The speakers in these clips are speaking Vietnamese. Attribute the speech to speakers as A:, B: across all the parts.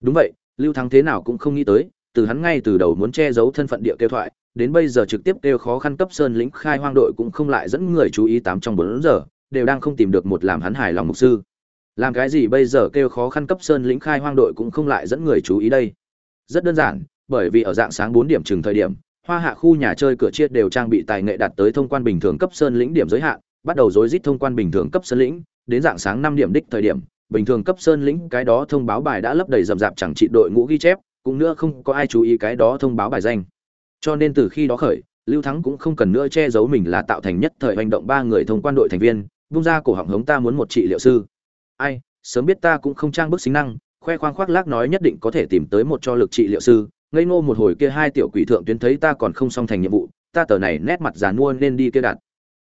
A: đúng vậy, lưu thắng thế nào cũng không nghĩ tới, từ hắn ngay từ đầu muốn che giấu thân phận địa kêu thoại, đến bây giờ trực tiếp kêu khó khăn cấp sơn lĩnh khai hoang đội cũng không lại dẫn người chú ý tám trong bốn giờ, đều đang không tìm được một làm hắn hài lòng mục sư. Làm cái gì bây giờ kêu khó khăn cấp sơn lĩnh khai hoang đội cũng không lại dẫn người chú ý đây? Rất đơn giản, bởi vì ở dạng sáng bốn điểm chừng thời điểm, hoa hạ khu nhà chơi cửa chia đều trang bị tài nghệ đạt tới thông quan bình thường cấp sơn lĩnh điểm giới hạn, bắt đầu rối rít thông quan bình thường cấp sơn lĩnh, đến dạng sáng năm điểm đích thời điểm bình thường cấp sơn lĩnh cái đó thông báo bài đã lấp đầy rầm rạp chẳng trị đội ngũ ghi chép, cũng nữa không có ai chú ý cái đó thông báo bài danh. Cho nên từ khi đó khởi, lưu thắng cũng không cần nữa che giấu mình là tạo thành nhất thời hành động ba người thông quan đội thành viên, vung ra cổ họng hống ta muốn một trị liệu sư. Ai, sớm biết ta cũng không trang bức xính năng, khoe khoang khoác lác nói nhất định có thể tìm tới một cho lực trị liệu sư, ngây ngô một hồi kia hai tiểu quỷ thượng tuyến thấy ta còn không xong thành nhiệm vụ, ta tờ này nét mặt giàn mua nên đi kia đặt.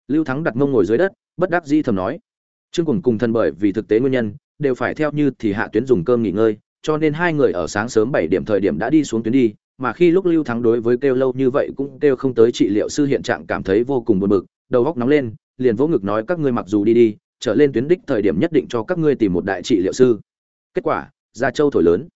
A: Lưu thắng đặt mông ngồi dưới đất, bất đắc dĩ thầm nói. Trương cùng cùng thần bởi vì thực tế nguyên nhân đều phải theo như thì hạ tuyến dùng cơm nghỉ ngơi, cho nên hai người ở sáng sớm bảy điểm thời điểm đã đi xuống tuyến đi, mà khi lúc lưu thắng đối với kêu lâu như vậy cũng kêu không tới trị liệu sư hiện trạng cảm thấy vô cùng buồn bực, đầu góc nóng lên, liền vỗ ngực nói các ngươi mặc dù đi đi, trở lên tuyến đích thời điểm nhất định cho các ngươi tìm một đại trị liệu sư. Kết quả, gia châu thổi lớn.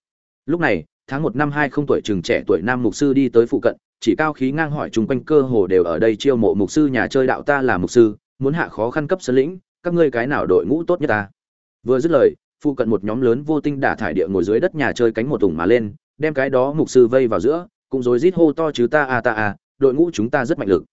A: Lúc này, tháng một năm hai không tuổi chừng trẻ tuổi nam mục sư đi tới phụ cận, chỉ cao khí ngang hỏi chung quanh cơ hồ đều ở đây chiêu mộ mục sư nhà chơi đạo ta là mục sư, muốn hạ khó khăn cấp sơn lĩnh, các ngươi cái nào đội ngũ tốt nhất ta? Vừa dứt lời, phụ cận một nhóm lớn vô tinh đả thải địa ngồi dưới đất nhà chơi cánh một tùng mà lên, đem cái đó mục sư vây vào giữa, cũng rồi rít hô to chứ ta a ta a, đội ngũ chúng ta rất mạnh lực.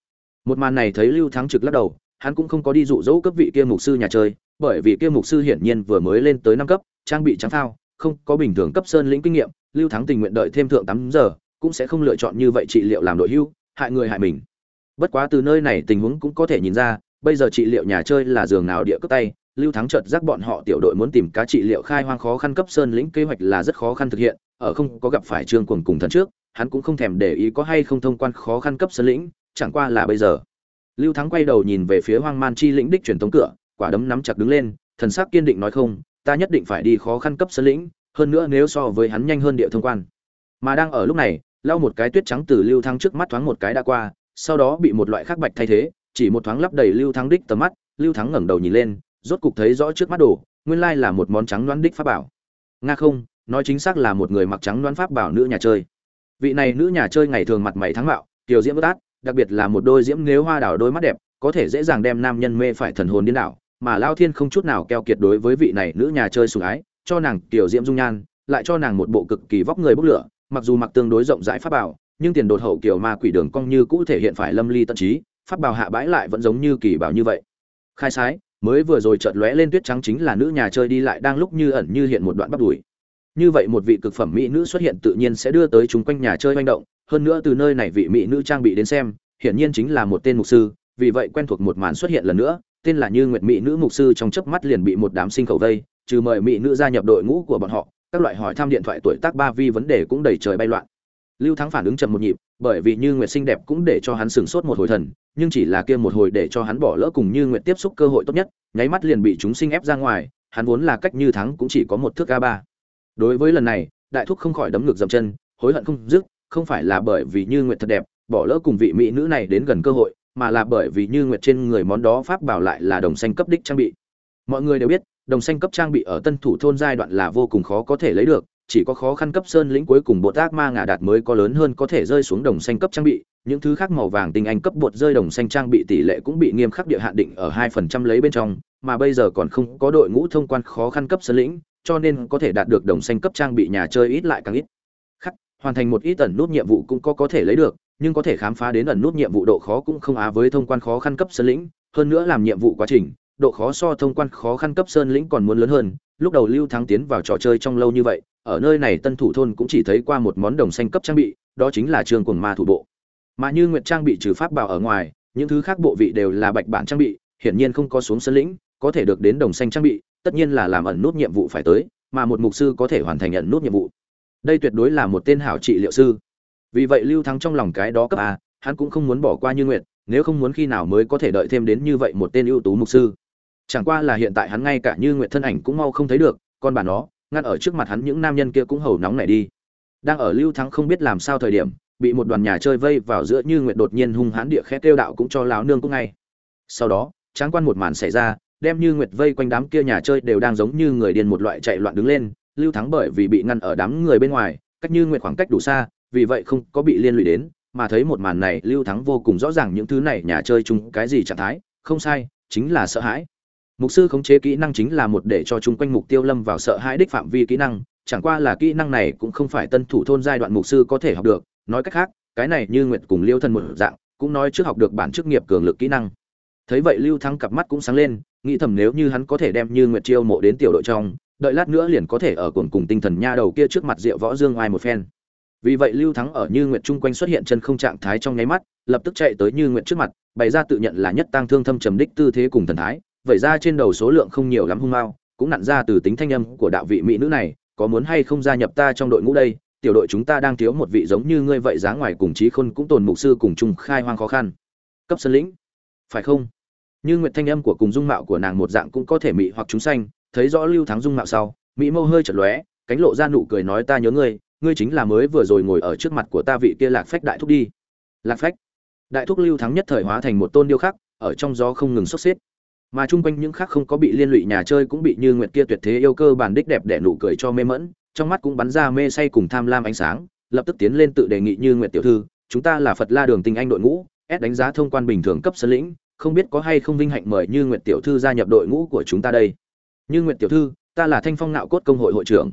A: Một màn này thấy lưu thắng trực lắc đầu, hắn cũng không có đi dụ dỗ cấp vị kia mục sư nhà chơi, bởi vì kia mục sư hiển nhiên vừa mới lên tới năm cấp, trang bị trắng thao không có bình thường cấp sơn lĩnh kinh nghiệm, lưu thắng tình nguyện đợi thêm thượng tám giờ, cũng sẽ không lựa chọn như vậy trị liệu làm đội hưu, hại người hại mình. Bất quá từ nơi này tình huống cũng có thể nhìn ra, bây giờ trị liệu nhà chơi là giường nào địa cướp tay lưu thắng chợt giác bọn họ tiểu đội muốn tìm cá trị liệu khai hoang khó khăn cấp sơn lĩnh kế hoạch là rất khó khăn thực hiện, ở không có gặp phải trương cuồng cùng thần trước, hắn cũng không thèm để ý có hay không thông quan khó khăn cấp sơn lĩnh, chẳng qua là bây giờ. Lưu thắng quay đầu nhìn về phía hoang man chi lĩnh đích truyền tống cửa, quả đấm nắm chặt đứng lên, thần sắc kiên định nói không, ta nhất định phải đi khó khăn cấp sơn lĩnh, hơn nữa nếu so với hắn nhanh hơn địa thông quan. Mà đang ở lúc này, lau một cái tuyết trắng từ lưu thắng trước mắt thoáng một cái đã qua, sau đó bị một loại khác bạch thay thế, chỉ một thoáng lấp đầy lưu thắng đích tầm mắt, lưu thắng ngẩng đầu nhìn lên rốt cục thấy rõ trước mắt đồ, nguyên lai là một món trắng đoán đích pháp bảo. Nga không, nói chính xác là một người mặc trắng đoán pháp bảo nữ nhà chơi. Vị này nữ nhà chơi ngày thường mặt mày thắng mạo tiểu diễm bất át, đặc biệt là một đôi diễm nếu hoa đảo đôi mắt đẹp, có thể dễ dàng đem nam nhân mê phải thần hồn điên đảo, mà lao thiên không chút nào keo kiệt đối với vị này nữ nhà chơi sủng ái, cho nàng tiểu diễm dung nhan, lại cho nàng một bộ cực kỳ vóc người bốc lửa, mặc dù mặc tương đối rộng rãi pháp bảo, nhưng tiền đột hậu kiểu ma quỷ đường cong như cũ thể hiện phải lâm ly tận trí, pháp bảo hạ bãi lại vẫn giống như kỳ bảo như vậy. Khai sái mới vừa rồi chợt lóe lên tuyết trắng chính là nữ nhà chơi đi lại đang lúc như ẩn như hiện một đoạn bắt đuổi như vậy một vị cực phẩm mỹ nữ xuất hiện tự nhiên sẽ đưa tới chúng quanh nhà chơi manh động. Hơn nữa từ nơi này vị mỹ nữ trang bị đến xem, hiển nhiên chính là một tên mục sư. Vì vậy quen thuộc một màn xuất hiện lần nữa, tên là như nguyệt mỹ nữ mục sư trong chớp mắt liền bị một đám sinh khẩu vây, trừ mời mỹ nữ gia nhập đội ngũ của bọn họ, các loại hỏi thăm điện thoại tuổi tác ba vi vấn đề cũng đầy trời bay loạn lưu thắng phản ứng chậm một nhịp, bởi vì như nguyệt xinh đẹp cũng để cho hắn sửng sốt một hồi thần, nhưng chỉ là kia một hồi để cho hắn bỏ lỡ cùng như nguyệt tiếp xúc cơ hội tốt nhất, nháy mắt liền bị chúng sinh ép ra ngoài, hắn vốn là cách như thắng cũng chỉ có một thước a ba. Đối với lần này, đại thúc không khỏi đấm ngược dậm chân, hối hận không dứt, không phải là bởi vì như nguyệt thật đẹp, bỏ lỡ cùng vị mỹ nữ này đến gần cơ hội, mà là bởi vì như nguyệt trên người món đó pháp bảo lại là đồng xanh cấp đích trang bị. Mọi người đều biết, đồng xanh cấp trang bị ở tân thủ thôn giai đoạn là vô cùng khó có thể lấy được chỉ có khó khăn cấp sơn lĩnh cuối cùng bột ác ma ngạ đạt mới có lớn hơn có thể rơi xuống đồng xanh cấp trang bị, những thứ khác màu vàng tinh anh cấp bột rơi đồng xanh trang bị tỷ lệ cũng bị nghiêm khắc địa hạn định ở hai phần trăm lấy bên trong, mà bây giờ còn không có đội ngũ thông quan khó khăn cấp sơn lĩnh, cho nên có thể đạt được đồng xanh cấp trang bị nhà chơi ít lại càng ít. Khắc, hoàn thành một ít ẩn nút nhiệm vụ cũng có có thể lấy được, nhưng có thể khám phá đến ẩn nút nhiệm vụ độ khó cũng không á với thông quan khó khăn cấp sơn lĩnh, hơn nữa làm nhiệm vụ quá trình, độ khó so thông quan khó khăn cấp sơn lĩnh còn muốn lớn hơn, lúc đầu lưu thắng tiến vào trò chơi trong lâu như vậy ở nơi này tân thủ thôn cũng chỉ thấy qua một món đồng xanh cấp trang bị, đó chính là trường quần ma thủ bộ. Mà như nguyệt trang bị trừ pháp bảo ở ngoài, những thứ khác bộ vị đều là bạch bản trang bị, hiển nhiên không có xuống sơn lĩnh, có thể được đến đồng xanh trang bị, tất nhiên là làm ẩn nút nhiệm vụ phải tới, mà một mục sư có thể hoàn thành ẩn nút nhiệm vụ. Đây tuyệt đối là một tên hảo trị liệu sư. Vì vậy lưu thắng trong lòng cái đó cấp a, hắn cũng không muốn bỏ qua như nguyệt, nếu không muốn khi nào mới có thể đợi thêm đến như vậy một tên ưu tú mục sư. Chẳng qua là hiện tại hắn ngay cả như nguyệt thân ảnh cũng mau không thấy được, con bà nó ngăn ở trước mặt hắn những nam nhân kia cũng hầu nóng này đi. Đang ở lưu thắng không biết làm sao thời điểm, bị một đoàn nhà chơi vây vào giữa như nguyệt đột nhiên hung hãn địa khét kêu đạo cũng cho láo nương cũng ngay. Sau đó, tráng quan một màn xảy ra, đem như nguyệt vây quanh đám kia nhà chơi đều đang giống như người điên một loại chạy loạn đứng lên, lưu thắng bởi vì bị ngăn ở đám người bên ngoài, cách như Nguyệt khoảng cách đủ xa, vì vậy không có bị liên lụy đến, mà thấy một màn này lưu thắng vô cùng rõ ràng những thứ này nhà chơi chung cái gì trạng thái, không sai, chính là sợ hãi mục sư khống chế kỹ năng chính là một để cho chung quanh mục tiêu lâm vào sợ hãi đích phạm vi kỹ năng, chẳng qua là kỹ năng này cũng không phải tân thủ thôn giai đoạn mục sư có thể học được. Nói cách khác, cái này như nguyệt cùng liêu thân một dạng, cũng nói trước học được bản chức nghiệp cường lực kỹ năng. Thấy vậy lưu thắng cặp mắt cũng sáng lên, nghĩ thầm nếu như hắn có thể đem như nguyệt chiêu mộ đến tiểu đội trong, đợi lát nữa liền có thể ở cuồng cùng tinh thần nha đầu kia trước mặt rượu võ dương oai một phen. Vì vậy lưu thắng ở như nguyệt chung quanh xuất hiện chân không trạng thái trong nháy mắt, lập tức chạy tới như nguyệt trước mặt, bày ra tự nhận là nhất tăng thương thâm trầm đích tư thế cùng thần thái vẩy ra trên đầu số lượng không nhiều lắm hung mao, cũng nặn ra từ tính thanh âm của đạo vị mỹ nữ này, có muốn hay không gia nhập ta trong đội ngũ đây? Tiểu đội chúng ta đang thiếu một vị giống như ngươi vậy giá ngoài cùng trí khôn cũng tồn mục sư cùng chung khai hoang khó khăn. Cấp sân lĩnh. Phải không? Như nguyệt thanh âm của cùng dung mạo của nàng một dạng cũng có thể mị hoặc chúng xanh thấy rõ lưu thắng dung mạo sau, mỹ mâu hơi chật lóe, cánh lộ ra nụ cười nói ta nhớ ngươi ngươi chính là mới vừa rồi ngồi ở trước mặt của ta vị kia lạc phách đại thúc đi. Lạc phách. Đại thúc lưu thắng nhất thời hóa thành một tôn điêu khắc, ở trong gió không ngừng sốc xếp mà chung quanh những khác không có bị liên lụy nhà chơi cũng bị như nguyệt kia tuyệt thế yêu cơ bản đích đẹp đẽ nụ cười cho mê mẫn, trong mắt cũng bắn ra mê say cùng tham lam ánh sáng, lập tức tiến lên tự đề nghị như nguyệt tiểu thư, chúng ta là phật la đường tinh anh đội ngũ ép đánh giá thông quan bình thường cấp sân lĩnh, không biết có hay không vinh hạnh mời như nguyệt tiểu thư gia nhập đội ngũ của chúng ta đây? Như nguyệt tiểu thư, ta là thanh phong nạo cốt công hội hội trưởng.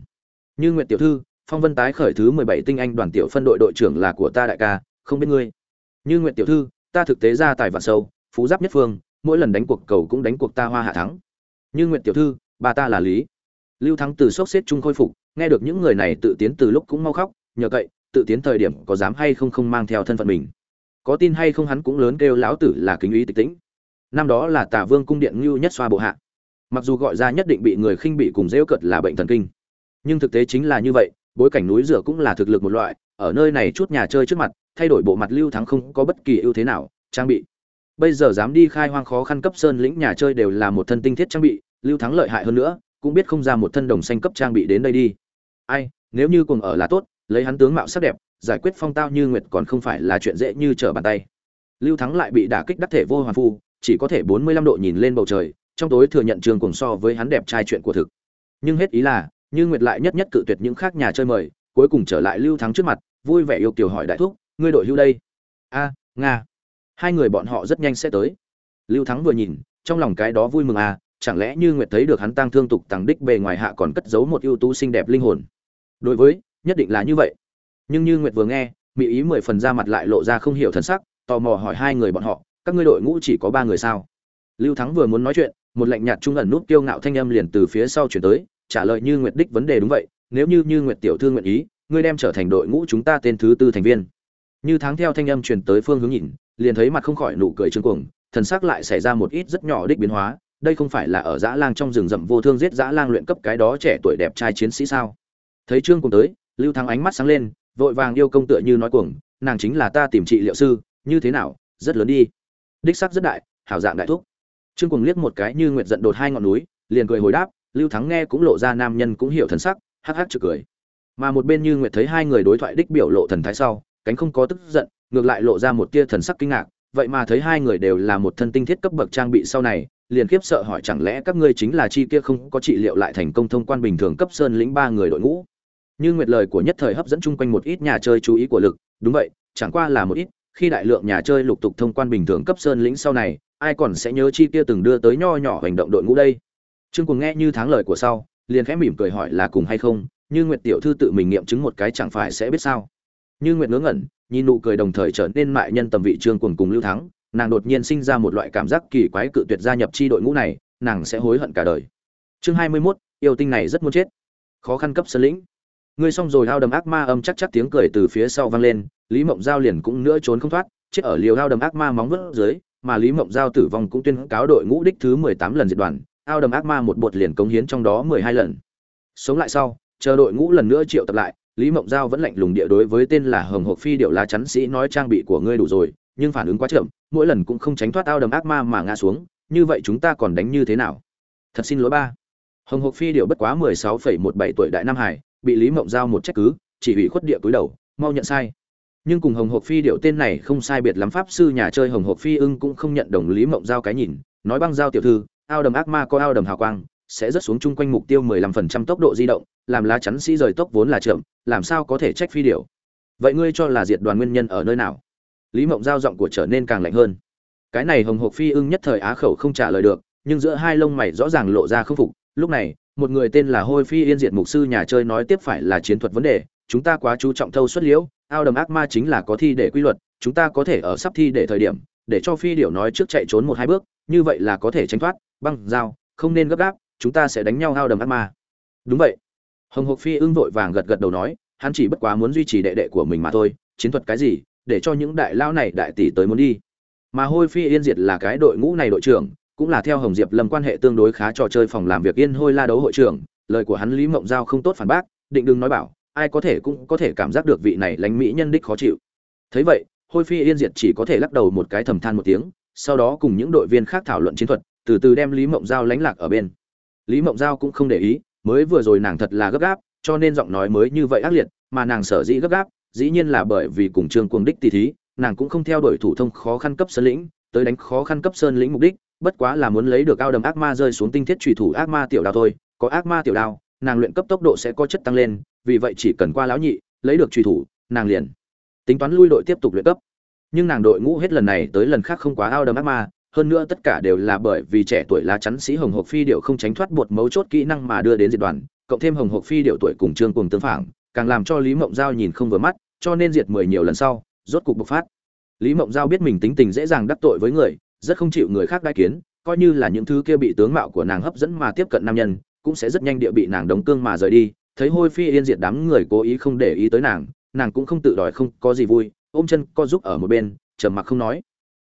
A: Như nguyệt tiểu thư, phong vân tái khởi thứ mười bảy tinh anh đoàn tiểu phân đội đội trưởng là của ta đại ca, không biết ngươi. Như nguyệt tiểu thư, ta thực tế ra tài vạn sâu, phú giáp nhất phương mỗi lần đánh cuộc cầu cũng đánh cuộc ta hoa hạ thắng. Như nguyệt tiểu thư, bà ta là lý. Lưu thắng từ sốc xếp chung khôi phục, nghe được những người này tự tiến từ lúc cũng mau khóc, nhờ cậy, tự tiến thời điểm có dám hay không không mang theo thân phận mình. Có tin hay không hắn cũng lớn kêu lão tử là kính ý tịch tĩnh. Năm đó là tả vương cung điện ngưu nhất xoa bộ hạ. Mặc dù gọi ra nhất định bị người khinh bị cùng rêu cợt là bệnh thần kinh, nhưng thực tế chính là như vậy, bối cảnh núi rửa cũng là thực lực một loại, ở nơi này chút nhà chơi trước mặt, thay đổi bộ mặt lưu thắng không có bất kỳ ưu thế nào, trang bị bây giờ dám đi khai hoang khó khăn cấp sơn lĩnh nhà chơi đều là một thân tinh thiết trang bị, lưu thắng lợi hại hơn nữa, cũng biết không ra một thân đồng xanh cấp trang bị đến đây đi. Ai, nếu như cùng ở là tốt, lấy hắn tướng mạo sắc đẹp, giải quyết phong tao như nguyệt còn không phải là chuyện dễ như trở bàn tay. Lưu thắng lại bị đả kích đắc thể vô hoàn phu, chỉ có thể bốn mươi lăm độ nhìn lên bầu trời, trong tối thừa nhận trường cùng so với hắn đẹp trai chuyện của thực. Nhưng hết ý là, như nguyệt lại nhất nhất cự tuyệt những khác nhà chơi mời, cuối cùng trở lại lưu thắng trước mặt, vui vẻ yêu kiều hỏi đại thúc, ngươi đội hưu đây? A, nga hai người bọn họ rất nhanh sẽ tới. Lưu thắng vừa nhìn, trong lòng cái đó vui mừng à chẳng lẽ như nguyệt thấy được hắn tăng thương tục tăng đích bề ngoài hạ còn cất giấu một ưu tú xinh đẹp linh hồn? Đối với, nhất định là như vậy. Nhưng như nguyệt vừa nghe, mỹ ý mười phần ra mặt lại lộ ra không hiểu thần sắc, tò mò hỏi hai người bọn họ, các ngươi đội ngũ chỉ có ba người sao? Lưu thắng vừa muốn nói chuyện, một lạnh nhạt trung ẩn nút kiêu ngạo thanh âm liền từ phía sau chuyển tới, trả lời như nguyệt đích vấn đề đúng vậy, nếu như như nguyệt tiểu thư nguyện ý, ngươi đem trở thành đội ngũ chúng ta tên thứ tư thành viên. Như tháng theo thanh âm truyền tới phương hướng nhìn liền thấy mặt không khỏi nụ cười trương cuồng, thần sắc lại xảy ra một ít rất nhỏ đích biến hóa, đây không phải là ở dã lang trong rừng rậm vô thương giết dã lang luyện cấp cái đó trẻ tuổi đẹp trai chiến sĩ sao? Thấy trương cuồng tới, lưu thắng ánh mắt sáng lên, vội vàng yêu công tựa như nói cuồng, nàng chính là ta tìm trị liệu sư, như thế nào, rất lớn đi. Đích sắc rất đại, hảo dạng đại thúc. Trương cuồng liếc một cái như nguyệt giận đột hai ngọn núi, liền cười hồi đáp, lưu thắng nghe cũng lộ ra nam nhân cũng hiểu thần sắc, hắc hắc chực cười. Mà một bên như nguyệt thấy hai người đối thoại đích biểu lộ thần thái sau, cánh không có tức giận ngược lại lộ ra một tia thần sắc kinh ngạc, vậy mà thấy hai người đều là một thân tinh thiết cấp bậc trang bị sau này, liền khiếp sợ hỏi chẳng lẽ các ngươi chính là chi kia không có trị liệu lại thành công thông quan bình thường cấp sơn lĩnh ba người đội ngũ? Như nguyệt lời của nhất thời hấp dẫn chung quanh một ít nhà chơi chú ý của lực, đúng vậy, chẳng qua là một ít, khi đại lượng nhà chơi lục tục thông quan bình thường cấp sơn lĩnh sau này, ai còn sẽ nhớ chi kia từng đưa tới nho nhỏ hành động đội ngũ đây? Trương cùng nghe như tháng lời của sau, liền khẽ mỉm cười hỏi là cùng hay không, như nguyệt tiểu thư tự mình nghiệm chứng một cái chẳng phải sẽ biết sao? Như nguyệt ngớ ngẩn nhìn nụ cười đồng thời trở nên mại nhân tầm vị trương Cuồng cùng lưu thắng nàng đột nhiên sinh ra một loại cảm giác kỳ quái cự tuyệt gia nhập chi đội ngũ này nàng sẽ hối hận cả đời. Chương hai mươi 21, yêu tinh này rất muốn chết. Khó khăn cấp sơn lĩnh. Ngươi xong rồi hao đầm ác ma âm chắc chắc tiếng cười từ phía sau vang lên lý mộng giao liền cũng nữa trốn không thoát chết ở liều hao đầm ác ma móng vớt dưới mà lý mộng giao tử vong cũng tuyên cáo đội ngũ đích thứ mười tám lần diệt đoàn ao đầm ác ma một bột liền cống hiến trong đó mười hai lần. Sống lại sau chờ đội ngũ lần nữa triệu tập lại lý mộng giao vẫn lạnh lùng địa đối với tên là hồng hộc phi điệu lá chắn sĩ nói trang bị của ngươi đủ rồi, nhưng phản ứng quá chậm, mỗi lần cũng không tránh thoát ao đầm ác ma mà ngã xuống, như vậy chúng ta còn đánh như thế nào? Thật xin lỗi ba. Hồng hộc phi điệu bất quá mười sáu phẩy một bảy tuổi đại nam hải, bị lý mộng giao một trách cứ, chỉ ủy khuất địa cúi đầu, mau nhận sai. Nhưng cùng hồng hộc phi điệu tên này không sai biệt lắm, pháp sư nhà chơi hồng hộc phi ưng cũng không nhận đồng lý mộng giao cái nhìn, nói băng giao tiểu thư, ao đầm ác ma có ao đầm hào quang, sẽ rất xuống chung quanh mục tiêu 15% tốc độ di động làm lá chắn sĩ rời tốc vốn là chậm, làm sao có thể trách phi điểu? Vậy ngươi cho là diệt đoàn nguyên nhân ở nơi nào? Lý mộng giao giọng của trở nên càng lạnh hơn. Cái này hồng hộc phi ưng nhất thời á khẩu không trả lời được, nhưng giữa hai lông mày rõ ràng lộ ra không phục. Lúc này, một người tên là hôi phi yên diệt mục sư nhà chơi nói tiếp phải là chiến thuật vấn đề, chúng ta quá chú trọng thâu xuất liễu, ao đầm ác ma chính là có thi để quy luật, chúng ta có thể ở sắp thi để thời điểm, để cho phi điểu nói trước chạy trốn một hai bước, như vậy là có thể tránh thoát, băng dao không nên gấp gáp, chúng ta sẽ đánh nhau ao đầm ác ma. Đúng vậy hồng hộc phi ưng vội vàng gật gật đầu nói, hắn chỉ bất quá muốn duy trì đệ đệ của mình mà thôi, chiến thuật cái gì, để cho những đại lao này đại tỷ tới muốn đi. Mà hôi phi yên diệt là cái đội ngũ này đội trưởng, cũng là theo hồng diệp lâm quan hệ tương đối khá trò chơi phòng làm việc yên hôi la đấu hội trưởng, lời của hắn lý mộng giao không tốt phản bác, định đừng nói bảo, ai có thể cũng có thể cảm giác được vị này lánh mỹ nhân đích khó chịu. Thấy vậy, hôi phi yên diệt chỉ có thể lắc đầu một cái thầm than một tiếng, sau đó cùng những đội viên khác thảo luận chiến thuật, từ từ đem lý mộng giao lánh lạc ở bên. Lý mộng giao cũng không để ý mới vừa rồi nàng thật là gấp gáp, cho nên giọng nói mới như vậy ác liệt, mà nàng sở dĩ gấp gáp, dĩ nhiên là bởi vì cùng trương cuồng đích tỷ thí, nàng cũng không theo đuổi thủ thông khó khăn cấp sơn lĩnh, tới đánh khó khăn cấp sơn lĩnh mục đích, bất quá là muốn lấy được ao đầm ác ma rơi xuống tinh thiết trùy thủ ác ma tiểu đao thôi, có ác ma tiểu đao, nàng luyện cấp tốc độ sẽ có chất tăng lên, vì vậy chỉ cần qua lão nhị, lấy được trùy thủ, nàng liền tính toán lui đội tiếp tục luyện cấp. Nhưng nàng đội ngũ hết lần này tới lần khác không quá ao đầm ác ma hơn nữa tất cả đều là bởi vì trẻ tuổi lá chắn sĩ hồng hộc phi điệu không tránh thoát một mấu chốt kỹ năng mà đưa đến diệt đoàn, cộng thêm hồng hộc phi điệu tuổi cùng trương cùng tương phản càng làm cho lý mộng giao nhìn không vừa mắt, cho nên diệt mười nhiều lần sau, rốt cục bộc phát. Lý mộng giao biết mình tính tình dễ dàng đắc tội với người, rất không chịu người khác đai kiến, coi như là những thứ kia bị tướng mạo của nàng hấp dẫn mà tiếp cận nam nhân, cũng sẽ rất nhanh địa bị nàng đóng cương mà rời đi. Thấy hôi phi yên diệt đám người cố ý không để ý tới nàng nàng cũng không tự đòi không có gì vui, ôm chân co giúp ở một bên, trầm mặc không nói.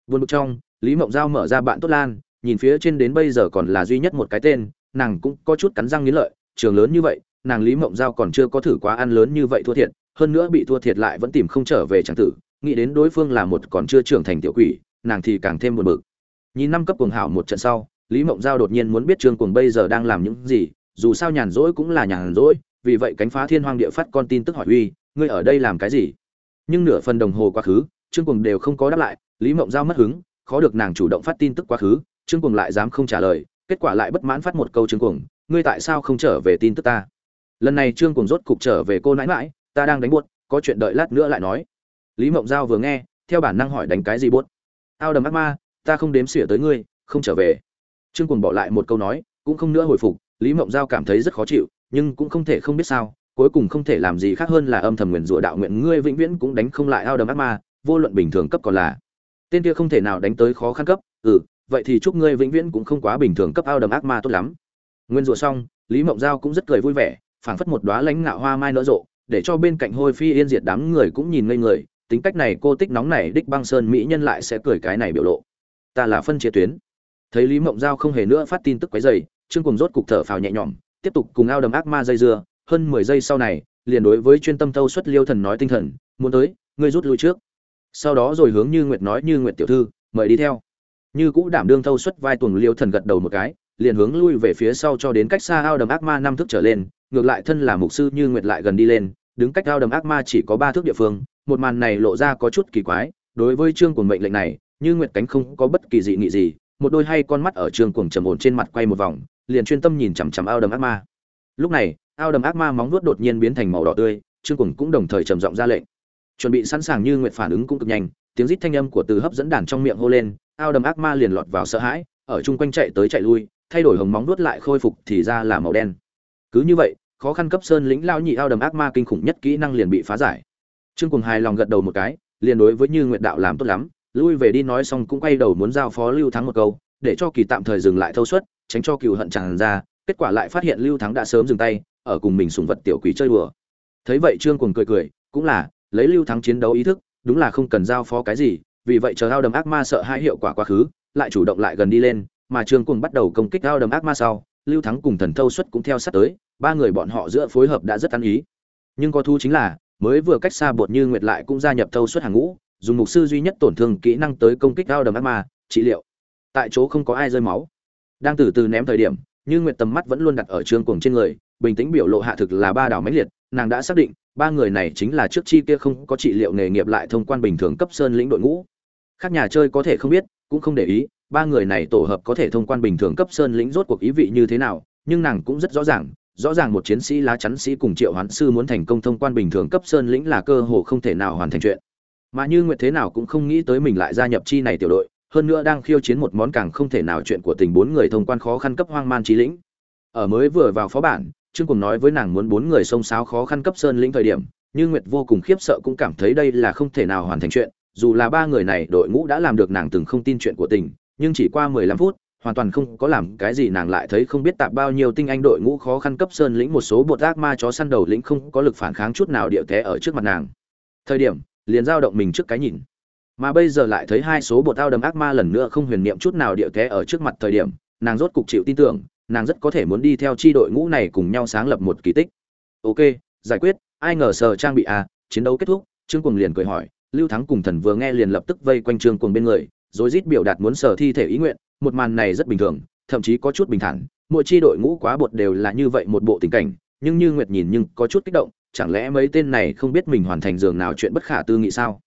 A: Buồn bực trong lý mộng giao mở ra bạn tốt lan, nhìn phía trên đến bây giờ còn là duy nhất một cái tên, nàng cũng có chút cắn răng nghiến lợi, trường lớn như vậy, nàng lý mộng giao còn chưa có thử quá ăn lớn như vậy thua thiệt, hơn nữa bị thua thiệt lại vẫn tìm không trở về chẳng tử, nghĩ đến đối phương là một còn chưa trưởng thành tiểu quỷ, nàng thì càng thêm buồn bực. Nhìn năm cấp cuồng hảo một trận sau, lý mộng giao đột nhiên muốn biết trương cuồng bây giờ đang làm những gì, dù sao nhàn rỗi cũng là nhàn rỗi, vì vậy cánh phá thiên hoang địa phát con tin tức hỏi uy, ngươi ở đây làm cái gì? Nhưng nửa phần đồng hồ quá khứ, trương cuồng đều không có đáp lại, lý mộng giao mất hứng khó được nàng chủ động phát tin tức quá khứ, trương cuồng lại dám không trả lời, kết quả lại bất mãn phát một câu trương cuồng, ngươi tại sao không trở về tin tức ta? Lần này trương cuồng rốt cục trở về cô nãi mãi ta đang đánh buốt, có chuyện đợi lát nữa lại nói. Lý mộng giao vừa nghe, theo bản năng hỏi đánh cái gì buốt? Ao đầm ác ma, ta không đếm xỉa tới ngươi, không trở về. Trương cuồng bỏ lại một câu nói, cũng không nữa hồi phục, lý mộng giao cảm thấy rất khó chịu, nhưng cũng không thể không biết sao, cuối cùng không thể làm gì khác hơn là âm thầm nguyện rủa đạo nguyện ngươi vĩnh viễn cũng đánh không lại ao đầm ác ma, vô luận bình thường cấp còn là tên kia không thể nào đánh tới khó khăn cấp ừ vậy thì chúc ngươi vĩnh viễn cũng không quá bình thường cấp ao đầm ác ma tốt lắm. Nguyên rủa xong, lý mộng giao cũng rất cười vui vẻ, phảng phất một đóa lãnh ngạo hoa mai nở rộ, để cho bên cạnh hôi phi yên diệt đám người cũng nhìn ngây người, tính cách này cô tích nóng này đích băng sơn mỹ nhân lại sẽ cười cái này biểu lộ. Ta là phân chia tuyến. Thấy lý mộng giao không hề nữa phát tin tức quấy dày trương cùng rốt cục thở phào nhẹ nhõm, tiếp tục cùng ao đầm ác ma dây dưa, hơn mười giây sau này, liền đối với chuyên tâm thâu xuất liêu thần nói tinh thần, muốn tới, ngươi rút lui trước sau đó rồi hướng như nguyệt nói, như nguyệt tiểu thư, mời đi theo. Như cũ đảm đương thâu xuất vai tuần liêu thần gật đầu một cái, liền hướng lui về phía sau cho đến cách xa ao đầm ác ma năm thước trở lên, ngược lại thân là mục sư như nguyệt lại gần đi lên, đứng cách ao đầm ác ma chỉ có ba thước địa phương, một màn này lộ ra có chút kỳ quái, đối với trương cuồng mệnh lệnh này, như nguyệt cánh không có bất kỳ dị nghị gì, một đôi hay con mắt ở trương cuồng trầm ổn trên mặt quay một vòng, liền chuyên tâm nhìn chằm chằm ao đầm ác ma. Lúc này, ao đầm ác ma móng vuốt đột nhiên biến thành màu đỏ tươi, trương cuồng cũng đồng thời trầm giọng ra lệnh chuẩn bị sẵn sàng như nguyện phản ứng cũng cực nhanh, tiếng rít thanh âm của từ hấp dẫn đàn trong miệng hô lên, ao đầm ác ma liền lọt vào sợ hãi, ở chung quanh chạy tới chạy lui, thay đổi hồng móng nuốt lại khôi phục thì ra là màu đen. Cứ như vậy, khó khăn cấp sơn lĩnh lao nhị ao đầm ác ma kinh khủng nhất kỹ năng liền bị phá giải. Trương cùng hài lòng gật đầu một cái, liền đối với như nguyện đạo làm tốt lắm, lui về đi nói xong cũng quay đầu muốn giao phó lưu thắng một câu, để cho kỳ tạm thời dừng lại thâu suất, tránh cho cựu hận tràn ra, kết quả lại phát hiện lưu thắng đã sớm dừng tay, ở cùng mình sùng vật tiểu quỷ chơi đùa. Thấy vậy trương cùng cười cười, cũng là lấy lưu thắng chiến đấu ý thức, đúng là không cần giao phó cái gì, vì vậy chờ ao đầm ác ma sợ hai hiệu quả quá khứ, lại chủ động lại gần đi lên, mà trương cùng bắt đầu công kích ao đầm ác ma sau, lưu thắng cùng thần thâu xuất cũng theo sát tới, ba người bọn họ giữa phối hợp đã rất ăn ý. Nhưng có thu chính là, mới vừa cách xa bột như nguyệt lại cũng gia nhập thâu xuất hàng ngũ, dùng mục sư duy nhất tổn thương kỹ năng tới công kích ao đầm ác ma, trị liệu. Tại chỗ không có ai rơi máu. Đang từ từ ném thời điểm, như nguyệt tầm mắt vẫn luôn đặt ở trương cuồng trên người, bình tĩnh biểu lộ hạ thực là ba đảo mãnh liệt, nàng đã xác định ba người này chính là trước chi kia không có trị liệu nghề nghiệp lại thông quan bình thường cấp sơn lĩnh đội ngũ. Khác nhà chơi có thể không biết, cũng không để ý, ba người này tổ hợp có thể thông quan bình thường cấp sơn lĩnh rốt cuộc ý vị như thế nào, nhưng nàng cũng rất rõ ràng rõ ràng một chiến sĩ lá chắn sĩ cùng triệu hoán sư muốn thành công thông quan bình thường cấp sơn lĩnh là cơ hồ không thể nào hoàn thành chuyện. Mà như nguyệt thế nào cũng không nghĩ tới mình lại gia nhập chi này tiểu đội, hơn nữa đang khiêu chiến một món càng không thể nào chuyện của tình bốn người thông quan khó khăn cấp hoang man trí lĩnh. Ở mới vừa vào phó bản trương Cuồng nói với nàng muốn bốn người xông xáo khó khăn cấp sơn lĩnh thời điểm, như nguyệt vô cùng khiếp sợ cũng cảm thấy đây là không thể nào hoàn thành chuyện, dù là ba người này đội ngũ đã làm được nàng từng không tin chuyện của tình, nhưng chỉ qua mười lăm phút, hoàn toàn không có làm cái gì nàng lại thấy không biết tạp bao nhiêu tinh anh đội ngũ khó khăn cấp sơn lĩnh một số bột ác ma chó săn đầu lĩnh không có lực phản kháng chút nào địa té ở trước mặt nàng. Thời điểm, liền dao động mình trước cái nhìn. Mà bây giờ lại thấy hai số bột ao đầm ác ma lần nữa không huyền niệm chút nào địa té ở trước mặt thời điểm, nàng rốt cục chịu tin tưởng nàng rất có thể muốn đi theo chi đội ngũ này cùng nhau sáng lập một kỳ tích. Ok, giải quyết, ai ngờ sờ trang bị à chiến đấu kết thúc, trương cuồng liền cười hỏi, lưu thắng cùng thần vừa nghe liền lập tức vây quanh trương cuồng bên người, rồi rít biểu đạt muốn sở thi thể ý nguyện, một màn này rất bình thường, thậm chí có chút bình thản, mỗi chi đội ngũ quá bột đều là như vậy một bộ tình cảnh, nhưng như nguyệt nhìn nhưng có chút kích động, chẳng lẽ mấy tên này không biết mình hoàn thành giường nào chuyện bất khả tư nghị sao?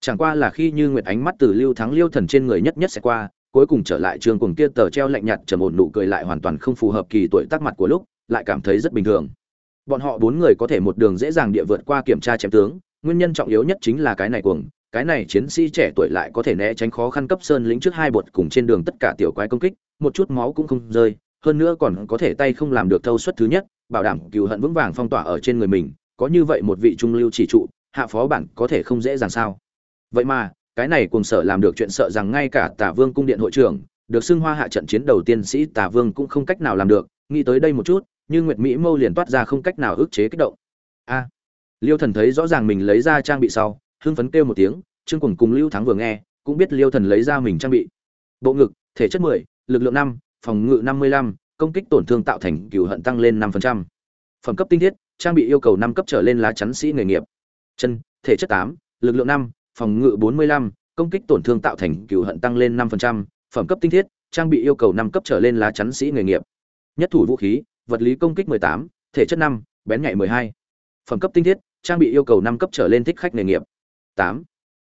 A: Chẳng qua là khi như nguyệt ánh mắt từ lưu thắng liêu thần trên người nhất nhất sẽ qua cuối cùng trở lại trường cùng kia tờ treo lạnh nhạt trầm ổn nụ cười lại hoàn toàn không phù hợp kỳ tuổi tác mặt của lúc, lại cảm thấy rất bình thường. Bọn họ bốn người có thể một đường dễ dàng địa vượt qua kiểm tra chém tướng, nguyên nhân trọng yếu nhất chính là cái này cuồng, cái này chiến sĩ trẻ tuổi lại có thể né tránh khó khăn cấp sơn lĩnh trước hai bột cùng trên đường tất cả tiểu quái công kích, một chút máu cũng không rơi, hơn nữa còn có thể tay không làm được thâu suất thứ nhất, bảo đảm cừu hận vững vàng phong tỏa ở trên người mình, có như vậy một vị trung lưu chỉ trụ, hạ phó bản có thể không dễ dàng sao? Vậy mà cái này cùng sở làm được chuyện sợ rằng ngay cả tả vương cung điện hội trưởng được xưng hoa hạ trận chiến đầu tiên sĩ tả vương cũng không cách nào làm được nghĩ tới đây một chút nhưng nguyệt mỹ mâu liền toát ra không cách nào ức chế kích động. A liêu thần thấy rõ ràng mình lấy ra trang bị sau hưng phấn kêu một tiếng trương cuồng cùng lưu thắng vừa nghe cũng biết liêu thần lấy ra mình trang bị. Bộ ngực thể chất 10, lực lượng 5, phòng ngự 55, công kích tổn thương tạo thành cừu hận tăng lên 5%. phẩm cấp tinh thiết trang bị yêu cầu 5 cấp trở lên lá chắn sĩ nghề nghiệp. Chân thể chất 8, lực lượng 5, phòng ngự 45, công kích tổn thương tạo thành cửu hận tăng lên 5%, phẩm cấp tinh thiết, trang bị yêu cầu 5 cấp trở lên lá chắn sĩ nghề nghiệp. Nhất thủ vũ khí, vật lý công kích 18, thể chất 5, bén nhạy 12. Phẩm cấp tinh thiết, trang bị yêu cầu 5 cấp trở lên thích khách nghề nghiệp. 8.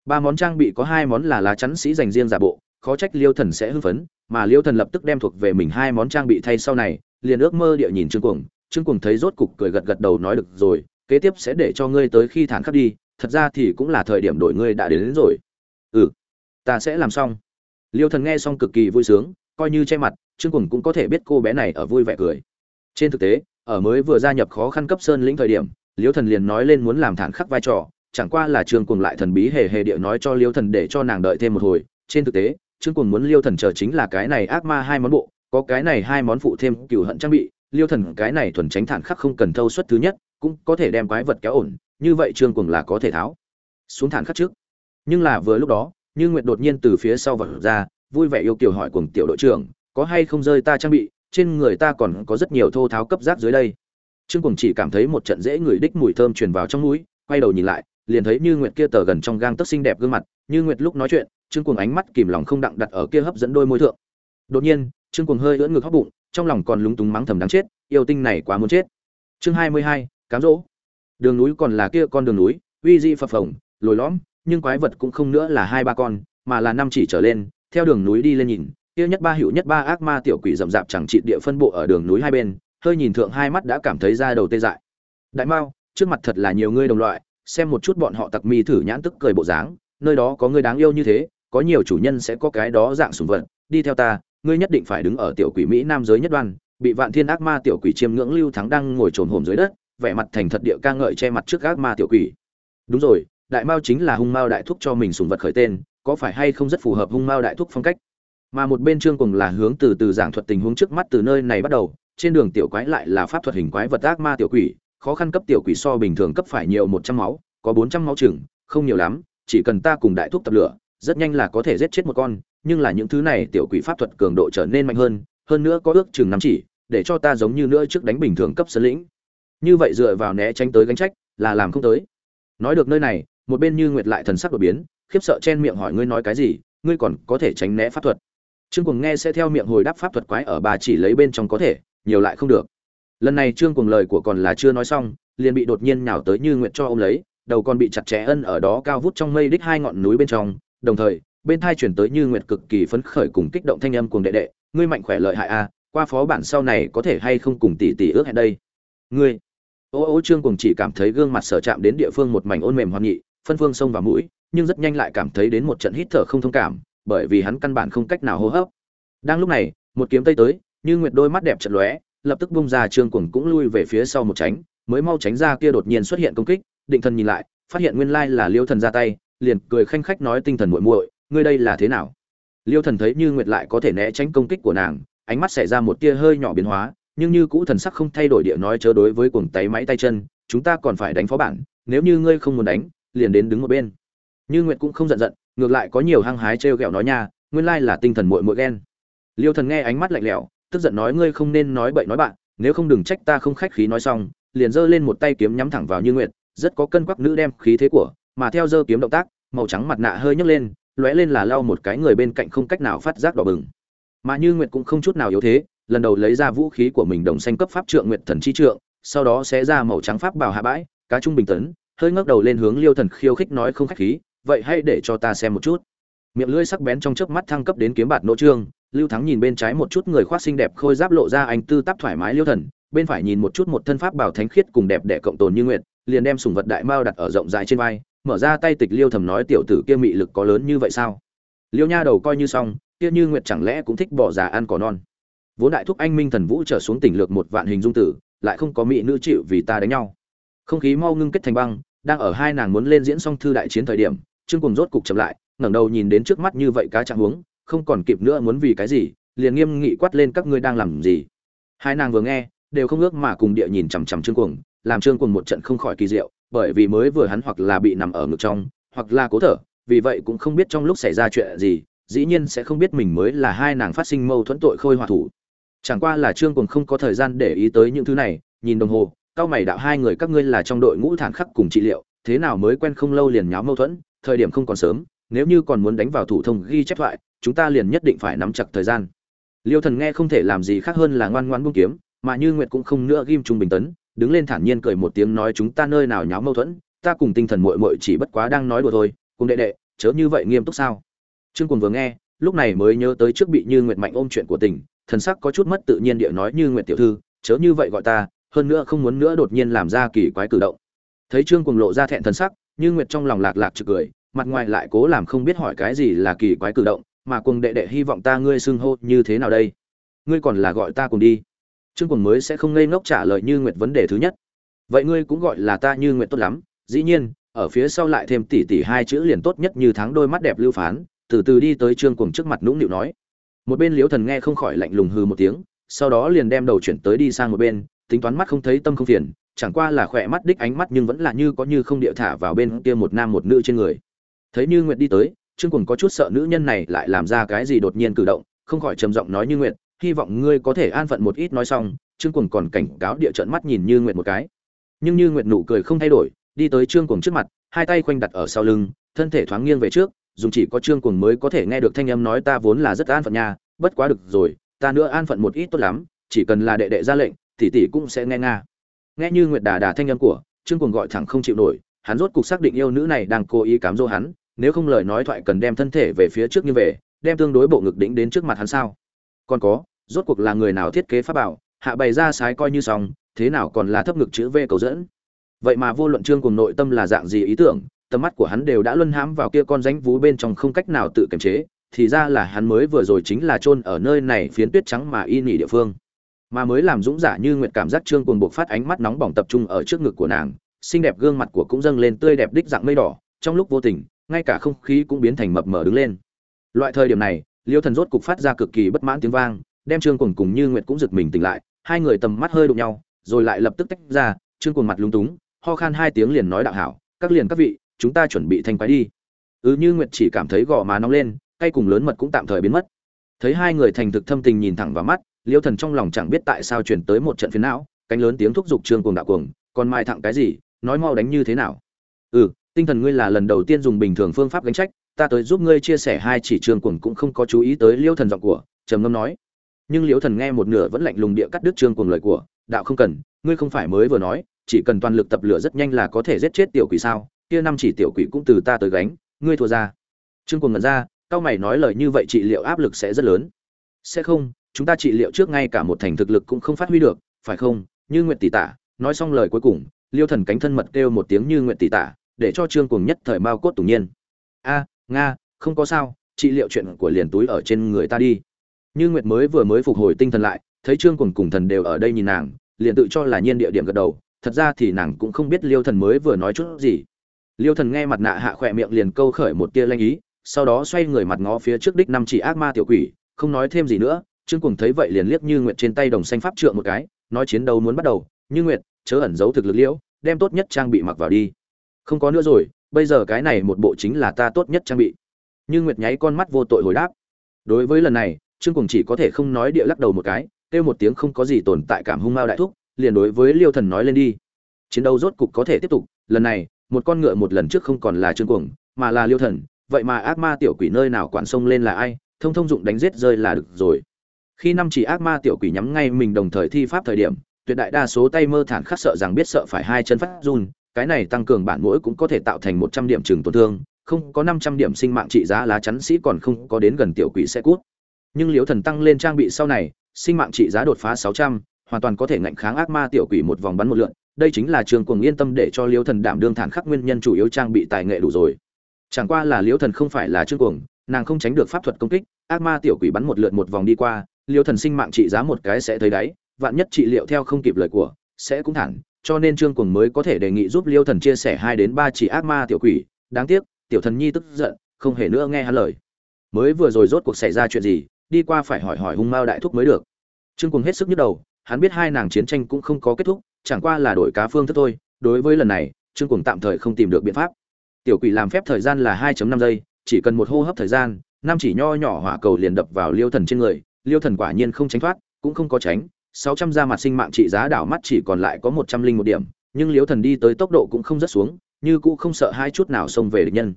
A: Ba món trang bị có hai món là lá chắn sĩ dành riêng giả bộ, khó trách Liêu Thần sẽ hưng phấn, mà Liêu Thần lập tức đem thuộc về mình hai món trang bị thay sau này, liền ước mơ địa nhìn Trương Cuồng, Trương Cuồng thấy rốt cục cười gật gật đầu nói được rồi, kế tiếp sẽ để cho ngươi tới khi thản khắc đi, thật ra thì cũng là thời điểm đổi ngươi đã đến, đến rồi. Ừ ta sẽ làm xong. Liêu thần nghe xong cực kỳ vui sướng coi như che mặt trương cùng cũng có thể biết cô bé này ở vui vẻ cười. Trên thực tế ở mới vừa gia nhập khó khăn cấp sơn lĩnh thời điểm liêu thần liền nói lên muốn làm thản khắc vai trò chẳng qua là trương cùng lại thần bí hề hề địa nói cho liêu thần để cho nàng đợi thêm một hồi. Trên thực tế trương cùng muốn liêu thần chờ chính là cái này ác ma hai món bộ có cái này hai món phụ thêm cửu hận trang bị liêu thần cái này thuần tránh thản khắc không cần thâu suất thứ nhất cũng có thể đem quái vật kéo ổn như vậy trương cuồng là có thể tháo. Xuống thản khắc trước. Nhưng là vừa lúc đó, như nguyệt đột nhiên từ phía sau vật ra, vui vẻ yêu kiều hỏi cùng tiểu đội trưởng, có hay không rơi ta trang bị? Trên người ta còn có rất nhiều thô tháo cấp rác dưới đây. Trương cuồng chỉ cảm thấy một trận dễ người đích mùi thơm truyền vào trong mũi, quay đầu nhìn lại, liền thấy như nguyệt kia tờ gần trong gang tấc xinh đẹp gương mặt. Như nguyệt lúc nói chuyện, trương cuồng ánh mắt kìm lòng không đặng đặt ở kia hấp dẫn đôi môi thượng. Đột nhiên, trương cuồng hơi ưỡn ngực hóc bụng, trong lòng còn lúng túng mắng thầm đáng chết, yêu tinh này quá muốn chết. Chương hai mươi hai, cám dỗ đường núi còn là kia con đường núi, uy di phập phồng, lồi lõm, nhưng quái vật cũng không nữa là hai ba con, mà là năm chỉ trở lên. Theo đường núi đi lên nhìn, kia nhất ba hữu nhất ba ác ma tiểu quỷ rậm rạp chẳng trị địa phân bộ ở đường núi hai bên, hơi nhìn thượng hai mắt đã cảm thấy ra đầu tê dại. Đại mao, trước mặt thật là nhiều ngươi đồng loại, xem một chút bọn họ tặc mi thử nhãn tức cười bộ dáng, nơi đó có ngươi đáng yêu như thế, có nhiều chủ nhân sẽ có cái đó dạng sùng vật, đi theo ta, ngươi nhất định phải đứng ở tiểu quỷ mỹ nam giới nhất đoan, bị vạn thiên ác ma tiểu quỷ chiêm ngưỡng lưu thắng đang ngồi trồn hổm dưới đất vẻ mặt thành thật địa ca ngợi che mặt trước gác ma tiểu quỷ. Đúng rồi, đại mao chính là hung mao đại thúc cho mình sùng vật khởi tên, có phải hay không rất phù hợp hung mao đại thúc phong cách? Mà một bên trương cùng là hướng từ từ giảng thuật tình huống trước mắt từ nơi này bắt đầu, trên đường tiểu quái lại là pháp thuật hình quái vật ác ma tiểu quỷ, khó khăn cấp tiểu quỷ so bình thường cấp phải nhiều một trăm máu, có bốn trăm máu chừng, không nhiều lắm, chỉ cần ta cùng đại thúc tập lửa, rất nhanh là có thể giết chết một con, nhưng là những thứ này tiểu quỷ pháp thuật cường độ trở nên mạnh hơn hơn nữa có ước chừng năm chỉ, để cho ta giống như nữa trước đánh bình thường cấp sơn lĩnh như vậy dựa vào né tránh tới gánh trách, là làm không tới. Nói được nơi này, một bên như nguyệt lại thần sắc đột biến, khiếp sợ chen miệng hỏi ngươi nói cái gì, ngươi còn có thể tránh né pháp thuật. Trương cuồng nghe sẽ theo miệng hồi đáp pháp thuật quái ở bà chỉ lấy bên trong có thể, nhiều lại không được. Lần này trương cuồng lời của còn là chưa nói xong, liền bị đột nhiên nhào tới như nguyệt cho ông lấy, đầu còn bị chặt chẽ ân ở đó cao vút trong mây đích hai ngọn núi bên trong. Đồng thời, bên thai chuyển tới như nguyệt cực kỳ phấn khởi cùng kích động thanh âm cuồng đệ đệ, ngươi mạnh khỏe lợi hại a qua phó bản sau này có thể hay không cùng tỷ tỷ ước hẹn đây? Ngươi ô ô trương cùng chỉ cảm thấy gương mặt sở chạm đến địa phương một mảnh ôn mềm hoan nghị phân phương sông và mũi, nhưng rất nhanh lại cảm thấy đến một trận hít thở không thông cảm, bởi vì hắn căn bản không cách nào hô hấp. Đang lúc này, một kiếm tây tới, như nguyệt đôi mắt đẹp chật lóe, lập tức bung ra trương cùng cũng lui về phía sau một tránh, mới mau tránh ra kia đột nhiên xuất hiện công kích, định thần nhìn lại, phát hiện nguyên lai là liêu thần ra tay, liền cười khanh khách nói tinh thần muội muội, ngươi đây là thế nào? Liêu thần thấy như nguyệt lại có thể né tránh công kích của nàng, ánh mắt xảy ra một tia hơi nhỏ biến hóa nhưng như cũ thần sắc không thay đổi địa nói chớ đối với cuồng tay máy tay chân, chúng ta còn phải đánh phó bản, nếu như ngươi không muốn đánh, liền đến đứng một bên. Như nguyệt cũng không giận giận, ngược lại có nhiều hăng hái trêu ghẹo nói nha, nguyên lai là tinh thần muội muội ghen. Liêu thần nghe ánh mắt lạnh lẽo, tức giận nói ngươi không nên nói bậy nói bạn, nếu không đừng trách ta không khách khí nói xong, liền giơ lên một tay kiếm nhắm thẳng vào như nguyệt, rất có cân quắc nữ đem khí thế của, mà theo giơ kiếm động tác, màu trắng mặt nạ hơi nhấc lên, lóe lên là lau một cái người bên cạnh không cách nào phát giác đỏ bừng. Mà như nguyệt cũng không chút nào yếu thế lần đầu lấy ra vũ khí của mình đồng xanh cấp pháp trượng nguyệt thần chi trượng, sau đó sẽ ra màu trắng pháp bảo hạ bãi, cá trung bình tấn, hơi ngước đầu lên hướng liêu thần khiêu khích nói không khách khí, vậy hãy để cho ta xem một chút. Miệng lưỡi sắc bén trong chớp mắt thăng cấp đến kiếm bạt nỗ trương, lưu thắng nhìn bên trái một chút người khoác xinh đẹp khôi giáp lộ ra anh tư táp thoải mái liêu thần, bên phải nhìn một chút một thân pháp bảo thánh khiết cùng đẹp đẽ cộng tồn như nguyệt, liền đem sủng vật đại mao đặt ở rộng dài trên vai, mở ra tay tịch liêu thầm nói, tiểu tử kia mị lực có lớn như vậy sao? Liêu nha đầu coi như xong, kia như nguyệt chẳng lẽ cũng thích bỏ già ăn cỏ non? Vốn đại thúc anh minh thần vũ trở xuống tỉnh lược một vạn hình dung tử, lại không có mỹ nữ chịu vì ta đánh nhau. Không khí mau ngưng kết thành băng, đang ở hai nàng muốn lên diễn xong thư đại chiến thời điểm, trương cùng rốt cục chậm lại, ngẩng đầu nhìn đến trước mắt như vậy cá trạng huống không còn kịp nữa muốn vì cái gì, liền nghiêm nghị quát lên các ngươi đang làm gì. Hai nàng vừa nghe, đều không ước mà cùng địa nhìn chằm chằm trương cuồng, làm trương cuồng một trận không khỏi kỳ diệu, bởi vì mới vừa hắn hoặc là bị nằm ở ngực trong, hoặc là cố thở, vì vậy cũng không biết trong lúc xảy ra chuyện gì, dĩ nhiên sẽ không biết mình mới là hai nàng phát sinh mâu thuẫn tội khôi hòa thủ chẳng qua là trương cùng không có thời gian để ý tới những thứ này, nhìn đồng hồ, cao mày đạo hai người các ngươi là trong đội ngũ thản khắc cùng trị liệu, thế nào mới quen không lâu liền nháo mâu thuẫn, thời điểm không còn sớm, nếu như còn muốn đánh vào thủ thông ghi chép thoại, chúng ta liền nhất định phải nắm chặt thời gian. Liêu thần nghe không thể làm gì khác hơn là ngoan ngoan buông kiếm, mà như nguyệt cũng không nữa ghim trung bình tấn, đứng lên thản nhiên cười một tiếng nói chúng ta nơi nào nháo mâu thuẫn, ta cùng tinh thần muội muội chỉ bất quá đang nói đùa thôi, cùng đệ đệ, chớ như vậy nghiêm túc sao? Trương cùng vừa nghe, lúc này mới nhớ tới trước bị như nguyệt mạnh ôm chuyện của tình thần sắc có chút mất tự nhiên địa nói như nguyệt tiểu thư, chớ như vậy gọi ta, hơn nữa không muốn nữa đột nhiên làm ra kỳ quái cử động. Thấy trương cuồng lộ ra thẹn thần sắc, như nguyệt trong lòng lạc lạc trực cười, mặt ngoài lại cố làm không biết hỏi cái gì là kỳ quái cử động, mà cuồng đệ đệ hy vọng ta ngươi xưng hô như thế nào đây? Ngươi còn là gọi ta cùng đi. Trương cuồng mới sẽ không ngây ngốc trả lời như nguyệt vấn đề thứ nhất. Vậy ngươi cũng gọi là ta như nguyệt tốt lắm, dĩ nhiên, ở phía sau lại thêm tỷ tỷ hai chữ liền tốt nhất như tháng đôi mắt đẹp lưu phán, từ từ đi tới trương cuồng trước mặt nũng nịu nói một bên liễu thần nghe không khỏi lạnh lùng hừ một tiếng, sau đó liền đem đầu chuyển tới đi sang một bên, tính toán mắt không thấy tâm không phiền, chẳng qua là khỏe mắt đích ánh mắt nhưng vẫn là như có như không địa thả vào bên kia một nam một nữ trên người. Thấy như nguyệt đi tới, trương quần có chút sợ nữ nhân này lại làm ra cái gì đột nhiên cử động, không khỏi trầm giọng nói như nguyệt, hy vọng ngươi có thể an phận một ít nói xong. Trương quần còn cảnh cáo địa trận mắt nhìn như nguyệt một cái. Nhưng như nguyệt nụ cười không thay đổi, đi tới trương quần trước mặt, hai tay khoanh đặt ở sau lưng, thân thể thoáng nghiêng về trước dùng chỉ có trương cuồng mới có thể nghe được thanh âm nói ta vốn là rất an phận nha, bất quá được rồi, ta nữa an phận một ít tốt lắm, chỉ cần là đệ đệ ra lệnh, tỷ tỷ cũng sẽ nghe nga. Nghe như nguyệt đà đà thanh âm của, trương cuồng gọi thẳng không chịu nổi, hắn rốt cục xác định yêu nữ này đang cố ý cám dỗ hắn, nếu không lời nói thoại cần đem thân thể về phía trước như về, đem tương đối bộ ngực đỉnh đến trước mặt hắn sao? Còn có, rốt cuộc là người nào thiết kế pháp bảo, hạ bày ra sái coi như xong, thế nào còn là thấp ngực chữ v cầu dẫn? Vậy mà vô luận trương cùng nội tâm là dạng gì ý tưởng tầm mắt của hắn đều đã luân hãm vào kia con ránh vú bên trong không cách nào tự kiềm chế, thì ra là hắn mới vừa rồi chính là chôn ở nơi này phiến tuyết trắng mà y nỉ địa phương. Mà mới làm dũng giả như nguyện cảm giác trương cuồng buộc phát ánh mắt nóng bỏng tập trung ở trước ngực của nàng, xinh đẹp gương mặt của cũng dâng lên tươi đẹp đích dạng mây đỏ, trong lúc vô tình, ngay cả không khí cũng biến thành mập mờ đứng lên. Loại thời điểm này, liêu thần rốt cục phát ra cực kỳ bất mãn tiếng vang, đem trương cuồng cùng như nguyệt cũng giật mình tỉnh lại, hai người tầm mắt hơi đụng nhau, rồi lại lập tức tách ra, trương cuồng mặt lúng túng, ho khan hai tiếng liền nói đạo hảo, các liền các vị chúng ta chuẩn bị thanh quái đi. Ừ như nguyệt chỉ cảm thấy gò má nóng lên cay cùng lớn mật cũng tạm thời biến mất. Thấy hai người thành thực thâm tình nhìn thẳng vào mắt, liêu thần trong lòng chẳng biết tại sao chuyển tới một trận phiến não, cánh lớn tiếng thúc giục trương cuồng đạo cuồng, còn mai thẳng cái gì? Nói mau đánh như thế nào? Ừ tinh thần ngươi là lần đầu tiên dùng bình thường phương pháp gánh trách, ta tới giúp ngươi chia sẻ hai chỉ trương cuồng cũng không có chú ý tới liêu thần giọng của, trầm ngâm nói. Nhưng liêu thần nghe một nửa vẫn lạnh lùng địa cắt đứt trương cuồng lời của, đạo không cần, ngươi không phải mới vừa nói, chỉ cần toàn lực tập lửa rất nhanh là có thể giết chết tiểu quỷ sao? Kia năm chỉ tiểu quỷ cũng từ ta tới gánh, ngươi thua ra. Trương cuồng ngẩn ra, cao mày nói lời như vậy trị liệu áp lực sẽ rất lớn. Sẽ không, chúng ta trị liệu trước ngay cả một thành thực lực cũng không phát huy được, phải không? Như nguyện tỷ tả, nói xong lời cuối cùng, liêu thần cánh thân mật kêu một tiếng như nguyện tỷ tả, để cho trương cuồng nhất thời mao cốt tủng nhiên. A, nga, không có sao, trị liệu chuyện của liền túi ở trên người ta đi. Như nguyệt mới vừa mới phục hồi tinh thần lại, thấy trương cuồng cùng thần đều ở đây nhìn nàng, liền tự cho là nhiên địa điểm gật đầu. Thật ra thì nàng cũng không biết liêu thần mới vừa nói chút gì liêu thần nghe mặt nạ hạ khỏe miệng liền câu khởi một tia lanh ý, sau đó xoay người mặt ngó phía trước đích năm chỉ ác ma tiểu quỷ, không nói thêm gì nữa. Trương cùng thấy vậy liền liếc như nguyệt trên tay đồng xanh pháp trượng một cái, nói chiến đấu muốn bắt đầu. Như nguyệt, chớ ẩn giấu thực lực liễu đem tốt nhất trang bị mặc vào đi. Không có nữa rồi, bây giờ cái này một bộ chính là ta tốt nhất trang bị. Như nguyệt nháy con mắt vô tội hồi đáp. Đối với lần này, trương cùng chỉ có thể không nói địa lắc đầu một cái, kêu một tiếng không có gì tồn tại cảm hung mao đại thúc, liền đối với liêu thần nói lên đi. Chiến đấu rốt cục có thể tiếp tục, lần này một con ngựa một lần trước không còn là trương cuồng, mà là liêu thần. Vậy mà ác ma tiểu quỷ nơi nào quản sông lên là ai, thông thông dụng đánh giết rơi là được rồi. Khi năm chỉ ác ma tiểu quỷ nhắm ngay mình đồng thời thi pháp thời điểm, tuyệt đại đa số tay mơ thản khắc sợ rằng biết sợ phải hai chân phát run, cái này tăng cường bản mỗi cũng có thể tạo thành một trăm điểm chừng tổn thương, không có năm trăm điểm sinh mạng trị giá lá chắn sĩ còn không có đến gần tiểu quỷ sẽ cút. Nhưng liêu thần tăng lên trang bị sau này, sinh mạng trị giá đột phá sáu trăm hoàn toàn có thể ngạnh kháng ác ma tiểu quỷ một vòng bắn một lượn. Đây chính là trường cuồng yên tâm để cho liễu thần đảm đương thản khắc nguyên nhân chủ yếu trang bị tài nghệ đủ rồi. Chẳng qua là liễu thần không phải là trương cuồng, nàng không tránh được pháp thuật công kích, ác ma tiểu quỷ bắn một lượt một vòng đi qua, liễu thần sinh mạng trị giá một cái sẽ thấy đáy, vạn nhất trị liệu theo không kịp lời của, sẽ cũng thẳng cho nên trương cuồng mới có thể đề nghị giúp liễu thần chia sẻ hai đến ba chỉ ác ma tiểu quỷ. Đáng tiếc, tiểu thần nhi tức giận, không hề nữa nghe hắn lời. Mới vừa rồi rốt cuộc xảy ra chuyện gì, đi qua phải hỏi hỏi hung mao đại thúc mới được. Trương cuồng hết sức nhức đầu hắn biết hai nàng chiến tranh cũng không có kết thúc, chẳng qua là đổi cá phương thức thôi. Đối với lần này, trương cuồng tạm thời không tìm được biện pháp. Tiểu quỷ làm phép thời gian là 2.5 giây, chỉ cần một hô hấp thời gian nam chỉ nho nhỏ hỏa cầu liền đập vào liêu thần trên người, liêu thần quả nhiên không tránh thoát, cũng không có tránh. 600 ra mặt sinh mạng trị giá đảo mắt chỉ còn lại có 101 điểm, nhưng liêu thần đi tới tốc độ cũng không rất xuống, như cũ không sợ hai chút nào xông về địch nhân.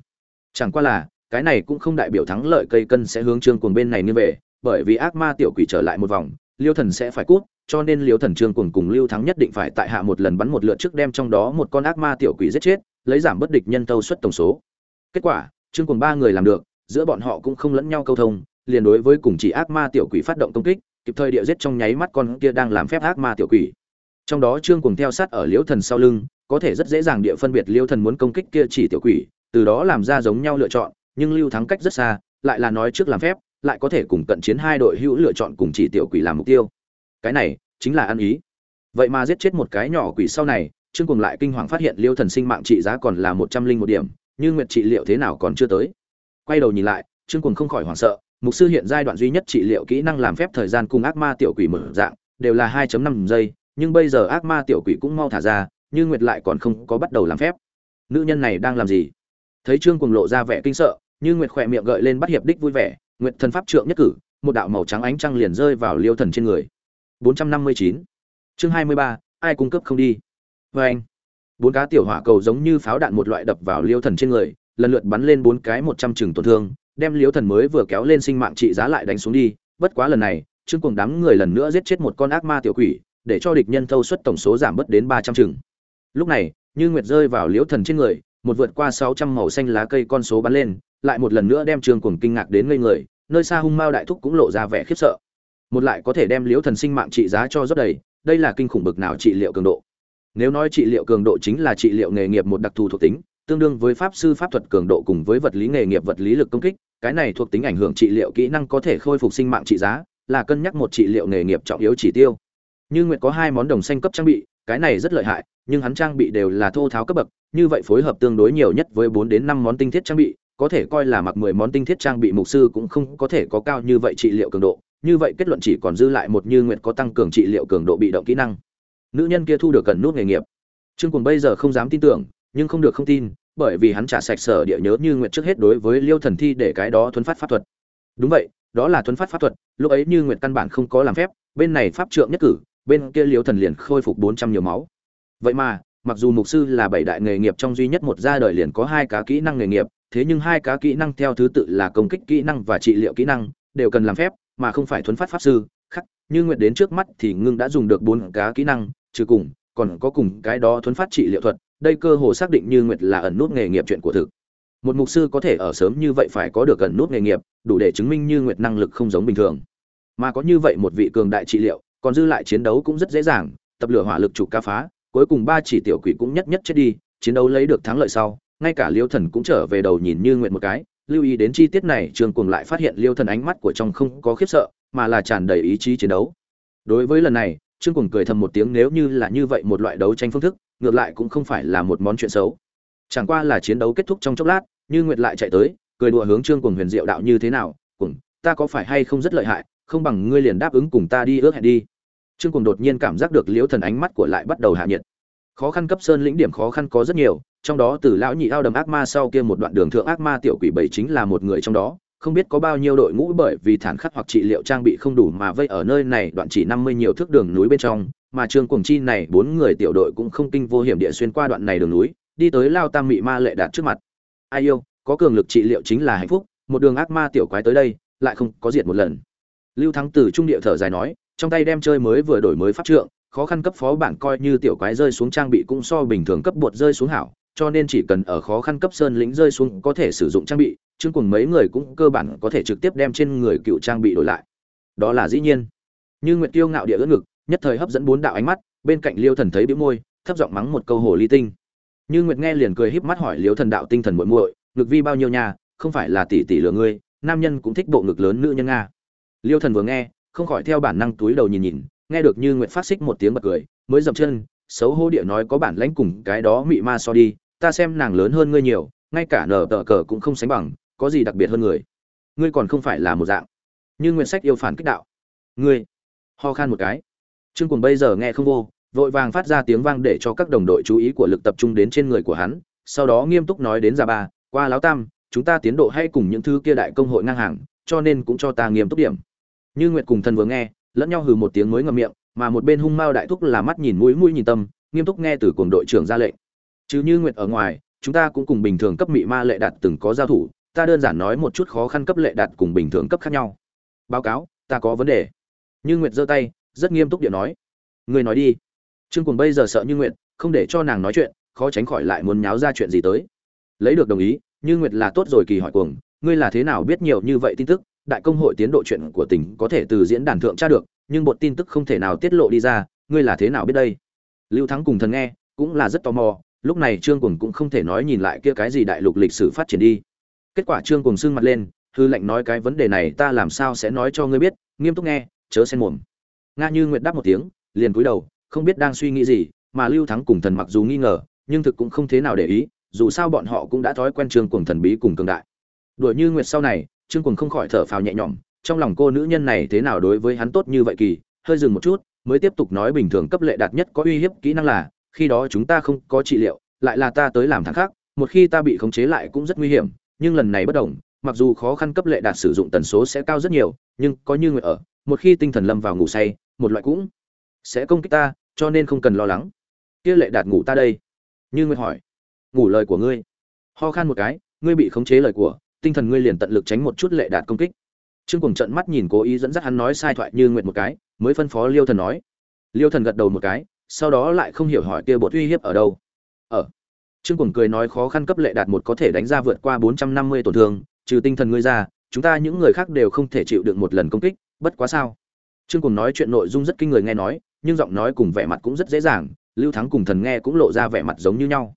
A: Chẳng qua là, cái này cũng không đại biểu thắng lợi cây cân sẽ hướng trương cuồng bên này như về, bởi vì ác ma tiểu quỷ trở lại một vòng, liêu thần sẽ phải cút cho nên liêu thần trương cùng cùng lưu thắng nhất định phải tại hạ một lần bắn một lượt trước đem trong đó một con ác ma tiểu quỷ giết chết, lấy giảm bất địch nhân tâu suất tổng số. Kết quả, trương cùng ba người làm được, giữa bọn họ cũng không lẫn nhau câu thông, liền đối với cùng chỉ ác ma tiểu quỷ phát động công kích, kịp thời địa giết trong nháy mắt con kia đang làm phép ác ma tiểu quỷ. Trong đó trương cùng theo sát ở liễu thần sau lưng, có thể rất dễ dàng địa phân biệt liễu thần muốn công kích kia chỉ tiểu quỷ, từ đó làm ra giống nhau lựa chọn, nhưng lưu thắng cách rất xa, lại là nói trước làm phép, lại có thể cùng cận chiến hai đội hữu lựa chọn cùng chỉ tiểu quỷ làm mục tiêu cái này, chính là ăn ý. Vậy mà giết chết một cái nhỏ quỷ sau này, trương cùng lại kinh hoàng phát hiện liêu thần sinh mạng trị giá còn là một trăm linh một điểm nhưng nguyệt trị liệu thế nào còn chưa tới. Quay đầu nhìn lại, trương cùng không khỏi hoảng sợ, mục sư hiện giai đoạn duy nhất trị liệu kỹ năng làm phép thời gian cùng ác ma tiểu quỷ mở dạng, đều là 2 năm giây, nhưng bây giờ ác ma tiểu quỷ cũng mau thả ra, như nguyệt lại còn không có bắt đầu làm phép. Nữ nhân này đang làm gì? Thấy trương cùng lộ ra vẻ kinh sợ, như nguyệt khỏe miệng gợi lên bắt hiệp đích vui vẻ, nguyệt thần pháp trượng nhất cử, một đạo màu trắng ánh trăng liền rơi vào liêu thần trên người. 459 chương 23, ai cung cấp không đi? Vê anh bốn cá tiểu hỏa cầu giống như pháo đạn một loại đập vào liêu thần trên người lần lượt bắn lên bốn cái một trăm chừng tổn thương đem liêu thần mới vừa kéo lên sinh mạng trị giá lại đánh xuống đi. Bất quá lần này trương cuồng đám người lần nữa giết chết một con ác ma tiểu quỷ để cho địch nhân thâu suất tổng số giảm bớt đến ba trăm chừng. Lúc này như nguyệt rơi vào liêu thần trên người một vượt qua sáu trăm màu xanh lá cây con số bắn lên lại một lần nữa đem trương cuồng kinh ngạc đến ngây người nơi xa hung mao đại thúc cũng lộ ra vẻ khiếp sợ một lại có thể đem liễu thần sinh mạng trị giá cho rất đầy, đây là kinh khủng bực nào trị liệu cường độ. Nếu nói trị liệu cường độ chính là trị liệu nghề nghiệp một đặc thù thuộc tính, tương đương với pháp sư pháp thuật cường độ cùng với vật lý nghề nghiệp vật lý lực công kích, cái này thuộc tính ảnh hưởng trị liệu kỹ năng có thể khôi phục sinh mạng trị giá, là cân nhắc một trị liệu nghề nghiệp trọng yếu chỉ tiêu. Như nguyệt có hai món đồng xanh cấp trang bị, cái này rất lợi hại, nhưng hắn trang bị đều là thô tháo cấp bậc, như vậy phối hợp tương đối nhiều nhất với bốn đến năm món tinh thiết trang bị, có thể coi là mặc mười món tinh thiết trang bị mục sư cũng không có thể có cao như vậy trị liệu cường độ như vậy kết luận chỉ còn dư lại một như nguyệt có tăng cường trị liệu cường độ bị động kỹ năng. Nữ nhân kia thu được cần nút nghề nghiệp. Trương cùng bây giờ không dám tin tưởng, nhưng không được không tin, bởi vì hắn trả sạch sở địa nhớ như nguyệt trước hết đối với liêu thần thi để cái đó thuấn phát pháp thuật. Đúng vậy, đó là thuấn phát pháp thuật, lúc ấy như nguyệt căn bản không có làm phép, bên này pháp trượng nhất cử, bên kia liêu thần liền khôi phục bốn trăm nhiều máu. Vậy mà, mặc dù mục sư là bảy đại nghề nghiệp trong duy nhất một gia đời liền có hai cá kỹ năng nghề nghiệp, thế nhưng hai cá kỹ năng theo thứ tự là công kích kỹ năng và trị liệu kỹ năng, đều cần làm phép mà không phải thuấn phát pháp sư, khắc, như nguyệt đến trước mắt thì ngưng đã dùng được bốn cá kỹ năng, trừ cùng, còn có cùng cái đó thuấn phát trị liệu thuật, đây cơ hồ xác định như nguyệt là ẩn nút nghề nghiệp chuyện của thực. Một mục sư có thể ở sớm như vậy phải có được ẩn nút nghề nghiệp, đủ để chứng minh như nguyệt năng lực không giống bình thường. Mà có như vậy một vị cường đại trị liệu, còn dư lại chiến đấu cũng rất dễ dàng, tập lửa hỏa lực chủ ca phá, cuối cùng ba chỉ tiểu quỷ cũng nhất nhất chết đi, chiến đấu lấy được thắng lợi sau, ngay cả liêu thần cũng trở về đầu nhìn như nguyện một cái lưu ý đến chi tiết này trương cuồng lại phát hiện liêu thần ánh mắt của trong không có khiếp sợ, mà là tràn đầy ý chí chiến đấu. Đối với lần này, trương cuồng cười thầm một tiếng, nếu như là như vậy một loại đấu tranh phương thức, ngược lại cũng không phải là một món chuyện xấu. Chẳng qua là chiến đấu kết thúc trong chốc lát, như nguyệt lại chạy tới, cười đùa hướng trương cuồng huyền diệu đạo như thế nào, cuồng, ta có phải hay không rất lợi hại, không bằng ngươi liền đáp ứng cùng ta đi ước hẹn đi. Trương cuồng đột nhiên cảm giác được liễu thần ánh mắt của lại bắt đầu hạ nhiệt. Khó khăn cấp sơn lĩnh điểm khó khăn có rất nhiều trong đó từ lão nhị ao đầm ác ma sau kia một đoạn đường thượng ác ma tiểu quỷ bảy chính là một người trong đó, không biết có bao nhiêu đội ngũ bởi vì thản khắc hoặc trị liệu trang bị không đủ mà vây ở nơi này đoạn chỉ năm mươi nhiều thước đường núi bên trong, mà trương cuồng chi này bốn người tiểu đội cũng không kinh vô hiểm địa xuyên qua đoạn này đường núi, đi tới lao tam mị ma lệ đạt trước mặt. Ai yêu, có cường lực trị liệu chính là hạnh phúc, một đường ác ma tiểu quái tới đây, lại không có diệt một lần. Lưu thắng từ trung địa thở dài nói, trong tay đem chơi mới vừa đổi mới pháp trượng, khó khăn cấp phó bản coi như tiểu quái rơi xuống trang bị cũng so bình thường cấp bột rơi xuống hảo cho nên chỉ cần ở khó khăn cấp sơn lĩnh rơi xuống có thể sử dụng trang bị chương cùng mấy người cũng cơ bản có thể trực tiếp đem trên người cựu trang bị đổi lại. Đó là dĩ nhiên. Như nguyệt tiêu ngạo địa ưỡn ngực, nhất thời hấp dẫn bốn đạo ánh mắt, bên cạnh liêu thần thấy bĩu môi, thấp giọng mắng một câu hồ ly tinh. Như nguyệt nghe liền cười híp mắt hỏi liêu thần đạo tinh thần muội muội, ngực vi bao nhiêu nhà không phải là tỷ tỷ lừa ngươi, nam nhân cũng thích bộ ngực lớn nữ nhân nga. Liêu thần vừa nghe, không khỏi theo bản năng túi đầu nhìn nhìn, nghe được như nguyệt phát xích một tiếng bật cười, mới dậm chân, xấu hô địa nói có bản lãnh cùng cái đó mị ma so đi ta xem nàng lớn hơn ngươi nhiều, ngay cả nở tờ cờ cũng không sánh bằng, có gì đặc biệt hơn người? Ngươi còn không phải là một dạng. Như nguyện sách yêu phản kích đạo. Ngươi, ho khan một cái. Trương cùng bây giờ nghe không vô, vội vàng phát ra tiếng vang để cho các đồng đội chú ý của lực tập trung đến trên người của hắn, sau đó nghiêm túc nói đến già ba, qua láo tam, chúng ta tiến độ hay cùng những thứ kia đại công hội ngang hàng, cho nên cũng cho ta nghiêm túc điểm. Như nguyệt cùng thần vừa nghe, lẫn nhau hừ một tiếng mới ngậm miệng, mà một bên hung mao đại thúc là mắt nhìn mũi mũi nhìn tâm, nghiêm túc nghe từ cùng đội trưởng ra lệnh chứ như nguyệt ở ngoài, chúng ta cũng cùng bình thường cấp mị ma lệ đạt từng có giao thủ, ta đơn giản nói một chút khó khăn cấp lệ đạt cùng bình thường cấp khác nhau. Báo cáo, ta có vấn đề. Như nguyệt giơ tay, rất nghiêm túc điện nói. Người nói đi. Trương cùng bây giờ sợ như nguyệt, không để cho nàng nói chuyện, khó tránh khỏi lại muốn nháo ra chuyện gì tới. Lấy được đồng ý, như nguyệt là tốt rồi kỳ hỏi cuồng, ngươi là thế nào biết nhiều như vậy tin tức? Đại công hội tiến độ chuyện của tỉnh có thể từ diễn đàn thượng tra được, nhưng một tin tức không thể nào tiết lộ đi ra, ngươi là thế nào biết đây? Lưu thắng cùng thần nghe, cũng là rất tò mò lúc này trương cùng cũng không thể nói nhìn lại kia cái gì đại lục lịch sử phát triển đi. Kết quả trương cùng sưng mặt lên, hư lệnh nói cái vấn đề này ta làm sao sẽ nói cho ngươi biết, nghiêm túc nghe, chớ xen mồm. Nga như nguyệt đáp một tiếng, liền cúi đầu, không biết đang suy nghĩ gì, mà lưu thắng cùng thần mặc dù nghi ngờ, nhưng thực cũng không thế nào để ý, dù sao bọn họ cũng đã thói quen trương cùng thần bí cùng cường đại. Đuổi như nguyệt sau này, trương cùng không khỏi thở phào nhẹ nhõm, trong lòng cô nữ nhân này thế nào đối với hắn tốt như vậy kỳ, hơi dừng một chút, mới tiếp tục nói bình thường cấp lệ đạt nhất có uy hiếp kỹ năng là khi đó chúng ta không có trị liệu, lại là ta tới làm thằng khác, một khi ta bị khống chế lại cũng rất nguy hiểm, nhưng lần này bất đồng, mặc dù khó khăn cấp lệ đạt sử dụng tần số sẽ cao rất nhiều, nhưng có như người ở, một khi tinh thần lâm vào ngủ say, một loại cũng sẽ công kích ta, cho nên không cần lo lắng. Kia lệ đạt ngủ ta đây. Như ngươi hỏi, ngủ lời của ngươi. Ho khan một cái, ngươi bị khống chế lời của, tinh thần ngươi liền tận lực tránh một chút lệ đạt công kích. Trương cùng trận mắt nhìn cố ý dẫn dắt hắn nói sai thoại như nguyệt một cái, mới phân phó liêu thần nói. Liêu thần gật đầu một cái sau đó lại không hiểu hỏi kia bột uy hiếp ở đâu. Ở. Trương cuồng cười nói khó khăn cấp lệ đạt một có thể đánh ra vượt qua bốn trăm năm mươi tổn thương, trừ tinh thần ngươi ra, chúng ta những người khác đều không thể chịu được một lần công kích, bất quá sao? Trương cuồng nói chuyện nội dung rất kinh người nghe nói, nhưng giọng nói cùng vẻ mặt cũng rất dễ dàng, lưu thắng cùng thần nghe cũng lộ ra vẻ mặt giống như nhau.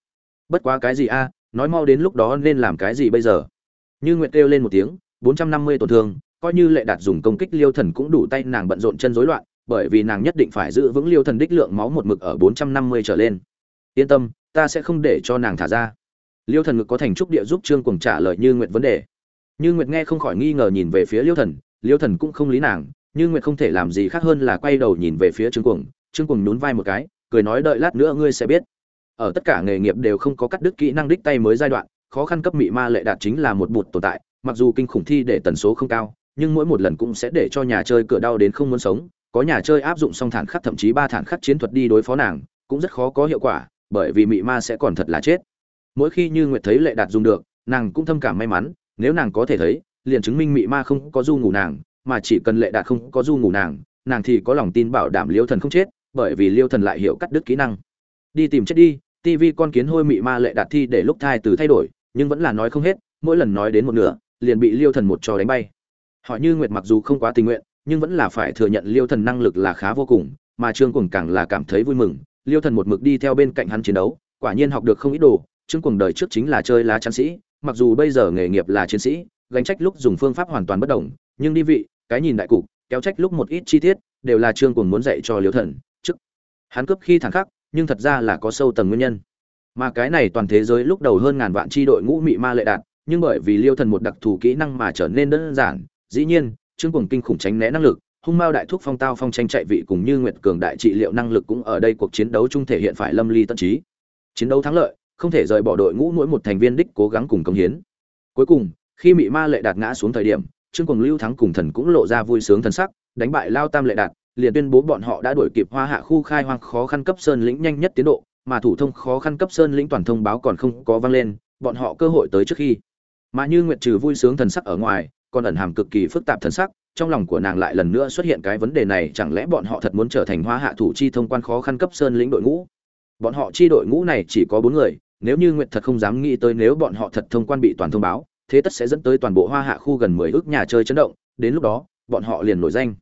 A: Bất quá cái gì a, nói mau đến lúc đó nên làm cái gì bây giờ? Như nguyệt kêu lên một tiếng, bốn trăm năm mươi tổn thương, coi như lệ đạt dùng công kích liêu thần cũng đủ tay nàng bận rộn chân rối loạn bởi vì nàng nhất định phải giữ vững liêu thần đích lượng máu một mực ở bốn trăm năm mươi trở lên. Yên tâm, ta sẽ không để cho nàng thả ra. Liêu thần ngực có thành trúc địa giúp trương cùng trả lời như nguyệt vấn đề. Như nguyệt nghe không khỏi nghi ngờ nhìn về phía liêu thần liêu thần cũng không lý nàng, như nguyệt không thể làm gì khác hơn là quay đầu nhìn về phía trương cuồng trương cuồng nhún vai một cái, cười nói đợi lát nữa ngươi sẽ biết. Ở tất cả nghề nghiệp đều không có cắt đứt kỹ năng đích tay mới giai đoạn, khó khăn cấp mị ma lệ đạt chính là một bụt tồn tại, mặc dù kinh khủng thi để tần số không cao, nhưng mỗi một lần cũng sẽ để cho nhà chơi cửa đau đến không muốn sống có nhà chơi áp dụng song thản khắc, thậm chí ba thản khắc chiến thuật đi đối phó nàng, cũng rất khó có hiệu quả, bởi vì mị ma sẽ còn thật là chết. Mỗi khi như nguyệt thấy lệ đạt dùng được, nàng cũng thâm cảm may mắn, nếu nàng có thể thấy, liền chứng minh mị ma không có du ngủ nàng, mà chỉ cần lệ đạt không có du ngủ nàng nàng thì có lòng tin bảo đảm liêu thần không chết, bởi vì liêu thần lại hiểu cắt đứt kỹ năng. Đi tìm chết đi tivi con kiến hôi mị ma lệ đạt thi để lúc thai từ thay đổi, nhưng vẫn là nói không hết, mỗi lần nói đến một nửa, liền bị liêu thần một trò đánh bay. Họ như nguyệt mặc dù không quá tình nguyện nhưng vẫn là phải thừa nhận liêu thần năng lực là khá vô cùng, mà trương Cuồng càng là cảm thấy vui mừng. Liêu thần một mực đi theo bên cạnh hắn chiến đấu, quả nhiên học được không ít đồ. Trương cuồng đời trước chính là chơi lá chắn sĩ, mặc dù bây giờ nghề nghiệp là chiến sĩ, gánh trách lúc dùng phương pháp hoàn toàn bất đồng, nhưng đi vị, cái nhìn đại cục, kéo trách lúc một ít chi tiết, đều là trương cuồng muốn dạy cho liêu thần. Trước, hắn cướp khi thẳng khắc, nhưng thật ra là có sâu tầng nguyên nhân. Mà cái này toàn thế giới lúc đầu hơn ngàn vạn chi đội ngũ mị ma lệ đạt nhưng bởi vì liêu thần một đặc thù kỹ năng mà trở nên đơn giản, dĩ nhiên trương cuồng kinh khủng tránh né năng lực, hung mao đại thuốc phong tao phong tranh chạy vị cùng như nguyệt cường đại trị liệu năng lực cũng ở đây cuộc chiến đấu chung thể hiện phải lâm ly tận trí. Chiến đấu thắng lợi, không thể rời bỏ đội ngũ mỗi một thành viên đích cố gắng cùng công hiến. Cuối cùng, khi mị ma lệ đạt ngã xuống thời điểm, trương cuồng lưu thắng cùng thần cũng lộ ra vui sướng thần sắc, đánh bại lao tam lệ đạt, liền tuyên bố bọn họ đã đuổi kịp hoa hạ khu khai hoang khó khăn cấp sơn lĩnh nhanh nhất tiến độ, mà thủ thông khó khăn cấp sơn lĩnh toàn thông báo còn không có vang lên, bọn họ cơ hội tới trước khi. Mà như nguyệt trừ vui sướng thần sắc ở ngoài còn ẩn hàm cực kỳ phức tạp thần sắc, trong lòng của nàng lại lần nữa xuất hiện cái vấn đề này, chẳng lẽ bọn họ thật muốn trở thành hoa hạ thủ chi thông quan khó khăn cấp sơn lĩnh đội ngũ? Bọn họ chi đội ngũ này chỉ có bốn người, nếu như nguyệt thật không dám nghĩ tới nếu bọn họ thật thông quan bị toàn thông báo, thế tất sẽ dẫn tới toàn bộ hoa hạ khu gần mười ước nhà chơi chấn động, đến lúc đó, bọn họ liền nổi danh.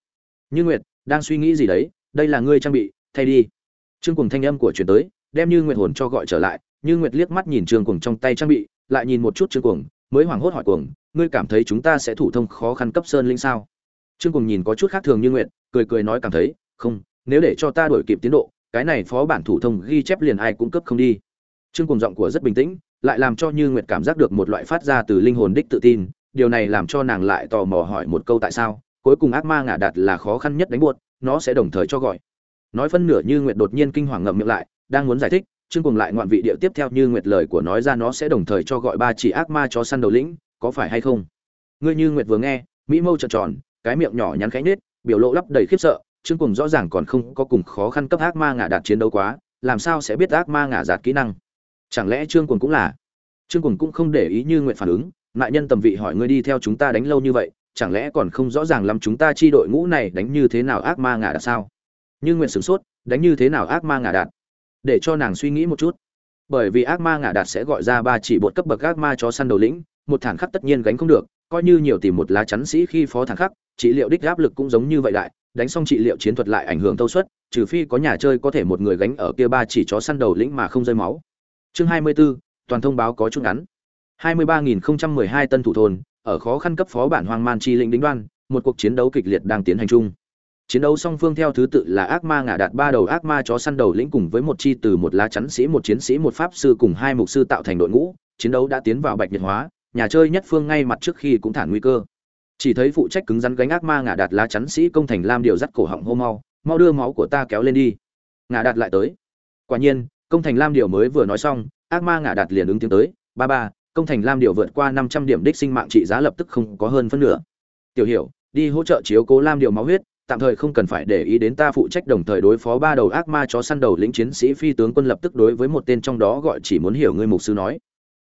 A: Như nguyệt, đang suy nghĩ gì đấy? Đây là ngươi trang bị, thay đi. Trương cùng thanh âm của truyền tới, đem như nguyệt hồn cho gọi trở lại, như nguyệt liếc mắt nhìn trương cùng trong tay trang bị, lại nhìn một chút trương cùng mới hoảng hốt hỏi cuồng ngươi cảm thấy chúng ta sẽ thủ thông khó khăn cấp sơn linh sao? Trương cùng nhìn có chút khác thường như nguyện cười cười nói cảm thấy, không, nếu để cho ta đổi kịp tiến độ, cái này phó bản thủ thông ghi chép liền ai cũng cấp không đi. Trương cùng giọng của rất bình tĩnh, lại làm cho như nguyệt cảm giác được một loại phát ra từ linh hồn đích tự tin, điều này làm cho nàng lại tò mò hỏi một câu tại sao, cuối cùng ác ma ngả đặt là khó khăn nhất đánh buột nó sẽ đồng thời cho gọi. Nói phân nửa như nguyệt đột nhiên kinh hoàng ngậm miệng lại, đang muốn giải thích, Trương cùng lại ngoạn vị điệu tiếp theo như nguyệt lời của nói ra nó sẽ đồng thời cho gọi ba chỉ ác ma chó săn đầu lĩnh có phải hay không? Ngươi như nguyệt vừa nghe, mỹ mâu trợn tròn, cái miệng nhỏ nhắn khẽ nết biểu lộ lắp đầy khiếp sợ chương cùng rõ ràng còn không có cùng khó khăn cấp ác ma ngả đạt chiến đấu quá, làm sao sẽ biết ác ma ngả giạt kỹ năng? Chẳng lẽ trương cùng cũng là? Trương cùng cũng không để ý như nguyện phản ứng nạn nhân tầm vị hỏi ngươi đi theo chúng ta đánh lâu như vậy, chẳng lẽ còn không rõ ràng lắm chúng ta chi đội ngũ này đánh như thế nào ác ma ngả đạt sao? Như nguyện sửng sốt, đánh như thế nào ác ma ngả đạt? Để cho nàng suy nghĩ một chút. Bởi vì ác ma ngả đạt sẽ gọi ra ba chỉ bột cấp bậc ác ma chó săn đầu lĩnh một thản khắc tất nhiên gánh không được coi như nhiều tìm một lá chắn sĩ khi phó thản khắc trị liệu đích áp lực cũng giống như vậy đại đánh xong trị liệu chiến thuật lại ảnh hưởng thâu suất trừ phi có nhà chơi có thể một người gánh ở kia ba chỉ chó săn đầu lĩnh mà không rơi máu. Chương 24, toàn thông báo có chút ngắn. 23.012 tân thủ thôn ở khó khăn cấp phó bản hoang man chi lĩnh đính đoan một cuộc chiến đấu kịch liệt đang tiến hành chung. Chiến đấu song phương theo thứ tự là ác ma ngả đạt ba đầu ác ma chó săn đầu lĩnh cùng với một chi từ một lá chắn sĩ một chiến sĩ một pháp sư cùng hai mục sư tạo thành đội ngũ chiến đấu đã tiến vào bạch nhiệt hóa nhà chơi nhất phương ngay mặt trước khi cũng thản nguy cơ. Chỉ thấy phụ trách cứng rắn gánh ác ma ngả đạt lá chắn sĩ công thành lam điều dắt cổ họng hô mau mau đưa máu của ta kéo lên đi. Ngả đạt lại tới. Quả nhiên, công thành lam điều mới vừa nói xong, ác ma ngả đạt liền ứng tiếng tới, ba ba, công thành lam điều vượt qua năm trăm điểm đích sinh mạng trị giá lập tức không có hơn phân nửa. Tiểu hiểu, đi hỗ trợ chiếu cố lam điều máu huyết, tạm thời không cần phải để ý đến ta phụ trách đồng thời đối phó ba đầu ác ma chó săn đầu lĩnh chiến sĩ phi tướng quân lập tức đối với một tên trong đó gọi chỉ muốn hiểu ngươi mục sư nói.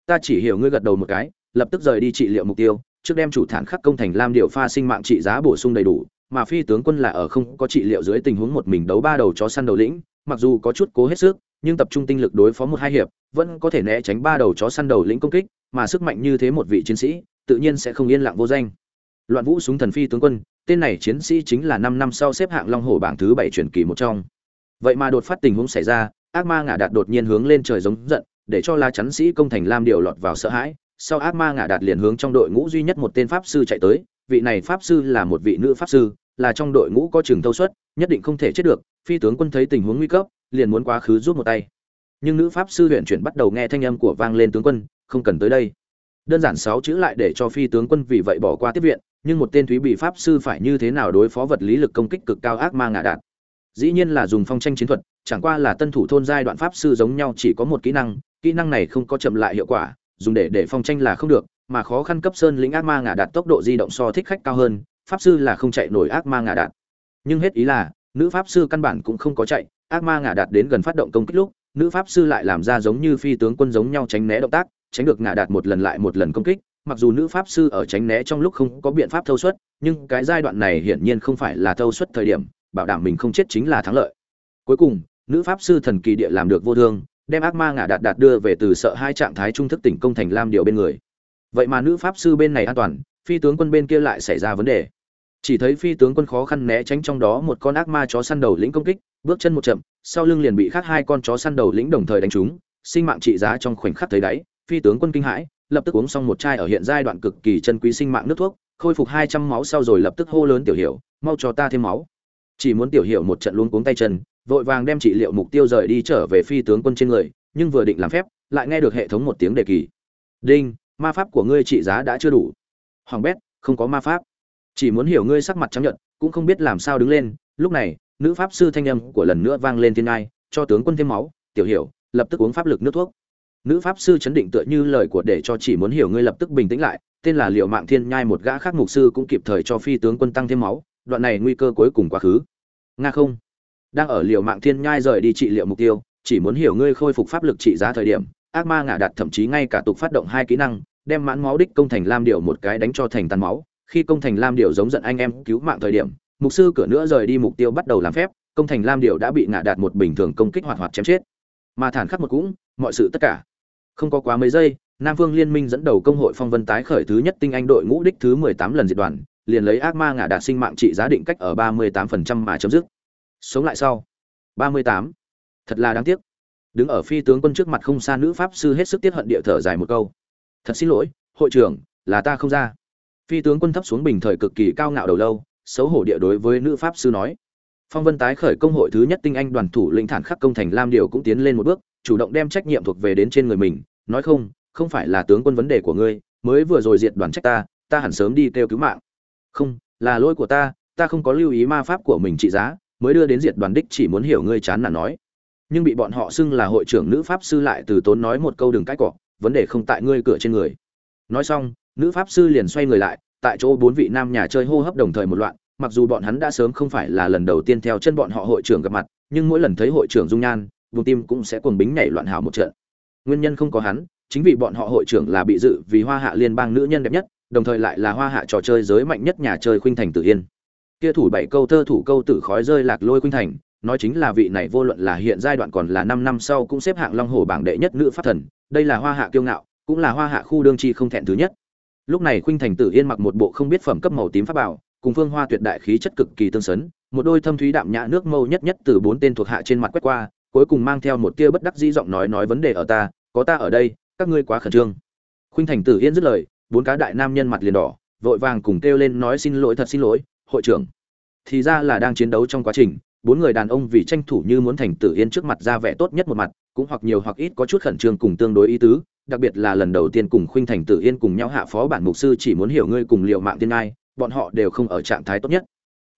A: Ta chỉ hiểu ngươi gật đầu một cái lập tức rời đi trị liệu mục tiêu, trước đem chủ thản khắc công thành lam điệu pha sinh mạng trị giá bổ sung đầy đủ, mà phi tướng quân là ở không có trị liệu dưới tình huống một mình đấu ba đầu chó săn đầu lĩnh, mặc dù có chút cố hết sức, nhưng tập trung tinh lực đối phó một hai hiệp, vẫn có thể né tránh ba đầu chó săn đầu lĩnh công kích, mà sức mạnh như thế một vị chiến sĩ, tự nhiên sẽ không yên lặng vô danh. Loạn vũ súng thần phi tướng quân, tên này chiến sĩ chính là năm năm sau xếp hạng long hổ bảng thứ bảy truyền kỳ một trong. Vậy mà đột phát tình huống xảy ra, ác ma ngả đạt đột nhiên hướng lên trời giống giận, để cho la chắn sĩ công thành lam điều lọt vào sợ hãi sau ác ma Ngã đạt liền hướng trong đội ngũ duy nhất một tên pháp sư chạy tới, vị này pháp sư là một vị nữ pháp sư, là trong đội ngũ có trường thâu suất, nhất định không thể chết được, phi tướng quân thấy tình huống nguy cấp, liền muốn quá khứ rút một tay nhưng nữ pháp sư huyện chuyển bắt đầu nghe thanh âm của vang lên tướng quân, không cần tới đây đơn giản sáu chữ lại để cho phi tướng quân vì vậy bỏ qua tiếp viện, nhưng một tên thúy bị pháp sư phải như thế nào đối phó vật lý lực công kích cực cao ác ma Ngã Đạt? dĩ nhiên là dùng phong tranh chiến thuật, chẳng qua là tân thủ thôn giai đoạn pháp sư giống nhau chỉ có một kỹ năng kỹ năng này không có chậm lại hiệu quả dùng để để phong tranh là không được, mà khó khăn cấp sơn lĩnh ác ma ngả đạt tốc độ di động so thích khách cao hơn, pháp sư là không chạy nổi ác ma ngả đạt. Nhưng hết ý là, nữ pháp sư căn bản cũng không có chạy, ác ma ngả đạt đến gần phát động công kích lúc, nữ pháp sư lại làm ra giống như phi tướng quân giống nhau tránh né động tác, tránh được ngả đạt một lần lại một lần công kích. Mặc dù nữ pháp sư ở tránh né trong lúc không có biện pháp thâu suất, nhưng cái giai đoạn này hiển nhiên không phải là thâu suất thời điểm, bảo đảm mình không chết chính là thắng lợi. Cuối cùng, nữ pháp sư thần kỳ địa làm được vô thương đem ác ma ngã đạt đạt đưa về từ sợ hai trạng thái trung thức tỉnh công thành lam điều bên người. Vậy mà nữ pháp sư bên này an toàn, phi tướng quân bên kia lại xảy ra vấn đề. Chỉ thấy phi tướng quân khó khăn né tránh trong đó một con ác ma chó săn đầu lĩnh công kích, bước chân một chậm, sau lưng liền bị khác hai con chó săn đầu lĩnh đồng thời đánh trúng, sinh mạng trị giá trong khoảnh khắc thấy đáy, phi tướng quân kinh hãi, lập tức uống xong một chai ở hiện giai đoạn cực kỳ chân quý sinh mạng nước thuốc, khôi phục hai trăm máu sau rồi lập tức hô lớn tiểu hiểu, mau cho ta thêm máu. Chỉ muốn tiểu hiểu một trận luôn cuống tay chân vội vàng đem trị liệu mục tiêu rời đi trở về phi tướng quân trên người, nhưng vừa định làm phép, lại nghe được hệ thống một tiếng đề kỳ. Đinh, ma pháp của ngươi trị giá đã chưa đủ. Hoàng bét, không có ma pháp. Chỉ muốn hiểu ngươi sắc mặt trắng nhợt, cũng không biết làm sao đứng lên. Lúc này, nữ pháp sư thanh âm của lần nữa vang lên thiên ngai, cho tướng quân thêm máu. Tiểu hiểu, lập tức uống pháp lực nước thuốc. Nữ pháp sư chấn định tựa như lời của để cho chỉ muốn hiểu ngươi lập tức bình tĩnh lại, tên là liệu mạng thiên nhai một gã khác mục sư cũng kịp thời cho phi tướng quân tăng thêm máu. Đoạn này nguy cơ cuối cùng quá khứ. Nga không đang ở liệu mạng thiên nhai rời đi trị liệu mục tiêu, chỉ muốn hiểu ngươi khôi phục pháp lực trị giá thời điểm, ác ma ngả đặt thậm chí ngay cả tục phát động hai kỹ năng, đem mãn máu đích công thành lam điệu một cái đánh cho thành tàn máu. Khi công thành lam điệu giống giận anh em cứu mạng thời điểm, mục sư cửa nữa rời đi mục tiêu bắt đầu làm phép, công thành lam điệu đã bị ngả đạt một bình thường công kích hoạt hoạt chém chết. Mà thản khắc một cũng, mọi sự tất cả. Không có quá mấy giây, nam phương liên minh dẫn đầu công hội phong vân tái khởi thứ nhất tinh anh đội ngũ đích thứ mười tám lần diệt đoàn, liền lấy ác ma ngả đạt sinh mạng trị giá định cách ở ba mươi tám phần trăm mà chấm dứt sống lại sau. Ba mươi tám. Thật là đáng tiếc. Đứng ở phi tướng quân trước mặt không xa nữ pháp sư hết sức tiết hận địa thở dài một câu. Thật xin lỗi, hội trưởng, là ta không ra. Phi tướng quân thấp xuống bình thời cực kỳ cao ngạo đầu lâu, xấu hổ địa đối với nữ pháp sư nói. Phong vân tái khởi công hội thứ nhất tinh anh đoàn thủ lĩnh thản khắc công thành lam điều cũng tiến lên một bước, chủ động đem trách nhiệm thuộc về đến trên người mình, nói không không phải là tướng quân vấn đề của ngươi, mới vừa rồi diệt đoàn trách ta ta hẳn sớm đi kêu cứu mạng. Không, là lỗi của ta ta không có lưu ý ma pháp của mình trị giá mới đưa đến diệt đoàn đích chỉ muốn hiểu ngươi chán nản nói. Nhưng bị bọn họ xưng là hội trưởng nữ pháp sư lại từ tốn nói một câu đừng cãi cọ, vấn đề không tại ngươi cửa trên người. Nói xong, nữ pháp sư liền xoay người lại, tại chỗ bốn vị nam nhà chơi hô hấp đồng thời một loạn, mặc dù bọn hắn đã sớm không phải là lần đầu tiên theo chân bọn họ hội trưởng gặp mặt, nhưng mỗi lần thấy hội trưởng dung nhan, vùng tim cũng sẽ cuồng bính nhảy loạn hào một trận. Nguyên nhân không có hắn, chính vì bọn họ hội trưởng là bị dự vì hoa hạ liên bang nữ nhân đẹp nhất, đồng thời lại là hoa hạ trò chơi giới mạnh nhất nhà chơi khuynh thành tử yên kia thủ bảy câu thơ thủ câu tử khói rơi lạc lôi khuynh thành, nói chính là vị này vô luận là hiện giai đoạn còn là năm năm sau cũng xếp hạng long hồ bảng đệ nhất nữ pháp thần, đây là hoa hạ kiêu ngạo, cũng là hoa hạ khu đương chi không thẹn thứ nhất. Lúc này khuynh thành tử yên mặc một bộ không biết phẩm cấp màu tím pháp bảo, cùng phương hoa tuyệt đại khí chất cực kỳ tương xứng một đôi thâm thúy đạm nhã nước mâu nhất nhất từ bốn tên thuộc hạ trên mặt quét qua, cuối cùng mang theo một tia bất đắc dĩ giọng nói nói vấn đề ở ta, có ta ở đây, các ngươi quá khẩn trương. Khuynh thành tử yên dứt lời, bốn cá đại nam nhân mặt liền đỏ, vội vàng cùng kêu lên nói xin lỗi thật xin lỗi hội trưởng. Thì ra là đang chiến đấu trong quá trình, bốn người đàn ông vì tranh thủ như muốn thành tử yên trước mặt ra vẻ tốt nhất một mặt, cũng hoặc nhiều hoặc ít có chút khẩn trương cùng tương đối ý tứ, đặc biệt là lần đầu tiên cùng khuynh thành tử yên cùng nhau hạ phó bản mục sư chỉ muốn hiểu ngươi cùng liệu mạng tiên ai bọn họ đều không ở trạng thái tốt nhất.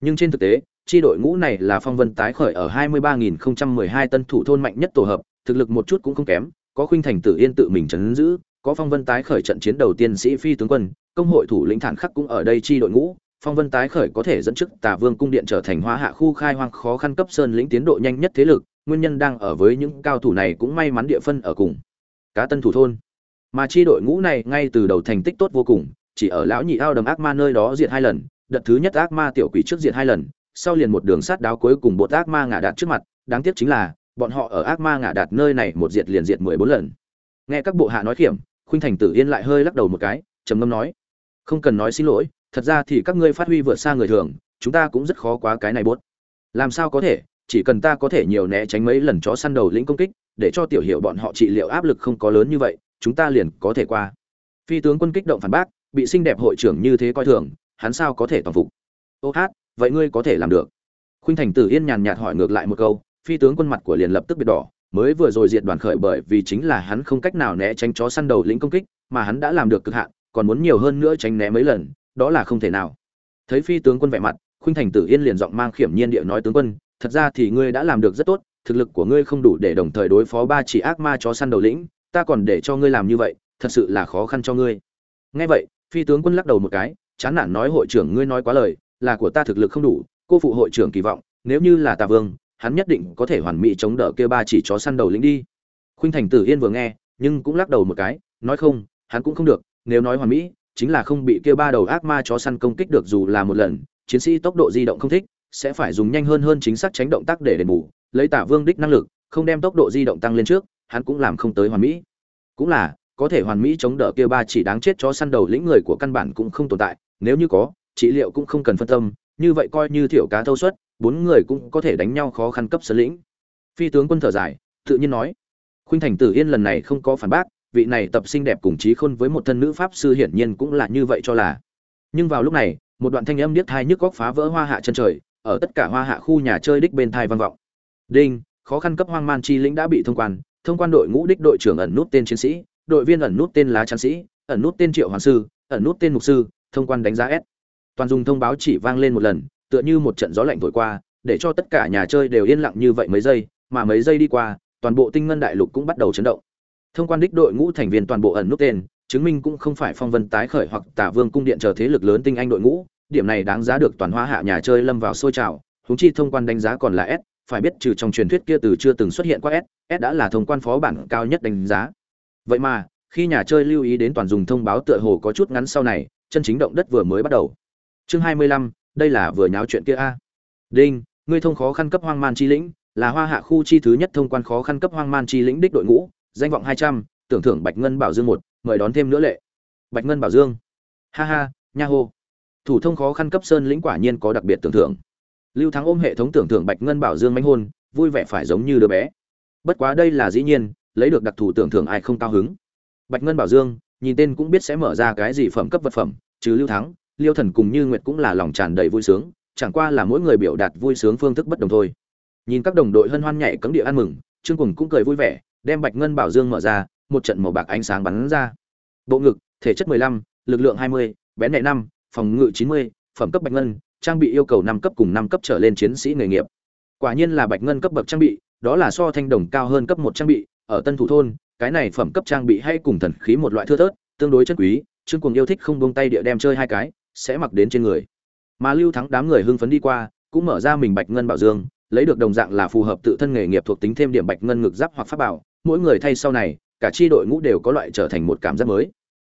A: Nhưng trên thực tế, chi đội ngũ này là phong vân tái khởi ở 23.012 tân thủ thôn mạnh nhất tổ hợp, thực lực một chút cũng không kém, có khuynh thành tử yên tự mình chấn giữ, có phong vân tái khởi trận chiến đầu tiên sĩ phi tướng quân, công hội thủ lĩnh thản khắc cũng ở đây chi đội ngũ phong vân tái khởi có thể dẫn trước tà vương cung điện trở thành hóa hạ khu khai hoang khó khăn cấp sơn lĩnh tiến độ nhanh nhất thế lực, nguyên nhân đang ở với những cao thủ này cũng may mắn địa phân ở cùng. Cá tân thủ thôn. Mà chi đội ngũ này ngay từ đầu thành tích tốt vô cùng, chỉ ở lão nhị ao đầm ác ma nơi đó diệt hai lần, đợt thứ nhất ác ma tiểu quỷ trước diệt hai lần, sau liền một đường sát đáo cuối cùng bột ác ma ngả đạt trước mặt, đáng tiếc chính là, bọn họ ở ác ma ngả đạt nơi này một diệt liền diệt mười bốn lần. Nghe các bộ hạ nói kiểm khuynh thành tử yên lại hơi lắc đầu một cái, trầm ngâm nói, không cần nói xin lỗi thật ra thì các ngươi phát huy vượt xa người thường, chúng ta cũng rất khó quá cái này bốt. Làm sao có thể? Chỉ cần ta có thể nhiều né tránh mấy lần chó săn đầu lĩnh công kích, để cho tiểu hiệu bọn họ trị liệu áp lực không có lớn như vậy, chúng ta liền có thể qua. Phi tướng quân kích động phản bác, bị xinh đẹp hội trưởng như thế coi thường, hắn sao có thể toàn phục? Ô hát, vậy ngươi có thể làm được. Khuynh thành tử yên nhàn nhạt hỏi ngược lại một câu, phi tướng quân mặt của liền lập tức biệt đỏ, mới vừa rồi diệt đoàn khởi bởi vì chính là hắn không cách nào né tránh chó săn đầu lĩnh công kích, mà hắn đã làm được cực hạn, còn muốn nhiều hơn nữa tránh né mấy lần đó là không thể nào. Thấy phi tướng quân vẻ mặt, khuynh thành tử yên liền giọng mang khiểm nhiên địa nói, tướng quân, thật ra thì ngươi đã làm được rất tốt, thực lực của ngươi không đủ để đồng thời đối phó ba chỉ ác ma chó săn đầu lĩnh, ta còn để cho ngươi làm như vậy, thật sự là khó khăn cho ngươi. Nghe vậy, phi tướng quân lắc đầu một cái, chán nản nói hội trưởng ngươi nói quá lời, là của ta thực lực không đủ, cô phụ hội trưởng kỳ vọng, nếu như là tà vương, hắn nhất định có thể hoàn mỹ chống đỡ kia ba chỉ chó săn đầu lĩnh đi. Khuynh thành tử yên vừa nghe, nhưng cũng lắc đầu một cái, nói, không, hắn cũng không được, nếu nói hoàn mỹ chính là không bị kia ba đầu ác ma chó săn công kích được dù là một lần, chiến sĩ tốc độ di động không thích, sẽ phải dùng nhanh hơn hơn chính xác tránh động tác để đền bù, lấy tả vương đích năng lực, không đem tốc độ di động tăng lên trước, hắn cũng làm không tới hoàn mỹ. Cũng là, có thể hoàn mỹ chống đỡ kia ba chỉ đáng chết chó săn đầu lĩnh người của căn bản cũng không tồn tại, nếu như có, trị liệu cũng không cần phân tâm, như vậy coi như thiểu cá thâu suất, bốn người cũng có thể đánh nhau khó khăn cấp sơn lĩnh. Phi tướng quân thở dài, tự nhiên nói. Khuynh thành tử yên lần này không có phản bác vị này tập sinh đẹp cùng trí khôn với một thân nữ pháp sư hiển nhiên cũng là như vậy cho là. Nhưng vào lúc này, một đoạn thanh âm điếc thai nhức góc phá vỡ hoa hạ chân trời, ở tất cả hoa hạ khu nhà chơi đích bên thai vang vọng. Đinh, khó khăn cấp hoang man chi lĩnh đã bị thông quan thông quan đội ngũ đích đội trưởng ẩn nút tên chiến sĩ, đội viên ẩn nút tên lá tráng sĩ, ẩn nút tên triệu hoàng sư, ẩn nút tên mục sư, thông quan đánh giá s. Toàn dùng thông báo chỉ vang lên một lần, tựa như một trận gió lạnh thổi qua, để cho tất cả nhà chơi đều yên lặng như vậy mấy giây, mà mấy giây đi qua, toàn bộ tinh ngân đại lục cũng bắt đầu chấn động thông quan đích đội ngũ thành viên toàn bộ ẩn nút tên, chứng minh cũng không phải phong vân tái khởi hoặc tả vương cung điện chờ thế lực lớn tinh anh đội ngũ. Điểm này đáng giá được toàn hoa hạ nhà chơi lâm vào sôi trào. Húng chi thông quan đánh giá còn là s, phải biết trừ trong truyền thuyết kia từ chưa từng xuất hiện qua s s đã là thông quan phó bản cao nhất đánh giá. Vậy mà, khi nhà chơi lưu ý đến toàn dùng thông báo tựa hồ có chút ngắn sau này, chân chính động đất vừa mới bắt đầu. Chương hai mươi lăm, đây là vừa nháo chuyện kia a. Đinh, ngươi thông khó khăn cấp hoang man chi lĩnh, là hoa hạ khu chi thứ nhất thông quan khó khăn cấp hoang man chi lĩnh đích đội ngũ danh vọng hai trăm, tưởng thưởng bạch ngân bảo dương một, mời đón thêm nữa lệ. Bạch ngân bảo dương. Ha ha, nha hô. Thủ thông khó khăn cấp sơn lĩnh quả nhiên có đặc biệt tưởng thưởng. Lưu thắng ôm hệ thống tưởng thưởng bạch ngân bảo dương manh hôn, vui vẻ phải giống như đứa bé. Bất quá đây là dĩ nhiên, lấy được đặc thù tưởng thưởng ai không cao hứng. Bạch ngân bảo dương, nhìn tên cũng biết sẽ mở ra cái gì phẩm cấp vật phẩm chứ lưu thắng, liêu thần cùng như nguyệt cũng là lòng tràn đầy vui sướng, chẳng qua là mỗi người biểu đạt vui sướng phương thức bất đồng thôi. Nhìn các đồng đội hân hoan nhảy cấm địa ăn mừng, trương cùng cũng cười vui vẻ đem bạch ngân bảo dương mở ra một trận màu bạc ánh sáng bắn ra. Bộ ngực thể chất 15, lực lượng 20, bén nhạy 5, phòng ngự 90, phẩm cấp bạch ngân trang bị yêu cầu năm cấp cùng năm cấp trở lên chiến sĩ nghề nghiệp. Quả nhiên là bạch ngân cấp bậc trang bị đó là so thanh đồng cao hơn cấp một trang bị ở tân thủ thôn cái này phẩm cấp trang bị hay cùng thần khí một loại thưa thớt tương đối chân quý trương cùng yêu thích không buông tay địa đem chơi hai cái sẽ mặc đến trên người. Mà lưu thắng đám người hưng phấn đi qua cũng mở ra mình bạch ngân bảo dương lấy được đồng dạng là phù hợp tự thân nghề nghiệp thuộc tính thêm điểm bạch ngân ngực giáp hoặc pháp bảo mỗi người thay sau này, cả chi đội ngũ đều có loại trở thành một cảm giác mới.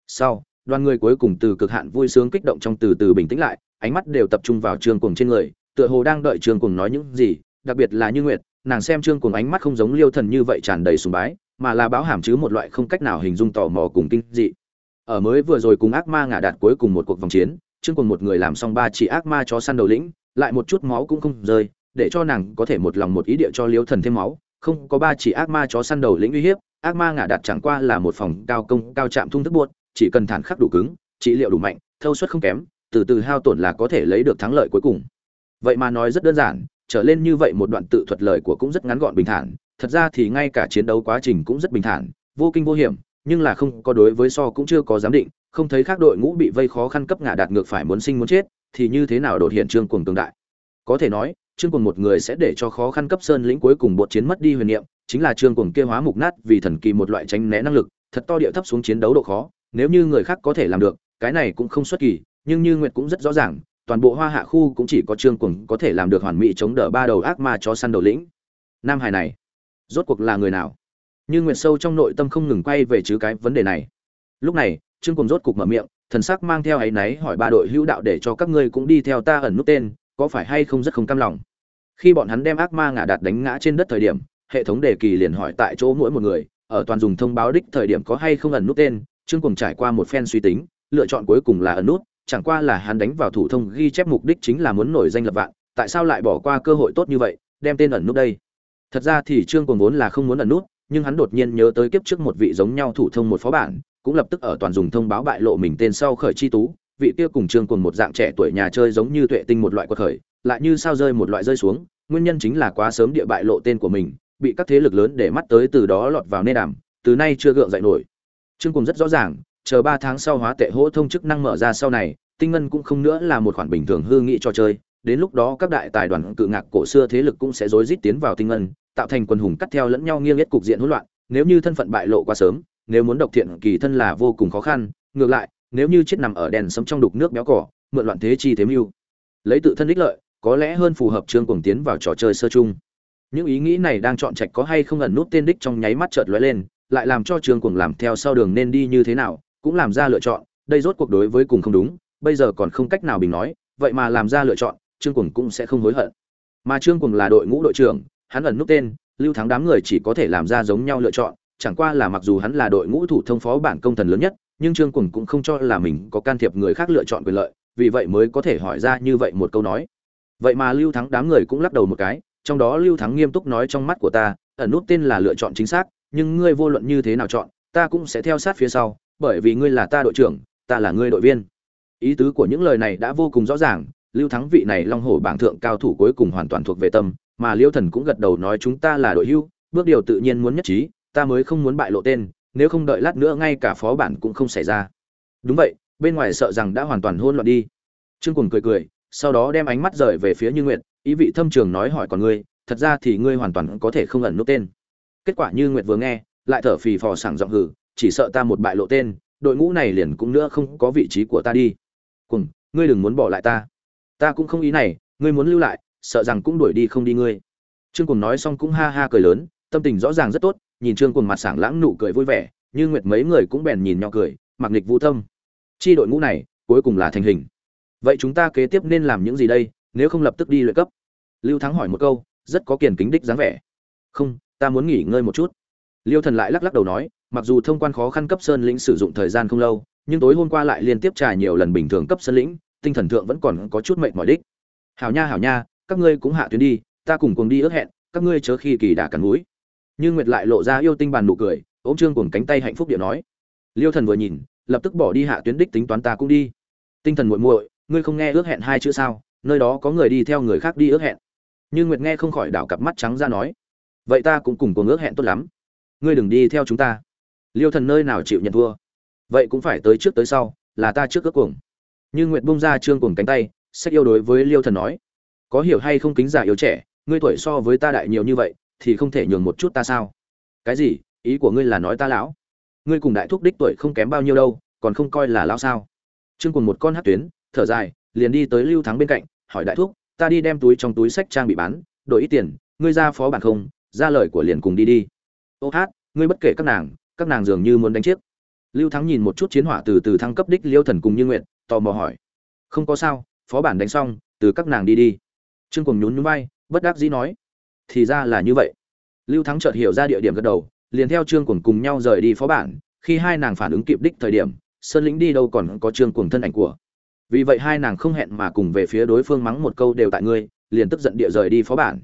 A: Sau, đoàn người cuối cùng từ cực hạn vui sướng kích động trong từ từ bình tĩnh lại, ánh mắt đều tập trung vào trương cuồng trên người, tựa hồ đang đợi trương cuồng nói những gì, đặc biệt là như nguyệt, nàng xem trương cuồng ánh mắt không giống liêu thần như vậy tràn đầy sùng bái, mà là báo hàm chứ một loại không cách nào hình dung tò mò cùng kinh dị. Ở mới vừa rồi cùng ác ma ngả đạt cuối cùng một cuộc vòng chiến, trương cuồng một người làm xong ba chỉ ác ma chó săn đầu lĩnh, lại một chút máu cũng không rơi, để cho nàng có thể một lòng một ý địa cho liêu thần thêm máu không có ba chỉ ác ma chó săn đầu lĩnh uy hiếp, ác ma ngả đặt chẳng qua là một phòng cao công, cao chạm thung thức buốt, chỉ cần thản khắc đủ cứng, trị liệu đủ mạnh, thâu suất không kém, từ từ hao tổn là có thể lấy được thắng lợi cuối cùng. Vậy mà nói rất đơn giản, trở lên như vậy một đoạn tự thuật lời của cũng rất ngắn gọn bình thản, thật ra thì ngay cả chiến đấu quá trình cũng rất bình thản, vô kinh vô hiểm, nhưng là không có đối với so cũng chưa có giám định, không thấy khác đội ngũ bị vây khó khăn cấp ngã đạt ngược phải muốn sinh muốn chết, thì như thế nào đột hiện trương cuồng tương đại? Có thể nói trương cuồng một người sẽ để cho khó khăn cấp sơn lĩnh cuối cùng bột chiến mất đi huyền niệm, chính là trương cuồng kia hóa mục nát vì thần kỳ một loại tránh né năng lực, thật to địa thấp xuống chiến đấu độ khó, nếu như người khác có thể làm được, cái này cũng không xuất kỳ, nhưng như nguyệt cũng rất rõ ràng, toàn bộ hoa hạ khu cũng chỉ có trương cuồng có thể làm được hoàn mỹ chống đỡ ba đầu ác ma cho săn đầu lĩnh. Nam hải này, rốt cuộc là người nào? Như nguyệt sâu trong nội tâm không ngừng quay về chứ cái vấn đề này. Lúc này, trương cuồng rốt cục mở miệng, thần sắc mang theo áy náy hỏi ba đội hữu đạo để cho các ngươi cũng đi theo ta ẩn nút tên, có phải hay không rất không cam lòng? Khi bọn hắn đem ác ma ngã đạt đánh ngã trên đất thời điểm, hệ thống đề kỳ liền hỏi tại chỗ mỗi một người, ở toàn dùng thông báo đích thời điểm có hay không ẩn nút tên, trương cùng trải qua một phen suy tính, lựa chọn cuối cùng là ẩn nút, chẳng qua là hắn đánh vào thủ thông ghi chép mục đích chính là muốn nổi danh lập vạn, tại sao lại bỏ qua cơ hội tốt như vậy, đem tên ẩn nút đây? Thật ra thì trương cùng vốn là không muốn ẩn nút, nhưng hắn đột nhiên nhớ tới kiếp trước một vị giống nhau thủ thông một phó bản, cũng lập tức ở toàn dùng thông báo bại lộ mình tên sau khởi chi tú, vị kia cùng trương cùng một dạng trẻ tuổi nhà chơi giống như tuệ tinh một loại quật khởi lại như sao rơi một loại rơi xuống, nguyên nhân chính là quá sớm địa bại lộ tên của mình, bị các thế lực lớn để mắt tới từ đó lọt vào nê đàm, từ nay chưa gượng dậy nổi. Trương cùng rất rõ ràng, chờ ba tháng sau hóa tệ hỗ thông chức năng mở ra sau này, tinh ngân cũng không nữa là một khoản bình thường hư nghị cho chơi, đến lúc đó các đại tài đoàn cự ngạc cổ xưa thế lực cũng sẽ rối rít tiến vào tinh ngân, tạo thành quân hùng cắt theo lẫn nhau nghiêng hết cục diện hỗn loạn, nếu như thân phận bại lộ quá sớm, nếu muốn độc thiện kỳ thân là vô cùng khó khăn, ngược lại, nếu như chết nằm ở đèn sấm trong đục nước béo cỏ, mượn loạn thế chi thế mưu, lấy tự thân ích lợi có lẽ hơn phù hợp trương cuồng tiến vào trò chơi sơ chung. Những ý nghĩ này đang chọn trạch có hay không ẩn nút tên đích trong nháy mắt chợt lóe lên, lại làm cho trương cuồng làm theo sau đường nên đi như thế nào, cũng làm ra lựa chọn, đây rốt cuộc đối với cùng không đúng, bây giờ còn không cách nào bình nói, vậy mà làm ra lựa chọn, trương cuồng cũng sẽ không hối hận. Mà trương cuồng là đội ngũ đội trưởng, hắn ẩn nút tên, lưu thắng đám người chỉ có thể làm ra giống nhau lựa chọn, chẳng qua là mặc dù hắn là đội ngũ thủ thông phó bản công thần lớn nhất, nhưng trương cuồng cũng không cho là mình có can thiệp người khác lựa chọn quyền lợi, vì vậy mới có thể hỏi ra như vậy một câu nói vậy mà lưu thắng đám người cũng lắc đầu một cái, trong đó lưu thắng nghiêm túc nói trong mắt của ta, ẩn nút tên là lựa chọn chính xác, nhưng ngươi vô luận như thế nào chọn, ta cũng sẽ theo sát phía sau, bởi vì ngươi là ta đội trưởng, ta là ngươi đội viên. Ý tứ của những lời này đã vô cùng rõ ràng, lưu thắng vị này long hổ bảng thượng cao thủ cuối cùng hoàn toàn thuộc về tâm, mà liêu thần cũng gật đầu nói chúng ta là đội hưu, bước điều tự nhiên muốn nhất trí, ta mới không muốn bại lộ tên, nếu không đợi lát nữa ngay cả phó bản cũng không xảy ra. Đúng vậy, bên ngoài sợ rằng đã hoàn toàn hôn loạn đi. Trương cùng cười cười sau đó đem ánh mắt rời về phía như nguyệt ý vị thâm trường nói hỏi còn ngươi thật ra thì ngươi hoàn toàn có thể không ẩn nút tên. Kết quả như nguyệt vừa nghe lại thở phì phò sảng giọng hừ, chỉ sợ ta một bại lộ tên đội ngũ này liền cũng nữa không có vị trí của ta đi. Cùng ngươi đừng muốn bỏ lại ta. Ta cũng không ý này ngươi muốn lưu lại sợ rằng cũng đuổi đi không đi ngươi. Trương cùng nói xong cũng ha ha cười lớn tâm tình rõ ràng rất tốt nhìn trương cùng mặt sảng lãng nụ cười vui vẻ như nguyệt mấy người cũng bèn nhìn nhau cười mặc nghịch vũ tâm chi đội ngũ này cuối cùng là thành hình vậy chúng ta kế tiếp nên làm những gì đây, nếu không lập tức đi luyện cấp? Lưu thắng hỏi một câu, rất có kiền kính đích dáng vẻ. Không, ta muốn nghỉ ngơi một chút. Liêu thần lại lắc lắc đầu nói, mặc dù thông quan khó khăn cấp sơn lĩnh sử dụng thời gian không lâu, nhưng tối hôm qua lại liên tiếp trải nhiều lần bình thường cấp sơn lĩnh, tinh thần thượng vẫn còn có chút mệnh mỏi đích. Hảo nha hảo nha, các ngươi cũng hạ tuyến đi, ta cùng cùng đi ước hẹn, các ngươi chớ khi kỳ đà cắn núi nhưng nguyệt lại lộ ra yêu tinh bàn nụ cười, ôm trương cùng cánh tay hạnh phúc điện nói. Liêu thần vừa nhìn, lập tức bỏ đi hạ tuyến đích tính toán ta cũng đi. Tinh thần muội muội ngươi không nghe ước hẹn hai chữ sao, nơi đó có người đi theo người khác đi ước hẹn. Nhưng nguyệt nghe không khỏi đảo cặp mắt trắng ra nói, vậy ta cũng cùng cùng ước hẹn tốt lắm. Ngươi đừng đi theo chúng ta. Liêu thần nơi nào chịu nhận thua? Vậy cũng phải tới trước tới sau, là ta trước ước cuồng. Như nguyệt bung ra trương cuồng cánh tay sách yêu đối với liêu thần nói, có hiểu hay không kính giả yếu trẻ, ngươi tuổi so với ta đại nhiều như vậy, thì không thể nhường một chút ta sao? Cái gì? Ý của ngươi là nói ta lão? Ngươi cùng đại thúc đích tuổi không kém bao nhiêu đâu, còn không coi là lão sao? Trương cùng một con hát tuyến thở dài, liền đi tới lưu thắng bên cạnh, hỏi đại thúc, ta đi đem túi trong túi sách trang bị bán, đổi ít tiền, ngươi ra phó bản không, ra lời của liền cùng đi đi. Ô hát, ngươi bất kể các nàng các nàng dường như muốn đánh chiếc. Lưu thắng nhìn một chút chiến hỏa từ từ thăng cấp đích liêu thần cùng như nguyện tò mò hỏi, không có sao, phó bản đánh xong, từ các nàng đi đi. Trương cùng nhún nhún vai, bất đắc dĩ nói, thì ra là như vậy. Lưu thắng chợt hiểu ra địa điểm gật đầu, liền theo trương cùng cùng nhau rời đi phó bản, khi hai nàng phản ứng kịp đích thời điểm, sơn lĩnh đi đâu còn có trương cùng thân ảnh của vì vậy hai nàng không hẹn mà cùng về phía đối phương mắng một câu đều tại ngươi, liền tức giận địa rời đi phó bản.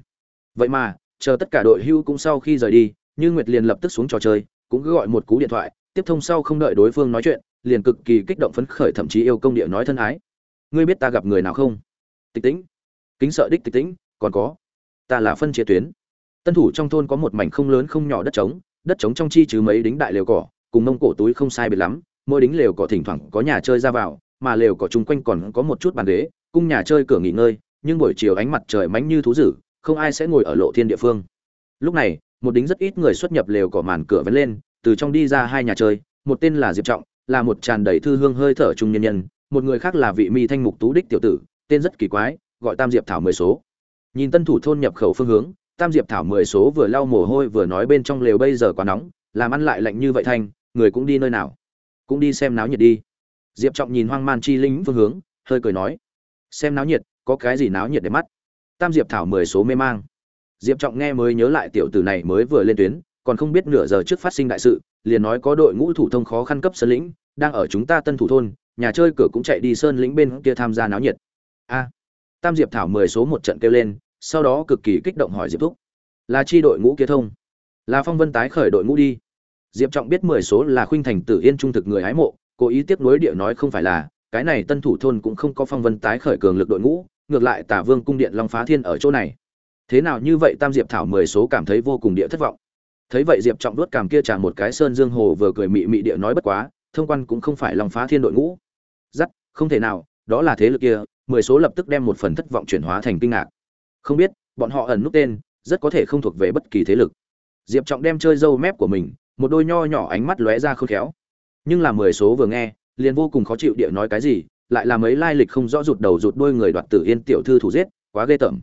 A: Vậy mà, chờ tất cả đội hưu cũng sau khi rời đi, như nguyệt liền lập tức xuống trò chơi, cũng cứ gọi một cú điện thoại, tiếp thông sau không đợi đối phương nói chuyện, liền cực kỳ kích động phấn khởi thậm chí yêu công địa nói thân ái. Ngươi biết ta gặp người nào không? Tịch tĩnh. Kính sợ đích tịch tĩnh, còn có. Ta là phân chia tuyến. Tân thủ trong thôn có một mảnh không lớn không nhỏ đất trống đất trống trong chi chứ mấy đính đại lều cỏ, cùng mông cổ túi không sai biệt lắm, mỗi đính lều cỏ thỉnh thoảng có nhà chơi ra vào mà lều cỏ chung quanh còn có một chút bàn ghế cung nhà chơi cửa nghỉ ngơi nhưng buổi chiều ánh mặt trời mánh như thú dữ không ai sẽ ngồi ở lộ thiên địa phương. Lúc này một đính rất ít người xuất nhập lều cỏ màn cửa vén lên từ trong đi ra hai nhà chơi một tên là diệp trọng là một tràn đầy thư hương hơi thở trung nhân nhân một người khác là vị mi thanh mục tú đích tiểu tử tên rất kỳ quái gọi tam diệp thảo mười số. Nhìn tân thủ thôn nhập khẩu phương hướng tam diệp thảo mười số vừa lau mồ hôi vừa nói bên trong lều bây giờ quá nóng làm ăn lại lạnh như vậy thành, người cũng đi nơi nào? Cũng đi xem náo nhiệt đi diệp trọng nhìn hoang man chi linh phương hướng, hơi cười nói, xem náo nhiệt, có cái gì náo nhiệt để mắt? Tam diệp thảo mười số mê mang. Diệp trọng nghe mới nhớ lại tiểu tử này mới vừa lên tuyến, còn không biết nửa giờ trước phát sinh đại sự, liền nói có đội ngũ thủ thông khó khăn cấp sơn lĩnh, đang ở chúng ta tân thủ thôn, nhà chơi cửa cũng chạy đi sơn lĩnh bên kia tham gia náo nhiệt. A. Tam diệp thảo mười số một trận kêu lên, sau đó cực kỳ kích động hỏi diệp thúc, là chi đội ngũ kia thông? Là phong vân tái khởi đội ngũ đi? Diệp trọng biết mười số là khuynh thành tử yên trung thực người hái mộ cố ý tiếp nối địa nói không phải là, cái này tân thủ thôn cũng không có phong vân tái khởi cường lực đội ngũ, ngược lại tả vương cung điện long phá thiên ở chỗ này. Thế nào như vậy tam diệp thảo mười số cảm thấy vô cùng địa thất vọng. Thấy vậy diệp trọng đuốt cảm kia trả một cái sơn dương hồ vừa cười mị mị địa nói bất quá, thông quan cũng không phải long phá thiên đội ngũ. Dắt không thể nào, đó là thế lực kia, mười số lập tức đem một phần thất vọng chuyển hóa thành kinh ngạc. Không biết, bọn họ ẩn nút tên, rất có thể không thuộc về bất kỳ thế lực. Diệp trọng đem chơi dâu mép của mình, một đôi nho nhỏ ánh mắt lóe ra khôn khéo nhưng là mười số vừa nghe, liền vô cùng khó chịu địa nói cái gì, lại là mấy lai lịch không rõ rụt đầu rụt đôi người đoạt tử yên tiểu thư thủ giết, quá ghê tởm.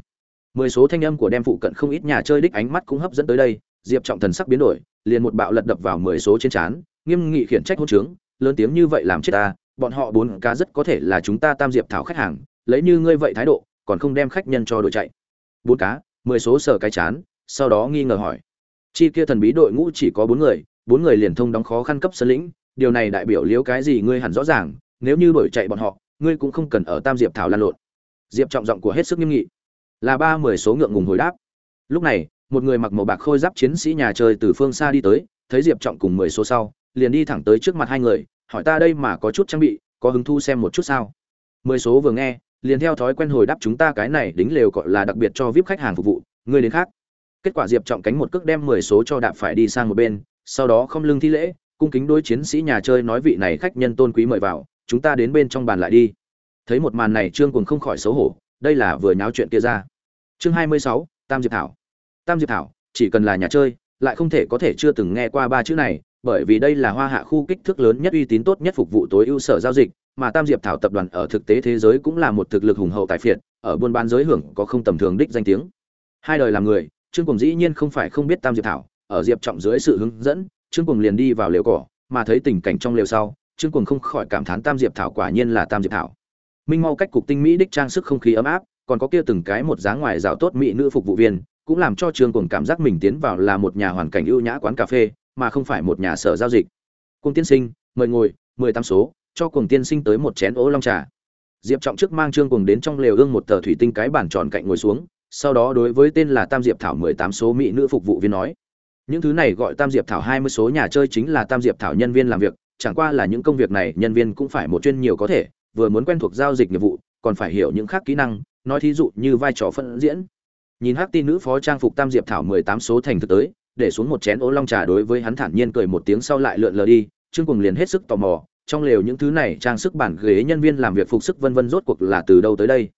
A: Mười số thanh âm của đem phụ cận không ít nhà chơi đích ánh mắt cũng hấp dẫn tới đây, diệp trọng thần sắc biến đổi, liền một bạo lật đập vào mười số trên trán, nghiêm nghị khiển trách hôn trướng, lớn tiếng như vậy làm chết ta, bọn họ bốn cá rất có thể là chúng ta tam diệp thảo khách hàng, lấy như ngươi vậy thái độ, còn không đem khách nhân cho đội chạy. Bốn cá, mười số sờ cái chán, sau đó nghi ngờ hỏi. Chi kia thần bí đội ngũ chỉ có bốn người bốn người liền thông đóng khó khăn cấp sân lĩnh điều này đại biểu liếu cái gì ngươi hẳn rõ ràng, nếu như đổi chạy bọn họ, ngươi cũng không cần ở tam diệp thảo lan lộn. Diệp trọng giọng của hết sức nghiêm nghị. Là ba mười số ngượng ngùng hồi đáp. Lúc này, một người mặc màu bạc khôi giáp chiến sĩ nhà chơi từ phương xa đi tới, thấy diệp trọng cùng mười số sau, liền đi thẳng tới trước mặt hai người, hỏi ta đây mà có chút trang bị, có hứng thu xem một chút sao? Mười số vừa nghe, liền theo thói quen hồi đáp chúng ta cái này đính lều gọi là đặc biệt cho vip khách hàng phục vụ người đến khác. Kết quả diệp trọng cánh một cước đem mười số cho đạp phải đi sang một bên, sau đó không lưng thi lễ cung kính đối chiến sĩ nhà chơi nói vị này khách nhân tôn quý mời vào, chúng ta đến bên trong bàn lại đi. Thấy một màn này trương cùng không khỏi xấu hổ, đây là vừa nháo chuyện kia ra. Chương hai mươi sáu, tam diệp thảo. Tam diệp thảo, chỉ cần là nhà chơi, lại không thể có thể chưa từng nghe qua ba chữ này, bởi vì đây là hoa hạ khu kích thước lớn nhất uy tín tốt nhất phục vụ tối ưu sở giao dịch, mà tam diệp thảo tập đoàn ở thực tế thế giới cũng là một thực lực hùng hậu tài phiệt, ở buôn bán giới hưởng có không tầm thường đích danh tiếng. Hai đời làm người, trương cùng dĩ nhiên không phải không biết tam diệp thảo, ở diệp trọng dưới sự hướng dẫn trương cuồng liền đi vào lều cỏ, mà thấy tình cảnh trong lều sau, trương cuồng không khỏi cảm thán tam diệp thảo quả nhiên là tam diệp thảo. Minh mau cách cục tinh mỹ đích trang sức không khí ấm áp, còn có kia từng cái một dáng ngoài rào tốt mỹ nữ phục vụ viên, cũng làm cho trương cuồng cảm giác mình tiến vào là một nhà hoàn cảnh ưu nhã quán cà phê, mà không phải một nhà sở giao dịch. Cung tiên sinh, mời ngồi, mười tám số, cho cùng tiên sinh tới một chén ố long trà. Diệp trọng trước mang trương cuồng đến trong lều ương một tờ thủy tinh cái bàn tròn cạnh ngồi xuống, sau đó đối với tên là tam diệp thảo mười tám số mỹ nữ phục vụ viên nói những thứ này gọi tam diệp thảo hai mươi số nhà chơi chính là tam diệp thảo nhân viên làm việc, chẳng qua là những công việc này nhân viên cũng phải một chuyên nhiều có thể, vừa muốn quen thuộc giao dịch nghiệp vụ, còn phải hiểu những khác kỹ năng, nói thí dụ như vai trò phân diễn. Nhìn hắc tin nữ phó trang phục tam diệp thảo mười tám số thành thực tới, để xuống một chén ố long trà đối với hắn thản nhiên cười một tiếng sau lại lượn lờ đi, trương cùng liền hết sức tò mò, trong lều những thứ này trang sức bản ghế nhân viên làm việc phục sức vân vân rốt cuộc là từ đâu tới đây?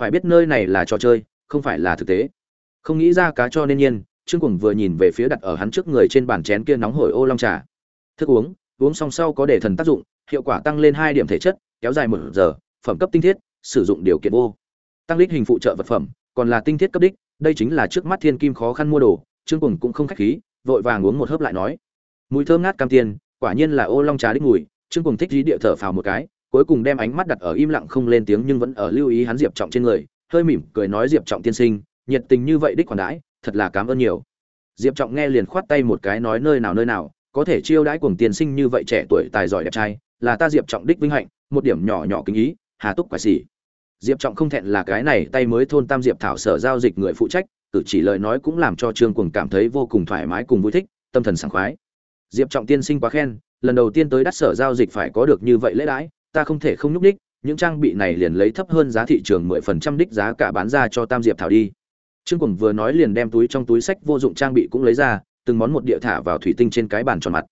A: Phải biết nơi này là trò chơi, không phải là thực tế. Không nghĩ ra cá cho nên nhiên trương Cuồng vừa nhìn về phía đặt ở hắn trước người trên bàn chén kia nóng hổi ô long trà. Thức uống uống xong sau có để thần tác dụng, hiệu quả tăng lên hai điểm thể chất, kéo dài một giờ, phẩm cấp tinh thiết, sử dụng điều kiện vô tăng lít hình phụ trợ vật phẩm, còn là tinh thiết cấp đích, đây chính là trước mắt thiên kim khó khăn mua đồ, trương Cuồng cũng không khách khí, vội vàng uống một hớp lại nói. Mùi thơm ngát cam tiên, quả nhiên là ô long trà đích mùi, trương Cuồng thích dí địa thở phào một cái, cuối cùng đem ánh mắt đặt ở im lặng không lên tiếng nhưng vẫn ở lưu ý hắn diệp trọng trên người, hơi mỉm cười nói diệp trọng tiên sinh, nhiệt tình như vậy đích khoản đãi thật là cảm ơn nhiều. Diệp trọng nghe liền khoát tay một cái nói nơi nào nơi nào, có thể chiêu đãi cuồng tiền sinh như vậy trẻ tuổi tài giỏi đẹp trai, là ta diệp trọng đích vinh hạnh, một điểm nhỏ nhỏ kính ý, hà túc quả xỉ diệp trọng không thẹn là cái này tay mới thôn tam diệp thảo sở giao dịch người phụ trách, cử chỉ lời nói cũng làm cho trương cuồng cảm thấy vô cùng thoải mái cùng vui thích, tâm thần sảng khoái. Diệp trọng tiên sinh quá khen, lần đầu tiên tới đắt sở giao dịch phải có được như vậy lễ đãi, ta không thể không nhúc đích những trang bị này liền lấy thấp hơn giá thị trường mười phần trăm đích giá cả bán ra cho tam diệp thảo đi trương cuồng vừa nói liền đem túi trong túi sách vô dụng trang bị cũng lấy ra, từng món một địa thả vào thủy tinh trên cái bàn tròn mặt.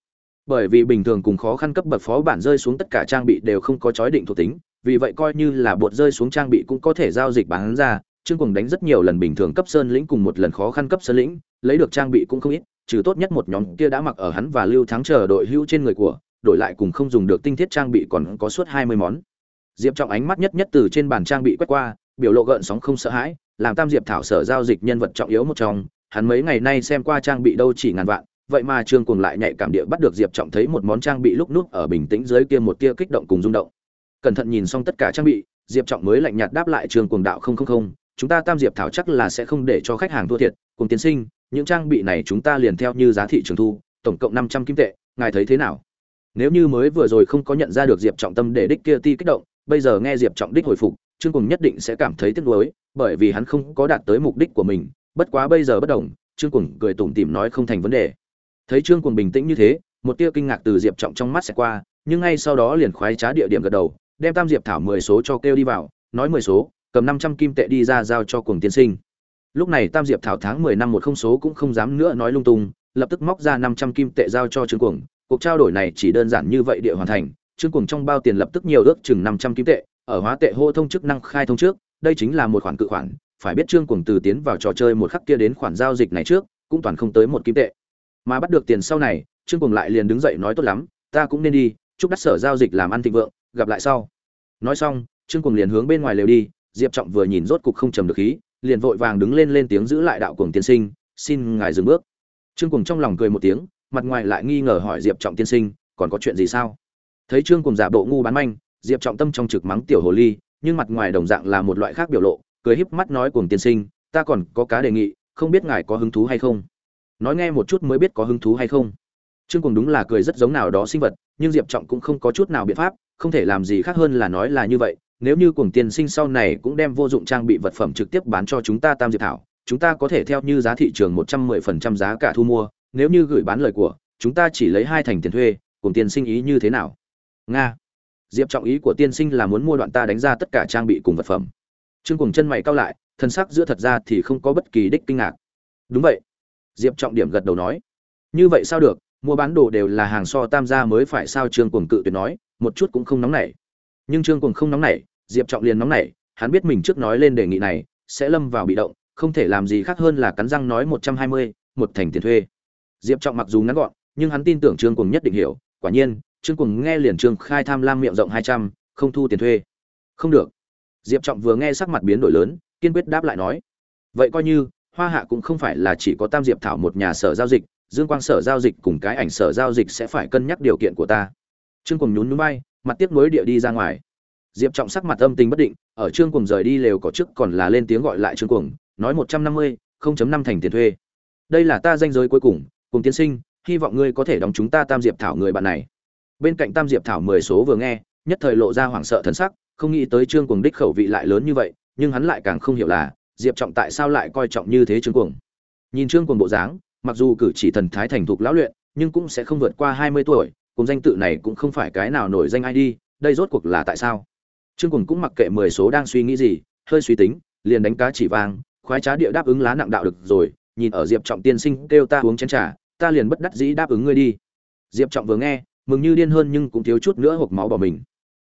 A: Bởi vì bình thường cùng khó khăn cấp bậc phó bản rơi xuống tất cả trang bị đều không có chói định thuộc tính, vì vậy coi như là bột rơi xuống trang bị cũng có thể giao dịch bán ra. Trương cùng đánh rất nhiều lần bình thường cấp sơn lĩnh cùng một lần khó khăn cấp sơn lĩnh, lấy được trang bị cũng không ít, trừ tốt nhất một nhóm kia đã mặc ở hắn và lưu thắng chờ đội hữu trên người của, đổi lại cùng không dùng được tinh thiết trang bị còn có suốt hai mươi món. Diệp trọng ánh mắt nhất nhất từ trên bàn trang bị quét qua, biểu lộ gợn sóng không sợ hãi làm tam diệp thảo sở giao dịch nhân vật trọng yếu một trong, hắn mấy ngày nay xem qua trang bị đâu chỉ ngàn vạn, vậy mà trương cùng lại nhạy cảm địa bắt được diệp trọng thấy một món trang bị lúc nút ở bình tĩnh dưới kia một tia kích động cùng rung động. Cẩn thận nhìn xong tất cả trang bị, diệp trọng mới lạnh nhạt đáp lại trương cùng đạo không không không, chúng ta tam diệp thảo chắc là sẽ không để cho khách hàng thua thiệt cùng tiến sinh, những trang bị này chúng ta liền theo như giá thị trường thu, tổng cộng năm trăm kim tệ, ngài thấy thế nào? Nếu như mới vừa rồi không có nhận ra được diệp trọng tâm để đích kia ti kích động, bây giờ nghe diệp trọng đích hồi phục trương cùng nhất định sẽ cảm thấy tiếc nuối, bởi vì hắn không có đạt tới mục đích của mình, bất quá bây giờ bất đồng, trương cùng cười tủm tỉm nói không thành vấn đề. Thấy trương cùng bình tĩnh như thế, một tia kinh ngạc từ diệp trọng trong mắt sẽ qua, nhưng ngay sau đó liền khoái trá địa điểm gật đầu, đem tam diệp thảo mười số cho kêu đi vào, nói mười số, cầm năm trăm kim tệ đi ra giao cho cuồng tiên sinh. Lúc này tam diệp thảo tháng mười năm một không số cũng không dám nữa nói lung tung, lập tức móc ra năm trăm kim tệ giao cho trương cuồng, cuộc trao đổi này chỉ đơn giản như vậy địa hoàn thành, trương cuồng trong bao tiền lập tức nhiều ước chừng năm trăm kim tệ ở hóa tệ hô thông chức năng khai thông trước, đây chính là một khoản cự khoản, phải biết trương cuồng từ tiến vào trò chơi một khắc kia đến khoản giao dịch này trước, cũng toàn không tới một kim tệ. Mà bắt được tiền sau này, trương cuồng lại liền đứng dậy nói tốt lắm, ta cũng nên đi, chúc đắt sở giao dịch làm ăn thịnh vượng, gặp lại sau. Nói xong, trương cuồng liền hướng bên ngoài lều đi, diệp trọng vừa nhìn rốt cục không trầm được khí, liền vội vàng đứng lên lên tiếng giữ lại đạo cuồng tiên sinh, xin ngài dừng bước. Trương cuồng trong lòng cười một tiếng, mặt ngoài lại nghi ngờ hỏi diệp trọng tiên sinh, còn có chuyện gì sao? Thấy trương cuồng giả bộ ngu bán manh diệp trọng tâm trong trực mắng tiểu hồ ly, nhưng mặt ngoài đồng dạng là một loại khác biểu lộ, cười híp mắt nói cuồng tiên sinh, ta còn có cá đề nghị, không biết ngài có hứng thú hay không? Nói nghe một chút mới biết có hứng thú hay không. Trương cuồng đúng là cười rất giống nào đó sinh vật, nhưng diệp trọng cũng không có chút nào biện pháp, không thể làm gì khác hơn là nói là như vậy, nếu như cuồng tiên sinh sau này cũng đem vô dụng trang bị vật phẩm trực tiếp bán cho chúng ta tam diệp thảo, chúng ta có thể theo như giá thị trường một trăm mười phần trăm giá cả thu mua, nếu như gửi bán lời của, chúng ta chỉ lấy hai thành tiền thuê, Cuồng tiên sinh ý như thế nào? Nga diệp trọng ý của tiên sinh là muốn mua đoạn ta đánh ra tất cả trang bị cùng vật phẩm. Trương cùng chân mày cao lại, thân sắc giữa thật ra thì không có bất kỳ đích kinh ngạc. Đúng vậy. Diệp trọng điểm gật đầu nói. Như vậy sao được, mua bán đồ đều là hàng so tam gia mới phải sao trương cuồng cự tuyệt nói, một chút cũng không nóng nảy. Nhưng trương cuồng không nóng nảy, diệp trọng liền nóng nảy, hắn biết mình trước nói lên đề nghị này, sẽ lâm vào bị động, không thể làm gì khác hơn là cắn răng nói một trăm hai mươi, một thành tiền thuê. Diệp trọng mặc dù ngắn gọn, nhưng hắn tin tưởng trương cuồng nhất định hiểu, quả nhiên trương cuồng nghe liền trương khai tham lam miệng rộng hai trăm, không thu tiền thuê. Không được. Diệp trọng vừa nghe sắc mặt biến đổi lớn, kiên quyết đáp lại nói. Vậy coi như, hoa hạ cũng không phải là chỉ có tam diệp thảo một nhà sở giao dịch, dương quang sở giao dịch cùng cái ảnh sở giao dịch sẽ phải cân nhắc điều kiện của ta. Trương cùng nhún núi bay mặt tiếc mới địa đi ra ngoài. Diệp trọng sắc mặt âm tình bất định, ở trương cùng rời đi lều có chức còn là lên tiếng gọi lại trương cùng nói một trăm năm mươi, không chấm năm thành tiền thuê. Đây là ta danh giới cuối cùng cùng tiên sinh, hy vọng ngươi có thể đóng chúng ta tam diệp thảo người bạn này bên cạnh tam diệp thảo mười số vừa nghe, nhất thời lộ ra hoảng sợ thần sắc, không nghĩ tới trương cuồng đích khẩu vị lại lớn như vậy, nhưng hắn lại càng không hiểu là, diệp trọng tại sao lại coi trọng như thế trương cuồng. Nhìn trương cuồng bộ dáng, mặc dù cử chỉ thần thái thành thục lão luyện, nhưng cũng sẽ không vượt qua hai mươi tuổi, cùng danh tự này cũng không phải cái nào nổi danh ai đi, đây rốt cuộc là tại sao? Trương cuồng cũng mặc kệ mười số đang suy nghĩ gì, hơi suy tính, liền đánh cá chỉ vang, khoái trá địa đáp ứng lá nặng đạo được rồi, nhìn ở diệp trọng tiên sinh kêu ta uống chén trà, ta liền bất đắc dĩ đáp ứng ngươi đi. Diệp trọng vừa nghe mừng như điên hơn nhưng cũng thiếu chút nữa hộc máu bỏ mình.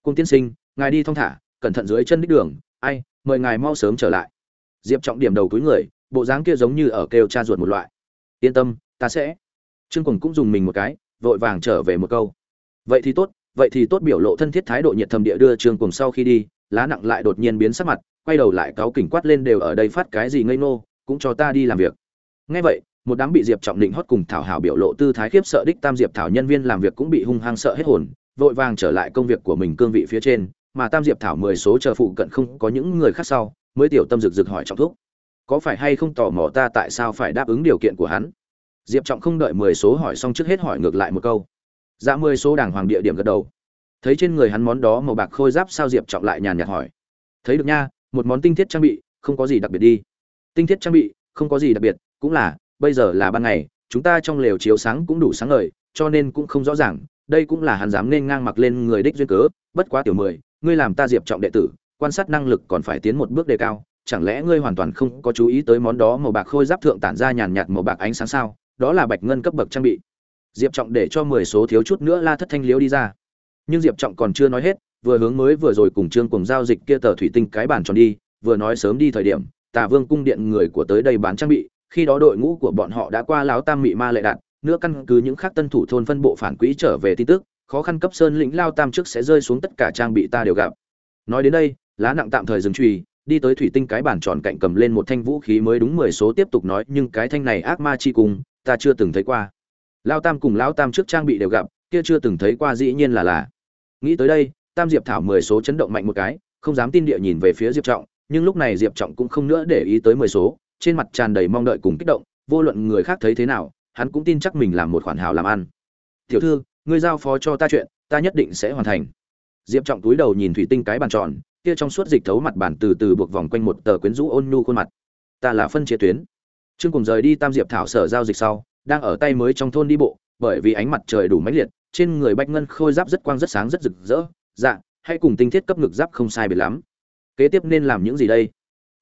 A: Cung tiên sinh, ngài đi thong thả, cẩn thận dưới chân đích đường, ai, mời ngài mau sớm trở lại. Diệp trọng điểm đầu túi người, bộ dáng kia giống như ở kêu cha ruột một loại. Yên tâm, ta sẽ. Trương cùng cũng dùng mình một cái, vội vàng trở về một câu. Vậy thì tốt, vậy thì tốt biểu lộ thân thiết thái độ nhiệt thầm địa đưa trương cùng sau khi đi, lá nặng lại đột nhiên biến sắc mặt, quay đầu lại cáo kỉnh quát lên đều ở đây phát cái gì ngây ngô, cũng cho ta đi làm việc. Ngay vậy một đám bị diệp trọng định hót cùng thảo hảo biểu lộ tư thái khiếp sợ đích tam diệp thảo nhân viên làm việc cũng bị hung hăng sợ hết hồn, vội vàng trở lại công việc của mình cương vị phía trên, mà tam diệp thảo mười số chờ phụ cận không có những người khác sau, mới tiểu tâm rực rực hỏi trọng thúc, có phải hay không tò mò ta tại sao phải đáp ứng điều kiện của hắn? Diệp trọng không đợi mười số hỏi xong trước hết hỏi ngược lại một câu. Dạ mười số đàng hoàng địa điểm gật đầu. Thấy trên người hắn món đó màu bạc khôi giáp sao diệp trọng lại nhàn nhạt hỏi, thấy được nha, một món tinh thiết trang bị, không có gì đặc biệt đi. Tinh thiết trang bị, không có gì đặc biệt, cũng là bây giờ là ban ngày, chúng ta trong lều chiếu sáng cũng đủ sáng ngời, cho nên cũng không rõ ràng, đây cũng là hắn dám nên ngang mặc lên người đích duyên cớ, bất quá tiểu mười, ngươi làm ta diệp trọng đệ tử, quan sát năng lực còn phải tiến một bước đề cao, chẳng lẽ ngươi hoàn toàn không có chú ý tới món đó màu bạc khôi giáp thượng tản ra nhàn nhạt màu bạc ánh sáng sao? Đó là bạch ngân cấp bậc trang bị. Diệp trọng để cho mười số thiếu chút nữa la thất thanh liếu đi ra. Nhưng diệp trọng còn chưa nói hết, vừa hướng mới vừa rồi cùng trương cùng giao dịch kia tờ thủy tinh cái bàn tròn đi, vừa nói sớm đi thời điểm, tà vương cung điện người của tới đây bán trang bị khi đó đội ngũ của bọn họ đã qua láo tam mị ma lệ đạn, nữa căn cứ những khác tân thủ thôn phân bộ phản quỹ trở về tin tức, khó khăn cấp sơn lĩnh lao tam trước sẽ rơi xuống tất cả trang bị ta đều gặp. Nói đến đây, lá nặng tạm thời dừng trùy đi tới thủy tinh cái bàn tròn cạnh cầm lên một thanh vũ khí mới đúng mười số tiếp tục nói, nhưng cái thanh này ác ma chi cùng, ta chưa từng thấy qua. Lao tam cùng lão tam trước trang bị đều gặp, kia chưa từng thấy qua dĩ nhiên là là. Nghĩ tới đây, tam diệp thảo mười số chấn động mạnh một cái, không dám tin địa nhìn về phía diệp trọng, nhưng lúc này diệp trọng cũng không nữa để ý tới mười số trên mặt tràn đầy mong đợi cùng kích động, vô luận người khác thấy thế nào, hắn cũng tin chắc mình làm một khoản hảo làm ăn. Tiểu thư, ngươi giao phó cho ta chuyện, ta nhất định sẽ hoàn thành. Diệp trọng túi đầu nhìn thủy tinh cái bàn tròn, kia trong suốt dịch thấu mặt bàn từ từ buộc vòng quanh một tờ quyến rũ ôn nhu khuôn mặt. Ta là phân chia tuyến. Trương cùng rời đi tam diệp thảo sở giao dịch sau, đang ở tay mới trong thôn đi bộ, bởi vì ánh mặt trời đủ mãnh liệt, trên người bạch ngân khôi giáp rất quang rất sáng rất rực rỡ. Dạ hay cùng tinh thiết cấp ngực giáp không sai biệt lắm. Kế tiếp nên làm những gì đây?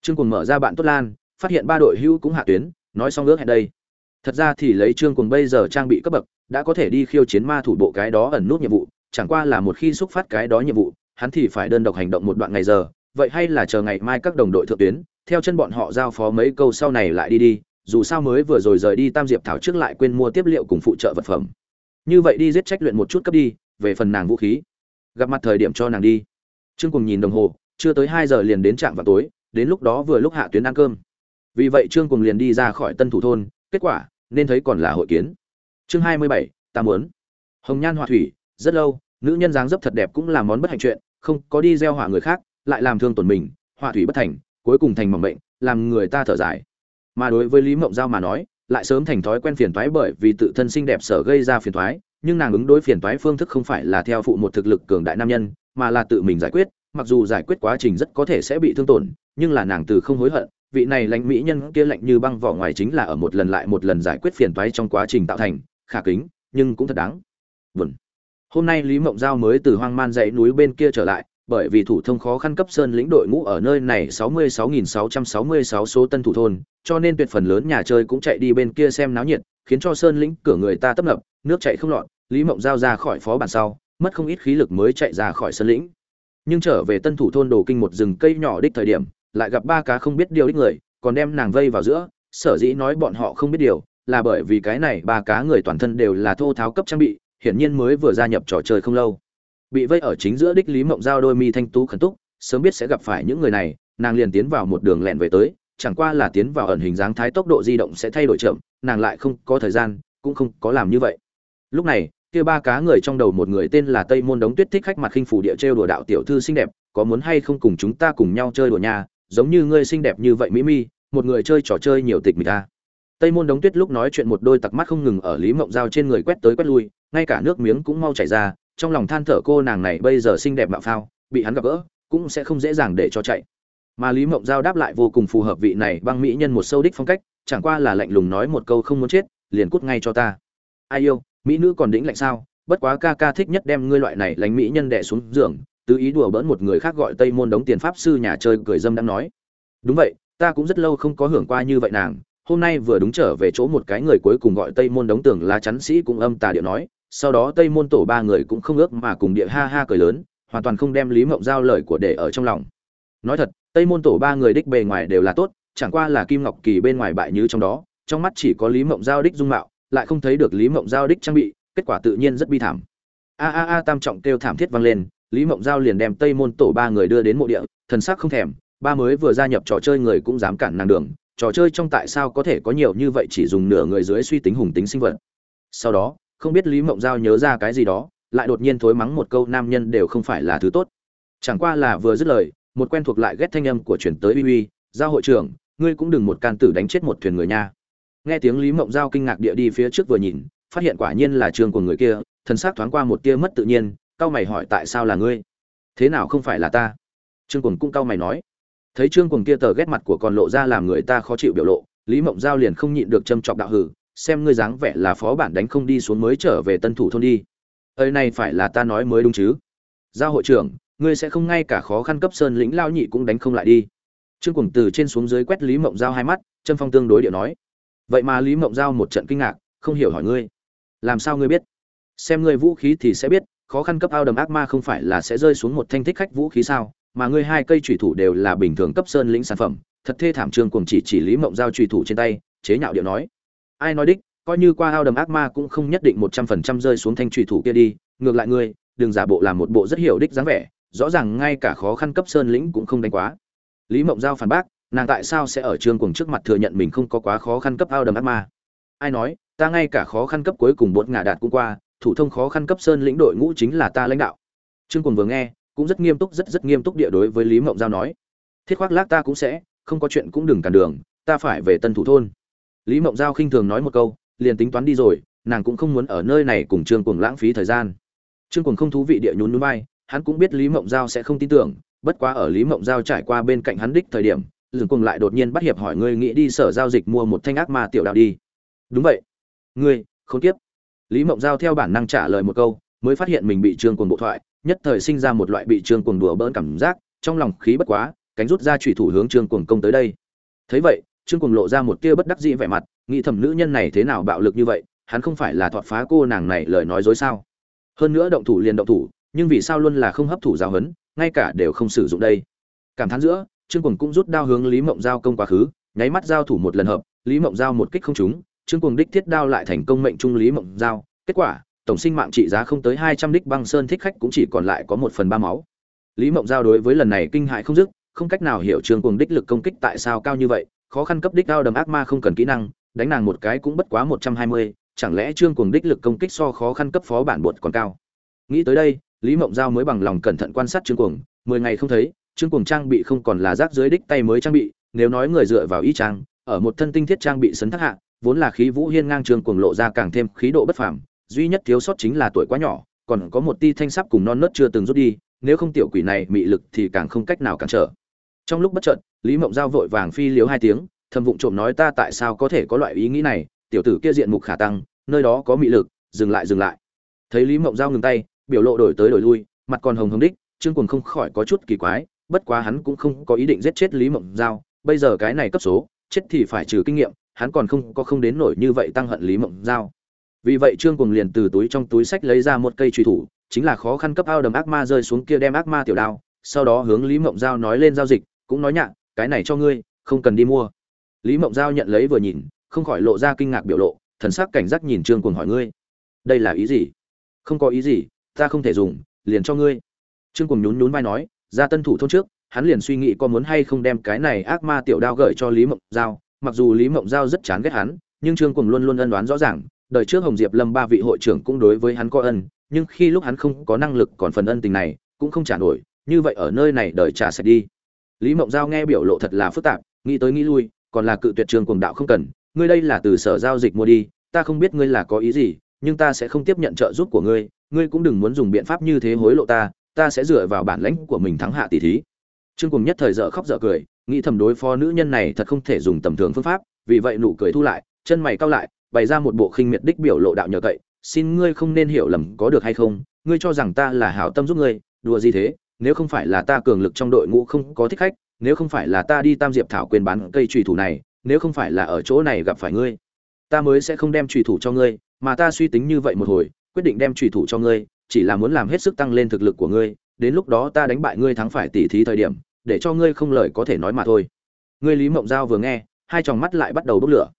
A: Trương cùng mở ra bạn tốt lan phát hiện ba đội hưu cũng hạ tuyến, nói xong ước hẹn đây. Thật ra thì lấy trương cùng bây giờ trang bị cấp bậc, đã có thể đi khiêu chiến ma thủ bộ cái đó ẩn nút nhiệm vụ, chẳng qua là một khi xúc phát cái đó nhiệm vụ, hắn thì phải đơn độc hành động một đoạn ngày giờ. Vậy hay là chờ ngày mai các đồng đội thượng tuyến, theo chân bọn họ giao phó mấy câu sau này lại đi đi, dù sao mới vừa rồi rời đi tam diệp thảo trước lại quên mua tiếp liệu cùng phụ trợ vật phẩm. Như vậy đi giết trách luyện một chút cấp đi, về phần nàng vũ khí. Gặp mặt thời điểm cho nàng đi. Trương cùng nhìn đồng hồ, chưa tới hai giờ liền đến trạm vào tối, đến lúc đó vừa lúc hạ tuyến ăn cơm vì vậy trương cùng liền đi ra khỏi tân thủ thôn, kết quả, nên thấy còn là hội kiến. Chương hai mươi bảy, ta muốn. Hồng nhan họa thủy, rất lâu, nữ nhân dáng dấp thật đẹp cũng là món bất hạnh chuyện, không có đi gieo họa người khác, lại làm thương tổn mình, họa thủy bất thành, cuối cùng thành mầm bệnh, làm người ta thở dài. Mà đối với lý mộng giao mà nói, lại sớm thành thói quen phiền toái bởi vì tự thân xinh đẹp sở gây ra phiền toái, nhưng nàng ứng đối phiền toái phương thức không phải là theo phụ một thực lực cường đại nam nhân, mà là tự mình giải quyết, mặc dù giải quyết quá trình rất có thể sẽ bị thương tổn, nhưng là nàng từ không hối hận vị này lãnh mỹ nhân kia lạnh như băng vỏ ngoài chính là ở một lần lại một lần giải quyết phiền toái trong quá trình tạo thành khả kính nhưng cũng thật đáng buồn hôm nay lý mộng giao mới từ hoang man dãy núi bên kia trở lại bởi vì thủ thông khó khăn cấp sơn lĩnh đội ngũ ở nơi này 66.666 số tân thủ thôn, cho nên tuyệt phần lớn nhà chơi cũng chạy đi bên kia xem náo nhiệt, khiến cho sơn lĩnh cửa người ta tấp nập, nước chảy không lọt, Lý Mộng giao ra khỏi phó bản sau, mất không ít khí lực mới chạy ra khỏi sơn lĩnh. Nhưng trở về tân thủ thôn đồ kinh một rừng cây nhỏ đích thời điểm, lại gặp ba cá không biết điều đích người, còn đem nàng vây vào giữa, sở dĩ nói bọn họ không biết điều, là bởi vì cái này ba cá người toàn thân đều là thô tháo cấp trang bị, hiển nhiên mới vừa gia nhập trò chơi không lâu. Bị vây ở chính giữa đích lý mộng giao đôi mi thanh tú khẩn túc sớm biết sẽ gặp phải những người này nàng liền tiến vào một đường lẹn về tới chẳng qua là tiến vào ẩn hình dáng thái tốc độ di động sẽ thay đổi chậm nàng lại không có thời gian cũng không có làm như vậy. Lúc này kia ba cá người trong đầu một người tên là tây môn đống tuyết thích khách mặt khinh phủ địa trêu đùa đạo tiểu thư xinh đẹp có muốn hay không cùng chúng ta cùng nhau chơi đùa nhà giống như ngươi xinh đẹp như vậy mỹ mi, một người chơi trò chơi nhiều tịch mịch ta tây môn đống tuyết lúc nói chuyện một đôi tặc mắt không ngừng ở lý mộng giao trên người quét tới quét lui, ngay cả nước miếng cũng mau chảy ra, trong lòng than thở cô nàng này bây giờ xinh đẹp mạo phao, bị hắn gặp gỡ, cũng sẽ không dễ dàng để cho chạy. Mà lý mộng giao đáp lại vô cùng phù hợp vị này băng mỹ nhân một sâu đích phong cách, chẳng qua là lạnh lùng nói một câu không muốn chết, liền cút ngay cho ta. Ai yêu, mỹ nữ còn đĩnh lạnh sao? Bất quá ca ca thích nhất đem ngươi loại này lánh mỹ nhân đẻ xuống giường tứ ý đùa bỡn một người khác gọi tây môn đống tiền pháp sư nhà chơi cười dâm đang nói. Đúng vậy, ta cũng rất lâu không có hưởng qua như vậy nàng. Hôm nay vừa đúng trở về chỗ một cái người cuối cùng gọi tây môn đống tường lá chắn sĩ cũng âm tà điệu nói. Sau đó tây môn tổ ba người cũng không ước mà cùng địa ha ha cười lớn, hoàn toàn không đem lý mộng giao lời của để ở trong lòng. Nói thật, tây môn tổ ba người đích bề ngoài đều là tốt, chẳng qua là kim ngọc kỳ bên ngoài bại như trong đó, trong mắt chỉ có lý mộng giao đích dung mạo, lại không thấy được lý mộng giao đích trang bị, kết quả tự nhiên rất bi thảm. A a a tam trọng kêu thảm thiết vang lên lý mộng giao liền đem tây môn tổ ba người đưa đến mộ địa, thần sắc không thèm, ba mới vừa gia nhập trò chơi người cũng dám cản nàng đường, trò chơi trong tại sao có thể có nhiều như vậy chỉ dùng nửa người dưới suy tính hùng tính sinh vật. Sau đó, không biết lý mộng giao nhớ ra cái gì đó, lại đột nhiên thối mắng một câu nam nhân đều không phải là thứ tốt. Chẳng qua là vừa dứt lời, một quen thuộc lại ghét thanh âm của chuyển tới uy uy, giao hội trưởng, ngươi cũng đừng một can tử đánh chết một thuyền người nha. Nghe tiếng lý mộng giao kinh ngạc địa đi phía trước vừa nhìn, phát hiện quả nhiên là trường của người kia, thần sắc thoáng qua một tia mất tự nhiên cao mày hỏi tại sao là ngươi? Thế nào không phải là ta? Trương quần cũng cao mày nói. Thấy trương quần kia tờ ghét mặt của con lộ ra làm người ta khó chịu biểu lộ, lý mộng giao liền không nhịn được châm chọc đạo hử, xem ngươi dáng vẻ là phó bản đánh không đi xuống mới trở về tân thủ thôn đi. Ơi này phải là ta nói mới đúng chứ? Giao hội trưởng, ngươi sẽ không ngay cả khó khăn cấp sơn lĩnh lao nhị cũng đánh không lại đi. Trương cuồng từ trên xuống dưới quét lý mộng giao hai mắt, châm phong tương đối điệu nói. Vậy mà lý mộng giao một trận kinh ngạc, không hiểu hỏi ngươi. Làm sao ngươi biết? Xem ngươi vũ khí thì sẽ biết khó khăn cấp ao đầm ác ma không phải là sẽ rơi xuống một thanh thích khách vũ khí sao, mà ngươi hai cây trùy thủ đều là bình thường cấp sơn lĩnh sản phẩm, thật thê thảm trương cuồng chỉ chỉ lý mộng giao trùy thủ trên tay, chế nhạo điệu nói. Ai nói đích, coi như qua ao đầm ác ma cũng không nhất định một trăm phần trăm rơi xuống thanh trùy thủ kia đi, ngược lại ngươi, đừng giả bộ làm một bộ rất hiểu đích dáng vẻ, rõ ràng ngay cả khó khăn cấp sơn lĩnh cũng không đánh quá. Lý mộng giao phản bác, nàng tại sao sẽ ở trương cuồng trước mặt thừa nhận mình không có quá khó khăn cấp ao đầm ác ma? Ai nói, ta ngay cả khó khăn cấp cuối cùng bột ngả đạt cũng qua thủ thông khó khăn cấp sơn lĩnh đội ngũ chính là ta lãnh đạo. Trương cuồng vừa nghe, cũng rất nghiêm túc, rất rất nghiêm túc địa đối với lý mộng giao nói, thiết khoác lác ta cũng sẽ, không có chuyện cũng đừng cản đường, ta phải về tân thủ thôn. Lý mộng giao khinh thường nói một câu, liền tính toán đi rồi, nàng cũng không muốn ở nơi này cùng trương cuồng lãng phí thời gian. Trương cuồng không thú vị địa nhún núi bay hắn cũng biết lý mộng giao sẽ không tin tưởng, bất quá ở lý mộng giao trải qua bên cạnh hắn đích thời điểm, dừng cùng lại đột nhiên bắt hiệp hỏi ngươi nghĩ đi sở giao dịch mua một thanh ác ma tiểu đạo đi. Đúng vậy. Ngươi không tiếp lý mộng giao theo bản năng trả lời một câu, mới phát hiện mình bị trương cuồng bộ thoại, nhất thời sinh ra một loại bị trương cuồng đùa bỡn cảm giác, trong lòng khí bất quá, cánh rút ra chủy thủ hướng trương cuồng công tới đây. Thấy vậy, trương cuồng lộ ra một tia bất đắc dĩ vẻ mặt, nghĩ thầm nữ nhân này thế nào bạo lực như vậy, hắn không phải là thọt phá cô nàng này lời nói dối sao. Hơn nữa động thủ liền động thủ, nhưng vì sao luôn là không hấp thụ giáo hấn ngay cả đều không sử dụng đây. Cảm thán giữa, trương cuồng cũng rút đao hướng lý mộng giao công quá khứ, nháy mắt giao thủ một lần hợp, lý mộng giao một kích không trúng trương cuồng đích thiết đao lại thành công mệnh trung lý mộng giao. Kết quả, tổng sinh mạng trị giá không tới hai trăm đích băng sơn thích khách cũng chỉ còn lại có một phần ba máu. Lý mộng giao đối với lần này kinh hại không dứt, không cách nào hiểu trương cuồng đích lực công kích tại sao cao như vậy, khó khăn cấp đích đao đầm ác ma không cần kỹ năng, đánh nàng một cái cũng bất quá một trăm hai mươi, chẳng lẽ trương cuồng đích lực công kích so khó khăn cấp phó bản bột còn cao? Nghĩ tới đây, lý mộng giao mới bằng lòng cẩn thận quan sát trương cuồng, mười ngày không thấy, trương cuồng trang bị không còn là rác dưới đích tay mới trang bị, nếu nói người dựa vào y trang, ở một thân tinh thiết trang bị sấn thác hạ vốn là khí vũ hiên ngang trường cuồng lộ ra càng thêm khí độ bất phàm, duy nhất thiếu sót chính là tuổi quá nhỏ, còn có một ti thanh sắc cùng non nớt chưa từng rút đi, nếu không tiểu quỷ này mị lực thì càng không cách nào cản trở. Trong lúc bất chợt, lý mộng giao vội vàng phi liếu hai tiếng, thầm vụng trộm nói ta tại sao có thể có loại ý nghĩ này, tiểu tử kia diện mục khả tăng, nơi đó có mị lực, dừng lại dừng lại. Thấy lý mộng giao ngừng tay, biểu lộ đổi tới đổi lui, mặt còn hồng hồng đích, trương quần không khỏi có chút kỳ quái, bất quá hắn cũng không có ý định giết chết lý mộng giao, bây giờ cái này cấp số, chết thì phải trừ kinh nghiệm hắn còn không có không đến nổi như vậy tăng hận lý mộng giao. Vì vậy trương cùng liền từ túi trong túi sách lấy ra một cây truy thủ, chính là khó khăn cấp ao đầm ác ma rơi xuống kia đem ác ma tiểu đao, sau đó hướng lý mộng giao nói lên giao dịch, cũng nói nhạc cái này cho ngươi, không cần đi mua. Lý mộng giao nhận lấy vừa nhìn, không khỏi lộ ra kinh ngạc biểu lộ, thần sắc cảnh giác nhìn trương cùng hỏi ngươi, đây là ý gì? Không có ý gì, ta không thể dùng, liền cho ngươi. Trương cùng nhún nhún vai nói, ra tân thủ thôn trước, hắn liền suy nghĩ có muốn hay không đem cái này ác ma tiểu đao gửi cho lý mộng giao mặc dù lý mộng giao rất chán ghét hắn, nhưng trương cùng luôn luôn ân đoán rõ ràng, đời trước hồng diệp lâm ba vị hội trưởng cũng đối với hắn có ân, nhưng khi lúc hắn không có năng lực còn phần ân tình này, cũng không trả nổi, như vậy ở nơi này đời trả sạch đi. Lý mộng giao nghe biểu lộ thật là phức tạp, nghĩ tới nghĩ lui, còn là cự tuyệt trường cuồng đạo không cần, ngươi đây là từ sở giao dịch mua đi, ta không biết ngươi là có ý gì, nhưng ta sẽ không tiếp nhận trợ giúp của ngươi ngươi cũng đừng muốn dùng biện pháp như thế hối lộ ta ta sẽ dựa vào bản lãnh của mình thắng hạ tỷ thí. Trương cùng nhất thời dở khóc dở cười nghĩ thầm đối phó nữ nhân này thật không thể dùng tầm thường phương pháp, vì vậy nụ cười thu lại, chân mày cau lại, bày ra một bộ khinh miệt đích biểu lộ đạo nhờ cậy, xin ngươi không nên hiểu lầm có được hay không, ngươi cho rằng ta là hảo tâm giúp ngươi, đùa gì thế, nếu không phải là ta cường lực trong đội ngũ không có thích khách, nếu không phải là ta đi tam diệp thảo quyền bán cây trùy thủ này, nếu không phải là ở chỗ này gặp phải ngươi, ta mới sẽ không đem trùy thủ cho ngươi, mà ta suy tính như vậy một hồi, quyết định đem trùy thủ cho ngươi, chỉ là muốn làm hết sức tăng lên thực lực của ngươi, đến lúc đó ta đánh bại ngươi thắng phải tỉ thí thời điểm để cho ngươi không lời có thể nói mà thôi. Ngươi lý mộng giao vừa nghe, hai tròng mắt lại bắt đầu bốc lửa.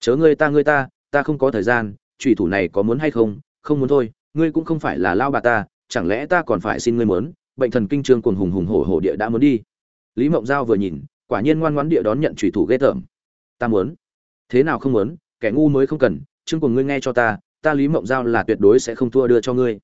A: Chớ ngươi ta ngươi ta ta không có thời gian trùy thủ này có muốn hay không? Không muốn thôi, ngươi cũng không phải là lao bà ta, chẳng lẽ ta còn phải xin ngươi muốn? Bệnh thần kinh trương cuồng hùng hùng hổ hổ địa đã muốn đi. Lý mộng giao vừa nhìn, quả nhiên ngoan ngoãn địa đón nhận trùy thủ ghê tởm. Ta muốn. Thế nào không muốn? Kẻ ngu mới không cần, trương cuồng ngươi nghe cho ta ta lý mộng giao là tuyệt đối sẽ không thua đưa cho ngươi.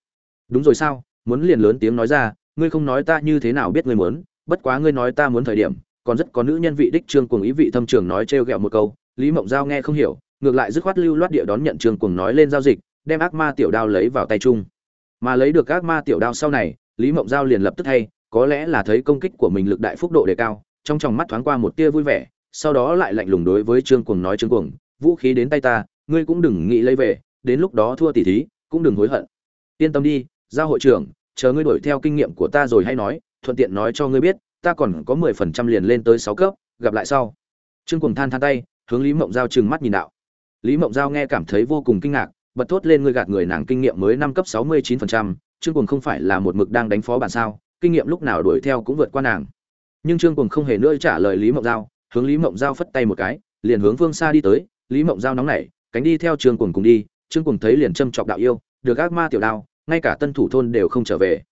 A: Đúng rồi sao? Muốn liền lớn tiếng nói ra, ngươi không nói ta như thế nào biết ngươi muốn? Bất quá ngươi nói ta muốn thời điểm, còn rất có nữ nhân vị đích trương cuồng ý vị thâm trường nói trêu ghẹo một câu, lý mộng giao nghe không hiểu, ngược lại dứt khoát lưu loát địa đón nhận trương cuồng nói lên giao dịch, đem ác ma tiểu đao lấy vào tay chung. Mà lấy được ác ma tiểu đao sau này, lý mộng giao liền lập tức thay có lẽ là thấy công kích của mình lực đại phúc độ đề cao, trong tròng mắt thoáng qua một tia vui vẻ, sau đó lại lạnh lùng đối với trương cuồng nói trương cuồng, vũ khí đến tay ta, ngươi cũng đừng nghĩ lấy về, đến lúc đó thua tỷ thí, cũng đừng hối hận. Yên tâm đi, giao hội trưởng, chờ ngươi đuổi theo kinh nghiệm của ta rồi hay nói thuận tiện nói cho ngươi biết, ta còn có mười phần trăm liền lên tới sáu cấp, gặp lại sau. Trương cuồng than than tay, hướng lý mộng giao trừng mắt nhìn đạo. Lý mộng giao nghe cảm thấy vô cùng kinh ngạc, bật thốt lên ngươi gạt người nàng kinh nghiệm mới năm cấp sáu mươi chín phần trăm, trương cuồng không phải là một mực đang đánh phó bản sao, kinh nghiệm lúc nào đuổi theo cũng vượt qua nàng. Nhưng trương cuồng không hề nữa trả lời lý mộng giao, hướng lý mộng giao phất tay một cái, liền hướng phương xa đi tới, lý mộng giao nóng nảy, cánh đi theo trương cuồng cùng đi, trương cuồng thấy liền châm chọc đạo yêu, được ác ma tiểu đao, ngay cả tân thủ thôn đều không trở về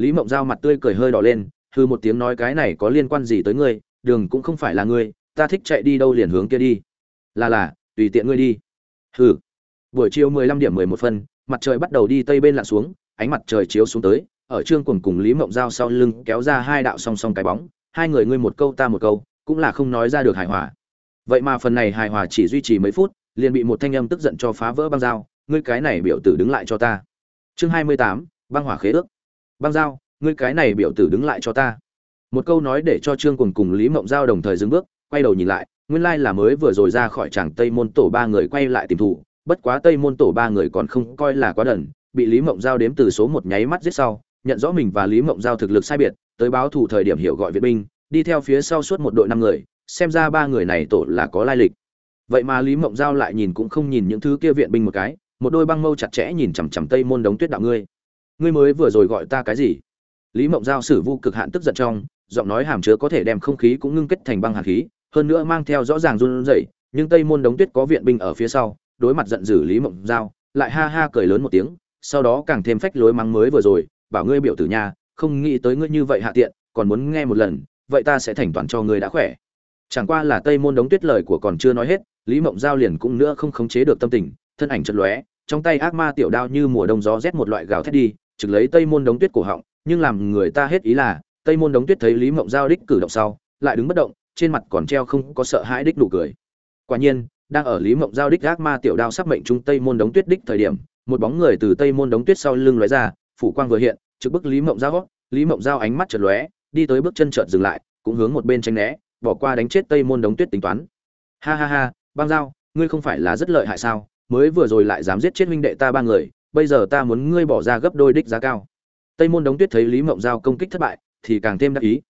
A: lý mộng giao mặt tươi cười hơi đỏ lên hư một tiếng nói cái này có liên quan gì tới ngươi, đường cũng không phải là ngươi, ta thích chạy đi đâu liền hướng kia đi. Là là, tùy tiện ngươi đi. Hừ. Buổi chiều mười lăm điểm mười một phân, mặt trời bắt đầu đi tây bên lặn xuống, ánh mặt trời chiếu xuống tới, ở trương cuồng cùng lý mộng giao sau lưng kéo ra hai đạo song song cái bóng, hai người ngươi một câu ta một câu, cũng là không nói ra được hài hòa. Vậy mà phần này hài hòa chỉ duy trì mấy phút, liền bị một thanh âm tức giận cho phá vỡ băng dao, ngươi cái này biểu tử đứng lại cho ta. Chương hai mươi tám, băng hỏa khế ước băng dao ngươi cái này biểu tử đứng lại cho ta. Một câu nói để cho trương cùng cùng lý mộng giao đồng thời dừng bước, quay đầu nhìn lại, nguyên lai là mới vừa rồi ra khỏi tràng tây môn tổ ba người quay lại tìm thủ, bất quá tây môn tổ ba người còn không coi là quá đần, bị lý mộng giao đếm từ số một nháy mắt giết sau, nhận rõ mình và lý mộng giao thực lực sai biệt, tới báo thủ thời điểm hiểu gọi viện binh, đi theo phía sau suốt một đội năm người, xem ra ba người này tổ là có lai lịch. Vậy mà lý mộng giao lại nhìn cũng không nhìn những thứ kia viện binh một cái, một đôi băng mâu chặt chẽ nhìn chằm chằm tây môn đống tuyết đạo ngươi ngươi mới vừa rồi gọi ta cái gì? Lý mộng giao sử vu cực hạn tức giận trong, giọng nói hàm chứa có thể đem không khí cũng ngưng kết thành băng hàn khí, hơn nữa mang theo rõ ràng run rẩy, nhưng tây môn đống tuyết có viện binh ở phía sau, đối mặt giận dữ lý mộng giao, lại ha ha cười lớn một tiếng, sau đó càng thêm phách lối mắng mới vừa rồi, bảo ngươi biểu tử nhà không nghĩ tới ngươi như vậy hạ tiện, còn muốn nghe một lần, vậy ta sẽ thành toàn cho ngươi đã khỏe. Chẳng qua là tây môn đống tuyết lời của còn chưa nói hết, lý mộng giao liền cũng nữa không khống chế được tâm tình, thân ảnh chật lóe, trong tay ác ma tiểu đao như mùa đông gió rét một loại gào thét đi trực lấy tây môn đống tuyết cổ họng, nhưng làm người ta hết ý là, tây môn đống tuyết thấy lý mộng giao đích cử động sau, lại đứng bất động, trên mặt còn treo không có sợ hãi đích nụ cười. Quả nhiên, đang ở lý mộng giao đích ác ma tiểu đao sắp mệnh trung tây môn đống tuyết đích thời điểm, một bóng người từ tây môn đống tuyết sau lưng lóe ra, phủ quang vừa hiện, trực bức lý mộng giao lý mộng giao ánh mắt chợt lóe, đi tới bước chân chợt dừng lại, cũng hướng một bên tranh né, bỏ qua đánh chết tây môn đống tuyết tính toán. Ha ha ha băng giao, ngươi không phải là rất lợi hại sao? Mới vừa rồi lại dám giết chết huynh đệ ta ba người bây giờ ta muốn ngươi bỏ ra gấp đôi đích giá cao. Tây môn đống tuyết thấy lý mộng giao công kích thất bại, thì càng thêm đắc ý.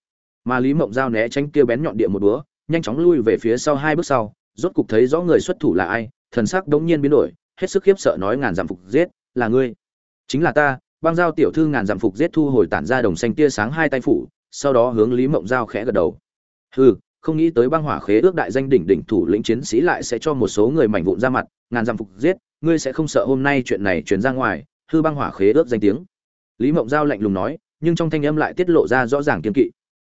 A: Mà lý mộng giao né tránh kia bén nhọn địa một búa, nhanh chóng lui về phía sau hai bước sau, rốt cục thấy rõ người xuất thủ là ai, thần sắc đống nhiên biến đổi, hết sức khiếp sợ nói ngàn dặm phục giết, là ngươi. Chính là ta băng giao tiểu thư ngàn dặm phục giết thu hồi tản ra đồng xanh tia sáng hai tay phủ, sau đó hướng lý mộng giao khẽ gật đầu. Hừ, không nghĩ tới băng hỏa khế ước đại danh đỉnh đỉnh thủ lĩnh chiến sĩ lại sẽ cho một số người mảnh vụn ra mặt, ngàn dặm phục giết ngươi sẽ không sợ hôm nay chuyện này truyền ra ngoài, hư băng hỏa khế ước danh tiếng. Lý mộng giao lạnh lùng nói, nhưng trong thanh âm lại tiết lộ ra rõ ràng kiên kỵ.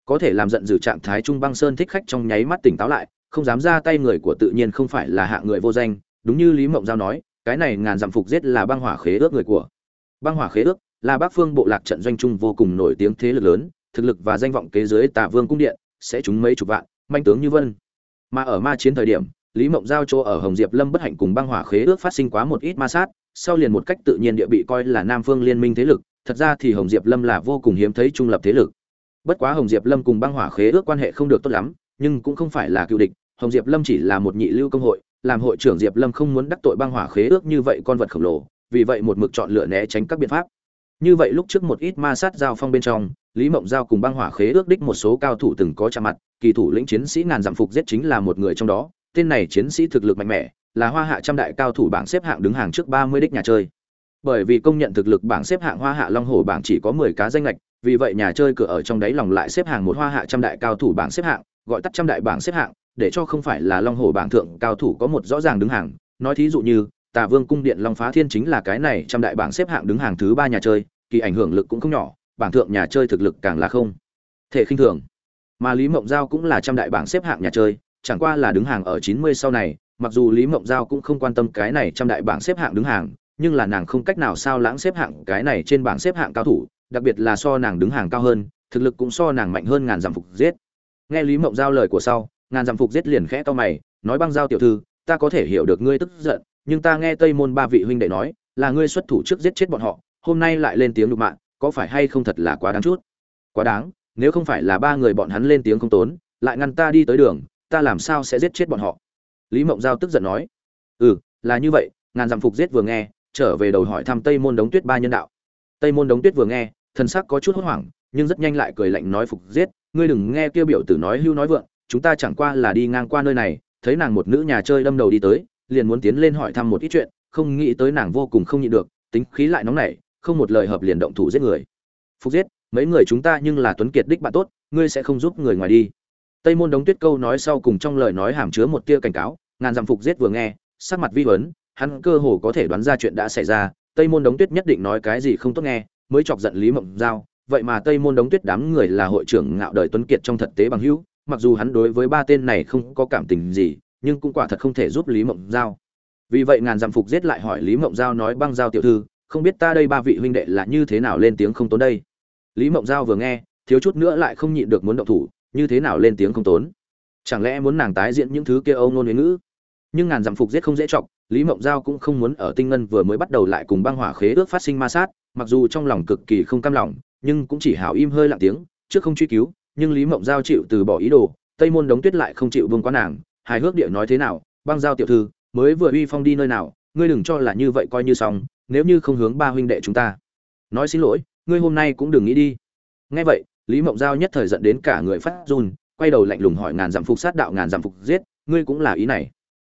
A: Có thể làm giận dữ trạng thái trung băng sơn thích khách trong nháy mắt tỉnh táo lại, không dám ra tay người của tự nhiên không phải là hạ người vô danh, đúng như lý mộng giao nói, cái này ngàn dặm phục giết là băng hỏa khế ước người của. Băng hỏa khế ước là bắc phương bộ lạc trận doanh trung vô cùng nổi tiếng thế lực lớn, thực lực và danh vọng kế dưới tả vương cung điện sẽ trúng mấy chục vạn, manh tướng như vân. Mà ở ma chiến thời điểm lý mộng giao chỗ ở hồng diệp lâm bất hạnh cùng băng hỏa khế ước phát sinh quá một ít ma sát, sau liền một cách tự nhiên địa bị coi là nam phương liên minh thế lực, thật ra thì hồng diệp lâm là vô cùng hiếm thấy trung lập thế lực. Bất quá hồng diệp lâm cùng băng hỏa khế ước quan hệ không được tốt lắm, nhưng cũng không phải là cựu địch, hồng diệp lâm chỉ là một nhị lưu công hội, làm hội trưởng diệp lâm không muốn đắc tội băng hỏa khế ước như vậy con vật khổng lồ, vì vậy một mực chọn lựa né tránh các biện pháp. Như vậy lúc trước một ít ma sát giao phong bên trong, lý mộng giao cùng băng hỏa khế ước đích một số cao thủ từng có chạm mặt, kỳ thủ lĩnh chiến sĩ ngàn dặm phục giết chính là một người trong đó tên này chiến sĩ thực lực mạnh mẽ là hoa hạ trăm đại cao thủ bảng xếp hạng đứng hàng trước ba mươi đích nhà chơi. Bởi vì công nhận thực lực bảng xếp hạng hoa hạ long Hổ bảng chỉ có mười cá danh ngạch, vì vậy nhà chơi cửa ở trong đáy lòng lại xếp hàng một hoa hạ trăm đại cao thủ bảng xếp hạng gọi tắt trăm đại bảng xếp hạng để cho không phải là long Hổ bảng thượng cao thủ có một rõ ràng đứng hàng. Nói thí dụ như tà vương cung điện long phá thiên chính là cái này trăm đại bảng xếp hạng đứng hàng thứ ba nhà chơi kỳ ảnh hưởng lực cũng không nhỏ bảng thượng nhà chơi thực lực càng là không thể khinh thường. Mà lý mộng giao cũng là trăm đại bảng xếp hạng nhà chơi chẳng qua là đứng hàng ở chín mươi sau này, mặc dù lý mộng giao cũng không quan tâm cái này trăm đại bảng xếp hạng đứng hàng, nhưng là nàng không cách nào sao lãng xếp hạng cái này trên bảng xếp hạng cao thủ, đặc biệt là so nàng đứng hàng cao hơn, thực lực cũng so nàng mạnh hơn ngàn giảm phục giết. Nghe lý mộng giao lời của sau, ngàn giảm phục giết liền khẽ to mày, nói băng giao tiểu thư, ta có thể hiểu được ngươi tức giận, nhưng ta nghe tây môn ba vị huynh đệ nói, là ngươi xuất thủ trước giết chết bọn họ, hôm nay lại lên tiếng lục mạng, có phải hay không thật là quá đáng chút? Quá đáng, nếu không phải là ba người bọn hắn lên tiếng không tốn, lại ngăn ta đi tới đường ta làm sao sẽ giết chết bọn họ? Lý mộng giao tức giận nói. Ừ là như vậy, ngàn dặm phục giết vừa nghe, trở về đầu hỏi thăm tây môn đống tuyết ba nhân đạo. Tây môn đống tuyết vừa nghe, thần sắc có chút hốt hoảng, nhưng rất nhanh lại cười lạnh nói phục giết, ngươi đừng nghe kêu biểu tử nói hưu nói vượng, chúng ta chẳng qua là đi ngang qua nơi này, thấy nàng một nữ nhà chơi đâm đầu đi tới, liền muốn tiến lên hỏi thăm một ít chuyện, không nghĩ tới nàng vô cùng không nhịn được, tính khí lại nóng nảy, không một lời hợp liền động thủ giết người. Phục giết, mấy người chúng ta nhưng là tuấn kiệt đích bạn tốt, ngươi sẽ không giúp người ngoài đi tây môn đống tuyết câu nói sau cùng trong lời nói hàm chứa một tia cảnh cáo, ngàn dặm phục giết vừa nghe, sắc mặt vi vấn hắn cơ hồ có thể đoán ra chuyện đã xảy ra, tây môn đống tuyết nhất định nói cái gì không tốt nghe, mới chọc giận lý mộng giao, vậy mà tây môn đống tuyết đám người là hội trưởng ngạo đời tuấn kiệt trong thực tế bằng hữu, mặc dù hắn đối với ba tên này không có cảm tình gì, nhưng cũng quả thật không thể giúp lý mộng giao. Vì vậy ngàn dặm phục giết lại hỏi lý mộng giao nói băng giao tiểu thư, không biết ta đây ba vị huynh đệ là như thế nào lên tiếng không tốn đây. Lý mộng giao vừa nghe, thiếu chút nữa lại không nhịn được muốn động thủ như thế nào lên tiếng không tốn. Chẳng lẽ muốn nàng tái diễn những thứ kia âu nôn huế ngữ? Nhưng ngàn dặm phục giết không dễ chọc, lý mộng giao cũng không muốn ở tinh ngân vừa mới bắt đầu lại cùng băng hỏa khế ước phát sinh ma sát, mặc dù trong lòng cực kỳ không cam lòng, nhưng cũng chỉ hảo im hơi lặng tiếng, trước không truy cứu, nhưng lý mộng giao chịu từ bỏ ý đồ, tây môn đống tuyết lại không chịu vương quá nàng, hài hước địa nói thế nào, băng giao tiểu thư, mới vừa uy phong đi nơi nào, ngươi đừng cho là như vậy coi như xong, nếu như không hướng ba huynh đệ chúng ta. Nói xin lỗi, ngươi hôm nay cũng đừng nghĩ đi. Nghe vậy lý mộng giao nhất thời giận đến cả người phát run, quay đầu lạnh lùng hỏi ngàn dặm phục sát đạo ngàn dặm phục giết, ngươi cũng là ý này.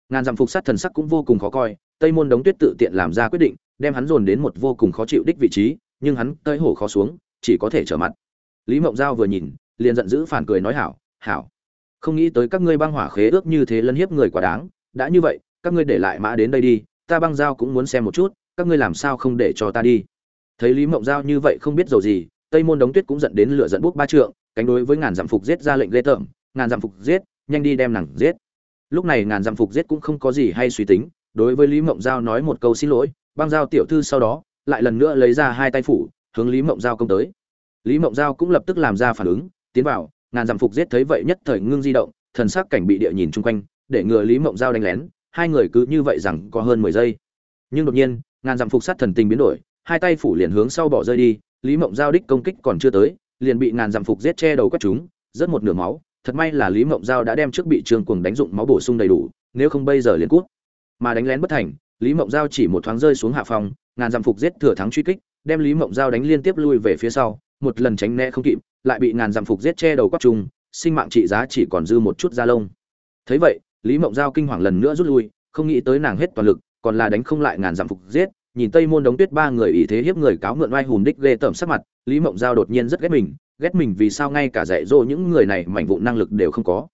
A: Ngàn dặm phục sát thần sắc cũng vô cùng khó coi, tây môn đống tuyết tự tiện làm ra quyết định, đem hắn dồn đến một vô cùng khó chịu đích vị trí, nhưng hắn tơi hổ khó xuống, chỉ có thể trở mặt. Lý mộng giao vừa nhìn, liền giận dữ phản cười nói hảo hảo, không nghĩ tới các ngươi băng hỏa khế ước như thế lân hiếp người quá đáng, đã như vậy, các ngươi để lại mã đến đây đi, ta băng giao cũng muốn xem một chút, các ngươi làm sao không để cho ta đi? Thấy lý mộng giao như vậy không biết dầu gì tây môn đống tuyết cũng giận đến lửa dẫn buốc ba trượng, cánh đối với ngàn dặm phục giết ra lệnh ghê tởm, ngàn dặm phục giết, nhanh đi đem nàng giết. Lúc này ngàn dặm phục giết cũng không có gì hay suy tính, đối với lý mộng giao nói một câu xin lỗi, băng giao tiểu thư sau đó lại lần nữa lấy ra hai tay phủ, hướng lý mộng giao công tới. Lý mộng giao cũng lập tức làm ra phản ứng, tiến vào, ngàn dặm phục giết thấy vậy nhất thời ngưng di động, thần sắc cảnh bị địa nhìn chung quanh, để ngừa lý mộng giao đánh lén, hai người cứ như vậy rằng có hơn mười giây. Nhưng đột nhiên, ngàn dặm phục sát thần tình biến đổi, hai tay phủ liền hướng sau bỏ rơi đi lý mộng giao đích công kích còn chưa tới, liền bị ngàn dặm phục giết che đầu quét chúng rất một nửa máu. Thật may là lý mộng giao đã đem trước bị trương cuồng đánh dụng máu bổ sung đầy đủ, nếu không bây giờ liền cút. Mà đánh lén bất thành, lý mộng giao chỉ một thoáng rơi xuống hạ phòng, ngàn dặm phục giết thừa thắng truy kích, đem lý mộng giao đánh liên tiếp lui về phía sau, một lần tránh né không kịp, lại bị ngàn dặm phục giết che đầu quát trùng sinh mạng trị giá chỉ còn dư một chút da lông. Thấy vậy, lý mộng giao kinh hoàng lần nữa rút lui, không nghĩ tới nàng hết toàn lực, còn là đánh không lại ngàn dặm phục giết nhìn tây môn đống tuyết ba người ý thế hiếp người cáo mượn oai hùm đích ghê tởm sắc mặt, lý mộng giao đột nhiên rất ghét mình ghét mình vì sao ngay cả dạy dỗ những người này mảnh vụ năng lực đều không có.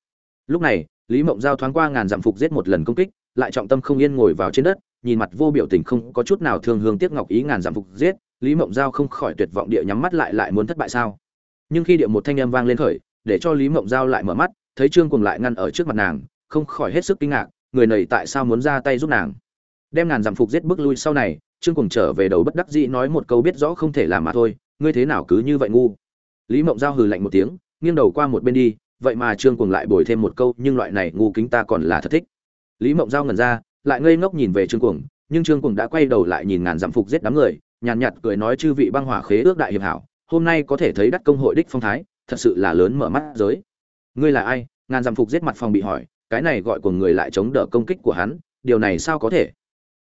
A: Lúc này, lý mộng giao thoáng qua ngàn dặm phục giết một lần công kích, lại trọng tâm không yên ngồi vào trên đất, nhìn mặt vô biểu tình không có chút nào thương hương tiếc ngọc ý ngàn dặm phục giết, lý mộng giao không khỏi tuyệt vọng địa nhắm mắt lại lại muốn thất bại sao. Nhưng khi điệu một thanh âm vang lên khởi, để cho lý mộng giao lại mở mắt, thấy trương cùng lại ngăn ở trước mặt nàng, không khỏi hết sức kinh ngạc, người này tại sao muốn ra tay giúp nàng? Đem ngàn giảm phục giết bước lui sau này trương cùng trở về đầu bất đắc dĩ nói một câu biết rõ không thể làm mà thôi ngươi thế nào cứ như vậy ngu? Lý mộng giao hừ lạnh một tiếng nghiêng đầu qua một bên đi vậy mà trương cùng lại bồi thêm một câu nhưng loại này ngu kính ta còn là thật thích. Lý mộng giao ngẩn ra lại ngây ngốc nhìn về trương cuồng nhưng trương cuồng đã quay đầu lại nhìn ngàn giảm phục giết đám người nhàn nhạt, nhạt cười nói chư vị băng hỏa khế ước đại hiệp hảo hôm nay có thể thấy đắc công hội đích phong thái thật sự là lớn mở mắt giới. Ngươi là ai? Ngàn giảm phục giết mặt phòng bị hỏi cái này gọi của người lại chống đỡ công kích của hắn điều này sao có thể?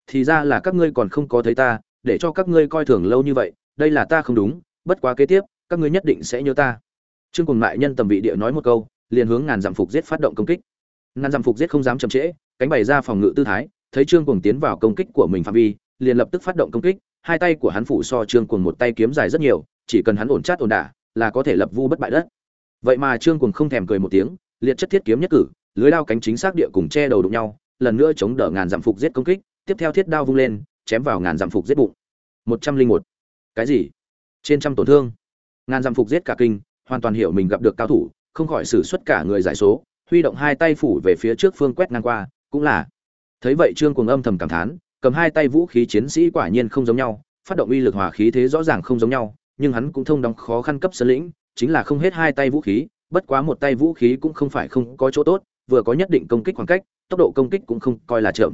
A: Thì ra là các ngươi còn không có thấy ta, để cho các ngươi coi thường lâu như vậy, đây là ta không đúng, bất quá kế tiếp, các ngươi nhất định sẽ nhớ ta. Trương cùng mại nhân tầm vị địa nói một câu, liền hướng ngàn dặm phục giết phát động công kích. Ngàn dặm phục giết không dám chậm trễ, cánh bày ra phòng ngự tư thái, thấy trương cùng tiến vào công kích của mình phạm vi, liền lập tức phát động công kích, hai tay của hắn phủ so trương cùng một tay kiếm dài rất nhiều, chỉ cần hắn ổn chát ổn đả, là có thể lập vu bất bại đất. Vậy mà trương cùng không thèm cười một tiếng, liệt chất thiết kiếm nhất cử, lưới đao cánh chính xác địa cùng che đầu đụng nhau, lần nữa chống đỡ ngàn dặm phục giết công kích tiếp theo thiết đao vung lên, chém vào ngàn dặm phục giết bụng. Một trăm linh một. Cái gì? Trên trăm tổn thương. Ngàn dặm phục giết cả kinh, hoàn toàn hiểu mình gặp được cao thủ, không khỏi xử suất cả người giải số, huy động hai tay phủ về phía trước phương quét ngang qua, cũng là. Thấy vậy trương cuồng âm thầm cảm thán, cầm hai tay vũ khí chiến sĩ quả nhiên không giống nhau, phát động uy lực hòa khí thế rõ ràng không giống nhau, nhưng hắn cũng thông đóng khó khăn cấp sơn lĩnh, chính là không hết hai tay vũ khí, bất quá một tay vũ khí cũng không phải không có chỗ tốt, vừa có nhất định công kích khoảng cách, tốc độ công kích cũng không coi là chậm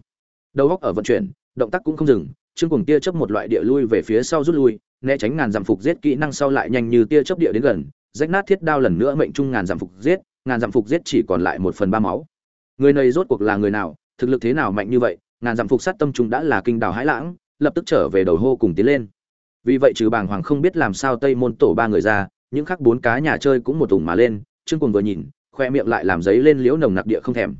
A: đầu góc ở vận chuyển, động tác cũng không dừng, trương cùng tia chớp một loại địa lui về phía sau rút lui, né tránh ngàn giảm phục giết kỹ năng sau lại nhanh như tia chớp địa đến gần, rách nát thiết đao lần nữa mệnh trung ngàn giảm phục giết, ngàn giảm phục giết chỉ còn lại một phần ba máu. Người này rốt cuộc là người nào, thực lực thế nào mạnh như vậy, ngàn giảm phục sát tâm chúng đã là kinh đào hãi lãng, lập tức trở về đầu hô cùng tiến lên. Vì vậy trừ bàng hoàng không biết làm sao tây môn tổ ba người ra, những khác bốn cá nhà chơi cũng một tùng mà lên, trương cùng vừa nhìn, khoe miệng lại làm giấy lên liễu nồng nặc địa không thèm.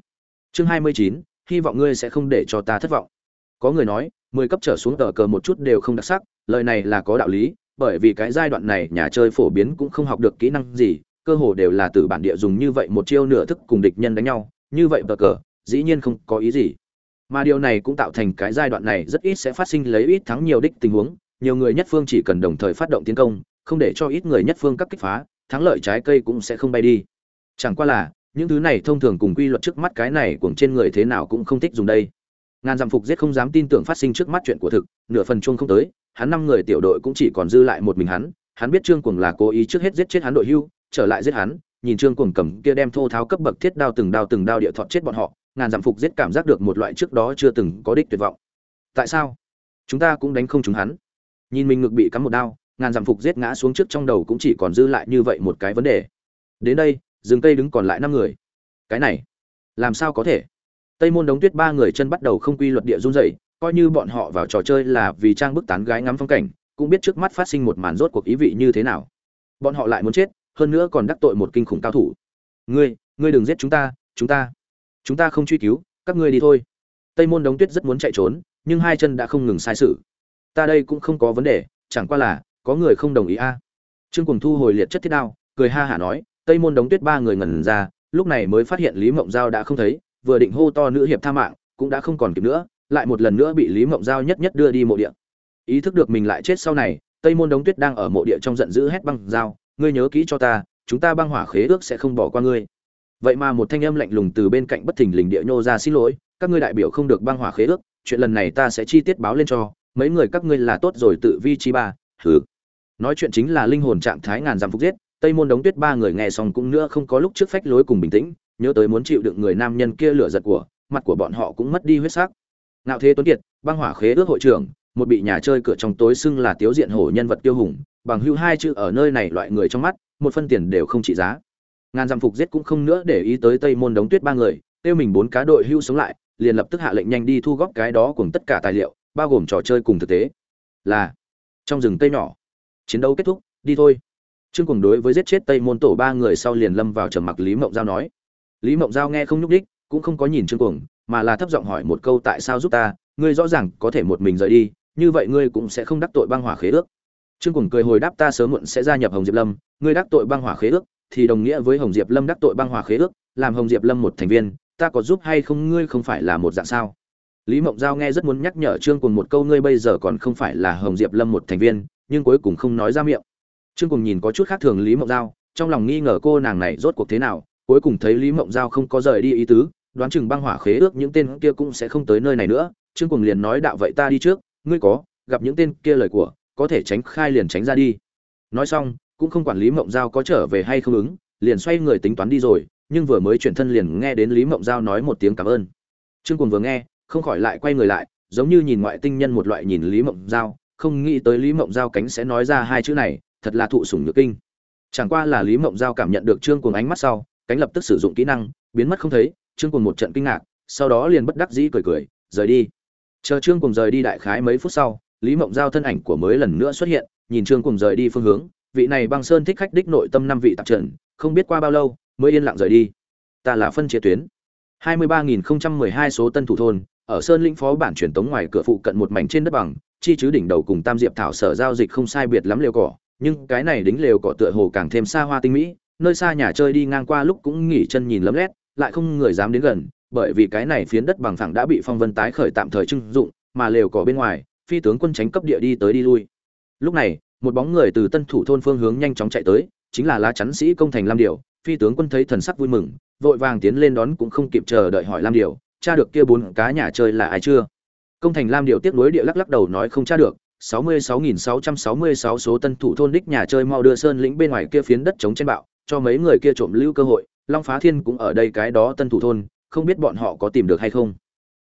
A: Chương hai mươi chín hy vọng ngươi sẽ không để cho ta thất vọng. Có người nói, mười cấp trở xuống tờ cờ một chút đều không đặc sắc, lời này là có đạo lý, bởi vì cái giai đoạn này nhà chơi phổ biến cũng không học được kỹ năng gì, cơ hồ đều là từ bản địa dùng như vậy một chiêu nửa thức cùng địch nhân đánh nhau, như vậy tờ cờ, dĩ nhiên không có ý gì. Mà điều này cũng tạo thành cái giai đoạn này rất ít sẽ phát sinh lấy ít thắng nhiều đích tình huống, nhiều người nhất phương chỉ cần đồng thời phát động tiến công, không để cho ít người nhất phương các kích phá, thắng lợi trái cây cũng sẽ không bay đi. Chẳng qua là những thứ này thông thường cùng quy luật trước mắt cái này cuồng trên người thế nào cũng không thích dùng đây. Ngàn dặm phục giết không dám tin tưởng phát sinh trước mắt chuyện của thực, nửa phần chuông không tới, hắn năm người tiểu đội cũng chỉ còn dư lại một mình hắn hắn biết trương cuồng là cố ý trước hết giết chết hắn đội hưu, trở lại giết hắn, nhìn trương cuồng cầm kia đem thô tháo cấp bậc thiết đao từng đao từng đao địa thọt chết bọn họ, ngàn dặm phục giết cảm giác được một loại trước đó chưa từng có đích tuyệt vọng. Tại sao? Chúng ta cũng đánh không chúng hắn. Nhìn mình ngực bị cắm một đao, ngàn dặm phục giết ngã xuống trước trong đầu cũng chỉ còn dư lại như vậy một cái vấn đề. Đến đây rừng cây đứng còn lại năm người. Cái này, làm sao có thể? Tây môn đống tuyết ba người chân bắt đầu không quy luật địa run dậy coi như bọn họ vào trò chơi là vì trang bức tán gái ngắm phong cảnh, cũng biết trước mắt phát sinh một màn rốt cuộc ý vị như thế nào. Bọn họ lại muốn chết, hơn nữa còn đắc tội một kinh khủng cao thủ. Ngươi ngươi đừng giết chúng ta chúng ta chúng ta không truy cứu, các ngươi đi thôi. Tây môn đống tuyết rất muốn chạy trốn, nhưng hai chân đã không ngừng sai sự. Ta đây cũng không có vấn đề, chẳng qua là, có người không đồng ý a. Trương cùng thu hồi liệt chất thiết đao, cười ha hả nói tây môn đống tuyết ba người ngẩn ra, lúc này mới phát hiện lý mộng giao đã không thấy, vừa định hô to nữ hiệp tha mạng, cũng đã không còn kịp nữa, lại một lần nữa bị lý mộng giao nhất nhất đưa đi mộ địa. Ý thức được mình lại chết sau này, tây môn đống tuyết đang ở mộ địa trong giận dữ hét băng giao, ngươi nhớ kỹ cho ta, chúng ta băng hỏa khế ước sẽ không bỏ qua ngươi. Vậy mà một thanh âm lạnh lùng từ bên cạnh bất thình lình địa nhô ra, xin lỗi, các ngươi đại biểu không được băng hỏa khế ước, chuyện lần này ta sẽ chi tiết báo lên cho, mấy người các ngươi là tốt rồi tự vi chi ba thử nói chuyện chính là linh hồn trạng thái ngàn dặm phục giết tây môn đống tuyết ba người nghe xong cũng nữa không có lúc trước phách lối cùng bình tĩnh, nhớ tới muốn chịu đựng người nam nhân kia lửa giật của, mặt của bọn họ cũng mất đi huyết sắc. Ngạo thế tuấn kiệt, băng hỏa khế ước hội trưởng, một bị nhà chơi cửa trong tối xưng là tiếu diện hổ nhân vật tiêu hùng, bằng hưu hai chữ ở nơi này loại người trong mắt, một phân tiền đều không trị giá. Ngàn dặm phục giết cũng không nữa để ý tới tây môn đống tuyết ba người, tiêu mình bốn cá đội hưu sống lại, liền lập tức hạ lệnh nhanh đi thu góp cái đó cùng tất cả tài liệu, bao gồm trò chơi cùng thực tế. Là, trong rừng tây nhỏ, chiến đấu kết thúc, đi thôi trương cùng đối với giết chết tây môn tổ ba người sau liền lâm vào trầm mặc lý mộng giao nói. Lý mộng giao nghe không nhúc đích cũng không có nhìn trương cùng mà là thấp giọng hỏi một câu tại sao giúp ta, ngươi rõ ràng có thể một mình rời đi, như vậy ngươi cũng sẽ không đắc tội băng hỏa khế ước. Trương cùng cười hồi đáp ta sớm muộn sẽ gia nhập hồng diệp lâm, ngươi đắc tội băng hỏa khế ước, thì đồng nghĩa với hồng diệp lâm đắc tội băng hỏa khế ước, làm hồng diệp lâm một thành viên, ta có giúp hay không ngươi không phải là một dạng sao? Lý mộng giao nghe rất muốn nhắc nhở trương cùng một câu, ngươi bây giờ còn không phải là hồng diệp lâm một thành viên, nhưng cuối cùng không nói ra miệng trương cùng nhìn có chút khác thường lý mộng giao, trong lòng nghi ngờ cô nàng này rốt cuộc thế nào, cuối cùng thấy lý mộng giao không có rời đi ý tứ, đoán chừng băng hỏa khế ước những tên kia cũng sẽ không tới nơi này nữa. Trương cùng liền nói đạo vậy ta đi trước, ngươi có, gặp những tên kia lời của, có thể tránh khai liền tránh ra đi. Nói xong, cũng không quản lý mộng giao có trở về hay không ứng, liền xoay người tính toán đi rồi, nhưng vừa mới chuyển thân liền nghe đến lý mộng giao nói một tiếng cảm ơn. Trương cùng vừa nghe, không khỏi lại quay người lại, giống như nhìn ngoại tinh nhân một loại nhìn lý mộng giao, không nghĩ tới lý mộng giao cánh sẽ nói ra hai chữ này thật là thụ sủng nhược kinh. Chẳng qua là lý mộng giao cảm nhận được trương cuồng ánh mắt sau, cánh lập tức sử dụng kỹ năng, biến mất không thấy, trương cuồng một trận kinh ngạc, sau đó liền bất đắc dĩ cười cười, rời đi. Chờ trương cuồng rời đi đại khái mấy phút sau, lý mộng giao thân ảnh của mới lần nữa xuất hiện, nhìn trương cuồng rời đi phương hướng, vị này băng sơn thích khách đích nội tâm năm vị tạp trần, không biết qua bao lâu, mới yên lặng rời đi. Ta là phân chia tuyến. 23.012 số tân thủ thôn, ở sơn lĩnh phó bản truyền tống ngoài cửa phụ cận một mảnh trên đất bằng, chi chứ đỉnh đầu cùng tam diệp thảo sở giao dịch không sai biệt lắm liều cỏ nhưng cái này đính lều cỏ tựa hồ càng thêm xa hoa tinh mỹ, nơi xa nhà chơi đi ngang qua lúc cũng nghỉ chân nhìn lấm lét, lại không người dám đến gần, bởi vì cái này phiến đất bằng phẳng đã bị phong vân tái khởi tạm thời trưng dụng, mà lều cỏ bên ngoài, phi tướng quân tránh cấp địa đi tới đi lui. Lúc này, một bóng người từ tân thủ thôn phương hướng nhanh chóng chạy tới, chính là lá chắn sĩ công thành lam điều phi tướng quân thấy thần sắc vui mừng, vội vàng tiến lên đón cũng không kịp chờ đợi hỏi lam điều cha được kia bốn cá nhà chơi là ai chưa? Công thành lam điều tiếc nuối địa lắc lắc đầu nói, không tra được 66.666 số tân thủ thôn đích nhà chơi mau đưa sơn lĩnh bên ngoài kia phiến đất chống trên bạo, cho mấy người kia trộm lưu cơ hội. Long phá thiên cũng ở đây cái đó tân thủ thôn, không biết bọn họ có tìm được hay không.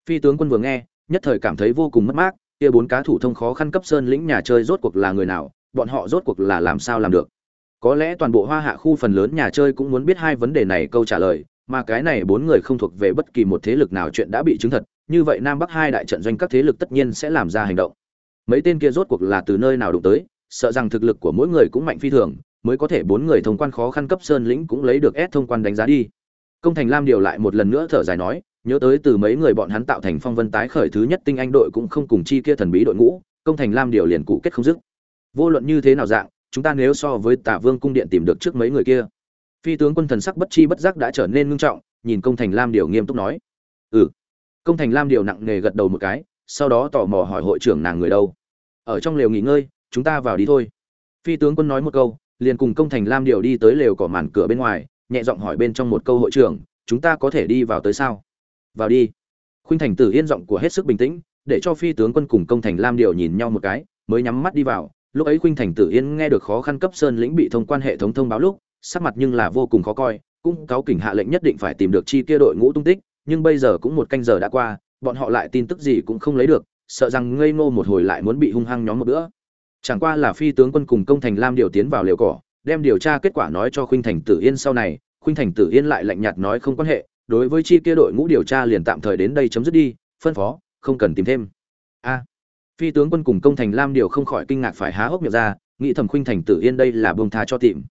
A: Phi tướng quân vừa nghe, nhất thời cảm thấy vô cùng mất mát, kia bốn cá thủ thông khó khăn cấp sơn lĩnh nhà chơi rốt cuộc là người nào, bọn họ rốt cuộc là làm sao làm được? Có lẽ toàn bộ hoa hạ khu phần lớn nhà chơi cũng muốn biết hai vấn đề này câu trả lời, mà cái này bốn người không thuộc về bất kỳ một thế lực nào chuyện đã bị chứng thật, như vậy nam bắc hai đại trận doanh các thế lực tất nhiên sẽ làm ra hành động mấy tên kia rốt cuộc là từ nơi nào đụng tới, sợ rằng thực lực của mỗi người cũng mạnh phi thường, mới có thể bốn người thông quan khó khăn cấp sơn lĩnh cũng lấy được ép thông quan đánh giá đi. Công thành lam điều lại một lần nữa thở dài nói, nhớ tới từ mấy người bọn hắn tạo thành phong vân tái khởi thứ nhất tinh anh đội cũng không cùng chi kia thần bí đội ngũ, công thành lam điều liền cụ kết không dứt. Vô luận như thế nào dạng, chúng ta nếu so với tả vương cung điện tìm được trước mấy người kia. Phi tướng quân thần sắc bất chi bất giác đã trở nên ngưng trọng, nhìn công thành lam điều nghiêm túc nói. Ừ. Công thành lam điều nặng nề gật đầu một cái sau đó tò mò hỏi hội trưởng nàng người đâu. Ở trong lều nghỉ ngơi, chúng ta vào đi thôi. Phi tướng quân nói một câu, liền cùng công thành lam điều đi tới lều cỏ màn cửa bên ngoài, nhẹ giọng hỏi bên trong một câu hội trưởng, chúng ta có thể đi vào tới sao? Vào đi. Khuynh thành tử yên giọng của hết sức bình tĩnh, để cho phi tướng quân cùng công thành lam điều nhìn nhau một cái, mới nhắm mắt đi vào. Lúc ấy khuynh thành tử yên nghe được khó khăn cấp sơn lĩnh bị thông quan hệ thống thông báo lúc, sắc mặt nhưng là vô cùng khó coi, cũng cáo kỉnh hạ lệnh nhất định phải tìm được chi kia đội ngũ tung tích, nhưng bây giờ cũng một canh giờ đã qua bọn họ lại tin tức gì cũng không lấy được, sợ rằng ngây ngô một hồi lại muốn bị hung hăng nhóm một bữa. Chẳng qua là phi tướng quân cùng công thành lam điều tiến vào liều cỏ, đem điều tra kết quả nói cho khuynh thành tử yên sau này, khuynh thành tử yên lại lạnh nhạt nói không quan hệ, đối với chi kia đội ngũ điều tra liền tạm thời đến đây chấm dứt đi, phân phó, không cần tìm thêm. A. Phi tướng quân cùng công thành lam điều không khỏi kinh ngạc phải há hốc miệng ra, nghĩ thầm khuynh thành tử yên đây là bông tha cho tìm.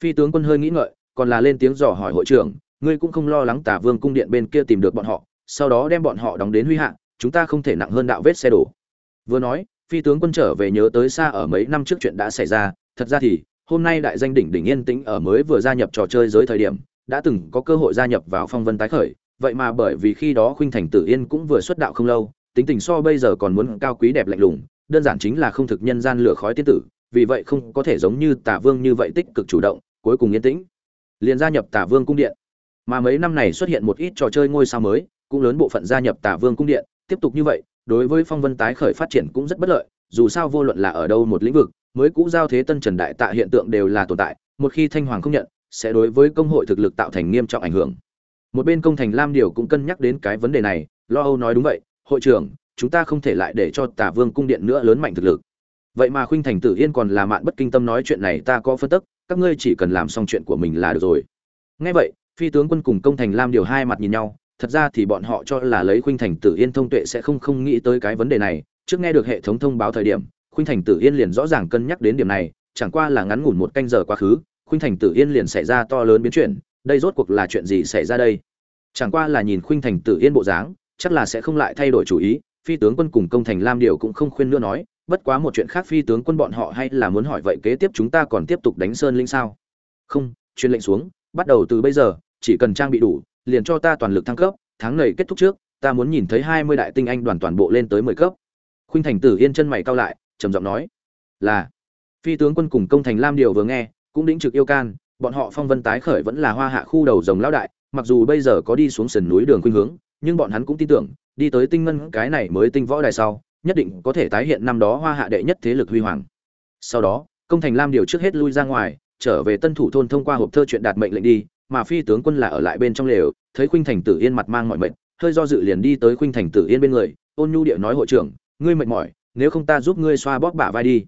A: Phi tướng quân hơi nghĩ ngợi, còn là lên tiếng dò hỏi hội trưởng, ngươi cũng không lo lắng tả vương cung điện bên kia tìm được bọn họ sau đó đem bọn họ đóng đến huy hạ, chúng ta không thể nặng hơn đạo vết xe đổ. Vừa nói, phi tướng quân trở về nhớ tới xa ở mấy năm trước chuyện đã xảy ra, thật ra thì, hôm nay đại danh đỉnh đỉnh yên tĩnh ở mới vừa gia nhập trò chơi giới thời điểm, đã từng có cơ hội gia nhập vào phong vân tái khởi, vậy mà bởi vì khi đó khuynh thành tử yên cũng vừa xuất đạo không lâu, tính tình so bây giờ còn muốn cao quý đẹp lạnh lùng, đơn giản chính là không thực nhân gian lửa khói tiên tử, vì vậy không có thể giống như tả vương như vậy tích cực chủ động, cuối cùng yên tĩnh, liền gia nhập tả vương cung điện. Mà mấy năm này xuất hiện một ít trò chơi ngôi sao mới cũng lớn bộ phận gia nhập tả vương cung điện, tiếp tục như vậy, đối với phong vân tái khởi phát triển cũng rất bất lợi, dù sao vô luận là ở đâu một lĩnh vực, mới cũ giao thế tân trần đại tạ hiện tượng đều là tồn tại, một khi thanh hoàng không nhận, sẽ đối với công hội thực lực tạo thành nghiêm trọng ảnh hưởng. Một bên công thành lam điều cũng cân nhắc đến cái vấn đề này, lo âu nói đúng vậy, hội trưởng, chúng ta không thể lại để cho tả vương cung điện nữa lớn mạnh thực lực. Vậy mà khuynh thành tử yên còn là mạn bất kinh tâm nói chuyện này ta có phân tức, các ngươi chỉ cần làm xong chuyện của mình là được rồi. Nghe vậy, phi tướng quân cùng công thành lam điều hai mặt nhìn nhau thật ra thì bọn họ cho là lấy khuynh thành tử yên thông tuệ sẽ không không nghĩ tới cái vấn đề này. Trước nghe được hệ thống thông báo thời điểm, khuynh thành tử yên liền rõ ràng cân nhắc đến điểm này, chẳng qua là ngắn ngủn một canh giờ quá khứ, khuynh thành tử yên liền xảy ra to lớn biến chuyển, đây rốt cuộc là chuyện gì xảy ra đây? Chẳng qua là nhìn khuynh thành tử yên bộ dáng, chắc là sẽ không lại thay đổi chủ ý, phi tướng quân cùng công thành lam điều cũng không khuyên nữa nói, bất quá một chuyện khác phi tướng quân bọn họ hay là muốn hỏi vậy kế tiếp chúng ta còn tiếp tục đánh sơn linh sao? Không, truyền lệnh xuống, bắt đầu từ bây giờ, chỉ cần trang bị đủ liền cho ta toàn lực thăng cấp, tháng này kết thúc trước, ta muốn nhìn thấy hai mươi đại tinh anh đoàn toàn bộ lên tới mười cấp. Khuynh thành tử yên chân mày cao lại, trầm giọng nói, là. Phi tướng quân cùng công thành lam điều vừa nghe, cũng đĩnh trực yêu can, bọn họ phong vân tái khởi vẫn là hoa hạ khu đầu rồng lão đại, mặc dù bây giờ có đi xuống sườn núi đường khuynh hướng, nhưng bọn hắn cũng tin tưởng, đi tới tinh ngân cái này mới tinh võ đài sau, nhất định có thể tái hiện năm đó hoa hạ đệ nhất thế lực huy hoàng. Sau đó, công thành lam điều trước hết lui ra ngoài, trở về tân thủ thôn thông qua hộp thơ chuyện đạt mệnh lệnh đi mà phi tướng quân là ở lại bên trong lều, thấy khuynh thành tử yên mặt mang mọi mệnh, hơi do dự liền đi tới khuynh thành tử yên bên người, ôn nhu địa nói hội trưởng, ngươi mệt mỏi, nếu không ta giúp ngươi xoa bóp bả vai đi.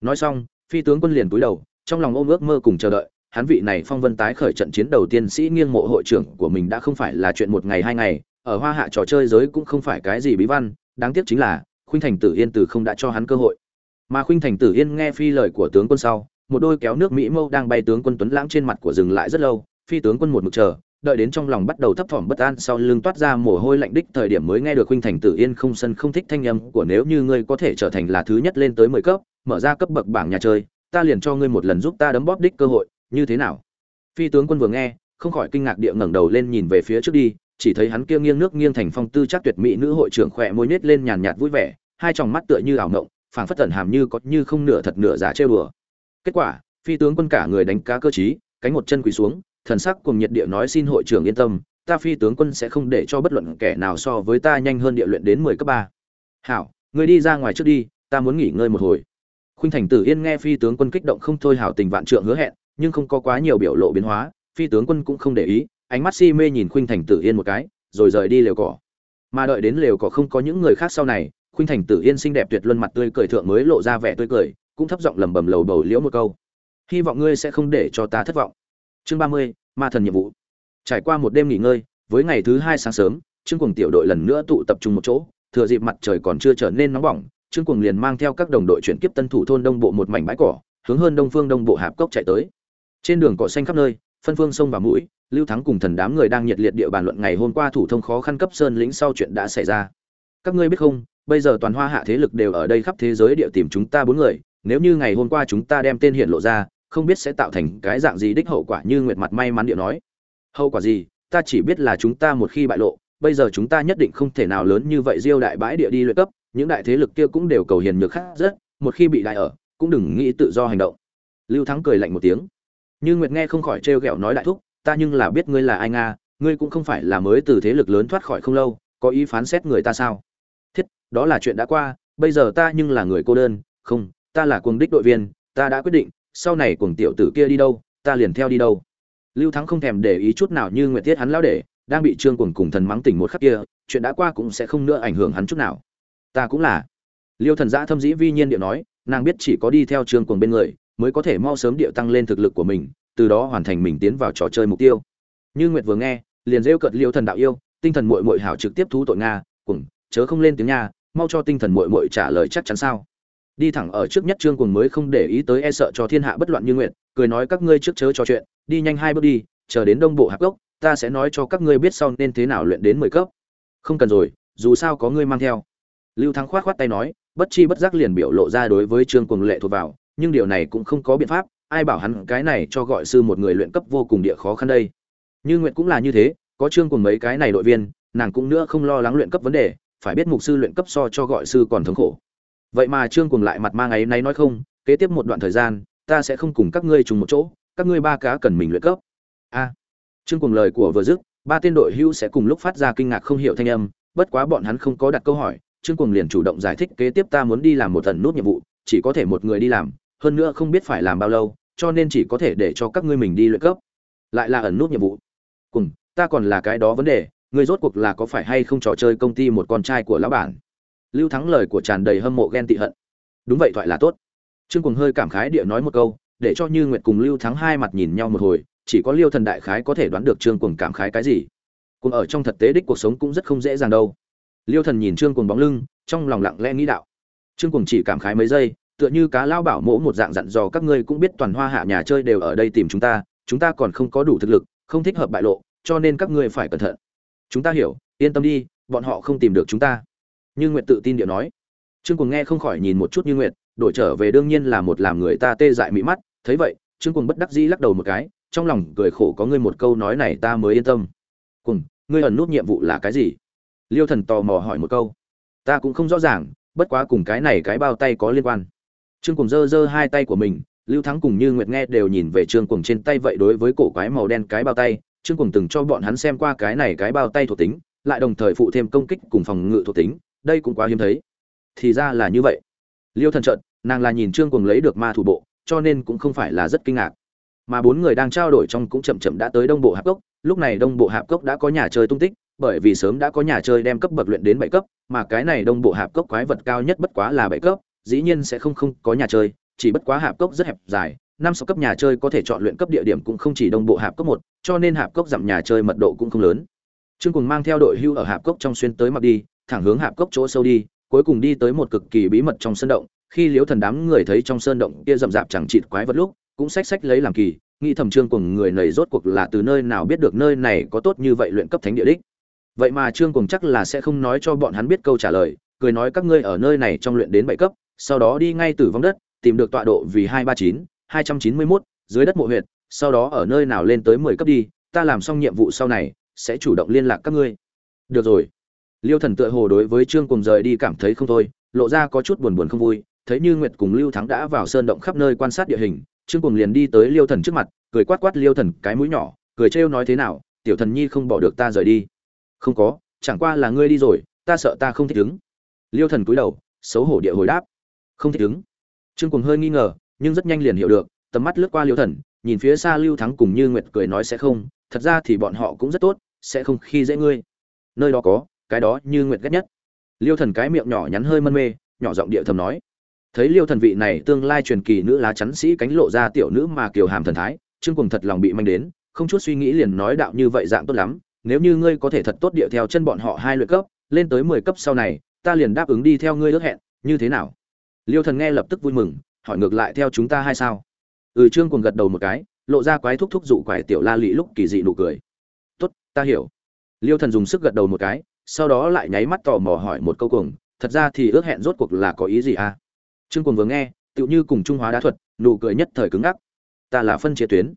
A: Nói xong, phi tướng quân liền cúi đầu, trong lòng ôm ước mơ cùng chờ đợi, hắn vị này phong vân tái khởi trận chiến đầu tiên sĩ nghiêng mộ hội trưởng của mình đã không phải là chuyện một ngày hai ngày, ở hoa hạ trò chơi giới cũng không phải cái gì bí văn, đáng tiếc chính là, khuynh thành tử yên từ không đã cho hắn cơ hội. Mà khuynh thành tử yên nghe phi lời của tướng quân sau, một đôi kéo nước mỹ mâu đang bay tướng quân tuấn lãng trên mặt của dừng lại rất lâu phi tướng quân một mực chờ đợi đến trong lòng bắt đầu thấp thỏm bất an sau lưng toát ra mồ hôi lạnh đích thời điểm mới nghe được huynh thành tử yên không sân không thích thanh âm của nếu như ngươi có thể trở thành là thứ nhất lên tới mười cấp mở ra cấp bậc bảng nhà chơi ta liền cho ngươi một lần giúp ta đấm bóp đích cơ hội như thế nào? Phi tướng quân vừa nghe không khỏi kinh ngạc địa ngẩng đầu lên nhìn về phía trước đi chỉ thấy hắn kia nghiêng nước nghiêng thành phong tư chắc tuyệt mỹ nữ hội trưởng khỏe môi nết lên nhàn nhạt vui vẻ hai tròng mắt tựa như ảo ngộng phảng phất tẩn hàm như có như không nửa thật nửa giả trêu đùa. Kết quả phi tướng quân cả người đánh cá cơ trí, cánh một chân quỳ xuống thần sắc cùng nhiệt địa nói xin hội trưởng yên tâm, ta phi tướng quân sẽ không để cho bất luận kẻ nào so với ta nhanh hơn địa luyện đến mười cấp ba. Hảo, ngươi đi ra ngoài trước đi, ta muốn nghỉ ngơi một hồi. Khuynh thành tử yên nghe phi tướng quân kích động không thôi hảo tình vạn trượng hứa hẹn, nhưng không có quá nhiều biểu lộ biến hóa, phi tướng quân cũng không để ý, ánh mắt si mê nhìn khuynh thành tử yên một cái, rồi rời đi lều cỏ. Mà đợi đến lều cỏ không có những người khác sau này, khuynh thành tử yên xinh đẹp tuyệt luân mặt tươi cười thượng mới lộ ra vẻ tươi cười, cũng thấp giọng lẩm bẩm lầu bầu liễu một câu. Hy vọng ngươi sẽ không để cho ta thất vọng chương ba mươi, ma thần nhiệm vụ. Trải qua một đêm nghỉ ngơi, với ngày thứ hai sáng sớm, trương cuồng tiểu đội lần nữa tụ tập trung một chỗ, thừa dịp mặt trời còn chưa trở nên nóng bỏng, trương cuồng liền mang theo các đồng đội chuyển kiếp tân thủ thôn đông bộ một mảnh bãi cỏ, hướng hơn đông phương đông bộ hạp cốc chạy tới. Trên đường cỏ xanh khắp nơi, phân phương sông và mũi, lưu thắng cùng thần đám người đang nhiệt liệt địa bàn luận ngày hôm qua thủ thông khó khăn cấp sơn lĩnh sau chuyện đã xảy ra. Các ngươi biết không, bây giờ toàn hoa hạ thế lực đều ở đây khắp thế giới địa tìm chúng ta bốn người, nếu như ngày hôm qua chúng ta đem tên hiện lộ ra không biết sẽ tạo thành cái dạng gì đích hậu quả như nguyệt mặt may mắn điệu nói. Hậu quả gì? Ta chỉ biết là chúng ta một khi bại lộ, bây giờ chúng ta nhất định không thể nào lớn như vậy diêu đại bãi địa đi luyện cấp, những đại thế lực kia cũng đều cầu hiền nhược khác rất, một khi bị đại ở, cũng đừng nghĩ tự do hành động. Lưu thắng cười lạnh một tiếng. Như nguyệt nghe không khỏi trêu ghẹo nói đại thúc, ta nhưng là biết ngươi là ai nga, ngươi cũng không phải là mới từ thế lực lớn thoát khỏi không lâu, có ý phán xét người ta sao? Thiết, đó là chuyện đã qua, bây giờ ta nhưng là người cô đơn, không, ta là cuồng đích đội viên, ta đã quyết định sau này cuồng tiểu tử kia đi đâu, ta liền theo đi đâu. Lưu thắng không thèm để ý chút nào như nguyệt tiết hắn lão để đang bị trương cuồng cùng thần mắng tỉnh một khắc kia, chuyện đã qua cũng sẽ không nữa ảnh hưởng hắn chút nào. Ta cũng là. Liêu thần giã thâm dĩ vi nhiên điệu nói, nàng biết chỉ có đi theo trương cuồng bên người, mới có thể mau sớm điệu tăng lên thực lực của mình, từ đó hoàn thành mình tiến vào trò chơi mục tiêu. Như nguyệt vừa nghe, liền rêu cợt liêu thần đạo yêu, tinh thần muội muội hảo trực tiếp thú tội nga cùng chớ không lên tiếng nha, mau cho tinh thần muội muội trả lời chắc chắn sao đi thẳng ở trước nhất trương cùng mới không để ý tới e sợ cho thiên hạ bất loạn như nguyện cười nói các ngươi trước chớ trò chuyện, đi nhanh hai bước đi, chờ đến đông bộ hạp gốc, ta sẽ nói cho các ngươi biết sau nên thế nào luyện đến mười cấp. Không cần rồi, dù sao có ngươi mang theo. Lưu thắng khoát khoát tay nói, bất chi bất giác liền biểu lộ ra đối với trương cùng lệ thuộc vào, nhưng điều này cũng không có biện pháp, ai bảo hắn cái này cho gọi sư một người luyện cấp vô cùng địa khó khăn đây. Như nguyện cũng là như thế, có trương cùng mấy cái này đội viên, nàng cũng nữa không lo lắng luyện cấp vấn đề, phải biết mục sư luyện cấp so cho gọi sư còn thống khổ vậy mà trương cùng lại mặt mang ấy nay nói không, kế tiếp một đoạn thời gian, ta sẽ không cùng các ngươi trùng một chỗ, các ngươi ba cá cần mình luyện cấp. A. Trương cùng lời của vừa dứt, ba tên đội hữu sẽ cùng lúc phát ra kinh ngạc không hiểu thanh âm, bất quá bọn hắn không có đặt câu hỏi, trương cùng liền chủ động giải thích kế tiếp ta muốn đi làm một thần nút nhiệm vụ, chỉ có thể một người đi làm, hơn nữa không biết phải làm bao lâu, cho nên chỉ có thể để cho các ngươi mình đi luyện cấp. Lại là ẩn nút nhiệm vụ. Cùng ta còn là cái đó vấn đề, ngươi rốt cuộc là có phải hay không trò chơi công ty một con trai của lão bản? Lưu thắng lời của tràn đầy hâm mộ ghen tị hận. Đúng vậy, thoại là tốt. Trương cùng hơi cảm khái địa nói một câu, để cho như nguyệt cùng lưu thắng hai mặt nhìn nhau một hồi, chỉ có liêu thần đại khái có thể đoán được trương cùng cảm khái cái gì. Cùng ở trong thực tế đích cuộc sống cũng rất không dễ dàng đâu. Liêu thần nhìn trương cùng bóng lưng, trong lòng lặng lẽ nghĩ đạo. Trương cùng chỉ cảm khái mấy giây, tựa như cá lao bảo mỗ một dạng dặn dò các ngươi cũng biết toàn hoa hạ nhà chơi đều ở đây tìm chúng ta chúng ta còn không có đủ thực lực, không thích hợp bại lộ, cho nên các ngươi phải cẩn thận. Chúng ta hiểu, yên tâm đi, bọn họ không tìm được chúng ta như nguyệt tự tin điệu nói. Trương cuồng nghe không khỏi nhìn một chút như nguyệt, đổi trở về đương nhiên là một làm người ta tê dại mỹ mắt. Thấy vậy, trương cuồng bất đắc dĩ lắc đầu một cái, trong lòng cười khổ có ngươi một câu nói này ta mới yên tâm. Cùng ngươi ẩn nút nhiệm vụ là cái gì? Liêu thần tò mò hỏi một câu. Ta cũng không rõ ràng, bất quá cùng cái này cái bao tay có liên quan. Trương Cuồng giơ giơ hai tay của mình, lưu thắng cùng như nguyệt nghe đều nhìn về trương Cuồng trên tay vậy đối với cổ quái màu đen cái bao tay. Trương Cuồng từng cho bọn hắn xem qua cái này cái bao tay thuộc tính, lại đồng thời phụ thêm công kích cùng phòng ngự thuộc tính đây cũng quá hiếm thấy. Thì ra là như vậy. Liêu thần trận nàng là nhìn trương cuồng lấy được ma thủ bộ, cho nên cũng không phải là rất kinh ngạc. Mà bốn người đang trao đổi trong cũng chậm chậm đã tới đông bộ hạp cốc, lúc này đông bộ hạp cốc đã có nhà chơi tung tích, bởi vì sớm đã có nhà chơi đem cấp bậc luyện đến bảy cấp, mà cái này đông bộ hạp cốc quái vật cao nhất bất quá là bảy cấp, dĩ nhiên sẽ không không có nhà chơi, chỉ bất quá hạp cốc rất hẹp dài, năm sáu cấp nhà chơi có thể chọn luyện cấp địa điểm cũng không chỉ đông bộ hạp cốc một, cho nên hạp cốc giảm nhà chơi mật độ cũng không lớn. Trương cùng mang theo đội hưu ở hạp cốc trong xuyên tới mặc đi thẳng hướng hạp cốc chỗ sâu đi, cuối cùng đi tới một cực kỳ bí mật trong sơn động. Khi liếu thần đám người thấy trong sơn động kia rậm rạp chẳng chịt quái vật lúc, cũng xách xách lấy làm kỳ, nghĩ thầm trương cùng người này rốt cuộc là từ nơi nào biết được nơi này có tốt như vậy luyện cấp thánh địa đích. Vậy mà trương cùng chắc là sẽ không nói cho bọn hắn biết câu trả lời, cười nói các ngươi ở nơi này trong luyện đến bảy cấp, sau đó đi ngay từ vong đất, tìm được tọa độ vì hai ba chín, hai trăm chín mươi mốt, dưới đất mộ huyệt, sau đó ở nơi nào lên tới mười cấp đi, ta làm xong nhiệm vụ sau này, sẽ chủ động liên lạc các ngươi. Được rồi liêu thần tựa hồ đối với trương cùng rời đi cảm thấy không thôi, lộ ra có chút buồn buồn không vui, thấy như nguyệt cùng lưu thắng đã vào sơn động khắp nơi quan sát địa hình, trương cùng liền đi tới liêu thần trước mặt, cười quát quát liêu thần, cái mũi nhỏ, cười trêu nói thế nào, tiểu thần nhi không bỏ được ta rời đi. Không có, chẳng qua là ngươi đi rồi, ta sợ ta không thích ứng. Liêu thần cúi đầu, xấu hổ địa hồi đáp. Không thích ứng. Trương cùng hơi nghi ngờ, nhưng rất nhanh liền hiểu được, tầm mắt lướt qua liêu thần, nhìn phía xa lưu thắng cùng như nguyệt cười nói sẽ không, thật ra thì bọn họ cũng rất tốt, sẽ không khi dễ ngươi. Nơi đó có cái đó như nguyệt ghét nhất. Liêu thần cái miệng nhỏ nhắn hơi mân mê, nhỏ giọng địa thầm nói. Thấy liêu thần vị này, tương lai truyền kỳ nữ lá chắn sĩ cánh lộ ra tiểu nữ mà kiều hàm thần thái, trương cùng thật lòng bị manh đến, không chút suy nghĩ liền nói đạo như vậy dạng tốt lắm, nếu như ngươi có thể thật tốt địa theo chân bọn họ hai luyện cấp, lên tới mười cấp sau này, ta liền đáp ứng đi theo ngươi ước hẹn, như thế nào? Liêu thần nghe lập tức vui mừng, hỏi ngược lại theo chúng ta hay sao? Ừ trương cùng gật đầu một cái, lộ ra quái thúc thúc dụ quải tiểu la lị lúc kỳ dị nụ cười. Tốt, ta hiểu. Liêu thần dùng sức gật đầu một cái sau đó lại nháy mắt tò mò hỏi một câu cùng thật ra thì ước hẹn rốt cuộc là có ý gì à? Trương cùng vừa nghe, tựu như cùng trung hóa đá thuật, nụ cười nhất thời cứng ngắc. Ta là phân chia tuyến.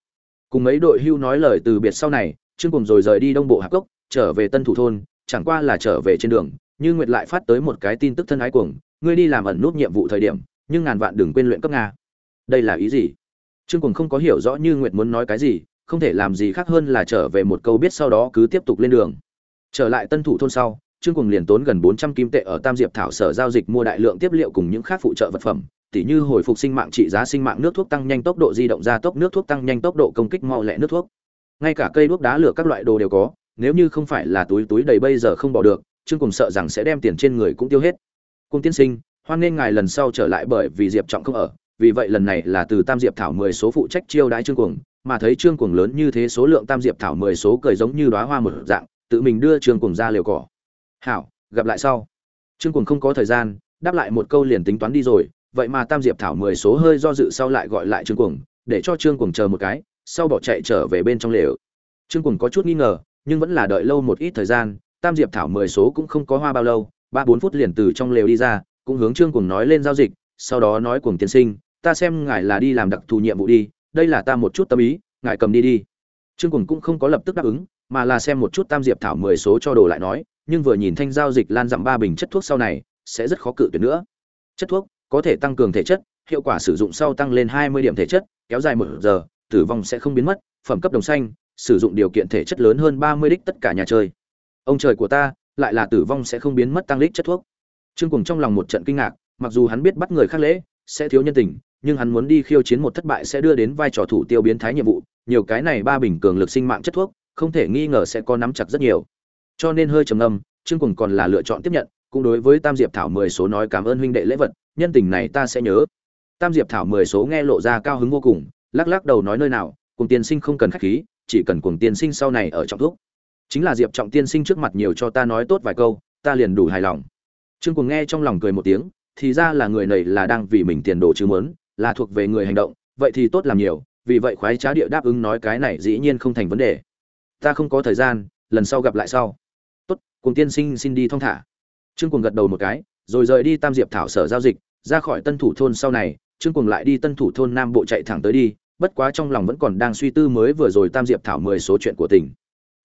A: Cùng mấy đội hưu nói lời từ biệt sau này, trương cùng rồi rời đi đông bộ hạp cốc, trở về tân thủ thôn, chẳng qua là trở về trên đường, như nguyệt lại phát tới một cái tin tức thân ái cuồng, ngươi đi làm ẩn nút nhiệm vụ thời điểm, nhưng ngàn vạn đừng quên luyện cấp nga. Đây là ý gì? Trương cùng không có hiểu rõ như nguyệt muốn nói cái gì, không thể làm gì khác hơn là trở về một câu biết sau đó cứ tiếp tục lên đường trở lại tân thủ thôn sau, trương cùng liền tốn gần bốn trăm kim tệ ở tam diệp thảo sở giao dịch mua đại lượng tiếp liệu cùng những khác phụ trợ vật phẩm, tỉ như hồi phục sinh mạng trị giá, sinh mạng nước thuốc tăng nhanh tốc độ di động gia tốc, nước thuốc tăng nhanh tốc độ công kích mau lẹ nước thuốc. Ngay cả cây đuốc đá lửa các loại đồ đều có, nếu như không phải là túi túi đầy bây giờ không bỏ được, trương cùng sợ rằng sẽ đem tiền trên người cũng tiêu hết. Cung tiên sinh, hoan nên ngài lần sau trở lại bởi vì diệp trọng không ở, vì vậy lần này là từ tam diệp thảo mười số phụ trách chiêu đãi trương cuồng, mà thấy trương cuồng lớn như thế số lượng tam diệp thảo mười số cười giống như đóa hoa một dạng tự mình đưa trương cuồng ra liều cỏ. Hảo, gặp lại sau. Trương cuồng không có thời gian, đáp lại một câu liền tính toán đi rồi, vậy mà tam diệp thảo mười số hơi do dự sau lại gọi lại trương cuồng, để cho trương cuồng chờ một cái, sau bỏ chạy trở về bên trong lều. Trương cuồng có chút nghi ngờ, nhưng vẫn là đợi lâu một ít thời gian, tam diệp thảo mười số cũng không có hoa bao lâu, ba bốn phút liền từ trong lều đi ra, cũng hướng trương cuồng nói lên giao dịch, sau đó nói cuồng tiên sinh, ta xem ngài là đi làm đặc thù nhiệm vụ đi, đây là ta một chút tâm ý, ngài cầm đi đi. Trương cuồng cũng không có lập tức đáp ứng mà là xem một chút tam diệp thảo mười số cho đồ lại nói, nhưng vừa nhìn thanh giao dịch lan dặm ba bình chất thuốc sau này, sẽ rất khó cự tuyệt nữa. Chất thuốc có thể tăng cường thể chất, hiệu quả sử dụng sau tăng lên hai mươi điểm thể chất, kéo dài một giờ, tử vong sẽ không biến mất, phẩm cấp đồng xanh, sử dụng điều kiện thể chất lớn hơn ba mươi đích tất cả nhà chơi. Ông trời của ta, lại là tử vong sẽ không biến mất tăng đích chất thuốc. Trương cùng trong lòng một trận kinh ngạc, mặc dù hắn biết bắt người khác lễ, sẽ thiếu nhân tình, nhưng hắn muốn đi khiêu chiến một thất bại sẽ đưa đến vai trò thủ tiêu biến thái nhiệm vụ, nhiều cái này ba bình cường lực sinh mạng chất thuốc không thể nghi ngờ sẽ có nắm chặt rất nhiều. Cho nên hơi trầm ngâm trương cùng còn là lựa chọn tiếp nhận cũng đối với tam diệp thảo mười số nói cảm ơn huynh đệ lễ vật nhân tình này ta sẽ nhớ. Tam diệp thảo mười số nghe lộ ra cao hứng vô cùng lắc lắc đầu nói nơi nào cùng tiên sinh không cần khách khí chỉ cần cùng tiên sinh sau này ở trọng thuốc chính là diệp trọng tiên sinh trước mặt nhiều cho ta nói tốt vài câu ta liền đủ hài lòng. Trương cùng nghe trong lòng cười một tiếng thì ra là người này là đang vì mình tiền đồ chứ muốn, là thuộc về người hành động vậy thì tốt làm nhiều vì vậy khoái trá địa đáp ứng nói cái này dĩ nhiên không thành vấn đề ta không có thời gian, lần sau gặp lại sau. Tốt cùng tiên sinh xin đi thong thả. Trương cùng gật đầu một cái, rồi rời đi tam diệp thảo sở giao dịch, ra khỏi tân thủ thôn sau này, trương cùng lại đi tân thủ thôn nam bộ chạy thẳng tới đi, bất quá trong lòng vẫn còn đang suy tư mới vừa rồi tam diệp thảo mười số chuyện của tỉnh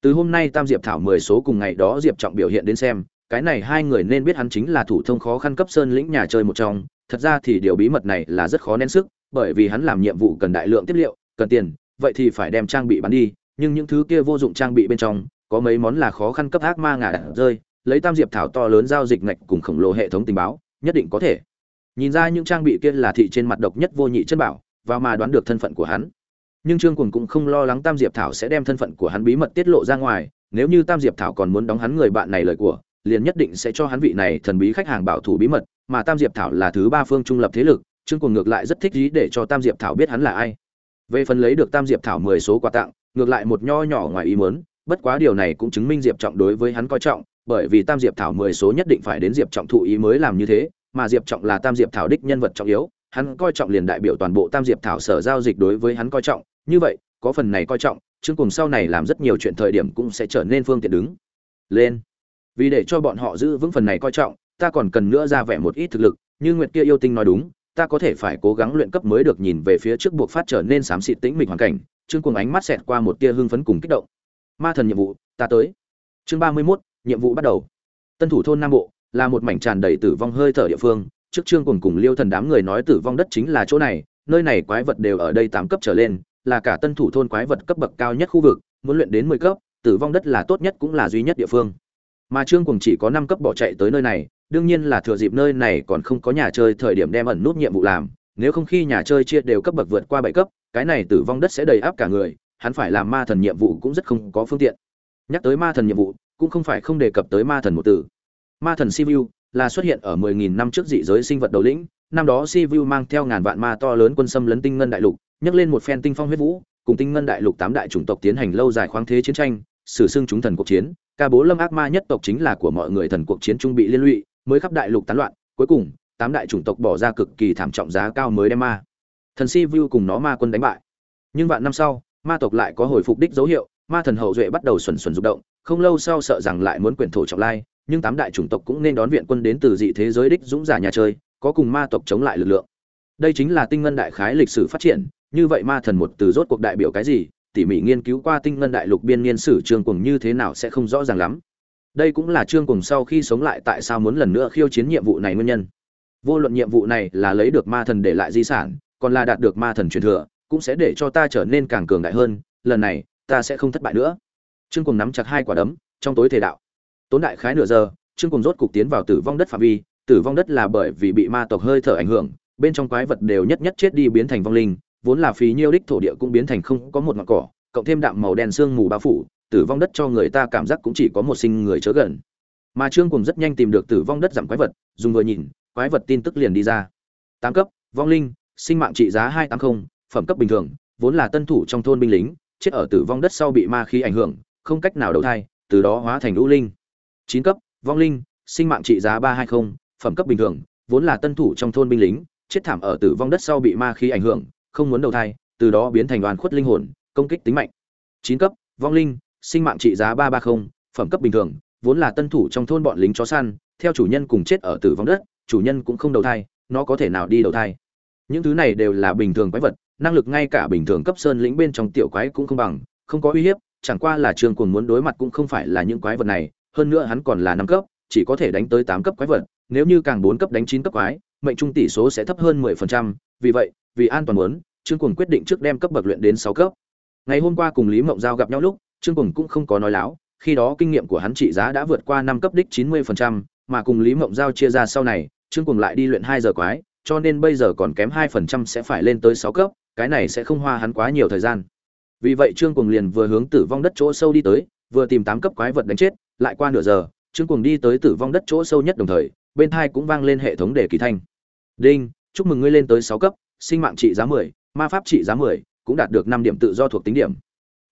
A: từ hôm nay tam diệp thảo mười số cùng ngày đó diệp trọng biểu hiện đến xem, cái này hai người nên biết hắn chính là thủ thông khó khăn cấp sơn lĩnh nhà chơi một trong, thật ra thì điều bí mật này là rất khó nén sức, bởi vì hắn làm nhiệm vụ cần đại lượng tiếp liệu, cần tiền, vậy thì phải đem trang bị bán đi nhưng những thứ kia vô dụng trang bị bên trong, có mấy món là khó khăn cấp ác ma ngả rơi, lấy tam diệp thảo to lớn giao dịch ngạch cùng khổng lồ hệ thống tình báo, nhất định có thể. Nhìn ra những trang bị kia là thị trên mặt độc nhất vô nhị chân bảo và mà đoán được thân phận của hắn. Nhưng trương cuồng cũng không lo lắng tam diệp thảo sẽ đem thân phận của hắn bí mật tiết lộ ra ngoài, nếu như tam diệp thảo còn muốn đóng hắn người bạn này lời của, liền nhất định sẽ cho hắn vị này thần bí khách hàng bảo thủ bí mật, mà tam diệp thảo là thứ ba phương trung lập thế lực, trương cuồng ngược lại rất thích ý để cho tam diệp thảo biết hắn là ai. Về phần lấy được tam diệp thảo mười số quà tặng ngược lại một nho nhỏ ngoài ý muốn, bất quá điều này cũng chứng minh diệp trọng đối với hắn coi trọng, bởi vì tam diệp thảo mười số nhất định phải đến diệp trọng thụ ý mới làm như thế, mà diệp trọng là tam diệp thảo đích nhân vật trọng yếu, hắn coi trọng liền đại biểu toàn bộ tam diệp thảo sở giao dịch đối với hắn coi trọng, như vậy, có phần này coi trọng, chương cùng sau này làm rất nhiều chuyện thời điểm cũng sẽ trở nên phương tiện đứng lên. Vì để cho bọn họ giữ vững phần này coi trọng, ta còn cần nữa ra vẻ một ít thực lực, như nguyệt kia yêu tinh nói đúng, ta có thể phải cố gắng luyện cấp mới được nhìn về phía trước buộc phát trở nên xám xịt tĩnh mịch hoàn cảnh Trương Cuồng ánh mắt xẹt qua một tia hưng phấn cùng kích động. Ma thần nhiệm vụ ta tới. Chương ba mươi 31, nhiệm vụ bắt đầu. Tân thủ thôn nam bộ là một mảnh tràn đầy tử vong hơi thở địa phương. Trước chương cùng cùng liêu thần đám người nói tử vong đất chính là chỗ này nơi này quái vật đều ở đây tám cấp trở lên là cả tân thủ thôn quái vật cấp bậc cao nhất khu vực muốn luyện đến mười cấp tử vong đất là tốt nhất cũng là duy nhất địa phương. Mà trương Cuồng chỉ có năm cấp bỏ chạy tới nơi này đương nhiên là thừa dịp nơi này còn không có nhà chơi thời điểm đem ẩn nút nhiệm vụ làm nếu không khi nhà chơi chia đều cấp bậc vượt qua bảy cấp cái này tử vong đất sẽ đầy áp cả người, hắn phải làm ma thần nhiệm vụ cũng rất không có phương tiện. Nhắc tới ma thần nhiệm vụ, cũng không phải không đề cập tới ma thần một từ. Ma thần sivu là xuất hiện ở 10.000 năm trước dị giới sinh vật đầu lĩnh, năm đó sivu mang theo ngàn vạn ma to lớn quân xâm lấn tinh ngân đại lục, nhấc lên một phen tinh phong huyết vũ, cùng tinh ngân đại lục tám đại chủng tộc tiến hành lâu dài khoáng thế chiến tranh, sử xưng chúng thần cuộc chiến. Ca bố lâm ác ma nhất tộc chính là của mọi người thần cuộc chiến trung bị liên lụy, mới khắp đại lục tán loạn, cuối cùng, tám đại chủng tộc bỏ ra cực kỳ thảm trọng giá cao mới đem ma thần si vu cùng nó ma quân đánh bại. Nhưng vạn năm sau, ma tộc lại có hồi phục đích dấu hiệu, ma thần hậu duệ bắt đầu xuẩn xuẩn rụng động, không lâu sau sợ rằng lại muốn quyển thổ trọng lai, nhưng tám đại chủng tộc cũng nên đón viện quân đến từ dị thế giới đích dũng giả nhà chơi, có cùng ma tộc chống lại lực lượng. Đây chính là tinh ngân đại khái lịch sử phát triển, như vậy ma thần một từ rốt cuộc đại biểu cái gì, tỉ mỉ nghiên cứu qua tinh ngân đại lục biên niên sử trương cùng như thế nào sẽ không rõ ràng lắm. Đây cũng là trương cùng sau khi sống lại tại sao muốn lần nữa khiêu chiến nhiệm vụ này nguyên nhân. Vô luận nhiệm vụ này là lấy được ma thần để lại di sản còn là đạt được ma thần truyền thừa, cũng sẽ để cho ta trở nên càng cường đại hơn, lần này, ta sẽ không thất bại nữa. Trương cùng nắm chặt hai quả đấm, trong tối thể đạo. Tốn đại khái nửa giờ, trương cùng rốt cục tiến vào tử vong đất phạm vi, tử vong đất là bởi vì bị ma tộc hơi thở ảnh hưởng, bên trong quái vật đều nhất nhất chết đi biến thành vong linh, vốn là phí nhiêu đích thổ địa cũng biến thành không có một ngọn cỏ, cộng thêm đạm màu đen sương mù bao phủ, tử vong đất cho người ta cảm giác cũng chỉ có một sinh người chớ gần. Mà trương cùng rất nhanh tìm được tử vong đất giảm quái vật, dùng vừa nhìn, quái vật tin tức liền đi ra. Tám cấp, vong linh sinh mạng trị giá hai trăm tám mươi phẩm cấp bình thường, vốn là tân thủ trong thôn binh lính, chết ở tử vong đất sau bị ma khí ảnh hưởng, không cách nào đầu thai, từ đó hóa thành lũ linh. Chín cấp, vong linh, sinh mạng trị giá ba trăm hai mươi phẩm cấp bình thường, vốn là tân thủ trong thôn binh lính, chết thảm ở tử vong đất sau bị ma khí ảnh hưởng, không muốn đầu thai, từ đó biến thành đoàn khuất linh hồn, công kích tính mạnh. Chín cấp, vong linh, sinh mạng trị giá ba trăm ba mươi phẩm cấp bình thường, vốn là tân thủ trong thôn bọn lính chó săn, theo chủ nhân cùng chết ở tử vong đất, chủ nhân cũng không đầu thai, nó có thể nào đi đầu thai những thứ này đều là bình thường quái vật, năng lực ngay cả bình thường cấp sơn lĩnh bên trong tiểu quái cũng không bằng, không có uy hiếp, chẳng qua là trường cuồng muốn đối mặt cũng không phải là những quái vật này, hơn nữa hắn còn là năm cấp, chỉ có thể đánh tới tám cấp quái vật, nếu như càng bốn cấp đánh chín cấp quái, mệnh trung tỷ số sẽ thấp hơn mười phần trăm, vì vậy, vì an toàn muốn, trương cuồng quyết định trước đem cấp bậc luyện đến sáu cấp. Ngày hôm qua cùng lý mộng giao gặp nhau lúc, trương cuồng cũng không có nói láo, khi đó kinh nghiệm của hắn trị giá đã vượt qua năm cấp đích chín mươi phần trăm, mà cùng lý mộng giao chia ra sau này, trương cuồng lại đi luyện hai giờ quái cho nên bây giờ còn kém hai phần trăm sẽ phải lên tới sáu cấp, cái này sẽ không hoa hắn quá nhiều thời gian. Vì vậy trương cuồng liền vừa hướng tử vong đất chỗ sâu đi tới, vừa tìm tám cấp quái vật đánh chết, lại qua nửa giờ, trương cuồng đi tới tử vong đất chỗ sâu nhất đồng thời, bên tai cũng vang lên hệ thống đề kỳ thanh. Đinh, chúc mừng ngươi lên tới sáu cấp, sinh mạng trị giá mười, ma pháp trị giá mười, cũng đạt được năm điểm tự do thuộc tính điểm.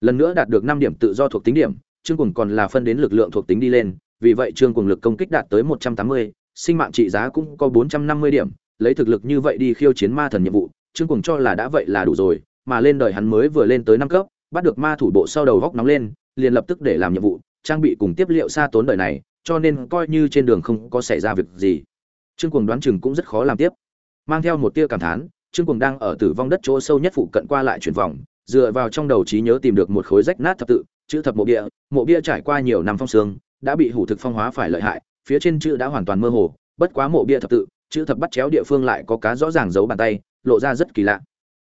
A: Lần nữa đạt được năm điểm tự do thuộc tính điểm, trương cuồng còn là phân đến lực lượng thuộc tính đi lên, vì vậy trương cuồng lực công kích đạt tới một trăm tám mươi, sinh mạng trị giá cũng có bốn trăm năm mươi điểm lấy thực lực như vậy đi khiêu chiến ma thần nhiệm vụ, trương cùng cho là đã vậy là đủ rồi, mà lên đời hắn mới vừa lên tới năm cấp, bắt được ma thủ bộ sau đầu góc nóng lên, liền lập tức để làm nhiệm vụ, trang bị cùng tiếp liệu xa tốn đời này, cho nên coi như trên đường không có xảy ra việc gì. Trương cùng đoán chừng cũng rất khó làm tiếp. Mang theo một tia cảm thán, trương cùng đang ở tử vong đất chỗ sâu nhất phụ cận qua lại chuyển vòng, dựa vào trong đầu trí nhớ tìm được một khối rách nát thập tự, chữ thập mộ bia mộ bia trải qua nhiều năm phong sương đã bị hủ thực phong hóa phải lợi hại, phía trên chữ đã hoàn toàn mơ hồ, bất quá mộ bia thập tự chữ thập bắt chéo địa phương lại có cá rõ ràng giấu bàn tay, lộ ra rất kỳ lạ.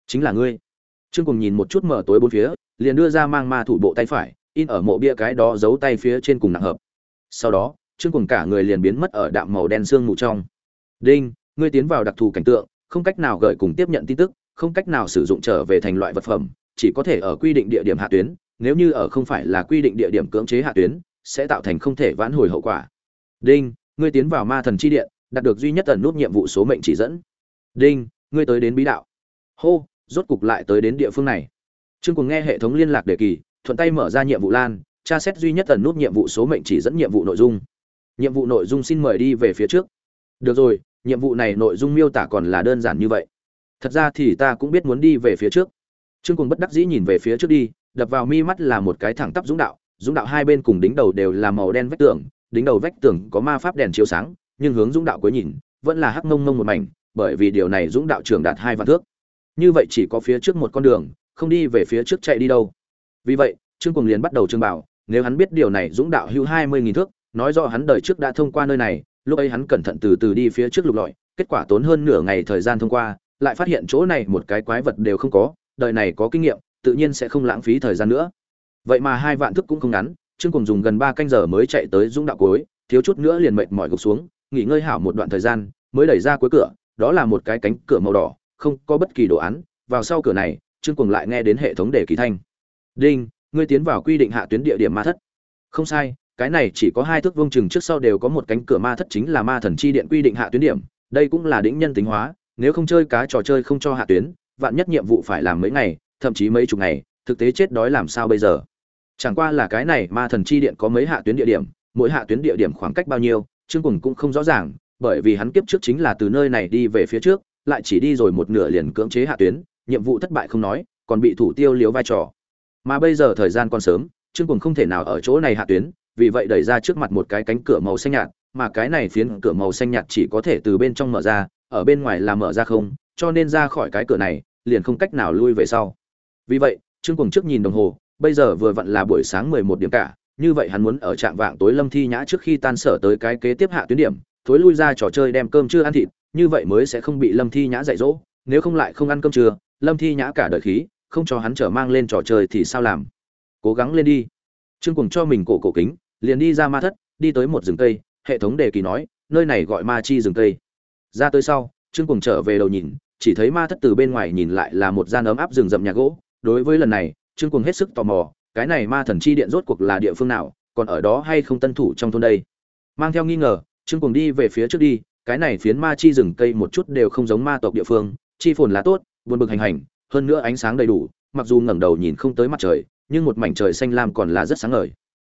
A: Chính là ngươi. Trương cùng nhìn một chút mở tối bốn phía, liền đưa ra mang ma thủ bộ tay phải, in ở mộ bia cái đó giấu tay phía trên cùng nặng hợp. Sau đó, trương cùng cả người liền biến mất ở đạm màu đen xương mù trong. Đinh, ngươi tiến vào đặc thù cảnh tượng, không cách nào gợi cùng tiếp nhận tin tức, không cách nào sử dụng trở về thành loại vật phẩm, chỉ có thể ở quy định địa điểm hạ tuyến, nếu như ở không phải là quy định địa điểm cưỡng chế hạ tuyến, sẽ tạo thành không thể vãn hồi hậu quả. Đinh, ngươi tiến vào ma thần chi điện đạt được duy nhất tần nút nhiệm vụ số mệnh chỉ dẫn. Đinh, ngươi tới đến bí đạo. Hô, rốt cục lại tới đến địa phương này. Trương cùng nghe hệ thống liên lạc đề kỳ, thuận tay mở ra nhiệm vụ lan, tra xét duy nhất tần nút nhiệm vụ số mệnh chỉ dẫn nhiệm vụ nội dung. Nhiệm vụ nội dung xin mời đi về phía trước. Được rồi, nhiệm vụ này nội dung miêu tả còn là đơn giản như vậy. Thật ra thì ta cũng biết muốn đi về phía trước. Trương cùng bất đắc dĩ nhìn về phía trước đi, đập vào mi mắt là một cái thẳng tắp dũng đạo dũng đạo hai bên cùng đính đầu đều là màu đen vách tường, đính đầu vách tường có ma pháp đèn chiếu sáng nhưng hướng dũng đạo cuối nhìn, vẫn là hắc mông mông một mảnh, bởi vì điều này dũng đạo trưởng đạt hai vạn thước. Như vậy chỉ có phía trước một con đường, không đi về phía trước chạy đi đâu. Vì vậy, trương cùng liền bắt đầu trương bảo, nếu hắn biết điều này dũng đạo hữu hai mươi nghìn thước, nói rõ hắn đời trước đã thông qua nơi này, lúc ấy hắn cẩn thận từ từ đi phía trước lục lọi, kết quả tốn hơn nửa ngày thời gian thông qua, lại phát hiện chỗ này một cái quái vật đều không có, đời này có kinh nghiệm, tự nhiên sẽ không lãng phí thời gian nữa. Vậy mà hai vạn thức cũng không ngắn, trương cùng dùng gần ba canh giờ mới chạy tới dũng đạo cuối, thiếu chút nữa liền mệt mỏi gục xuống nghỉ ngơi hảo một đoạn thời gian, mới đẩy ra cuối cửa, đó là một cái cánh cửa màu đỏ, không có bất kỳ đồ án. Vào sau cửa này, trương cuồng lại nghe đến hệ thống đề kỳ thanh. Đinh, ngươi tiến vào quy định hạ tuyến địa điểm ma thất. Không sai, cái này chỉ có hai thước vương chừng trước sau đều có một cánh cửa ma thất chính là ma thần chi điện quy định hạ tuyến điểm, đây cũng là đỉnh nhân tính hóa, nếu không chơi cá trò chơi không cho hạ tuyến, vạn nhất nhiệm vụ phải làm mấy ngày, thậm chí mấy chục ngày, thực tế chết đói làm sao bây giờ? Chẳng qua là cái này ma thần chi điện có mấy hạ tuyến địa điểm, mỗi hạ tuyến địa điểm khoảng cách bao nhiêu trương cùng cũng không rõ ràng, bởi vì hắn kiếp trước chính là từ nơi này đi về phía trước, lại chỉ đi rồi một nửa liền cưỡng chế hạ tuyến, nhiệm vụ thất bại không nói, còn bị thủ tiêu liếu vai trò. Mà bây giờ thời gian còn sớm, trương cùng không thể nào ở chỗ này hạ tuyến, vì vậy đẩy ra trước mặt một cái cánh cửa màu xanh nhạt, mà cái này phiến cửa màu xanh nhạt chỉ có thể từ bên trong mở ra, ở bên ngoài là mở ra không, cho nên ra khỏi cái cửa này, liền không cách nào lui về sau. Vì vậy, trương cùng trước nhìn đồng hồ, bây giờ vừa vặn là buổi sáng mười một điểm cả như vậy hắn muốn ở trạng vạng tối lâm thi nhã trước khi tan sở tới cái kế tiếp hạ tuyến điểm, thối lui ra trò chơi đem cơm chưa ăn thịt, như vậy mới sẽ không bị lâm thi nhã dạy dỗ, nếu không lại không ăn cơm trưa, lâm thi nhã cả đời khí, không cho hắn trở mang lên trò chơi thì sao làm? Cố gắng lên đi. Trương cùng cho mình cổ cổ kính, liền đi ra ma thất, đi tới một rừng cây, hệ thống đề kỳ nói, nơi này gọi ma chi rừng cây. Ra tới sau, trương cùng trở về đầu nhìn, chỉ thấy ma thất từ bên ngoài nhìn lại là một gian ấm áp rừng rậm nhà gỗ. Đối với lần này, trương cùng hết sức tò mò cái này ma thần chi điện rốt cuộc là địa phương nào, còn ở đó hay không tân thủ trong thôn đây? Mang theo nghi ngờ, trương cùng đi về phía trước đi, cái này phiến ma chi rừng cây một chút đều không giống ma tộc địa phương, chi phồn là tốt, buồn bực hành hành, hơn nữa ánh sáng đầy đủ, mặc dù ngẩng đầu nhìn không tới mặt trời, nhưng một mảnh trời xanh lam còn là rất sáng ngời.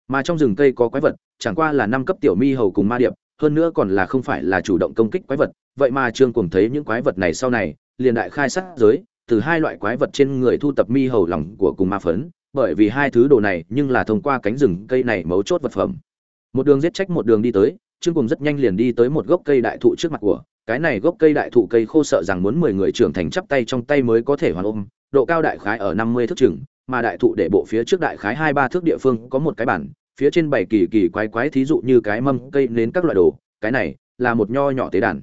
A: Mà trong rừng cây có quái vật, chẳng qua là năm cấp tiểu mi hầu cùng ma điệp, hơn nữa còn là không phải là chủ động công kích quái vật, vậy mà trương cùng thấy những quái vật này sau này, liền đại khai sát giới, từ hai loại quái vật trên người thu tập mi hầu lòng của cùng ma phấn bởi vì hai thứ đồ này nhưng là thông qua cánh rừng cây này mấu chốt vật phẩm. Một đường giết trách một đường đi tới, trương cùng rất nhanh liền đi tới một gốc cây đại thụ trước mặt của. Cái này gốc cây đại thụ cây khô sợ rằng muốn mười người trưởng thành chắp tay trong tay mới có thể hoàn ôm. Độ cao đại khái ở năm mươi thước chừng, mà đại thụ để bộ phía trước đại khái hai ba thước địa phương có một cái bản phía trên bảy kỳ kỳ quái quái thí dụ như cái mâm, cây nến các loại đồ. Cái này là một nho nhỏ tế đàn.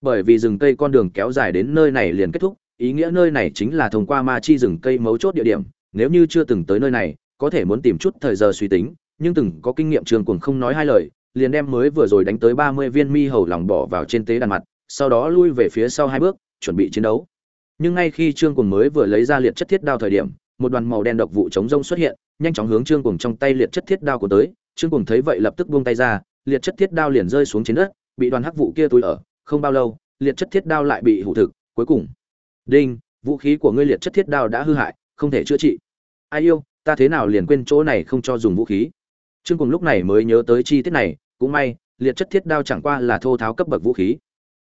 A: Bởi vì rừng cây con đường kéo dài đến nơi này liền kết thúc, ý nghĩa nơi này chính là thông qua ma chi rừng cây mấu chốt địa điểm nếu như chưa từng tới nơi này, có thể muốn tìm chút thời giờ suy tính, nhưng từng có kinh nghiệm trường cuồng không nói hai lời, liền đem mới vừa rồi đánh tới ba mươi viên mi hầu lòng bỏ vào trên tế đàn mặt, sau đó lui về phía sau hai bước, chuẩn bị chiến đấu. Nhưng ngay khi trương cuồng mới vừa lấy ra liệt chất thiết đao thời điểm, một đoàn màu đen độc vụ chống rông xuất hiện, nhanh chóng hướng trương cuồng trong tay liệt chất thiết đao của tới trương cuồng thấy vậy lập tức buông tay ra, liệt chất thiết đao liền rơi xuống trên đất, bị đoàn hắc vụ kia túi ở, không bao lâu, liệt chất thiết đao lại bị hủ thực, cuối cùng. Đinh, vũ khí của ngươi liệt chất thiết đao đã hư hại, không thể chữa trị ai yêu, ta thế nào liền quên chỗ này không cho dùng vũ khí. Trương cùng lúc này mới nhớ tới chi tiết này, cũng may, liệt chất thiết đao chẳng qua là thô tháo cấp bậc vũ khí.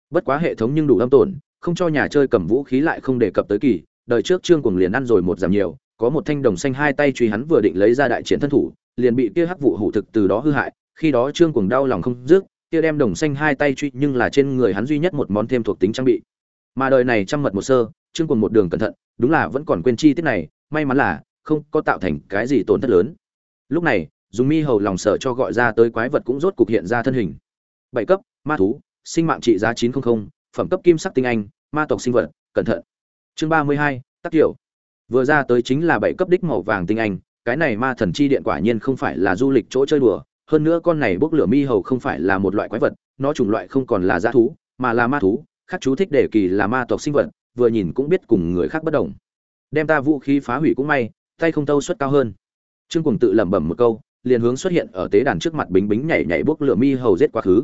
A: Bất quá hệ thống nhưng đủ âm tổn, không cho nhà chơi cầm vũ khí lại không đề cập tới kỳ, đời trước trương cùng liền ăn rồi một giảm nhiều, có một thanh đồng xanh hai tay truy hắn vừa định lấy ra đại chiến thân thủ, liền bị kia hắc vụ hủ thực từ đó hư hại, khi đó trương cùng đau lòng không dứt, kia đem đồng xanh hai tay truy nhưng là trên người hắn duy nhất một món thêm thuộc tính trang bị. Mà đời này trăm mật một sơ, trương cùng một đường cẩn thận, đúng là vẫn còn quên chi tiết này, may mắn là không có tạo thành cái gì tổn thất lớn. Lúc này, dùng mi hầu lòng sợ cho gọi ra tới quái vật cũng rốt cục hiện ra thân hình. Bảy cấp, ma thú, sinh mạng trị giá chín trăm linh phẩm cấp kim sắc tinh anh, ma tộc sinh vật, cẩn thận. Chương ba mươi hai tác kiểu vừa ra tới chính là bảy cấp đích màu vàng tinh anh, cái này ma thần chi điện quả nhiên không phải là du lịch chỗ chơi đùa, hơn nữa con này bốc lửa mi hầu không phải là một loại quái vật, nó chủng loại không còn là g thú, mà là ma thú, khác chú thích để kỳ là ma tộc sinh vật, vừa nhìn cũng biết cùng người khác bất đồng. Đem ta vũ khí phá hủy cũng may tay không tâu suất cao hơn. Trương cùng tự lẩm bẩm một câu, liền hướng xuất hiện ở tế đàn trước mặt bính bính nhảy nhảy bốc lửa mi hầu giết quá khứ.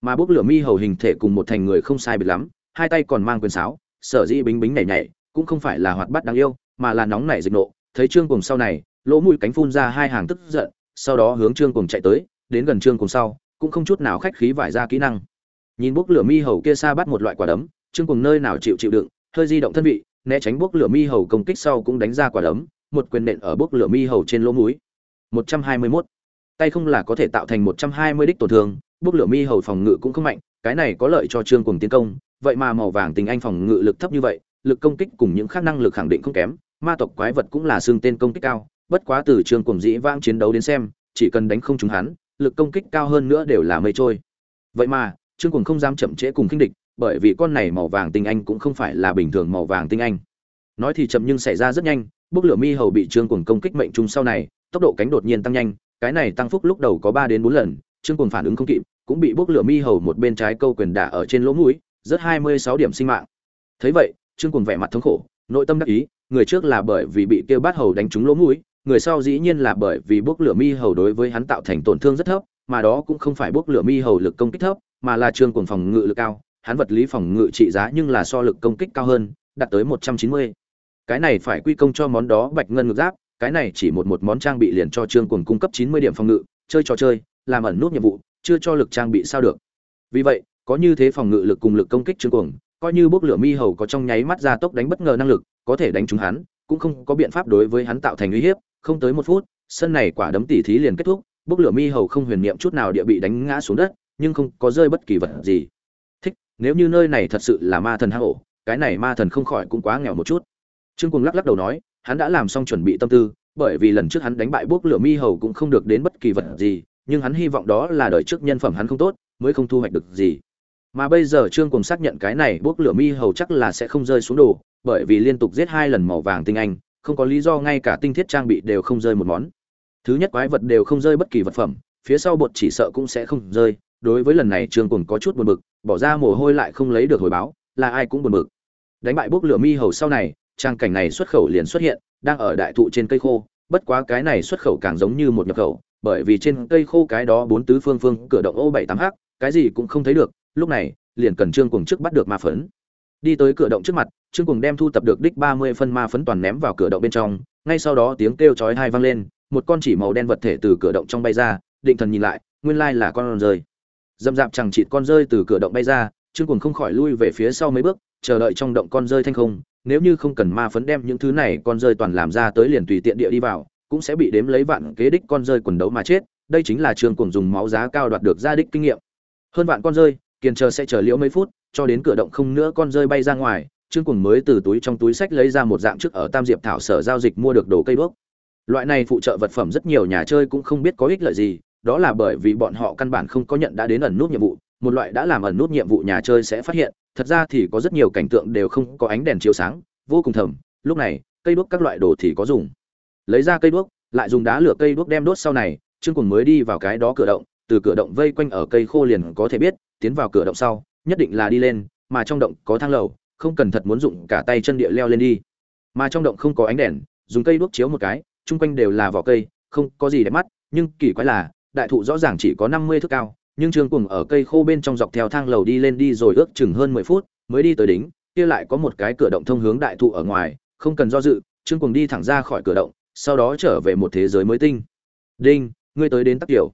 A: Mà bốc lửa mi hầu hình thể cùng một thành người không sai biệt lắm, hai tay còn mang quyền sáo, sở dĩ bính bính nhảy nhảy, cũng không phải là hoạt bát đáng yêu, mà là nóng nảy dịch nộ. Thấy trương cùng sau này, lỗ mũi cánh phun ra hai hàng tức giận, sau đó hướng trương cùng chạy tới, đến gần trương cùng sau, cũng không chút nào khách khí vải ra kỹ năng. Nhìn bốc lửa mi hầu kia xa bắt một loại quả đấm, trương cùng nơi nào chịu chịu đựng, hơi di động thân vị, né tránh bốc lửa mi hầu công kích sau cũng đánh ra quả đấm một quyền nện ở bốc lửa mi hầu trên lỗ mũi. 121. tay không là có thể tạo thành 120 đích tổn thương, bốc lửa mi hầu phòng ngự cũng không mạnh, cái này có lợi cho trương cuồng tiến công, vậy mà màu vàng tình anh phòng ngự lực thấp như vậy, lực công kích cùng những khác năng lực khẳng định không kém, ma tộc quái vật cũng là xương tên công kích cao, bất quá từ trương cuồng dĩ vãng chiến đấu đến xem, chỉ cần đánh không trúng hắn, lực công kích cao hơn nữa đều là mây trôi. Vậy mà, trương cuồng không dám chậm trễ cùng khinh địch, bởi vì con này màu vàng tinh anh cũng không phải là bình thường màu vàng tinh anh. Nói thì chậm nhưng xảy ra rất nhanh bốc lửa mi hầu bị trương cùng công kích mệnh trung sau này, tốc độ cánh đột nhiên tăng nhanh, cái này tăng phúc lúc đầu có ba đến bốn lần, trương cùng phản ứng không kịp, cũng bị bốc lửa mi hầu một bên trái câu quyền đả ở trên lỗ mũi rất hai mươi sáu điểm sinh mạng. Thấy vậy, trương cùng vẻ mặt thống khổ, nội tâm đắc ý, người trước là bởi vì bị kêu bát hầu đánh trúng lỗ mũi, người sau dĩ nhiên là bởi vì bốc lửa mi hầu đối với hắn tạo thành tổn thương rất thấp, mà đó cũng không phải bốc lửa mi hầu lực công kích thấp, mà là trương cùng phòng ngự lực cao, hắn vật lý phòng ngự trị giá nhưng là so lực công kích cao hơn, đạt tới một trăm chín mươi cái này phải quy công cho món đó bạch ngân ngược giáp, cái này chỉ một một món trang bị liền cho trương cuồng cung cấp chín mươi điểm phòng ngự, chơi trò chơi, làm ẩn nút nhiệm vụ, chưa cho lực trang bị sao được. Vì vậy, có như thế phòng ngự lực cùng lực công kích trương cuồng, coi như bốc lửa mi hầu có trong nháy mắt ra tốc đánh bất ngờ năng lực, có thể đánh trúng hắn, cũng không có biện pháp đối với hắn tạo thành uy hiếp, không tới một phút, sân này quả đấm tỉ thí liền kết thúc, bốc lửa mi hầu không huyền niệm chút nào địa bị đánh ngã xuống đất, nhưng không có rơi bất kỳ vật gì. Thích, nếu như nơi này thật sự là ma thần hang ổ, cái này ma thần không khỏi cũng quá nghèo một chút trương cuồng lắc lắc đầu nói, hắn đã làm xong chuẩn bị tâm tư, bởi vì lần trước hắn đánh bại bốc lửa mi hầu cũng không được đến bất kỳ vật gì, nhưng hắn hy vọng đó là đời trước nhân phẩm hắn không tốt, mới không thu hoạch được gì. Mà bây giờ trương cùng xác nhận cái này bốc lửa mi hầu chắc là sẽ không rơi xuống đồ, bởi vì liên tục giết hai lần màu vàng tinh anh, không có lý do ngay cả tinh thiết trang bị đều không rơi một món. Thứ nhất quái vật đều không rơi bất kỳ vật phẩm, phía sau bột chỉ sợ cũng sẽ không rơi, đối với lần này trương cùng có chút buồn bực, bỏ ra mồ hôi lại không lấy được hồi báo, là ai cũng buồn bực. Đánh bại bốc lửa mi hầu sau này trang cảnh này xuất khẩu liền xuất hiện, đang ở đại thụ trên cây khô, bất quá cái này xuất khẩu càng giống như một nhập khẩu, bởi vì trên cây khô cái đó bốn tứ phương phương, cửa động ô bảy tám h cái gì cũng không thấy được, lúc này, liền cần trương cùng trước bắt được ma phấn. Đi tới cửa động trước mặt, trương cùng đem thu tập được đích ba mươi phân ma phấn toàn ném vào cửa động bên trong, ngay sau đó tiếng kêu chói hai vang lên, một con chỉ màu đen vật thể từ cửa động trong bay ra, định thần nhìn lại, nguyên lai là con rơi. Dầm dạp chẳng chịt con rơi từ cửa động bay ra, trương cùng không khỏi lui về phía sau mấy bước, chờ đợi trong động con rơi thanh không nếu như không cần ma phấn đem những thứ này con rơi toàn làm ra tới liền tùy tiện địa đi vào, cũng sẽ bị đếm lấy vạn kế đích con rơi quần đấu mà chết, đây chính là trương cuồng dùng máu giá cao đoạt được ra đích kinh nghiệm. Hơn vạn con rơi kiên chờ sẽ chờ liễu mấy phút, cho đến cửa động không nữa con rơi bay ra ngoài, trương cuồng mới từ túi trong túi sách lấy ra một dạng trước ở tam diệp thảo sở giao dịch mua được đồ cây đuốc. Loại này phụ trợ vật phẩm rất nhiều nhà chơi cũng không biết có ích lợi gì, đó là bởi vì bọn họ căn bản không có nhận đã đến ẩn nút nhiệm vụ một loại đã làm ẩn nút nhiệm vụ nhà chơi sẽ phát hiện, thật ra thì có rất nhiều cảnh tượng đều không có ánh đèn chiếu sáng, vô cùng thầm, lúc này, cây đuốc các loại đồ thì có dùng. Lấy ra cây đuốc, lại dùng đá lửa cây đuốc đem đốt sau này, trương cùng mới đi vào cái đó cửa động, từ cửa động vây quanh ở cây khô liền có thể biết, tiến vào cửa động sau, nhất định là đi lên, mà trong động có thang lầu, không cần thật muốn dụng cả tay chân địa leo lên đi. Mà trong động không có ánh đèn, dùng cây đuốc chiếu một cái, chung quanh đều là vỏ cây, không có gì đẹp mắt, nhưng kỳ quái là, đại thụ rõ ràng chỉ có năm mươi thước cao nhưng trương cuồng ở cây khô bên trong dọc theo thang lầu đi lên đi rồi ước chừng hơn mười phút, mới đi tới đỉnh, kia lại có một cái cửa động thông hướng đại thụ ở ngoài, không cần do dự, trương cuồng đi thẳng ra khỏi cửa động, sau đó trở về một thế giới mới tinh. Đinh, ngươi tới đến tắc tiểu.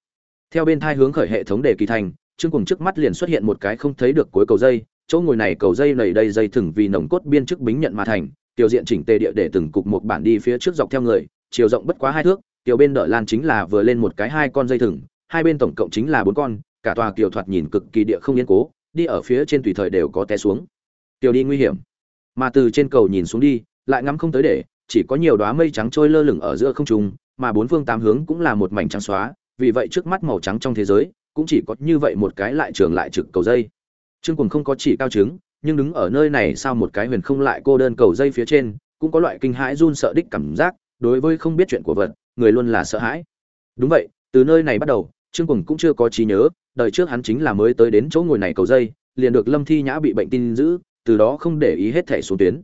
A: Theo bên thai hướng khởi hệ thống đề kỳ thành, trương cuồng trước mắt liền xuất hiện một cái không thấy được cuối cầu dây, chỗ ngồi này cầu dây lầy đầy dây thừng vì nồng cốt biên chức bính nhận mà thành, tiểu diện chỉnh tề địa để từng cục một bản đi phía trước dọc theo người, chiều rộng bất quá hai thước, tiểu bên đợi lan chính là vừa lên một cái hai con dây thừng, hai bên tổng cộng chính là bốn con cả tòa kiều thoạt nhìn cực kỳ địa không yên cố, đi ở phía trên tùy thời đều có té xuống. Tiểu đi nguy hiểm. Mà từ trên cầu nhìn xuống đi, lại ngắm không tới để, chỉ có nhiều đóa mây trắng trôi lơ lửng ở giữa không trung, mà bốn phương tám hướng cũng là một mảnh trắng xóa, vì vậy trước mắt màu trắng trong thế giới, cũng chỉ có như vậy một cái lại trường lại trực cầu dây. Trương cùng không có chỉ cao chứng, nhưng đứng ở nơi này sao một cái huyền không lại cô đơn cầu dây phía trên, cũng có loại kinh hãi run sợ đích cảm giác, đối với không biết chuyện của vật, người luôn là sợ hãi. Đúng vậy, từ nơi này bắt đầu, trương cùng cũng chưa có trí nhớ đời trước hắn chính là mới tới đến chỗ ngồi này cầu dây, liền được lâm thi nhã bị bệnh tin giữ, từ đó không để ý hết thể xuống tuyến.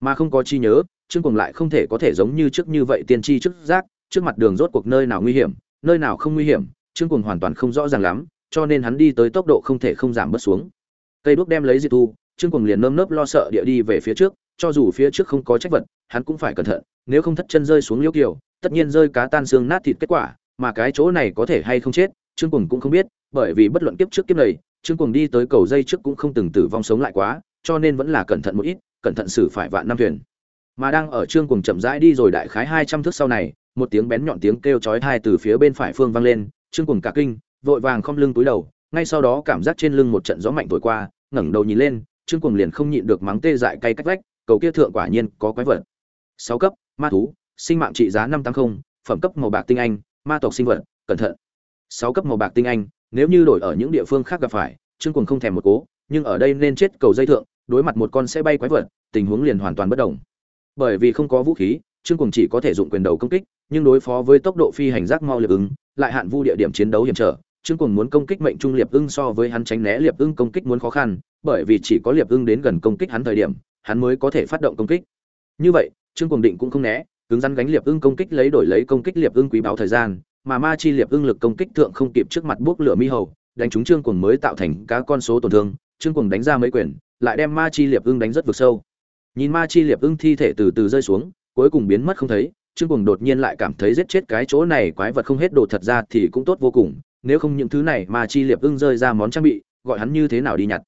A: Mà không có chi nhớ, trương cùng lại không thể có thể giống như trước như vậy tiên tri trước giác, trước mặt đường rốt cuộc nơi nào nguy hiểm, nơi nào không nguy hiểm, trương cùng hoàn toàn không rõ ràng lắm, cho nên hắn đi tới tốc độ không thể không giảm bớt xuống. Cây đuốc đem lấy diệt thu, trương cùng liền nơm nớp lo sợ địa đi về phía trước, cho dù phía trước không có trách vật, hắn cũng phải cẩn thận, nếu không thất chân rơi xuống liễu kiều, tất nhiên rơi cá tan xương nát thịt kết quả, mà cái chỗ này có thể hay không chết, trương cùng cũng không biết bởi vì bất luận kiếp trước kiếp này, trương cuồng đi tới cầu dây trước cũng không từng tử vong sống lại quá, cho nên vẫn là cẩn thận một ít, cẩn thận xử phải vạn năm thuyền. Mà đang ở trương cuồng chậm rãi đi rồi đại khái hai trăm thước sau này, một tiếng bén nhọn tiếng kêu chói tai từ phía bên phải phương vang lên, trương cuồng cả kinh, vội vàng khom lưng túi đầu, ngay sau đó cảm giác trên lưng một trận gió mạnh thổi qua, ngẩng đầu nhìn lên, trương cuồng liền không nhịn được mắng tê dại cay cách vách, cầu kia thượng quả nhiên có quái vật. Sáu cấp, ma thú, sinh mạng trị giá năm tám mươi phẩm cấp màu bạc tinh anh, ma tộc sinh vật, cẩn thận. Sáu cấp màu bạc tinh anh nếu như đổi ở những địa phương khác gặp phải, trương cùng không thèm một cố, nhưng ở đây nên chết cầu dây thượng, đối mặt một con sẽ bay quái vật, tình huống liền hoàn toàn bất đồng. Bởi vì không có vũ khí, trương cùng chỉ có thể dụng quyền đầu công kích, nhưng đối phó với tốc độ phi hành giác mau liệp ứng, lại hạn vu địa điểm chiến đấu hiểm trở, trương cùng muốn công kích mệnh trung liệp ưng so với hắn tránh né liệp ưng công kích muốn khó khăn, bởi vì chỉ có liệp ưng đến gần công kích hắn thời điểm, hắn mới có thể phát động công kích. Như vậy, trương cùng định cũng không né, cứng rắn gánh liệp ưng công kích lấy đổi lấy công kích liệp ưng quý báo thời gian mà ma chi liệp ưng lực công kích thượng không kịp trước mặt bước lửa mi hầu, đánh trúng trương cuồng mới tạo thành cá con số tổn thương, trương cuồng đánh ra mấy quyền, lại đem ma chi liệp ưng đánh rất vực sâu. Nhìn ma chi liệp ưng thi thể từ từ rơi xuống, cuối cùng biến mất không thấy, trương cuồng đột nhiên lại cảm thấy giết chết cái chỗ này quái vật không hết đồ thật ra thì cũng tốt vô cùng, nếu không những thứ này Ma chi liệp ưng rơi ra món trang bị, gọi hắn như thế nào đi nhặt.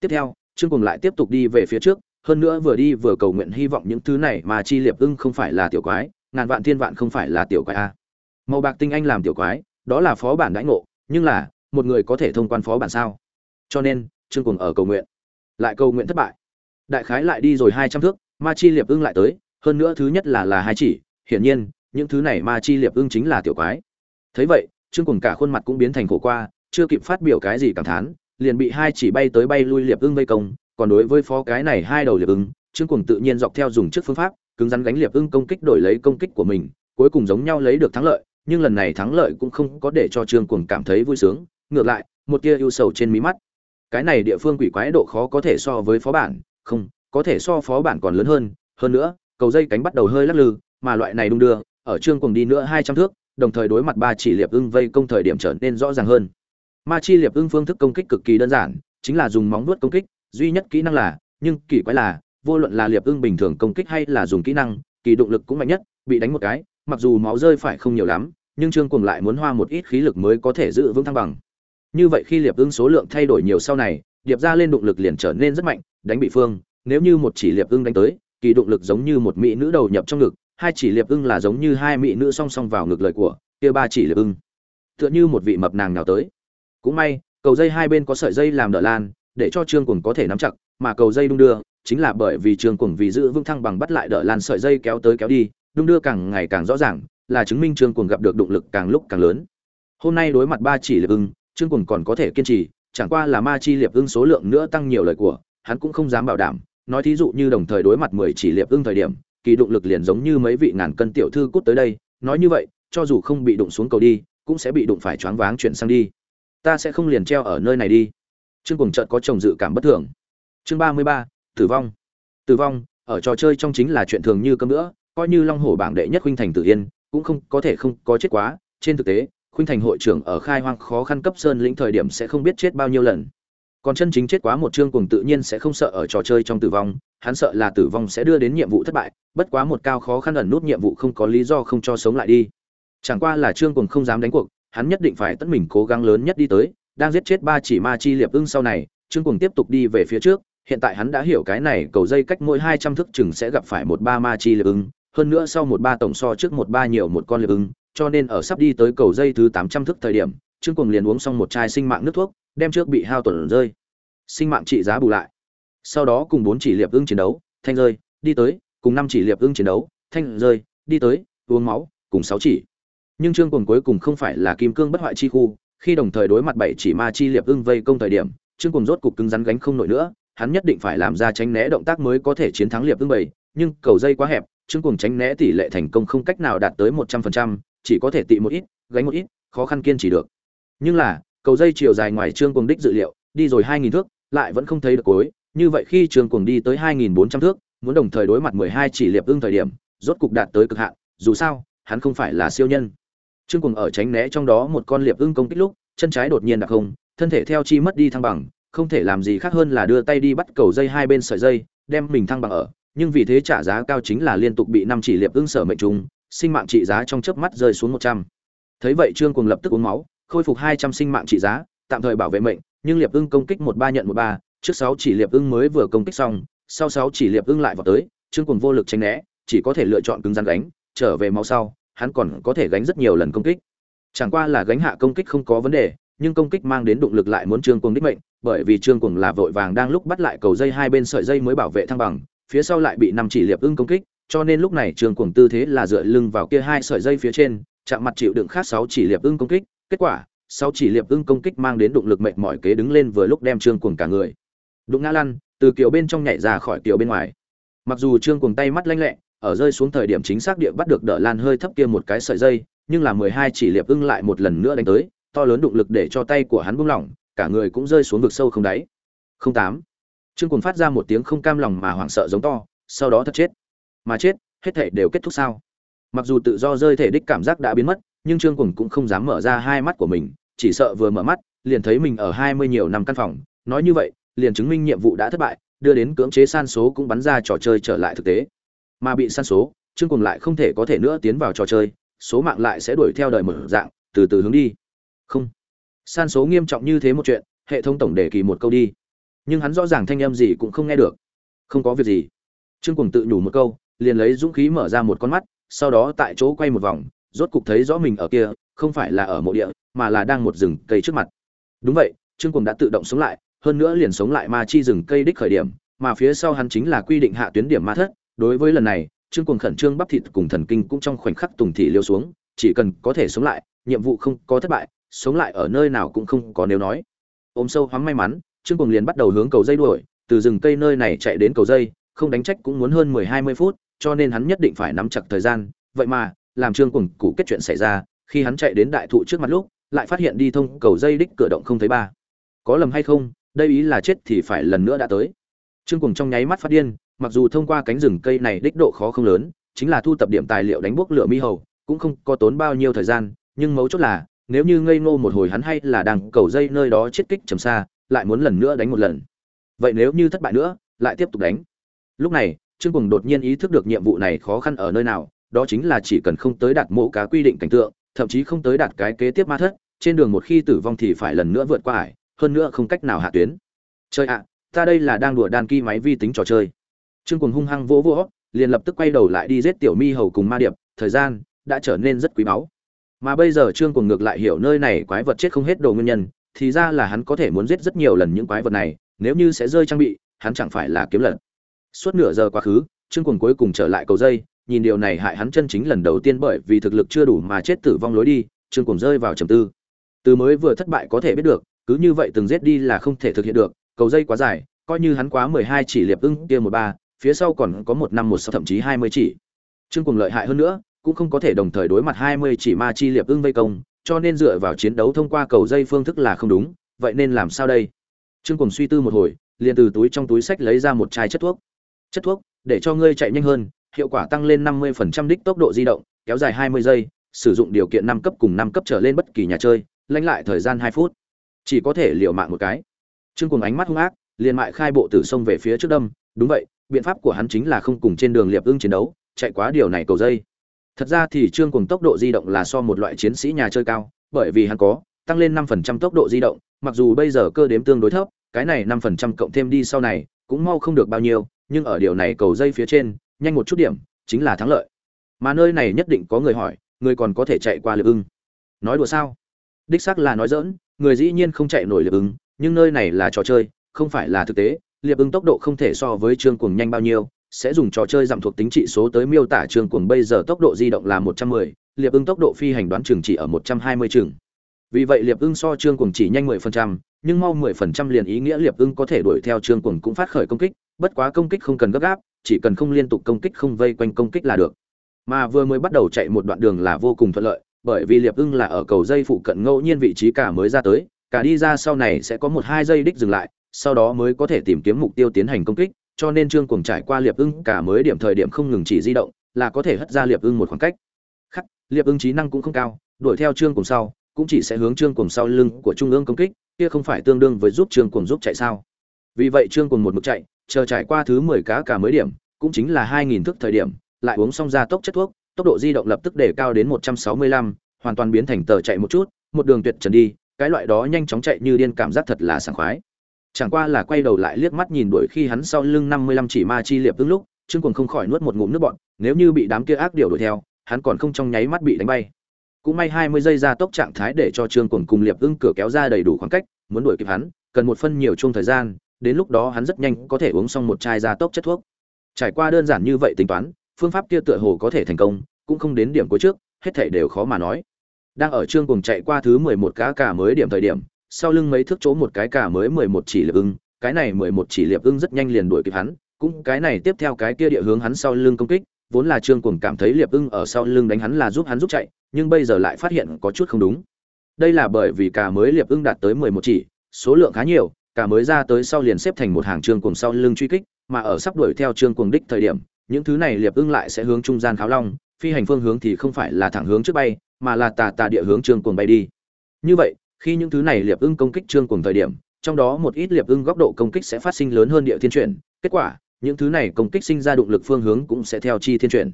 A: Tiếp theo, trương cuồng lại tiếp tục đi về phía trước, hơn nữa vừa đi vừa cầu nguyện hy vọng những thứ này mà chi liệp ưng không phải là tiểu quái, ngàn vạn thiên vạn không phải là tiểu quái a màu bạc tinh anh làm tiểu quái, đó là phó bản đãi ngộ, nhưng là, một người có thể thông quan phó bản sao? Cho nên, trương cùng ở cầu nguyện. Lại cầu nguyện thất bại. Đại khái lại đi rồi hai trăm thước, ma chi liệp ưng lại tới, hơn nữa thứ nhất là là hai chỉ, hiển nhiên, những thứ này ma chi liệp ưng chính là tiểu quái. Thấy vậy, trương cùng cả khuôn mặt cũng biến thành khổ qua, chưa kịp phát biểu cái gì cảm thán, liền bị hai chỉ bay tới bay lui liệp ưng vây công. Còn đối với phó cái này hai đầu liệp ưng, trương cùng tự nhiên dọc theo dùng trước phương pháp, cứng rắn gánh liệp ưng công kích đổi lấy công kích của mình, cuối cùng giống nhau lấy được thắng lợi nhưng lần này thắng lợi cũng không có để cho trương cuồng cảm thấy vui sướng, ngược lại, một tia ưu sầu trên mí mắt. Cái này địa phương quỷ quái độ khó có thể so với phó bản, không, có thể so phó bản còn lớn hơn hơn nữa, cầu dây cánh bắt đầu hơi lắc lư, mà loại này đung đưa, ở trương cuồng đi nữa hai trăm thước, đồng thời đối mặt ba chỉ liệp ưng vây công thời điểm trở nên rõ ràng hơn. Ma chi liệp ưng phương thức công kích cực kỳ đơn giản, chính là dùng móng vuốt công kích, duy nhất kỹ năng là, nhưng kỳ quái là, vô luận là liệp ưng bình thường công kích hay là dùng kỹ năng, kỳ động lực cũng mạnh nhất, bị đánh một cái, mặc dù máu rơi phải không nhiều lắm nhưng trương cuồng lại muốn hoa một ít khí lực mới có thể giữ vững thăng bằng. Như vậy khi liệp ưng số lượng thay đổi nhiều sau này, điệp ra lên động lực liền trở nên rất mạnh, đánh bị phương, nếu như một chỉ liệp ưng đánh tới, kỳ động lực giống như một mỹ nữ đầu nhập trong ngực, hai chỉ liệp ưng là giống như hai mỹ nữ song song vào ngực lời của, kia ba chỉ liệp ưng. Tựa như một vị mập nàng nào tới. Cũng may, cầu dây hai bên có sợi dây làm đỡ lan, để cho trương cuồng có thể nắm chặt, mà cầu dây đung đưa, chính là bởi vì trương cuồng vì giữ vững thăng bằng bắt lại đỡ lan sợi dây kéo tới kéo đi, đung đưa càng ngày càng rõ ràng là chứng minh trương cuồng gặp được động lực càng lúc càng lớn. Hôm nay đối mặt ba chỉ liệp ưng, trương cuồng còn có thể kiên trì, chẳng qua là ma chi liệp ưng số lượng nữa tăng nhiều lời của, hắn cũng không dám bảo đảm. Nói thí dụ như đồng thời đối mặt mười chỉ liệp ưng thời điểm, kỳ động lực liền giống như mấy vị ngàn cân tiểu thư cút tới đây. Nói như vậy, cho dù không bị đụng xuống cầu đi, cũng sẽ bị đụng phải choáng váng chuyển sang đi. Ta sẽ không liền treo ở nơi này đi. Trương Cuồng chợt có chồng dự cảm bất thường. Chương ba mươi ba, tử vong. Tử vong, ở trò chơi trong chính là chuyện thường như cơm nữa coi như long hổ bảng đệ nhất huynh thành tử yên cũng không có thể không có chết quá. Trên thực tế, khuynh thành hội trưởng ở khai hoang khó khăn cấp sơn lĩnh thời điểm sẽ không biết chết bao nhiêu lần. Còn chân chính chết quá một chương cùng tự nhiên sẽ không sợ ở trò chơi trong tử vong, hắn sợ là tử vong sẽ đưa đến nhiệm vụ thất bại, bất quá một cao khó khăn ẩn nút nhiệm vụ không có lý do không cho sống lại đi. Chẳng qua là trương cùng không dám đánh cuộc, hắn nhất định phải tất mình cố gắng lớn nhất đi tới, đang giết chết ba chỉ ma chi liệp ưng sau này trương cùng tiếp tục đi về phía trước. Hiện tại hắn đã hiểu cái này, cầu dây cách mỗi hai trăm thước chừng sẽ gặp phải một ba ma chi liệp ưng hơn nữa sau một ba tổng so trước một ba nhiều một con liệp ưng, cho nên ở sắp đi tới cầu dây thứ tám trăm thước thời điểm, trương cùng liền uống xong một chai sinh mạng nước thuốc, đem trước bị hao tổn rơi. Sinh mạng trị giá bù lại. Sau đó cùng bốn chỉ liệp ưng chiến đấu, thanh rơi, đi tới, cùng năm chỉ liệp ưng chiến đấu, thanh rơi, đi tới, uống máu, cùng sáu chỉ. Nhưng trương cùng cuối cùng không phải là kim cương bất hoại chi khu, khi đồng thời đối mặt bảy chỉ ma chi liệp ưng vây công thời điểm, trương cùng rốt cục cứng rắn gánh không nổi nữa, hắn nhất định phải làm ra tránh né động tác mới có thể chiến thắng liệp ưng bảy, nhưng cầu dây quá hẹp trương cuồng tránh né tỷ lệ thành công không cách nào đạt tới một trăm phần trăm, chỉ có thể tị một ít, gánh một ít, khó khăn kiên trì được. Nhưng là, cầu dây chiều dài ngoài trương cuồng đích dự liệu, đi rồi hai nghìn thước, lại vẫn không thấy được cuối. Như vậy khi trương cuồng đi tới hai nghìn bốn trăm thước, muốn đồng thời đối mặt mười hai chỉ liệp ưng thời điểm, rốt cục đạt tới cực hạn, dù sao, hắn không phải là siêu nhân. Trương cuồng ở tránh né trong đó một con liệp ưng công kích lúc, chân trái đột nhiên đặc không, thân thể theo chi mất đi thăng bằng, không thể làm gì khác hơn là đưa tay đi bắt cầu dây hai bên sợi dây, đem mình thăng bằng ở nhưng vì thế trả giá cao chính là liên tục bị năm chỉ liệp ưng sở mệnh trùng, sinh mạng trị giá trong chớp mắt rơi xuống một trăm. Thấy vậy trương cùng lập tức uống máu, khôi phục hai trăm sinh mạng trị giá, tạm thời bảo vệ mệnh, nhưng liệp ưng công kích một ba nhận một ba, trước sáu chỉ liệp ưng mới vừa công kích xong, sau sáu chỉ liệp ưng lại vào tới, trương cùng vô lực tránh né, chỉ có thể lựa chọn cứng rắn gánh, trở về máu sau, hắn còn có thể gánh rất nhiều lần công kích. Chẳng qua là gánh hạ công kích không có vấn đề, nhưng công kích mang đến động lực lại muốn trương cuồng đích mệnh, bởi vì trương cuồng là vội vàng đang lúc bắt lại cầu dây hai bên sợi dây mới bảo vệ thăng bằng phía sau lại bị năm chỉ liệp ưng công kích, cho nên lúc này trương cuồng tư thế là dựa lưng vào kia hai sợi dây phía trên, chạm mặt chịu đựng khác sáu chỉ liệp ưng công kích. Kết quả, sáu chỉ liệp ưng công kích mang đến động lực mệt mỏi kế đứng lên vừa lúc đem trương cuồng cả người. Đụng ngã lăn, từ kiểu bên trong nhảy ra khỏi kiểu bên ngoài. Mặc dù trương cuồng tay mắt lanh lẹ, ở rơi xuống thời điểm chính xác địa bắt được đỡ lan hơi thấp kia một cái sợi dây, nhưng là mười hai chỉ liệp ưng lại một lần nữa đánh tới, to lớn động lực để cho tay của hắn buông lỏng, cả người cũng rơi xuống vực sâu không đáy. Không tám trương cuồng phát ra một tiếng không cam lòng mà hoảng sợ giống to, sau đó thật chết. Mà chết, hết thể đều kết thúc sao? Mặc dù tự do rơi thể đích cảm giác đã biến mất, nhưng trương cuồng cũng không dám mở ra hai mắt của mình, chỉ sợ vừa mở mắt, liền thấy mình ở hai mươi nhiều năm căn phòng. Nói như vậy, liền chứng minh nhiệm vụ đã thất bại, đưa đến cưỡng chế san số cũng bắn ra trò chơi trở lại thực tế. Mà bị san số, trương cuồng lại không thể có thể nữa tiến vào trò chơi, số mạng lại sẽ đuổi theo đời mở dạng, từ từ hướng đi. Không. San số nghiêm trọng như thế một chuyện, hệ thống tổng đề kỳ một câu đi nhưng hắn rõ ràng thanh âm gì cũng không nghe được. Không có việc gì. Trương cùng tự nhủ một câu, liền lấy dũng khí mở ra một con mắt, sau đó tại chỗ quay một vòng, rốt cục thấy rõ mình ở kia, không phải là ở mộ địa, mà là đang một rừng cây trước mặt. Đúng vậy, trương cùng đã tự động sống lại, hơn nữa liền sống lại ma chi rừng cây đích khởi điểm, mà phía sau hắn chính là quy định hạ tuyến điểm ma thất. Đối với lần này, trương cùng khẩn trương bắp thịt cùng thần kinh cũng trong khoảnh khắc tùng thị liêu xuống, chỉ cần có thể sống lại, nhiệm vụ không có thất bại, sống lại ở nơi nào cũng không có nếu nói. Ôm sâu hoắm may mắn trương cuồng liền bắt đầu hướng cầu dây đuổi, từ rừng cây nơi này chạy đến cầu dây, không đánh trách cũng muốn hơn mười hai mươi phút, cho nên hắn nhất định phải nắm chặt thời gian. Vậy mà, làm trương cuồng cụ kết chuyện xảy ra, khi hắn chạy đến đại thụ trước mặt lúc, lại phát hiện đi thông cầu dây đích cửa động không thấy ba. Có lầm hay không? Đây ý là chết thì phải lần nữa đã tới. Trương cuồng trong nháy mắt phát điên, mặc dù thông qua cánh rừng cây này đích độ khó không lớn, chính là thu tập điểm tài liệu đánh bốc lửa mi hầu, cũng không có tốn bao nhiêu thời gian, nhưng mấu chốt là, nếu như ngây ngô một hồi hắn hay là đang cầu dây nơi đó chết kích trầm xa lại muốn lần nữa đánh một lần. Vậy nếu như thất bại nữa, lại tiếp tục đánh. Lúc này, trương cùng đột nhiên ý thức được nhiệm vụ này khó khăn ở nơi nào, đó chính là chỉ cần không tới đạt mộ cá quy định cảnh tượng, thậm chí không tới đạt cái kế tiếp ma thất, trên đường một khi tử vong thì phải lần nữa vượt qua ải, hơn nữa không cách nào hạ tuyến. Chơi ạ, ta đây là đang đùa đàn kỳ máy vi tính trò chơi. Trương cùng hung hăng vỗ vỗ, liền lập tức quay đầu lại đi giết tiểu mi hầu cùng ma điệp, thời gian đã trở nên rất quý báu. Mà bây giờ trương cùng ngược lại hiểu nơi này quái vật chết không hết đồ nguyên nhân thì ra là hắn có thể muốn giết rất nhiều lần những quái vật này, nếu như sẽ rơi trang bị, hắn chẳng phải là kiếm lần suốt nửa giờ quá khứ, trương cùng cuối cùng trở lại cầu dây, nhìn điều này hại hắn chân chính lần đầu tiên bởi vì thực lực chưa đủ mà chết tử vong lối đi, trương cùng rơi vào trầm tư. Từ mới vừa thất bại có thể biết được, cứ như vậy từng giết đi là không thể thực hiện được, cầu dây quá dài, coi như hắn quá mười hai chỉ liệp ưng kia một ba, phía sau còn có một năm một sáu, thậm chí hai mươi chỉ. Trương cùng lợi hại hơn nữa, cũng không có thể đồng thời đối mặt hai mươi chỉ ma chi liệp ưng vây công cho nên dựa vào chiến đấu thông qua cầu dây phương thức là không đúng, vậy nên làm sao đây? Trương Cuồng suy tư một hồi, liền từ túi trong túi sách lấy ra một chai chất thuốc. Chất thuốc, để cho ngươi chạy nhanh hơn, hiệu quả tăng lên năm mươi phần trăm đích tốc độ di động, kéo dài hai mươi giây, sử dụng điều kiện năm cấp cùng năm cấp trở lên bất kỳ nhà chơi, lãnh lại thời gian hai phút. Chỉ có thể liều mạng một cái. Trương Cuồng ánh mắt hung ác, liền mại khai bộ tử xông về phía trước đâm. Đúng vậy, biện pháp của hắn chính là không cùng trên đường liệp ưng chiến đấu, chạy quá điều này cầu dây thật ra thì trương cùng tốc độ di động là so một loại chiến sĩ nhà chơi cao, bởi vì hắn có tăng lên năm phần trăm tốc độ di động, mặc dù bây giờ cơ đếm tương đối thấp, cái này năm phần trăm cộng thêm đi sau này cũng mau không được bao nhiêu, nhưng ở điều này cầu dây phía trên, nhanh một chút điểm, chính là thắng lợi. Mà nơi này nhất định có người hỏi, người còn có thể chạy qua liệp ưng. Nói đùa sao? Đích xác là nói dỡn người dĩ nhiên không chạy nổi liệp ưng, nhưng nơi này là trò chơi, không phải là thực tế liệp ưng tốc độ không thể so với trương cuồng nhanh bao nhiêu sẽ dùng trò chơi giảm thuộc tính trị số tới miêu tả trường cuồng bây giờ tốc độ di động là 110, liệp ưng tốc độ phi hành đoán chừng chỉ ở 120 chừng. Vì vậy liệp ưng so trương cuồng chỉ nhanh 10%, nhưng mau 10% liền ý nghĩa liệp ưng có thể đuổi theo trương cuồng cũng phát khởi công kích bất quá công kích không cần gấp gáp chỉ cần không liên tục công kích không vây quanh công kích là được. Mà vừa mới bắt đầu chạy một đoạn đường là vô cùng thuận lợi bởi vì liệp ưng là ở cầu dây phụ cận ngẫu nhiên vị trí cả mới ra tới cả đi ra sau này sẽ có một hai giây đích dừng lại sau đó mới có thể tìm kiếm mục tiêu tiến hành công kích cho nên trương cuồng trải qua liệp ưng cả mới điểm thời điểm không ngừng chỉ di động, là có thể hất ra liệp ưng một khoảng cách. Khắc, liệp ưng trí năng cũng không cao, đuổi theo trương cuồng sau, cũng chỉ sẽ hướng trương cuồng sau lưng của trung ương công kích, kia không phải tương đương với giúp trương cuồng giúp chạy sao. Vì vậy trương cuồng một mực chạy, chờ trải qua thứ mười cá cả mới điểm, cũng chính là hai nghìn thức thời điểm, lại uống xong ra tốc chất thuốc, tốc độ di động lập tức để cao đến một trăm sáu mươi lăm, hoàn toàn biến thành tờ chạy một chút, một đường tuyệt trần đi, cái loại đó nhanh chóng chạy như điên cảm giác thật là sảng khoái chẳng qua là quay đầu lại liếc mắt nhìn đuổi khi hắn sau lưng năm mươi lăm chỉ ma chi liệp tương lúc, trương cuồng không khỏi nuốt một ngụm nước bọn nếu như bị đám kia ác điều đuổi theo, hắn còn không trong nháy mắt bị đánh bay. Cũng may hai mươi giây ra tốc trạng thái để cho trương cuồng cùng liệp ưng cửa kéo ra đầy đủ khoảng cách, muốn đuổi kịp hắn, cần một phân nhiều chung thời gian, đến lúc đó hắn rất nhanh có thể uống xong một chai ra tốc chất thuốc. Trải qua đơn giản như vậy tính toán, phương pháp kia tựa hồ có thể thành công, cũng không đến điểm cuối trước, hết thảy đều khó mà nói. Đang ở trương cuồng chạy qua thứ mười một cá cả mới điểm thời điểm sau lưng mấy thước chỗ một cái cả mới mười một chỉ liệp ưng, cái này mười một chỉ liệp ưng rất nhanh liền đuổi kịp hắn, cũng cái này tiếp theo cái kia địa hướng hắn sau lưng công kích, vốn là trương cuồng cảm thấy liệp ưng ở sau lưng đánh hắn là giúp hắn giúp chạy, nhưng bây giờ lại phát hiện có chút không đúng. Đây là bởi vì cả mới liệp ưng đạt tới mười một chỉ, số lượng khá nhiều, cả mới ra tới sau liền xếp thành một hàng trương cuồng sau lưng truy kích, mà ở sắp đuổi theo trương cuồng đích thời điểm, những thứ này liệp ưng lại sẽ hướng trung gian kháo long, phi hành phương hướng thì không phải là thẳng hướng trước bay, mà là tà tà địa hướng trương cuồng bay đi. Như vậy khi những thứ này liệp ưng công kích trương cuồng thời điểm, trong đó một ít liệp ưng góc độ công kích sẽ phát sinh lớn hơn địa thiên chuyển. Kết quả, những thứ này công kích sinh ra động lực phương hướng cũng sẽ theo chi thiên chuyển.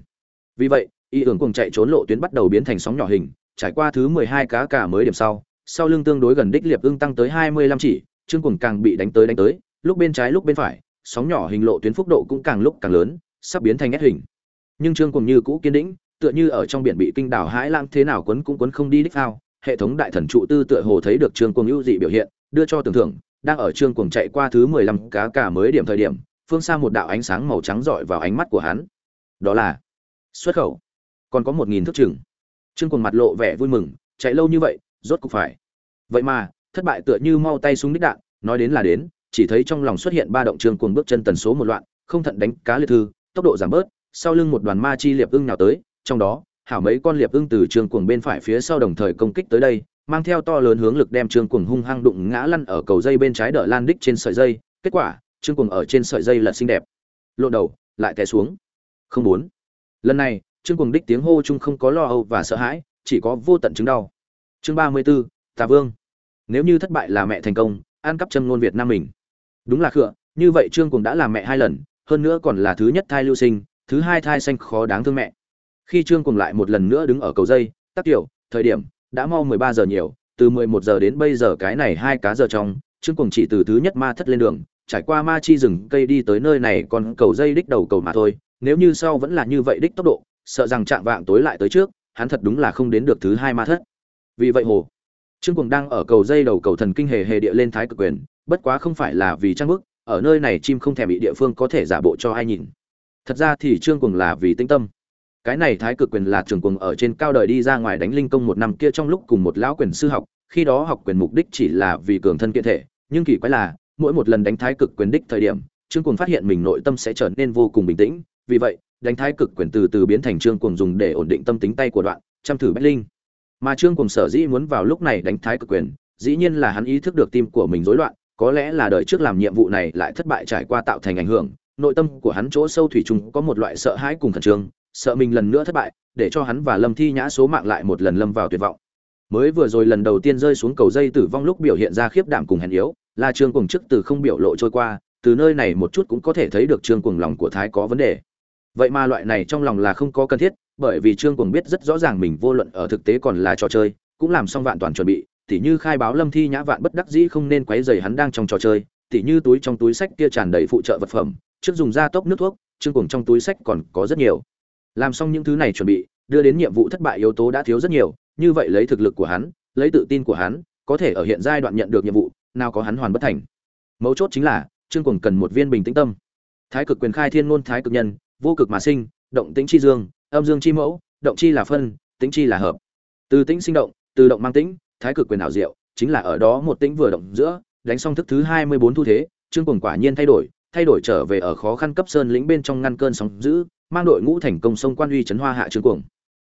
A: Vì vậy, y ưởng cùng chạy trốn lộ tuyến bắt đầu biến thành sóng nhỏ hình, trải qua thứ mười hai cá cả mới điểm sau sau lưng tương đối gần đích liệp ưng tăng tới hai mươi lăm chỉ, trương cuồng càng bị đánh tới đánh tới, lúc bên trái lúc bên phải, sóng nhỏ hình lộ tuyến phúc độ cũng càng lúc càng lớn, sắp biến thành ép hình. Nhưng trương cuồng như cũ kiên định, tựa như ở trong biển bị kinh đảo hãi lãng thế nào quấn cũng quấn không đi đích phao hệ thống đại thần trụ tư tựa hồ thấy được trương cuồng ưu dị biểu hiện, đưa cho tưởng thưởng, đang ở trương cuồng chạy qua thứ mười lăm cá cả mới điểm thời điểm, phương xa một đạo ánh sáng màu trắng rọi vào ánh mắt của hắn. Đó là xuất khẩu. Còn có một nghìn thước chừng. Trương cuồng mặt lộ vẻ vui mừng, chạy lâu như vậy, rốt cục phải. Vậy mà, thất bại tựa như mau tay súng đích đạn, nói đến là đến, chỉ thấy trong lòng xuất hiện ba động trương cuồng bước chân tần số một loạn, không thận đánh cá liệt thư, tốc độ giảm bớt, sau lưng một đoàn ma chi liệp ưng nào tới, trong đó hảo mấy con liệp ưng từ trường cuồng bên phải phía sau đồng thời công kích tới đây mang theo to lớn hướng lực đem trương cuồng hung hăng đụng ngã lăn ở cầu dây bên trái đỡ lan đích trên sợi dây. Kết quả trương cuồng ở trên sợi dây là xinh đẹp. Lộ đầu lại té xuống. Không bốn lần này trương cuồng đích tiếng hô chung không có lo âu và sợ hãi chỉ có vô tận chứng đau. Chương ba mươi 34, tà vương. Nếu như thất bại là mẹ thành công ăn cắp châm ngôn việt nam mình. Đúng là khựa như vậy trương cuồng đã làm mẹ hai lần hơn nữa còn là thứ nhất thai lưu sinh thứ hai thai xanh khó đáng thương mẹ khi trương cùng lại một lần nữa đứng ở cầu dây, tắc tiểu, thời điểm đã mau mười ba giờ nhiều, từ mười một giờ đến bây giờ cái này hai cá giờ trong, trương cùng chỉ từ thứ nhất ma thất lên đường, trải qua ma chi rừng cây đi tới nơi này còn cầu dây đích đầu cầu mà thôi, nếu như sau vẫn là như vậy đích tốc độ, sợ rằng chạm vạng tối lại tới trước, hắn thật đúng là không đến được thứ hai ma thất. Vì vậy hồ, trương cùng đang ở cầu dây đầu cầu thần kinh hề hề địa lên thái cực quyền, bất quá không phải là vì trang bức, ở nơi này chim không thèm bị địa phương có thể giả bộ cho ai nhìn. Thật ra thì trương cùng là vì tinh tâm cái này thái cực quyền là trường cuồng ở trên cao đời đi ra ngoài đánh linh công một năm kia trong lúc cùng một lão quyền sư học, khi đó học quyền mục đích chỉ là vì cường thân kiện thể, nhưng kỳ quái là, mỗi một lần đánh thái cực quyền đích thời điểm trương cuồng phát hiện mình nội tâm sẽ trở nên vô cùng bình tĩnh, vì vậy, đánh thái cực quyền từ từ biến thành trương cuồng dùng để ổn định tâm tính tay của đoạn, chăm thử bách linh. Mà trương cuồng sở dĩ muốn vào lúc này đánh thái cực quyền, dĩ nhiên là hắn ý thức được tim của mình rối loạn, có lẽ là đời trước làm nhiệm vụ này lại thất bại trải qua tạo thành ảnh hưởng, nội tâm của hắn chỗ sâu thủy chung có một loại sợ hãi cùng khẩn trương sợ mình lần nữa thất bại, để cho hắn và lâm thi nhã số mạng lại một lần lâm vào tuyệt vọng. Mới vừa rồi lần đầu tiên rơi xuống cầu dây tử vong lúc biểu hiện ra khiếp đảm cùng hèn yếu, là trương cùng trước từ không biểu lộ trôi qua, từ nơi này một chút cũng có thể thấy được trương cùng lòng của thái có vấn đề. Vậy mà loại này trong lòng là không có cần thiết, bởi vì trương cùng biết rất rõ ràng mình vô luận ở thực tế còn là trò chơi, cũng làm xong vạn toàn chuẩn bị, tỉ như khai báo lâm thi nhã vạn bất đắc dĩ không nên quấy rầy hắn đang trong trò chơi, tỉ như túi trong túi sách kia tràn đầy phụ trợ vật phẩm, trước dùng da tốc nước thuốc, trương cùng trong túi sách còn có rất nhiều làm xong những thứ này chuẩn bị, đưa đến nhiệm vụ thất bại yếu tố đã thiếu rất nhiều, như vậy lấy thực lực của hắn, lấy tự tin của hắn, có thể ở hiện giai đoạn nhận được nhiệm vụ, nào có hắn hoàn bất thành. Mấu chốt chính là, trương cùng cần một viên bình tĩnh tâm. Thái cực quyền khai thiên ngôn, thái cực nhân, vô cực mà sinh, động tĩnh chi dương, âm dương chi mẫu, động chi là phân, tĩnh chi là hợp. Từ tĩnh sinh động, từ động mang tĩnh, thái cực quyền ảo diệu, chính là ở đó một tĩnh vừa động giữa, đánh xong thức thứ hai mươi bốn thu thế, trương cùng quả nhiên thay đổi thay đổi trở về ở khó khăn cấp sơn lĩnh bên trong ngăn cơn sóng dữ mang đội ngũ thành công sông quan uy trấn hoa hạ trương cuồng.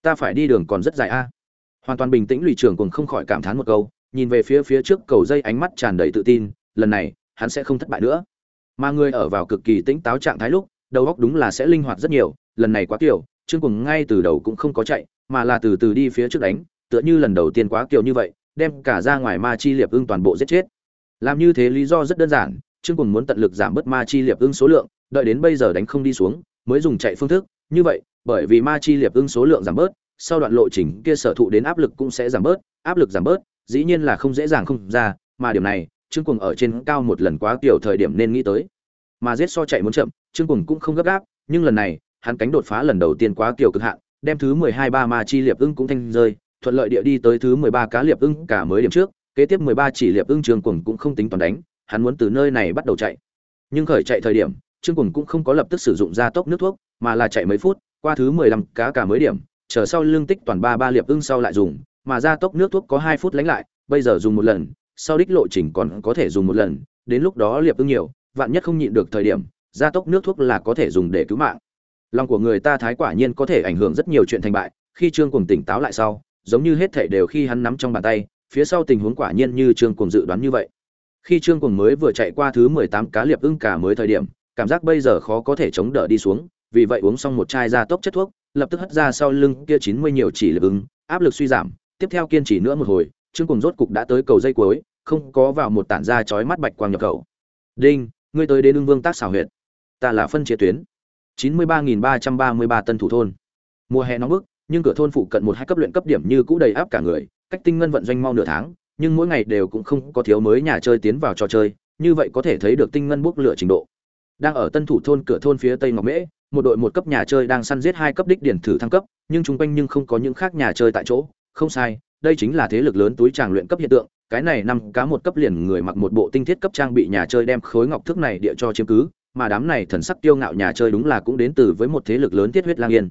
A: Ta phải đi đường còn rất dài a. Hoàn toàn bình tĩnh lùi trường cuồng không khỏi cảm thán một câu, nhìn về phía phía trước cầu dây ánh mắt tràn đầy tự tin, lần này, hắn sẽ không thất bại nữa. Mà người ở vào cực kỳ tĩnh táo trạng thái lúc, đầu óc đúng là sẽ linh hoạt rất nhiều, lần này quá kiểu trương cuồng ngay từ đầu cũng không có chạy, mà là từ từ đi phía trước đánh, tựa như lần đầu tiên quá kiểu như vậy, đem cả ra ngoài ma chi liệp ưng toàn bộ giết chết. Làm như thế lý do rất đơn giản trương cuồng muốn tận lực giảm bớt ma chi liệp ưng số lượng, đợi đến bây giờ đánh không đi xuống mới dùng chạy phương thức. Như vậy, bởi vì ma chi liệp ưng số lượng giảm bớt, sau đoạn lộ trình kia sở thụ đến áp lực cũng sẽ giảm bớt, áp lực giảm bớt, dĩ nhiên là không dễ dàng không ra, mà điểm này, trương cuồng ở trên cao một lần quá tiểu thời điểm nên nghĩ tới. Mà giết so chạy muốn chậm, trương cuồng cũng không gấp gáp, nhưng lần này, hắn cánh đột phá lần đầu tiên quá tiểu cực hạn, đem thứ mười hai ba ma chi liệp ưng cũng thanh rơi, thuận lợi địa đi tới thứ mười ba cá liệp ưng cả mới điểm trước, kế tiếp mười ba chỉ liệp ưng trương cuồng cũng không tính toàn đánh, hắn muốn từ nơi này bắt đầu chạy. Nhưng khởi chạy thời điểm trương cuồng cũng không có lập tức sử dụng gia tốc nước thuốc, mà là chạy mấy phút, qua thứ mười lăm cá cả mới điểm, chờ sau lương tích toàn ba ba liệp ưng sau lại dùng, mà gia tốc nước thuốc có hai phút lánh lại, bây giờ dùng một lần, sau đích lộ trình còn có thể dùng một lần, đến lúc đó liệp ưng nhiều, vạn nhất không nhịn được thời điểm, gia tốc nước thuốc là có thể dùng để cứu mạng. Lòng của người ta thái quả nhiên có thể ảnh hưởng rất nhiều chuyện thành bại, khi trương cùng tỉnh táo lại sau, giống như hết thảy đều khi hắn nắm trong bàn tay, phía sau tình huống quả nhiên như trương cùng dự đoán như vậy. Khi trương cùng mới vừa chạy qua thứ mười tám cá liệp ưng cả mới thời điểm cảm giác bây giờ khó có thể chống đỡ đi xuống, vì vậy uống xong một chai gia tốc chất thuốc, lập tức hất ra sau lưng kia chín mươi nhiều chỉ lực ứng, áp lực suy giảm, tiếp theo kiên trì nữa một hồi chương cùng rốt cục đã tới cầu dây cuối, không có vào một tản ra chói mắt bạch quang nhập khẩu. Đinh, ngươi tới đến ưng vương tác xảo huyệt. Ta là phân chia tuyến. chín mươi ba nghìn ba trăm ba mươi ba tân thủ thôn. Mùa hè nóng bức, nhưng cửa thôn phụ cận một hai cấp luyện cấp điểm như cũ đầy áp cả người, cách tinh ngân vận doanh mau nửa tháng, nhưng mỗi ngày đều cũng không có thiếu mới nhà chơi tiến vào trò chơi, như vậy có thể thấy được tinh ngân bốc lửa trình độ đang ở tân thủ thôn cửa thôn phía tây ngọc mễ, một đội một cấp nhà chơi đang săn giết hai cấp đích điển thử thăng cấp, nhưng chung quanh nhưng không có những khác nhà chơi tại chỗ. Không sai, đây chính là thế lực lớn túi tràng luyện cấp hiện tượng, cái này năm cá một cấp liền người mặc một bộ tinh thiết cấp trang bị nhà chơi đem khối ngọc thước này địa cho chiếm cứ, mà đám này thần sắc tiêu ngạo nhà chơi đúng là cũng đến từ với một thế lực lớn thiết huyết lang yên.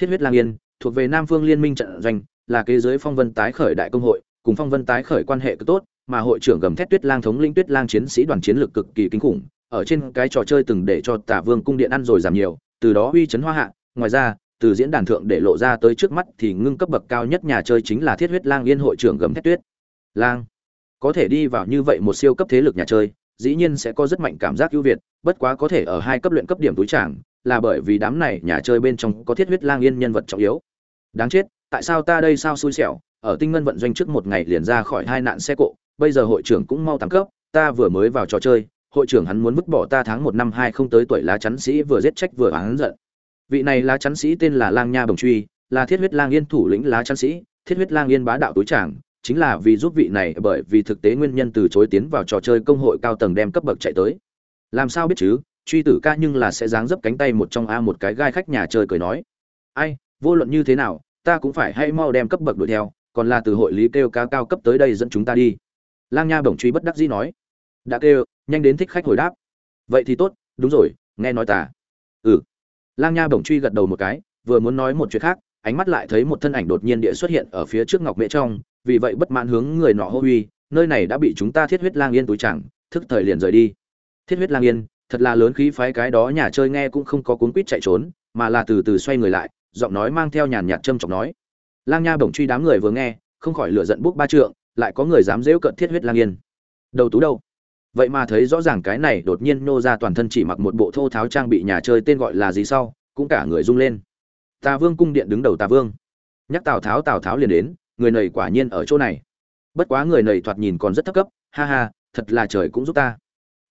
A: Thiết huyết lang yên thuộc về nam phương liên minh trận doanh, là kế giới phong vân tái khởi đại công hội, cùng phong vân tái khởi quan hệ cực tốt, mà hội trưởng gầm thét tuyết lang thống linh tuyết lang chiến sĩ đoàn chiến lược cực kỳ kinh khủng ở trên cái trò chơi từng để cho tả vương cung điện ăn rồi giảm nhiều, từ đó uy chấn hoa hạ. Ngoài ra, từ diễn đàn thượng để lộ ra tới trước mắt thì ngưng cấp bậc cao nhất nhà chơi chính là thiết huyết lang yên hội trưởng gầm thét tuyết. Lang, có thể đi vào như vậy một siêu cấp thế lực nhà chơi, dĩ nhiên sẽ có rất mạnh cảm giác ưu việt, bất quá có thể ở hai cấp luyện cấp điểm túi tràng là bởi vì đám này nhà chơi bên trong có thiết huyết lang yên nhân vật trọng yếu. Đáng chết, tại sao ta đây sao xui xẻo? Ở tinh ngân vận doanh trước một ngày liền ra khỏi hai nạn xe cộ, bây giờ hội trưởng cũng mau tăng cấp, ta vừa mới vào trò chơi hội trưởng hắn muốn vứt bỏ ta tháng một năm hai không tới tuổi lá chắn sĩ vừa giết trách vừa oán giận. Vị này lá chắn sĩ tên là lang nha bồng truy, là thiết huyết lang yên thủ lĩnh lá chắn sĩ, thiết huyết lang yên bá đạo túi tràng, chính là vì giúp vị này bởi vì thực tế nguyên nhân từ chối tiến vào trò chơi công hội cao tầng đem cấp bậc chạy tới. Làm sao biết chứ? Truy tử ca nhưng là sẽ dáng dấp cánh tay một trong a một cái gai khách nhà chơi cười nói. Ai, vô luận như thế nào, ta cũng phải hay mau đem cấp bậc đuổi theo, còn là từ hội lý kêu ca cao cấp tới đây dẫn chúng ta đi. Lang nha bổng truy bất đắc dĩ nói. Đã kêu nhanh đến thích khách hồi đáp. Vậy thì tốt, đúng rồi, nghe nói ta. Ừ. Lang nha bổng truy gật đầu một cái, vừa muốn nói một chuyện khác, ánh mắt lại thấy một thân ảnh đột nhiên địa xuất hiện ở phía trước ngọc mễ trong. Vì vậy bất mãn hướng người nọ hô uy, nơi này đã bị chúng ta thiết huyết lang yên túi chẳng thức thời liền rời đi. Thiết huyết lang yên, thật là lớn khí phái cái đó nhà chơi nghe cũng không có cuốn quýt chạy trốn, mà là từ từ xoay người lại, giọng nói mang theo nhàn nhạt châm chọc nói. Lang nha bổng truy đám người vừa nghe, không khỏi lửa giận bốc ba trượng, lại có người dám dễu cận thiết huyết lang yên. Đầu tú đâu? Vậy mà thấy rõ ràng cái này đột nhiên nô ra toàn thân chỉ mặc một bộ thô tháo trang bị nhà chơi tên gọi là gì sau, cũng cả người rung lên. Tà vương cung điện đứng đầu tà vương. Nhắc tào tháo tào tháo liền đến, người nầy quả nhiên ở chỗ này. Bất quá người nầy thoạt nhìn còn rất thấp cấp, ha ha, thật là trời cũng giúp ta.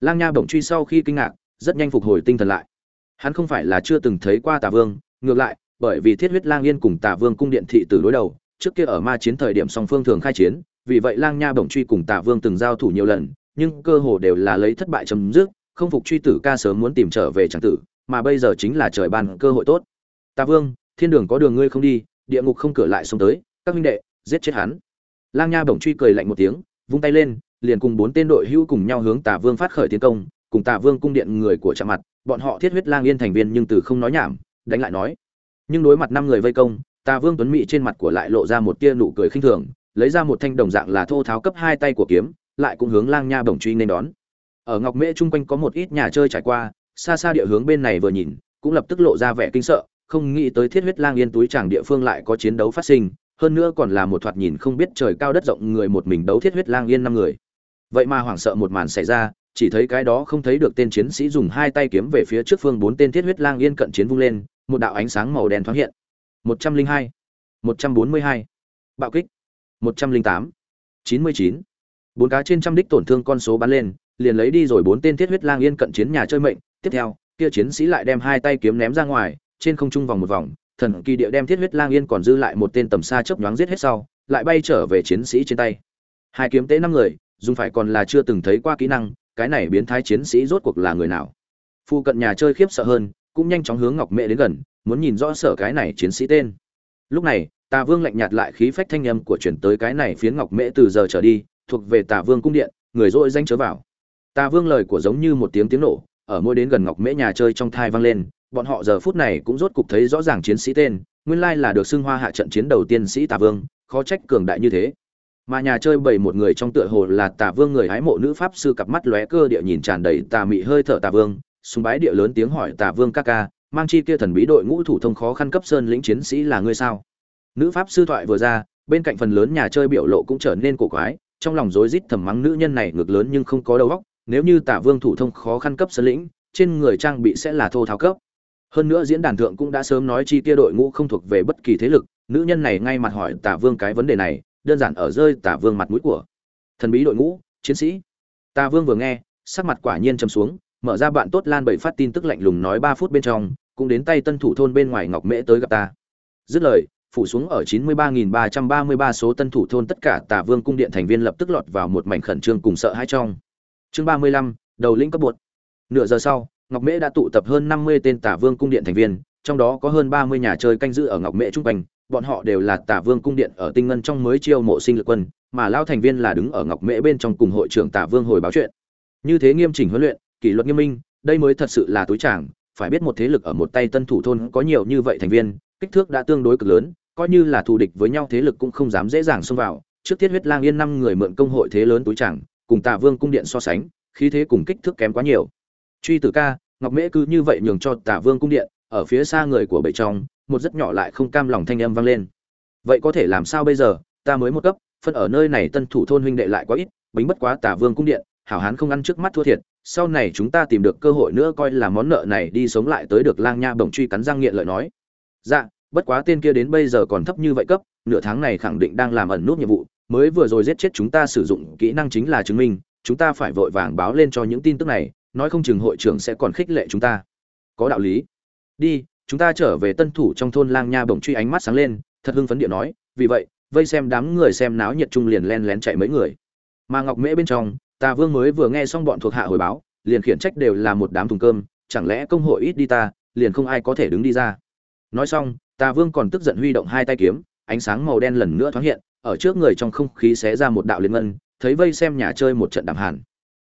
A: Lang nha bỗng truy sau khi kinh ngạc, rất nhanh phục hồi tinh thần lại. Hắn không phải là chưa từng thấy qua tà vương, ngược lại, bởi vì thiết huyết lang yên cùng tà vương cung điện thị tử đối đầu, trước kia ở ma chiến thời điểm song phương thường khai chiến, vì vậy lang nha bổng truy cùng tà vương từng giao thủ nhiều lần nhưng cơ hồ đều là lấy thất bại chấm dứt, không phục truy tử ca sớm muốn tìm trở về tràng tử, mà bây giờ chính là trời ban cơ hội tốt. Ta vương, thiên đường có đường ngươi không đi, địa ngục không cửa lại xông tới, các huynh đệ, giết chết hắn. Lang nha bổng truy cười lạnh một tiếng, vung tay lên, liền cùng bốn tên đội hữu cùng nhau hướng tà vương phát khởi tiến công, cùng tà vương cung điện người của chạm mặt, bọn họ thiết huyết lang yên thành viên nhưng từ không nói nhảm, đánh lại nói. Nhưng đối mặt năm người vây công, tà vương tuấn mỹ trên mặt của lại lộ ra một tia nụ cười khinh thường, lấy ra một thanh đồng dạng là thô tháo cấp hai tay của kiếm lại cũng hướng lang nha bổng truy nên đón. Ở ngọc mễ chung quanh có một ít nhà chơi trải qua, xa xa địa hướng bên này vừa nhìn, cũng lập tức lộ ra vẻ kinh sợ, không nghĩ tới thiết huyết lang yên túi chàng địa phương lại có chiến đấu phát sinh, hơn nữa còn là một thoạt nhìn không biết trời cao đất rộng người một mình đấu thiết huyết lang yên năm người. Vậy mà hoảng sợ một màn xảy ra, chỉ thấy cái đó không thấy được tên chiến sĩ dùng hai tay kiếm về phía trước phương bốn tên thiết huyết lang yên cận chiến vung lên, một đạo ánh sáng màu đen thoáng hiện. Một trăm linh hai, một trăm bốn mươi hai, bạo kích, một trăm linh tám, chín mươi chín bốn cá trên trăm đích tổn thương con số bắn lên, liền lấy đi rồi bốn tên thiết huyết lang yên cận chiến nhà chơi mệnh. Tiếp theo, kia chiến sĩ lại đem hai tay kiếm ném ra ngoài, trên không trung vòng một vòng, thần kỳ địa đem thiết huyết lang yên còn dư lại một tên tầm xa chớp nhoáng giết hết sau, lại bay trở về chiến sĩ trên tay. Hai kiếm tế năm người, dùng phải còn là chưa từng thấy qua kỹ năng, cái này biến thái chiến sĩ rốt cuộc là người nào? Phu cận nhà chơi khiếp sợ hơn, cũng nhanh chóng hướng ngọc mẹ đến gần, muốn nhìn rõ sở cái này chiến sĩ tên. Lúc này, tà vương lạnh nhạt lại khí phách thanh âm của chuyển tới cái này phiến ngọc mễ từ giờ trở đi thuộc về tà vương cung điện, người dội danh chớ vào. Tà vương lời của giống như một tiếng tiếng nổ, ở môi đến gần ngọc mễ nhà chơi trong thai vang lên, bọn họ giờ phút này cũng rốt cục thấy rõ ràng chiến sĩ tên, nguyên lai là được xưng hoa hạ trận chiến đầu tiên sĩ tà vương, khó trách cường đại như thế. Mà nhà chơi bảy một người trong tựa hồ là tà vương người hái mộ nữ pháp sư cặp mắt lóe cơ địa nhìn tràn đầy tà mị hơi thở tà vương, súng bái địa lớn tiếng hỏi tà vương ca ca, mang chi kia thần bí đội ngũ thủ thông khó khăn cấp sơn lĩnh chiến sĩ là ngươi sao? Nữ pháp sư thoại vừa ra, bên cạnh phần lớn nhà chơi biểu lộ cũng trở nên cổ quái trong lòng rối rít thầm mắng nữ nhân này ngược lớn nhưng không có đầu óc, nếu như tả vương thủ thông khó khăn cấp sơn lĩnh, trên người trang bị sẽ là thô tháo cấp. Hơn nữa diễn đàn thượng cũng đã sớm nói chi kia đội ngũ không thuộc về bất kỳ thế lực, nữ nhân này ngay mặt hỏi tả vương cái vấn đề này, đơn giản ở rơi tả vương mặt mũi của thần bí đội ngũ, chiến sĩ. Tả vương vừa nghe, sắc mặt quả nhiên trầm xuống, mở ra bạn tốt lan bảy phát tin tức lạnh lùng nói ba phút bên trong, cũng đến tay tân thủ thôn bên ngoài ngọc mễ tới gặp ta. Dứt lời phủ xuống ở 93.333 số tân thủ thôn tất cả tà vương cung điện thành viên lập tức lọt vào một mảnh khẩn trương cùng sợ hãi trong. Chương 35, đầu lĩnh cấp bột. Nửa giờ sau ngọc mễ đã tụ tập hơn 50 tên tà vương cung điện thành viên trong đó có hơn 30 nhà chơi canh giữ ở ngọc mễ trung quanh bọn họ đều là tà vương cung điện ở tinh ngân trong mới chiêu mộ sinh lực quân mà lao thành viên là đứng ở ngọc mễ bên trong cùng hội trưởng tà vương hồi báo chuyện. Như thế nghiêm chỉnh huấn luyện kỷ luật nghiêm minh đây mới thật sự là túi tràng phải biết một thế lực ở một tay tân thủ thôn có nhiều như vậy thành viên kích thước đã tương đối cực lớn coi như là thù địch với nhau thế lực cũng không dám dễ dàng xông vào. Trước thiết huyết lang yên năm người mượn công hội thế lớn túi chẳng cùng tà vương cung điện so sánh, khí thế cùng kích thước kém quá nhiều. Truy tử ca, ngọc mễ cứ như vậy nhường cho tà vương cung điện, ở phía xa người của bệ trong, một rất nhỏ lại không cam lòng thanh âm vang lên. Vậy có thể làm sao bây giờ? Ta mới một cấp, phân ở nơi này tân thủ thôn huynh đệ lại quá ít, bính bất quá tạ vương cung điện, hảo hán không ăn trước mắt thua thiệt. Sau này chúng ta tìm được cơ hội nữa coi là món nợ này đi sống lại tới được lang nha bổng truy cắn răng nghiện lợi nói. Dạ bất quá tên kia đến bây giờ còn thấp như vậy cấp, nửa tháng này khẳng định đang làm ẩn nút nhiệm vụ, mới vừa rồi giết chết chúng ta sử dụng kỹ năng chính là chứng minh, chúng ta phải vội vàng báo lên cho những tin tức này, nói không chừng hội trưởng sẽ còn khích lệ chúng ta. Có đạo lý. Đi, chúng ta trở về tân thủ trong thôn lang nha bỗng truy ánh mắt sáng lên, thật hưng phấn điện nói, vì vậy, vây xem đám người xem náo nhiệt trung liền len lén chạy mấy người. Mà ngọc mễ bên trong, tà vương mới vừa nghe xong bọn thuộc hạ hồi báo, liền khiển trách đều là một đám thùng cơm, chẳng lẽ công hội ít đi ta, liền không ai có thể đứng đi ra. Nói xong tà vương còn tức giận huy động hai tay kiếm, ánh sáng màu đen lần nữa thoáng hiện, ở trước người trong không khí xé ra một đạo liên ngân, thấy vây xem nhà chơi một trận đàm hàn.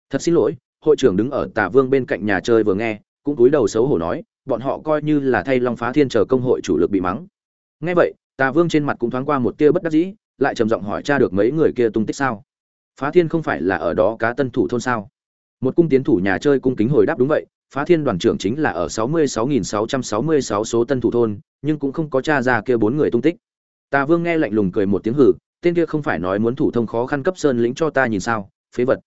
A: Thật xin lỗi, hội trưởng đứng ở tà vương bên cạnh nhà chơi vừa nghe, cũng cúi đầu xấu hổ nói, bọn họ coi như là thay long phá thiên chờ công hội chủ lực bị mắng. Nghe vậy, tà vương trên mặt cũng thoáng qua một tia bất đắc dĩ, lại trầm giọng hỏi cha được mấy người kia tung tích sao? Phá thiên không phải là ở đó cá tân thủ thôn sao? Một cung tiến thủ nhà chơi cung kính hồi đáp, đúng vậy phá thiên đoàn trưởng chính là ở 66.666 số tân thủ thôn, nhưng cũng không có tra ra kia bốn người tung tích. Tà vương nghe lạnh lùng cười một tiếng hử, tên kia không phải nói muốn thủ thông khó khăn cấp sơn lĩnh cho ta nhìn sao, phế vật.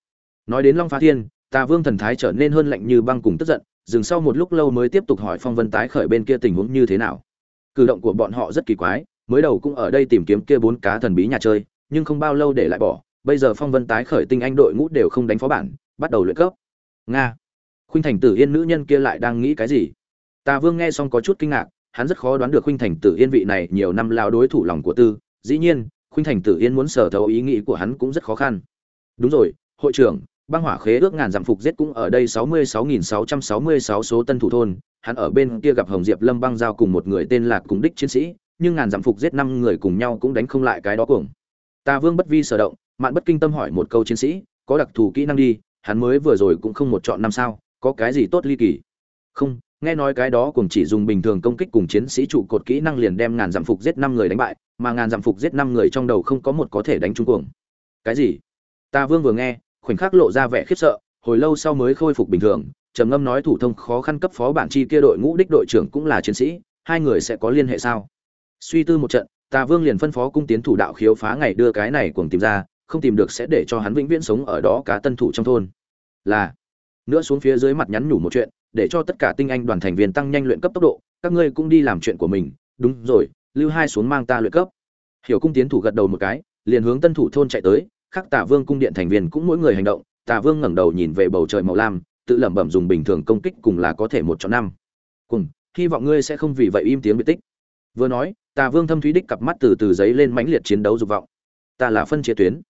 A: Nói đến long phá thiên, tà vương thần thái trở nên hơn lạnh như băng cùng tức giận, dừng sau một lúc lâu mới tiếp tục hỏi phong vân tái khởi bên kia tình huống như thế nào. Cử động của bọn họ rất kỳ quái, mới đầu cũng ở đây tìm kiếm kia bốn cá thần bí nhà chơi, nhưng không bao lâu để lại bỏ, bây giờ phong vân tái khởi tinh anh đội ngũ đều không đánh phó bản, bắt đầu luyện cấp. Nga khuynh thành tử yên nữ nhân kia lại đang nghĩ cái gì? Tà vương nghe xong có chút kinh ngạc, hắn rất khó đoán được khuynh thành tử yên vị này nhiều năm lao đối thủ lòng của tư. Dĩ nhiên, khuynh thành tử yên muốn sở thấu ý nghĩ của hắn cũng rất khó khăn. Đúng rồi, hội trưởng, băng hỏa khế ước ngàn dặm phục giết cũng ở đây sáu mươi sáu nghìn sáu trăm sáu mươi sáu số tân thủ thôn. Hắn ở bên kia gặp hồng diệp lâm băng giao cùng một người tên là cùng đích chiến sĩ, nhưng ngàn dặm phục giết năm người cùng nhau cũng đánh không lại cái đó cuồng. Tà vương bất vi sở động, mạn bất kinh tâm hỏi một câu chiến sĩ, có đặc thù kỹ năng đi, hắn mới vừa rồi cũng không một chọn năm sao? Có cái gì tốt ly kỳ? Không, nghe nói cái đó cùng chỉ dùng bình thường công kích cùng chiến sĩ trụ cột kỹ năng liền đem ngàn dặm phục giết năm người đánh bại, mà ngàn dặm phục giết năm người trong đầu không có một có thể đánh trúng cuồng. Cái gì? Ta vương vừa nghe, khoảnh khắc lộ ra vẻ khiếp sợ, hồi lâu sau mới khôi phục bình thường, trầm ngâm nói thủ thông khó khăn cấp phó bản chi kia đội ngũ đích đội trưởng cũng là chiến sĩ, hai người sẽ có liên hệ sao? Suy tư một trận, ta vương liền phân phó cung tiến thủ đạo khiếu phá ngày đưa cái này cuồng tìm ra, không tìm được sẽ để cho hắn vĩnh viễn sống ở đó cá tân thủ trong thôn. Là nữa xuống phía dưới mặt nhắn nhủ một chuyện, để cho tất cả tinh anh đoàn thành viên tăng nhanh luyện cấp tốc độ, các ngươi cũng đi làm chuyện của mình, đúng rồi, lưu hai xuống mang ta luyện cấp. Hiểu cung tiến thủ gật đầu một cái, liền hướng tân thủ thôn chạy tới, khắc tả vương cung điện thành viên cũng mỗi người hành động, tả vương ngẩng đầu nhìn về bầu trời màu lam, tự lẩm bẩm dùng bình thường công kích cùng là có thể một chọn năm. Cùng, hy vọng ngươi sẽ không vì vậy im tiếng biệt tích. Vừa nói tà vương thâm thúy đích cặp mắt từ từ giấy lên mãnh liệt chiến đấu dục vọng. Ta là phân chia tuyến.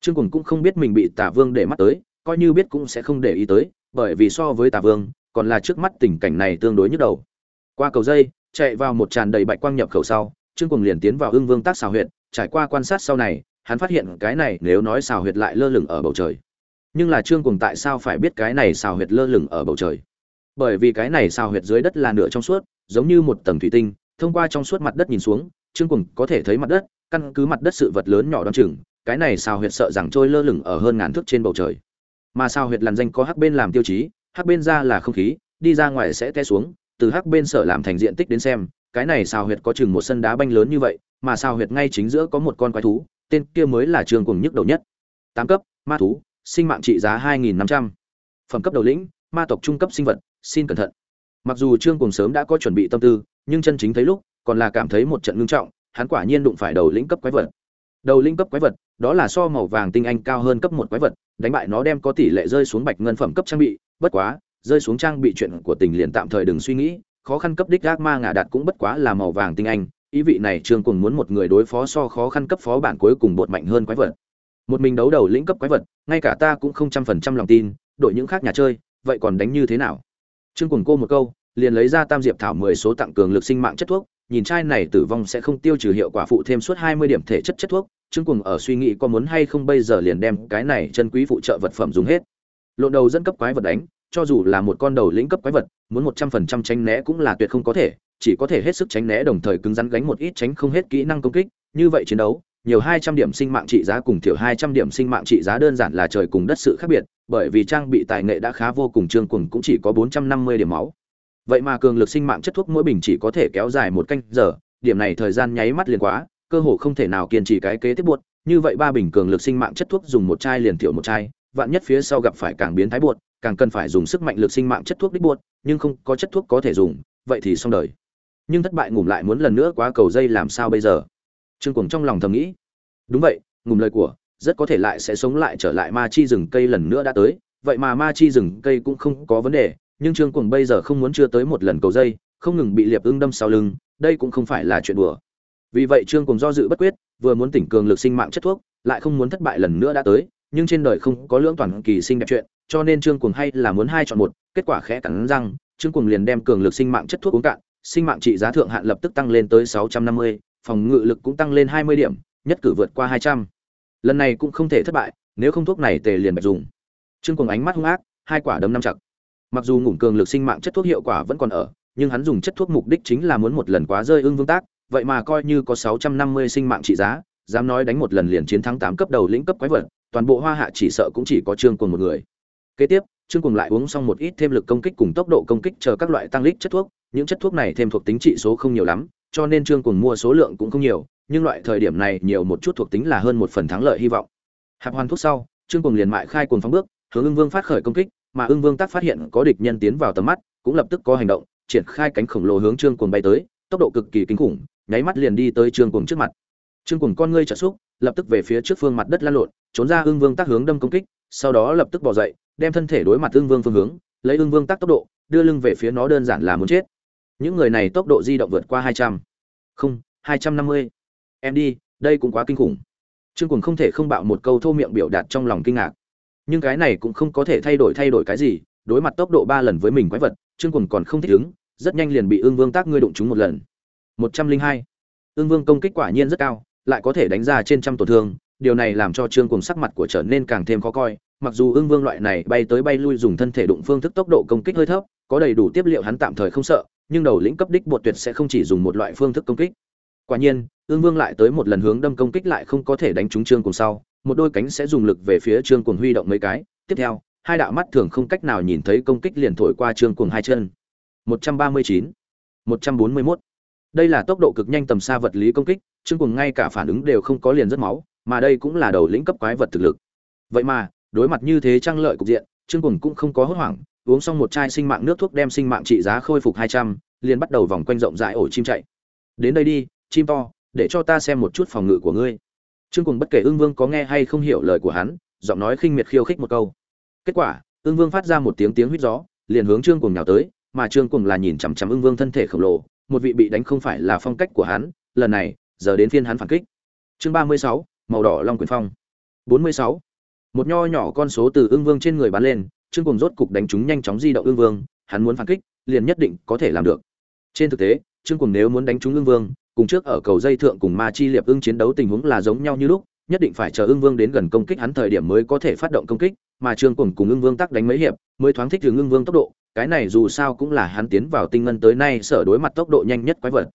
A: Trương cùng cũng không biết mình bị tà vương để mắt tới, coi như biết cũng sẽ không để ý tới bởi vì so với tà vương, còn là trước mắt tình cảnh này tương đối nhức đầu. Qua cầu dây, chạy vào một tràn đầy bạch quang nhập khẩu sau, trương cùng liền tiến vào ưng vương tác xào huyệt, trải qua quan sát sau này, hắn phát hiện cái này nếu nói xào huyệt lại lơ lửng ở bầu trời. Nhưng là trương cùng tại sao phải biết cái này xào huyệt lơ lửng ở bầu trời? Bởi vì cái này xào huyệt dưới đất là nửa trong suốt, giống như một tầng thủy tinh, thông qua trong suốt mặt đất nhìn xuống, trương cùng có thể thấy mặt đất, căn cứ mặt đất sự vật lớn nhỏ đ o chừng, cái này xào huyệt sợ rằng trôi lơ lửng ở hơn ngàn thước trên bầu trời mà sao huyệt làn danh có hắc bên làm tiêu chí, hắc bên ra là không khí, đi ra ngoài sẽ té xuống, từ hắc bên sở làm thành diện tích đến xem, cái này sao huyệt có chừng một sân đá banh lớn như vậy, mà sao huyệt ngay chính giữa có một con quái thú, tên kia mới là trường cùng nhức đầu nhất. Tám cấp, ma thú, sinh mạng trị giá hai nghìn năm trăm. Phẩm cấp đầu lĩnh, ma tộc trung cấp sinh vật, xin cẩn thận. Mặc dù trương cùng sớm đã có chuẩn bị tâm tư, nhưng chân chính thấy lúc, còn là cảm thấy một trận ngưng trọng, hắn quả nhiên đụng phải đầu lĩnh cấp quái vật đầu lĩnh cấp quái vật, đó là so màu vàng tinh anh cao hơn cấp một quái vật, đánh bại nó đem có tỷ lệ rơi xuống bạch ngân phẩm cấp trang bị. Bất quá, rơi xuống trang bị chuyện của tình liền tạm thời đừng suy nghĩ, khó khăn cấp đích gác ma ngả đạt cũng bất quá là màu vàng tinh anh, ý vị này trương cùng muốn một người đối phó so khó khăn cấp phó bản cuối cùng bột mạnh hơn quái vật. Một mình đấu đầu lĩnh cấp quái vật, ngay cả ta cũng không trăm phần trăm lòng tin, đội những khác nhà chơi, vậy còn đánh như thế nào? Trương cùng cô một câu, liền lấy ra tam diệp thảo mười số tặng cường lực sinh mạng chất thuốc nhìn trai này tử vong sẽ không tiêu trừ hiệu quả phụ thêm suốt hai mươi điểm thể chất chất thuốc, trương cùng ở suy nghĩ có muốn hay không bây giờ liền đem cái này chân quý phụ trợ vật phẩm dùng hết. Lộn đầu dẫn cấp quái vật đánh, cho dù là một con đầu lĩnh cấp quái vật, muốn một trăm phần trăm tránh né cũng là tuyệt không có thể, chỉ có thể hết sức tránh né đồng thời cứng rắn gánh một ít tránh không hết kỹ năng công kích. Như vậy chiến đấu, nhiều hai trăm điểm sinh mạng trị giá cùng thiểu hai trăm điểm sinh mạng trị giá đơn giản là trời cùng đất sự khác biệt, bởi vì trang bị tài nghệ đã khá vô cùng, trương cuồng cũng chỉ có bốn trăm năm mươi điểm máu vậy mà cường lực sinh mạng chất thuốc mỗi bình chỉ có thể kéo dài một canh giờ, điểm này thời gian nháy mắt liền quá, cơ hồ không thể nào kiên trì cái kế tiếp buột như vậy ba bình cường lực sinh mạng chất thuốc dùng một chai liền thiểu một chai, vạn nhất phía sau gặp phải càng biến thái buột càng cần phải dùng sức mạnh lực sinh mạng chất thuốc đích buột nhưng không có chất thuốc có thể dùng, vậy thì xong đời. Nhưng thất bại ngủm lại muốn lần nữa quá cầu dây làm sao bây giờ? Trương cuồng trong lòng thầm nghĩ. Đúng vậy, ngủm lời của, rất có thể lại sẽ sống lại trở lại ma chi rừng cây lần nữa đã tới, vậy mà ma chi rừng cây cũng không có vấn đề nhưng trương cuồng bây giờ không muốn chưa tới một lần cầu dây, không ngừng bị liệp ưng đâm sau lưng, đây cũng không phải là chuyện đùa. Vì vậy trương cuồng do dự bất quyết, vừa muốn tỉnh cường lực sinh mạng chất thuốc, lại không muốn thất bại lần nữa đã tới, nhưng trên đời không có lưỡng toàn kỳ sinh đẹp chuyện, cho nên trương cuồng hay là muốn hai chọn một, kết quả khẽ cắn răng, trương cuồng liền đem cường lực sinh mạng chất thuốc uống cạn, sinh mạng trị giá thượng hạn lập tức tăng lên tới sáu trăm năm mươi, phòng ngự lực cũng tăng lên hai mươi điểm, nhất cử vượt qua hai trăm. Lần này cũng không thể thất bại, nếu không thuốc này tề liền bạch dùng. Trương cuồng ánh mắt hung ác, hai quả đấm năm chặt mặc dù ngủng cường lực sinh mạng chất thuốc hiệu quả vẫn còn ở, nhưng hắn dùng chất thuốc mục đích chính là muốn một lần quá rơi ưng vương tác, vậy mà coi như có sáu trăm năm mươi sinh mạng trị giá, dám nói đánh một lần liền chiến thắng tám cấp đầu lĩnh cấp quái vật, toàn bộ hoa hạ chỉ sợ cũng chỉ có trương cuồng một người. Kế tiếp, trương cuồng lại uống xong một ít thêm lực công kích cùng tốc độ công kích chờ các loại tăng lít chất thuốc, những chất thuốc này thêm thuộc tính trị số không nhiều lắm, cho nên trương cuồng mua số lượng cũng không nhiều, nhưng loại thời điểm này nhiều một chút thuộc tính là hơn một phần thắng lợi hy vọng. Hạp hoàn thuốc sau, trương cuồng liền mại khai cuồng phóng bước, hướng ưng vương phát khởi công kích mà ưng vương tác phát hiện có địch nhân tiến vào tầm mắt, cũng lập tức có hành động, triển khai cánh khổng lồ hướng trương cuồng bay tới, tốc độ cực kỳ kinh khủng, nháy mắt liền đi tới trương cuồng trước mặt. Trương cuồng con ngươi trợ xúc, lập tức về phía trước phương mặt đất lăn lộn, trốn ra ưng vương tác hướng đâm công kích, sau đó lập tức bỏ dậy, đem thân thể đối mặt ưng vương phương hướng, lấy ưng vương tác tốc độ, đưa lưng về phía nó đơn giản là muốn chết. Những người này tốc độ di động vượt qua hai trăm. Không, hai trăm năm mươi. Em đi, đây cũng quá kinh khủng. Trương cuồng không thể không bạo một câu thô miệng biểu đạt trong lòng kinh ngạc nhưng cái này cũng không có thể thay đổi thay đổi cái gì, đối mặt tốc độ ba lần với mình quái vật, trương quần còn không thích ứng, rất nhanh liền bị ương vương tác ngươi đụng chúng một lần. Một trăm linh hai. Ương vương công kích quả nhiên rất cao, lại có thể đánh ra trên trăm tổn thương, điều này làm cho trương cuồng sắc mặt của trở nên càng thêm khó coi, mặc dù ương vương loại này bay tới bay lui dùng thân thể đụng phương thức tốc độ công kích hơi thấp, có đầy đủ tiếp liệu hắn tạm thời không sợ, nhưng đầu lĩnh cấp đích bột tuyệt sẽ không chỉ dùng một loại phương thức công kích. Quả nhiên, ương vương lại tới một lần hướng đâm công kích lại không có thể đánh trúng trương cùng sau một đôi cánh sẽ dùng lực về phía trương cuồng huy động mấy cái. Tiếp theo hai đạo mắt thường không cách nào nhìn thấy công kích liền thổi qua trương cuồng hai chân. 139, 141. đây là tốc độ cực nhanh tầm xa vật lý công kích trương cuồng ngay cả phản ứng đều không có liền rất máu mà đây cũng là đầu lĩnh cấp quái vật thực lực. Vậy mà đối mặt như thế trang lợi cục diện trương cuồng cũng không có hốt hoảng uống xong một chai sinh mạng nước thuốc đem sinh mạng trị giá khôi phục hai trăm liền bắt đầu vòng quanh rộng rãi ổ chim chạy. Đến đây đi chim to để cho ta xem một chút phòng ngự của ngươi trương cuồng bất kể ương vương có nghe hay không hiểu lời của hắn, giọng nói khinh miệt khiêu khích một câu. Kết quả ương vương phát ra một tiếng tiếng huýt gió, liền hướng trương cuồng nhào tới, mà trương cuồng là nhìn chằm chằm ương vương thân thể khổng lồ, một vị bị đánh không phải là phong cách của hắn, lần này, giờ đến phiên hắn phản kích. Chương ba mươi sáu, màu đỏ long quyền phong. bốn mươi sáu, một nho nhỏ con số từ ương vương trên người bắn lên, trương cuồng rốt cục đánh chúng nhanh chóng di động ương vương, hắn muốn phản kích, liền nhất định có thể làm được. Trên thực tế, trương cuồng nếu muốn đánh trúng ương vương cùng trước ở cầu dây thượng cùng ma chi liệp ưng chiến đấu tình huống là giống nhau như lúc, nhất định phải chờ ưng vương đến gần công kích hắn thời điểm mới có thể phát động công kích, mà trương cuồng cùng ưng vương tắc đánh mấy hiệp, mới thoáng thích thường ưng vương tốc độ, cái này dù sao cũng là hắn tiến vào tinh ngân tới nay sở đối mặt tốc độ nhanh nhất quái vật.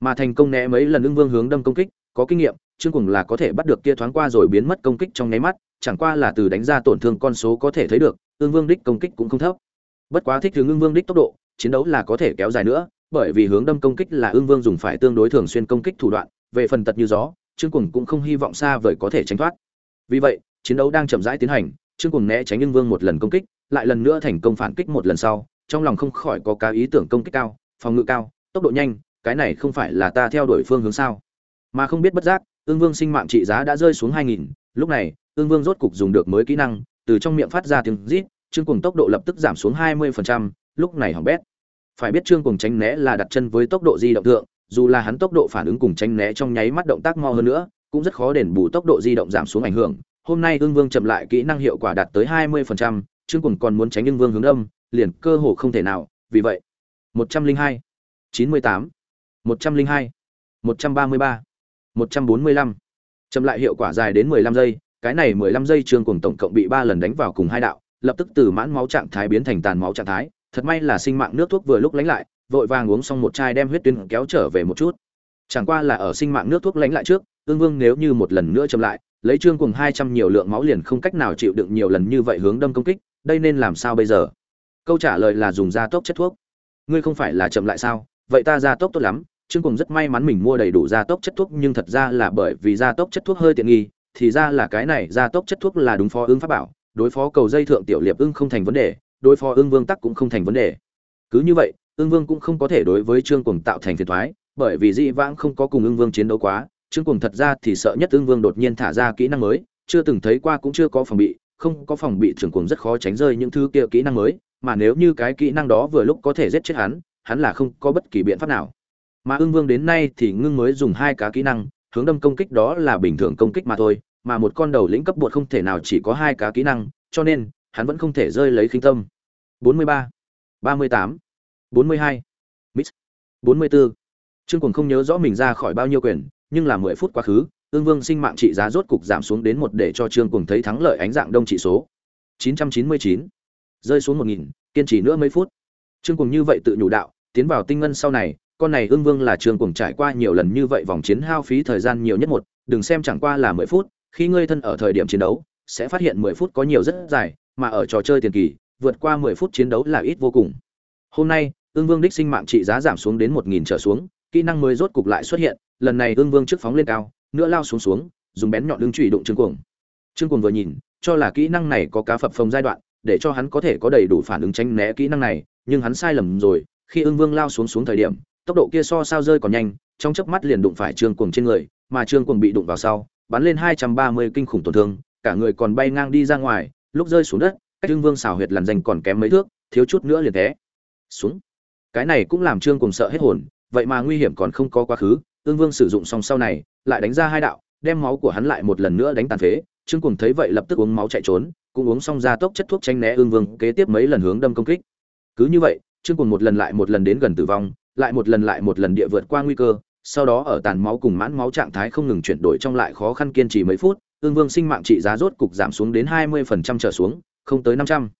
A: Mà thành công né mấy lần ưng vương hướng đâm công kích, có kinh nghiệm trương cuồng là có thể bắt được kia thoáng qua rồi biến mất công kích trong nháy mắt, chẳng qua là từ đánh ra tổn thương con số có thể thấy được, ưng vương đích công kích cũng không thấp. Bất quá thích thường ưng vương đích tốc độ, chiến đấu là có thể kéo dài nữa bởi vì hướng đâm công kích là ương vương dùng phải tương đối thường xuyên công kích thủ đoạn về phần tật như gió trương cuồng cũng không hy vọng xa vời có thể tránh thoát. Vì vậy chiến đấu đang chậm rãi tiến hành trương cuồng né tránh ương vương một lần công kích lại lần nữa thành công phản kích một lần sau trong lòng không khỏi có cá ý tưởng công kích cao phòng ngự cao tốc độ nhanh cái này không phải là ta theo đuổi phương hướng sao? Mà không biết bất giác ương vương sinh mạng trị giá đã rơi xuống hai nghìn lúc này ương vương rốt cục dùng được mới kỹ năng từ trong miệng phát ra tiếng rít trương cùng tốc độ lập tức giảm xuống hai mươi phần trăm, lúc này hỏng bét phải biết trương cùng tránh né là đặt chân với tốc độ di động thượng dù là hắn tốc độ phản ứng cùng tránh né trong nháy mắt động tác mo hơn nữa cũng rất khó đền bù tốc độ di động giảm xuống ảnh hưởng hôm nay ương vương chậm lại kỹ năng hiệu quả đạt tới 20%, trương cùng còn muốn tránh ương vương hướng âm liền cơ hồ không thể nào vì vậy 102, 98, 102, 133, 145. chậm lại hiệu quả dài đến 15 giây cái này 15 giây trương cùng tổng cộng bị ba lần đánh vào cùng hai đạo lập tức từ mãn máu trạng thái biến thành tàn máu trạng thái thật may là sinh mạng nước thuốc vừa lúc lánh lại, vội vàng uống xong một chai đem huyết tuyến kéo trở về một chút. Chẳng qua là ở sinh mạng nước thuốc lánh lại trước, ương vương nếu như một lần nữa chậm lại, lấy trương cùng hai trăm nhiều lượng máu liền không cách nào chịu đựng nhiều lần như vậy hướng đâm công kích, đây nên làm sao bây giờ? Câu trả lời là dùng gia tốc chất thuốc. Ngươi không phải là chậm lại sao? Vậy ta gia tốc tốt lắm, trương cùng rất may mắn mình mua đầy đủ gia tốc chất thuốc, nhưng thật ra là bởi vì gia tốc chất thuốc hơi tiện nghi, thì ra là cái này gia tốc chất thuốc là đúng phó ứng pháp bảo, đối phó cầu dây thượng tiểu liệp ưng không thành vấn đề đối phó ương vương tắc cũng không thành vấn đề. Cứ như vậy, ương vương cũng không có thể đối với trương cuồng tạo thành phiền thoái bởi vì dĩ vãng không có cùng ương vương chiến đấu quá, trương cuồng thật ra thì sợ nhất ương vương đột nhiên thả ra kỹ năng mới, chưa từng thấy qua cũng chưa có phòng bị, không có phòng bị Trương cuồng rất khó tránh rơi những thứ kia kỹ năng mới, mà nếu như cái kỹ năng đó vừa lúc có thể giết chết hắn hắn là không có bất kỳ biện pháp nào. Mà ương vương đến nay thì ngưng mới dùng hai cá kỹ năng, hướng đâm công kích đó là bình thường công kích mà thôi, mà một con đầu lĩnh cấp bột không thể nào chỉ có hai cá kỹ năng, cho nên hắn vẫn không thể rơi lấy khinh tâm 43, 38, 42, mix, 44. Trương Cuồng không nhớ rõ mình ra khỏi bao nhiêu quyền, nhưng là 10 phút quá khứ, Ưng Vương sinh mạng trị giá rốt cục giảm xuống đến một để cho Trương Cuồng thấy thắng lợi ánh dạng đông trị số. 999, rơi xuống 1000, kiên trì nữa mấy phút. Trương Cuồng như vậy tự nhủ đạo, tiến vào tinh ngân sau này, con này Ưng Vương là Trương Cuồng trải qua nhiều lần như vậy vòng chiến hao phí thời gian nhiều nhất một, đừng xem chẳng qua là 10 phút, khi ngươi thân ở thời điểm chiến đấu, sẽ phát hiện 10 phút có nhiều rất dài, mà ở trò chơi tiền kỳ, vượt qua 10 phút chiến đấu là ít vô cùng. Hôm nay, Ưng Vương đích sinh mạng trị giá giảm xuống đến 1000 trở xuống, kỹ năng mới rốt cục lại xuất hiện, lần này Ưng Vương trước phóng lên cao, nữa lao xuống xuống, dùng bén nhọn lưng chủy đụng Trương Cuồng. Trương Cuồng vừa nhìn, cho là kỹ năng này có cá phập phồng giai đoạn, để cho hắn có thể có đầy đủ phản ứng tránh né kỹ năng này, nhưng hắn sai lầm rồi, khi Ưng Vương lao xuống xuống thời điểm, tốc độ kia so sao rơi còn nhanh trong chớp mắt liền đụng phải trương cuồng trên người mà trương cuồng bị đụng vào sau bắn lên hai trăm ba mươi kinh khủng tổn thương cả người còn bay ngang đi ra ngoài lúc rơi xuống đất, cách trương vương xào huyệt làn danh còn kém mấy thước, thiếu chút nữa liền té. Xuống. Cái này cũng làm trương cùng sợ hết hồn, vậy mà nguy hiểm còn không có quá khứ ương vương sử dụng xong sau này, lại đánh ra hai đạo, đem máu của hắn lại một lần nữa đánh tàn phế. Trương cùng thấy vậy lập tức uống máu chạy trốn, cũng uống xong ra tốc chất thuốc tranh né ương vương, kế tiếp mấy lần hướng đâm công kích. Cứ như vậy, trương cùng một lần lại một lần đến gần tử vong, lại một lần lại một lần địa vượt qua nguy cơ, sau đó ở tàn máu cùng mãn máu trạng thái không ngừng chuyển đổi trong lại khó khăn kiên trì mấy phút ương vương sinh mạng trị giá rốt cục giảm xuống đến hai mươi phần trăm trở xuống, không tới năm trăm.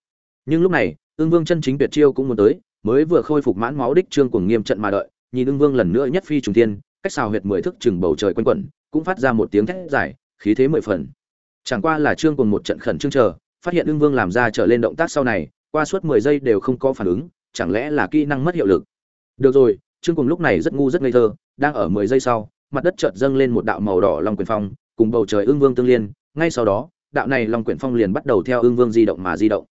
A: Nhưng lúc này ương vương chân chính tuyệt chiêu cũng muốn tới, mới vừa khôi phục mãn máu đích trương cuồng nghiêm trận mà đợi, nhìn ương vương lần nữa nhất phi trùng thiên, cách xào huyệt mười thước chừng bầu trời quanh quẩn, cũng phát ra một tiếng thét dài, khí thế mười phần. Chẳng qua là trương cuồng một trận khẩn trương chờ, phát hiện ương vương làm ra trở lên động tác sau này, qua suốt mười giây đều không có phản ứng, chẳng lẽ là kỹ năng mất hiệu lực? Được rồi, trương cuồng lúc này rất ngu rất ngây thơ, đang ở mười giây sau, mặt đất chợt dâng lên một đạo màu đỏ long quyền phong cùng bầu trời ương vương tương liên, ngay sau đó, đạo này long quyển phong liền bắt đầu theo ương vương di động mà di động.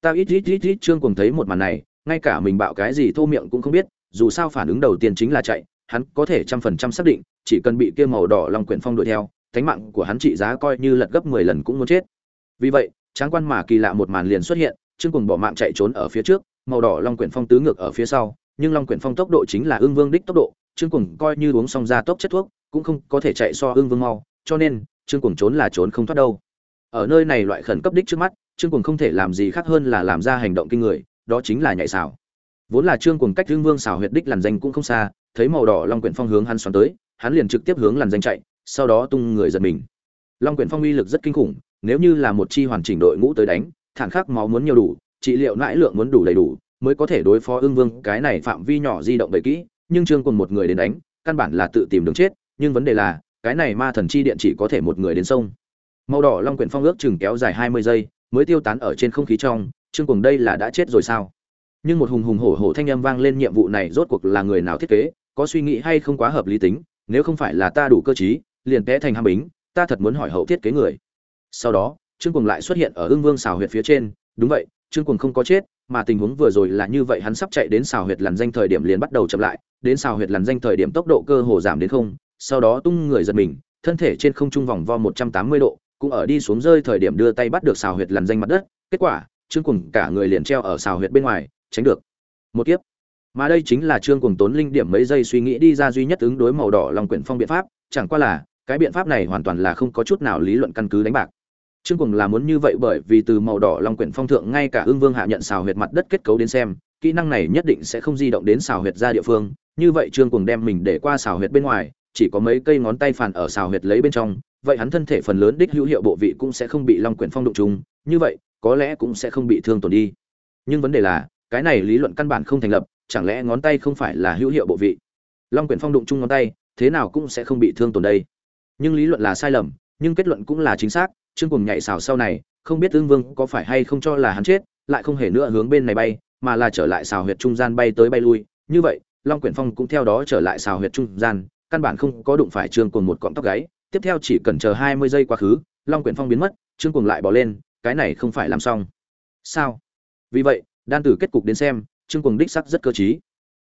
A: Ta ít ít ít ít trương cùng thấy một màn này, ngay cả mình bạo cái gì thô miệng cũng không biết, dù sao phản ứng đầu tiên chính là chạy, hắn có thể trăm phần trăm xác định, chỉ cần bị kia màu đỏ long quyển phong đuổi theo, thánh mạng của hắn trị giá coi như lật gấp mười lần cũng muốn chết. Vì vậy, tráng quan mà kỳ lạ một màn liền xuất hiện, trương cùng bỏ mạng chạy trốn ở phía trước, màu đỏ long quyển phong tứ ngược ở phía sau, nhưng long quyển phong tốc độ chính là ương vương đích tốc độ, trương cùng coi như uống xong ra tốc chất thuốc, cũng không có thể chạy so ương vương mau cho nên, trương cuồng trốn là trốn không thoát đâu. Ở nơi này loại khẩn cấp đích trước mắt, trương cuồng không thể làm gì khác hơn là làm ra hành động kinh người, đó chính là nhảy xảo vốn là trương cuồng cách hương vương xảo huyệt đích làn danh cũng không xa, thấy màu đỏ long quyển phong hướng hắn xoắn tới, hắn liền trực tiếp hướng làn danh chạy, sau đó tung người giật mình. Long quyển phong uy lực rất kinh khủng, nếu như là một chi hoàn chỉnh đội ngũ tới đánh thản khắc máu muốn nhiều đủ, trị liệu nãi lượng muốn đủ đầy đủ, mới có thể đối phó ương vương, cái này phạm vi nhỏ di động đầy kỹ, nhưng trương cùng một người đến đánh, căn bản là tự tìm đường chết, nhưng vấn đề là cái này ma thần chi điện chỉ có thể một người đến sông. Màu đỏ long quyển phong ước chừng kéo dài hai mươi giây, mới tiêu tán ở trên không khí trong, trương cuồng đây là đã chết rồi sao? Nhưng một hùng hùng hổ hổ thanh âm vang lên nhiệm vụ này rốt cuộc là người nào thiết kế, có suy nghĩ hay không quá hợp lý tính, nếu không phải là ta đủ cơ chí liền té thành ham bính, ta thật muốn hỏi hậu thiết kế người. Sau đó, trương cuồng lại xuất hiện ở ương vương xào huyệt phía trên, đúng vậy, trương cuồng không có chết, mà tình huống vừa rồi là như vậy hắn sắp chạy đến xào huyệt lần danh thời điểm liền bắt đầu chậm lại, đến xào huyệt lần danh thời điểm tốc độ cơ hồ giảm đến không sau đó tung người giật mình, thân thể trên không trung vòng vo một trăm tám mươi độ, cũng ở đi xuống rơi thời điểm đưa tay bắt được xào huyệt làn danh mặt đất, kết quả, trương cùng cả người liền treo ở xào huyệt bên ngoài, tránh được. Một kiếp. Mà đây chính là trương cùng tốn linh điểm mấy giây suy nghĩ đi ra duy nhất ứng đối màu đỏ lòng quyển phong biện pháp, chẳng qua là, cái biện pháp này hoàn toàn là không có chút nào lý luận căn cứ đánh bạc. Trương cùng là muốn như vậy bởi vì từ màu đỏ long quyển phong thượng ngay cả ương vương hạ nhận xào huyệt mặt đất kết cấu đến xem, kỹ năng này nhất định sẽ không di động đến xào huyệt ra địa phương, như vậy trương cùng đem mình để qua xào huyệt bên ngoài chỉ có mấy cây ngón tay phản ở xào huyệt lấy bên trong, vậy hắn thân thể phần lớn đích hữu hiệu bộ vị cũng sẽ không bị long quyển phong đụng trúng, như vậy, có lẽ cũng sẽ không bị thương tổn đi. Nhưng vấn đề là, cái này lý luận căn bản không thành lập, chẳng lẽ ngón tay không phải là hữu hiệu bộ vị? Long quyển phong đụng chung ngón tay, thế nào cũng sẽ không bị thương tổn đây. Nhưng lý luận là sai lầm, nhưng kết luận cũng là chính xác chương cùng nhảy xào sau này, không biết tương vương có phải hay không cho là hắn chết, lại không hề nữa hướng bên này bay, mà là trở lại xào huyệt trung gian bay tới bay lui. Như vậy, long quyển phong cũng theo đó trở lại xào huyệt trung gian căn bản không có đụng phải trương cuồng một cọng tóc gáy, tiếp theo chỉ cần chờ hai mươi giây quá khứ, long quyển phong biến mất, trương cuồng lại bỏ lên, cái này không phải làm xong. Sao? Vì vậy, đan từ kết cục đến xem, trương cuồng đích sắc rất cơ trí.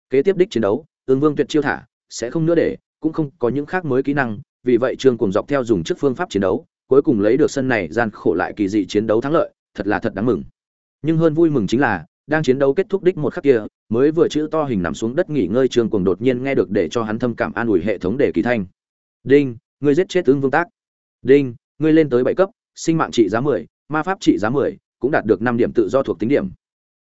A: Kế tiếp đích chiến đấu ương vương tuyệt chiêu thả, sẽ không nữa để, cũng không có những khác mới kỹ năng, vì vậy trương cuồng dọc theo dùng trước phương pháp chiến đấu, cuối cùng lấy được sân này gian khổ lại kỳ dị chiến đấu thắng lợi, thật là thật đáng mừng. Nhưng hơn vui mừng chính là đang chiến đấu kết thúc đích một khắc kia, mới vừa chữ to hình nằm xuống đất nghỉ ngơi trương cùng đột nhiên nghe được để cho hắn thâm cảm an ủi hệ thống để kỳ thanh. Đinh, ngươi giết chết ứng vương tác. Đinh, ngươi lên tới bảy cấp, sinh mạng trị giá mười, ma pháp trị giá mười, cũng đạt được năm điểm tự do thuộc tính điểm.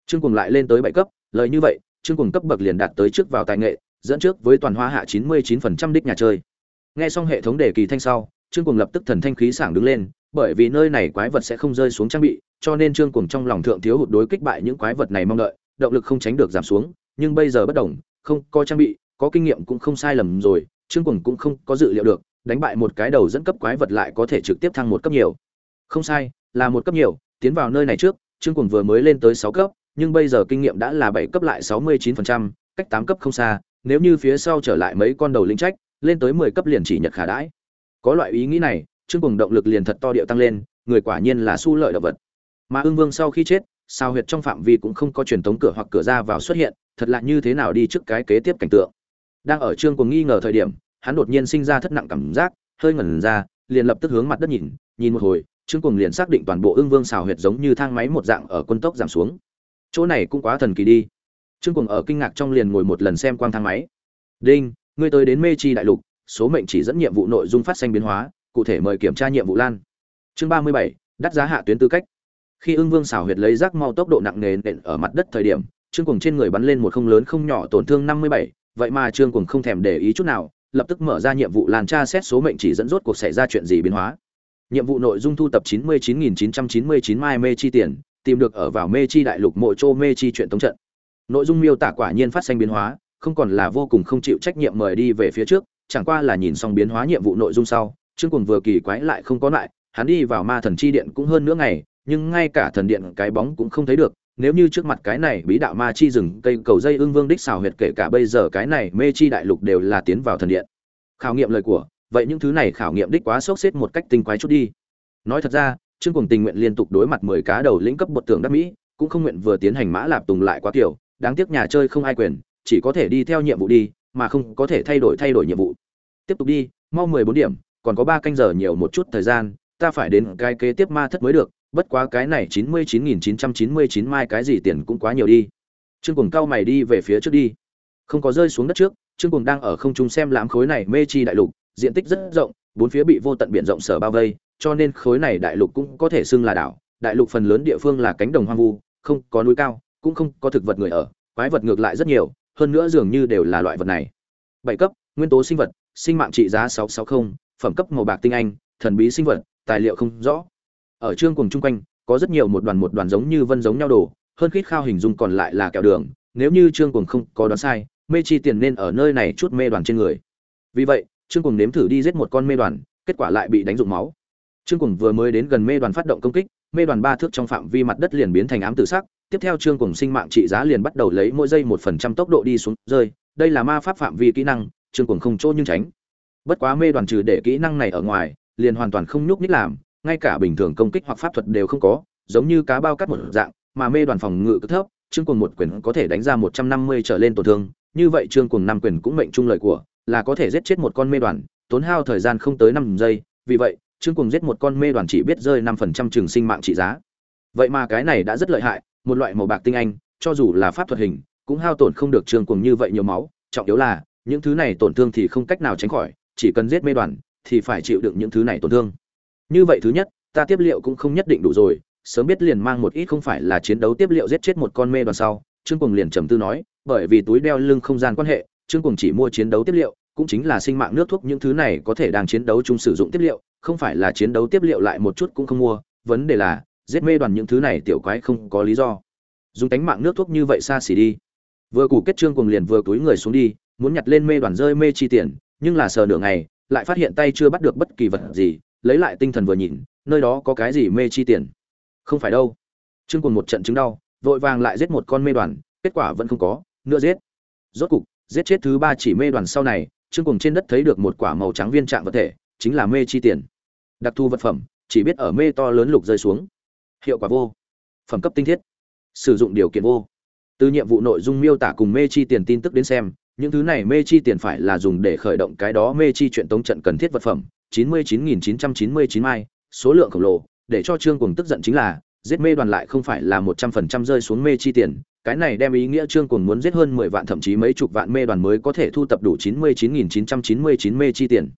A: Trương cùng lại lên tới bảy cấp, lời như vậy, trương cùng cấp bậc liền đạt tới trước vào tài nghệ, dẫn trước với toàn hoa hạ chín mươi chín phần trăm đích nhà chơi. Nghe xong hệ thống đề kỳ thanh sau, trương cùng lập tức thần thanh khí sảng đứng lên bởi vì nơi này quái vật sẽ không rơi xuống trang bị cho nên trương cùng trong lòng thượng thiếu hụt đối kích bại những quái vật này mong đợi động lực không tránh được giảm xuống nhưng bây giờ bất đồng không có trang bị có kinh nghiệm cũng không sai lầm rồi trương cùng cũng không có dự liệu được đánh bại một cái đầu dẫn cấp quái vật lại có thể trực tiếp thăng một cấp nhiều. Không sai là một cấp nhiều tiến vào nơi này trước trương cùng vừa mới lên tới sáu cấp nhưng bây giờ kinh nghiệm đã là bảy cấp lại sáu mươi 69%, cách tám cấp không xa nếu như phía sau trở lại mấy con đầu linh trách lên tới mười cấp liền chỉ nhật khả đãi. Có loại ý nghĩ này trương cùng động lực liền thật to điệu tăng lên, người quả nhiên là su lợi động vật. Mà ương vương sau khi chết, sao huyệt trong phạm vi cũng không có truyền tống cửa hoặc cửa ra vào xuất hiện, thật lạ như thế nào đi trước cái kế tiếp cảnh tượng. Đang ở trương cùng nghi ngờ thời điểm, hắn đột nhiên sinh ra thất nặng cảm giác, hơi ngẩn ra, liền lập tức hướng mặt đất nhìn nhìn một hồi, trương cùng liền xác định toàn bộ ương vương xào huyệt giống như thang máy một dạng ở quân tốc giảm xuống. Chỗ này cũng quá thần kỳ đi. Trương cùng ở kinh ngạc trong liền ngồi một lần xem quang thang máy. Đinh, ngươi tới đến mê chi đại lục, số mệnh chỉ dẫn nhiệm vụ nội dung phát sinh biến hóa cụ thể mời kiểm tra nhiệm vụ lan. Chương ba mươi bảy, đắt giá hạ tuyến tư cách. Khi ưng vương xảo huyệt lấy rác mau tốc độ nặng nề nện ở mặt đất thời điểm, trương cuồng trên người bắn lên một không lớn không nhỏ tổn thương năm mươi bảy, vậy mà trương cuồng không thèm để ý chút nào, lập tức mở ra nhiệm vụ lan tra xét số mệnh chỉ dẫn rốt cuộc xảy ra chuyện gì biến hóa. Nhiệm vụ nội dung thu tập chín mươi chín nghìn chín trăm chín mươi chín mai mê chi tiền, tìm được ở vào mê chi đại lục mộ châu mê chi chuyện tống trận. Nội dung miêu tả quả nhiên phát sinh biến hóa, không còn là vô cùng không chịu trách nhiệm mời đi về phía trước, chẳng qua là nhìn xong biến hóa nhiệm vụ nội dung sau trương cuồng vừa kỳ quái lại không có lại, hắn đi vào ma thần chi điện cũng hơn nữa ngày, nhưng ngay cả thần điện cái bóng cũng không thấy được, nếu như trước mặt cái này bí đạo ma chi rừng, cây cầu dây ương vương đích xào huyệt kể cả bây giờ cái này mê chi đại lục đều là tiến vào thần điện. Khảo nghiệm lời của, vậy những thứ này khảo nghiệm đích quá sốc xếp một cách tinh quái chút đi. Nói thật ra, trương Cuồng tình nguyện liên tục đối mặt mười cá đầu lĩnh cấp bột tượng đắc mỹ, cũng không nguyện vừa tiến hành mã lạp tùng lại quá kiểu, đáng tiếc nhà chơi không ai quyền, chỉ có thể đi theo nhiệm vụ đi, mà không có thể thay đổi thay đổi nhiệm vụ. Tiếp tục đi, mau mười bốn điểm còn có ba canh giờ nhiều một chút thời gian, ta phải đến cái kế tiếp ma thất mới được, bất quá cái này chín mươi chín nghìn chín trăm chín mươi chín mai cái gì tiền cũng quá nhiều đi. Trương cùng cao mày đi về phía trước đi. Không có rơi xuống đất trước, trương cùng đang ở không trung xem lãm khối này mê chi đại lục, diện tích rất rộng, bốn phía bị vô tận biển rộng sở bao vây, cho nên khối này đại lục cũng có thể xưng là đảo. Đại lục phần lớn địa phương là cánh đồng hoang vu, không có núi cao, cũng không có thực vật người ở, quái vật ngược lại rất nhiều, hơn nữa dường như đều là loại vật này. Bảy cấp, nguyên tố sinh vật, sinh mạng trị giá sáu sáu mươi phẩm cấp màu bạc tinh anh, thần bí sinh vật, tài liệu không rõ. Ở trương cùng chung quanh, có rất nhiều một đoàn một đoàn giống như vân giống nhau đồ hơn khít khao hình dung còn lại là kẹo đường, nếu như trương cùng không có đoán sai, mê chi tiền nên ở nơi này chút mê đoàn trên người. Vì vậy trương cùng nếm thử đi giết một con mê đoàn, kết quả lại bị đánh rụng máu. Trương cùng vừa mới đến gần mê đoàn phát động công kích, mê đoàn ba thước trong phạm vi mặt đất liền biến thành ám tử sắc, tiếp theo trương cùng sinh mạng trị giá liền bắt đầu lấy mỗi giây một phần trăm tốc độ đi xuống, rơi, đây là ma pháp phạm vi kỹ năng trương cùng không chỗ nhưng tránh bất quá mê đoàn trừ để kỹ năng này ở ngoài, liền hoàn toàn không nhúc nhích làm, ngay cả bình thường công kích hoặc pháp thuật đều không có, giống như cá bao cắt một dạng, mà mê đoàn phòng ngự cực thấp, trương cuồng một quyền có thể đánh ra một trăm năm mươi trở lên tổn thương, như vậy trương cuồng năm quyền cũng mệnh trung lời của, là có thể giết chết một con mê đoàn, tốn hao thời gian không tới năm giây, vì vậy, trương cuồng giết một con mê đoàn chỉ biết rơi năm phần trăm trường sinh mạng trị giá. Vậy mà cái này đã rất lợi hại, một loại màu bạc tinh anh, cho dù là pháp thuật hình, cũng hao tổn không được trương cuồng như vậy nhiều máu, trọng yếu là, những thứ này tổn thương thì không cách nào tránh khỏi chỉ cần giết mê đoàn, thì phải chịu đựng những thứ này tổn thương. Như vậy thứ nhất, ta tiếp liệu cũng không nhất định đủ rồi, sớm biết liền mang một ít không phải là chiến đấu tiếp liệu giết chết một con mê đoàn sau, trương cùng liền trầm tư nói, bởi vì túi đeo lưng không gian quan hệ, trương cùng chỉ mua chiến đấu tiếp liệu, cũng chính là sinh mạng nước thuốc những thứ này có thể đang chiến đấu chung sử dụng tiếp liệu, không phải là chiến đấu tiếp liệu lại một chút cũng không mua, vấn đề là, giết mê đoàn những thứ này tiểu quái không có lý do. Dùng tánh mạng nước thuốc như vậy xa xỉ đi. Vừa củ kết trương cùng liền vừa túi người xuống đi, muốn nhặt lên mê đoàn rơi mê chi tiền nhưng là sờ nửa ngày, lại phát hiện tay chưa bắt được bất kỳ vật gì, lấy lại tinh thần vừa nhìn, nơi đó có cái gì mê chi tiền? Không phải đâu. Trương cùng một trận chứng đau, vội vàng lại giết một con mê đoàn, kết quả vẫn không có nữa giết. Rốt cục, giết chết thứ ba chỉ mê đoàn sau này, trương cùng trên đất thấy được một quả màu trắng viên trạng vật thể, chính là mê chi tiền. Đặc thù vật phẩm, chỉ biết ở mê to lớn lục rơi xuống. Hiệu quả vô. Phẩm cấp tinh thiết. Sử dụng điều kiện vô. Từ nhiệm vụ nội dung miêu tả cùng mê chi tiền tin tức đến xem những thứ này mê chi tiền phải là dùng để khởi động cái đó mê chi chuyện tống trận cần thiết vật phẩm 99.999 mai, số lượng khổng lồ, để cho trương cùng tức giận chính là, giết mê đoàn lại không phải là một trăm phần trăm rơi xuống mê chi tiền, cái này đem ý nghĩa trương cùng muốn giết hơn mười vạn thậm chí mấy chục vạn mê đoàn mới có thể thu tập đủ chín mươi chín nghìn chín trăm chín mươi chín mê chi tiền.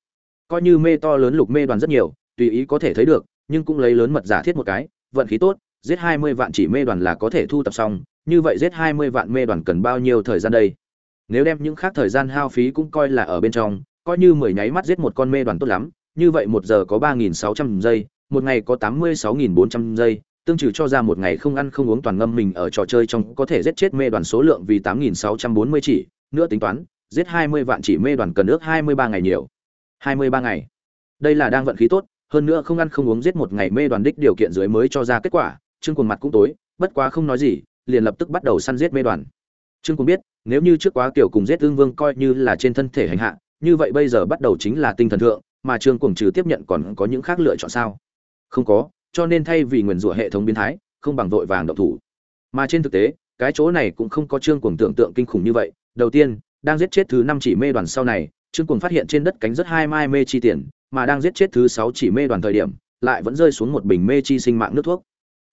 A: Coi như mê to lớn lục mê đoàn rất nhiều, tùy ý có thể thấy được, nhưng cũng lấy lớn mật giả thiết một cái, vận khí tốt, giết hai mươi vạn chỉ mê đoàn là có thể thu tập xong, như vậy giết hai mươi vạn mê đoàn cần bao nhiêu thời gian đây? Nếu đem những khác thời gian hao phí cũng coi là ở bên trong, coi như mười nháy mắt giết một con mê đoàn tốt lắm, như vậy một giờ có ba nghìn sáu trăm giây, một ngày có tám mươi sáu nghìn bốn trăm giây, tương trừ cho ra một ngày không ăn không uống toàn ngâm mình ở trò chơi trong có thể giết chết mê đoàn số lượng vì tám nghìn sáu trăm bốn mươi chỉ, nữa tính toán, giết hai mươi vạn chỉ mê đoàn cần ước hai mươi ba ngày nhiều. hai mươi ba ngày. Đây là đang vận khí tốt, hơn nữa không ăn không uống giết một ngày mê đoàn đích điều kiện dưới mới cho ra kết quả, trương cuồng mặt cũng tối, bất quá không nói gì, liền lập tức bắt đầu săn giết mê đoàn trương cũng biết, nếu như trước quá kiểu cùng giết tương vương coi như là trên thân thể hành hạ, như vậy bây giờ bắt đầu chính là tinh thần thượng, mà trương cuồng trừ tiếp nhận còn có những khác lựa chọn sao? Không có, cho nên thay vì nguyền rủa hệ thống biến thái, không bằng vội vàng động thủ. Mà trên thực tế, cái chỗ này cũng không có trương cuồng tưởng tượng kinh khủng như vậy. Đầu tiên, đang giết chết thứ năm chỉ mê đoàn sau này, trương cuồng phát hiện trên đất cánh rất hai mai mê chi tiền, mà đang giết chết thứ sáu chỉ mê đoàn thời điểm, lại vẫn rơi xuống một bình mê chi sinh mạng nước thuốc.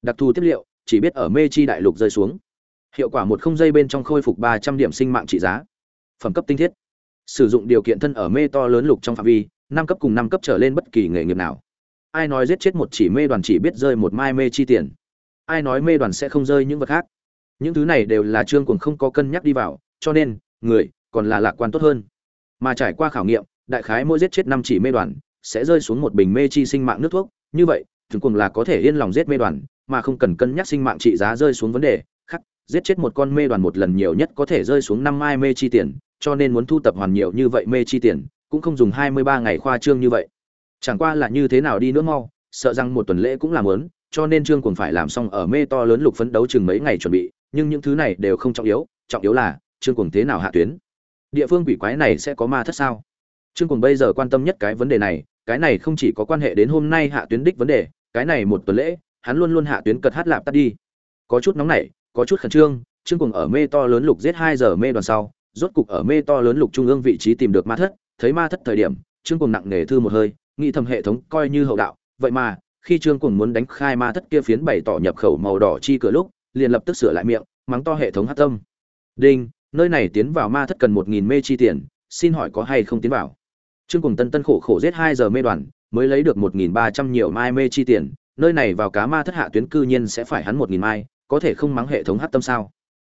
A: Đặc thù tiếp liệu, chỉ biết ở mê chi đại lục rơi xuống hiệu quả một không giây bên trong khôi phục ba trăm điểm sinh mạng trị giá. Phẩm cấp tinh thiết. Sử dụng điều kiện thân ở mê to lớn lục trong phạm vi, năm cấp cùng năm cấp trở lên bất kỳ nghề nghiệp nào. Ai nói giết chết một chỉ mê đoàn chỉ biết rơi một mai mê chi tiền. Ai nói mê đoàn sẽ không rơi những vật khác. Những thứ này đều là trương cuồng không có cân nhắc đi vào, cho nên, người, còn là lạc quan tốt hơn. Mà trải qua khảo nghiệm, đại khái mỗi giết chết năm chỉ mê đoàn, sẽ rơi xuống một bình mê chi sinh mạng nước thuốc. Như vậy, trương cuồng là có thể yên lòng giết mê đoàn, mà không cần cân nhắc sinh mạng trị giá rơi xuống vấn đề giết chết một con mê đoàn một lần nhiều nhất có thể rơi xuống năm mai mê chi tiền, cho nên muốn thu tập hoàn nhiều như vậy mê chi tiền, cũng không dùng hai mươi ba ngày khoa trương như vậy. Chẳng qua là như thế nào đi nữa mau, sợ rằng một tuần lễ cũng làm lớn cho nên trương cuồng phải làm xong ở mê to lớn lục phấn đấu chừng mấy ngày chuẩn bị, nhưng những thứ này đều không trọng yếu trọng yếu là, trương cuồng thế nào hạ tuyến? Địa phương quỷ quái này sẽ có ma thất sao? Trương cuồng bây giờ quan tâm nhất cái vấn đề này, cái này không chỉ có quan hệ đến hôm nay hạ tuyến đích vấn đề, cái này một tuần lễ, hắn luôn luôn hạ tuyến cật hát lạp tắt đi. Có chút nóng nảy có chút khẩn trương trương cùng ở mê to lớn lục giết hai giờ mê đoàn sau, rốt cục ở mê to lớn lục trung ương vị trí tìm được ma thất, thấy ma thất thời điểm, trương cùng nặng nề thư một hơi, nghĩ thầm hệ thống coi như hậu đạo, vậy mà, khi trương cùng muốn đánh khai ma thất kia phiến bày tỏ nhập khẩu màu đỏ chi cửa lúc, liền lập tức sửa lại miệng, mắng to hệ thống hát tâm. Đinh, nơi này tiến vào ma thất cần một nghìn mê chi tiền, xin hỏi có hay không tiến vào? Trương cùng tân tân khổ khổ giết hai giờ mê đoàn, mới lấy được một nghìn ba trăm nhiều mai mê chi tiền, nơi này vào cá ma thất hạ tuyến cư nhiên sẽ phải hắn một nghìn mai có thể không mắng hệ thống hát tâm sao?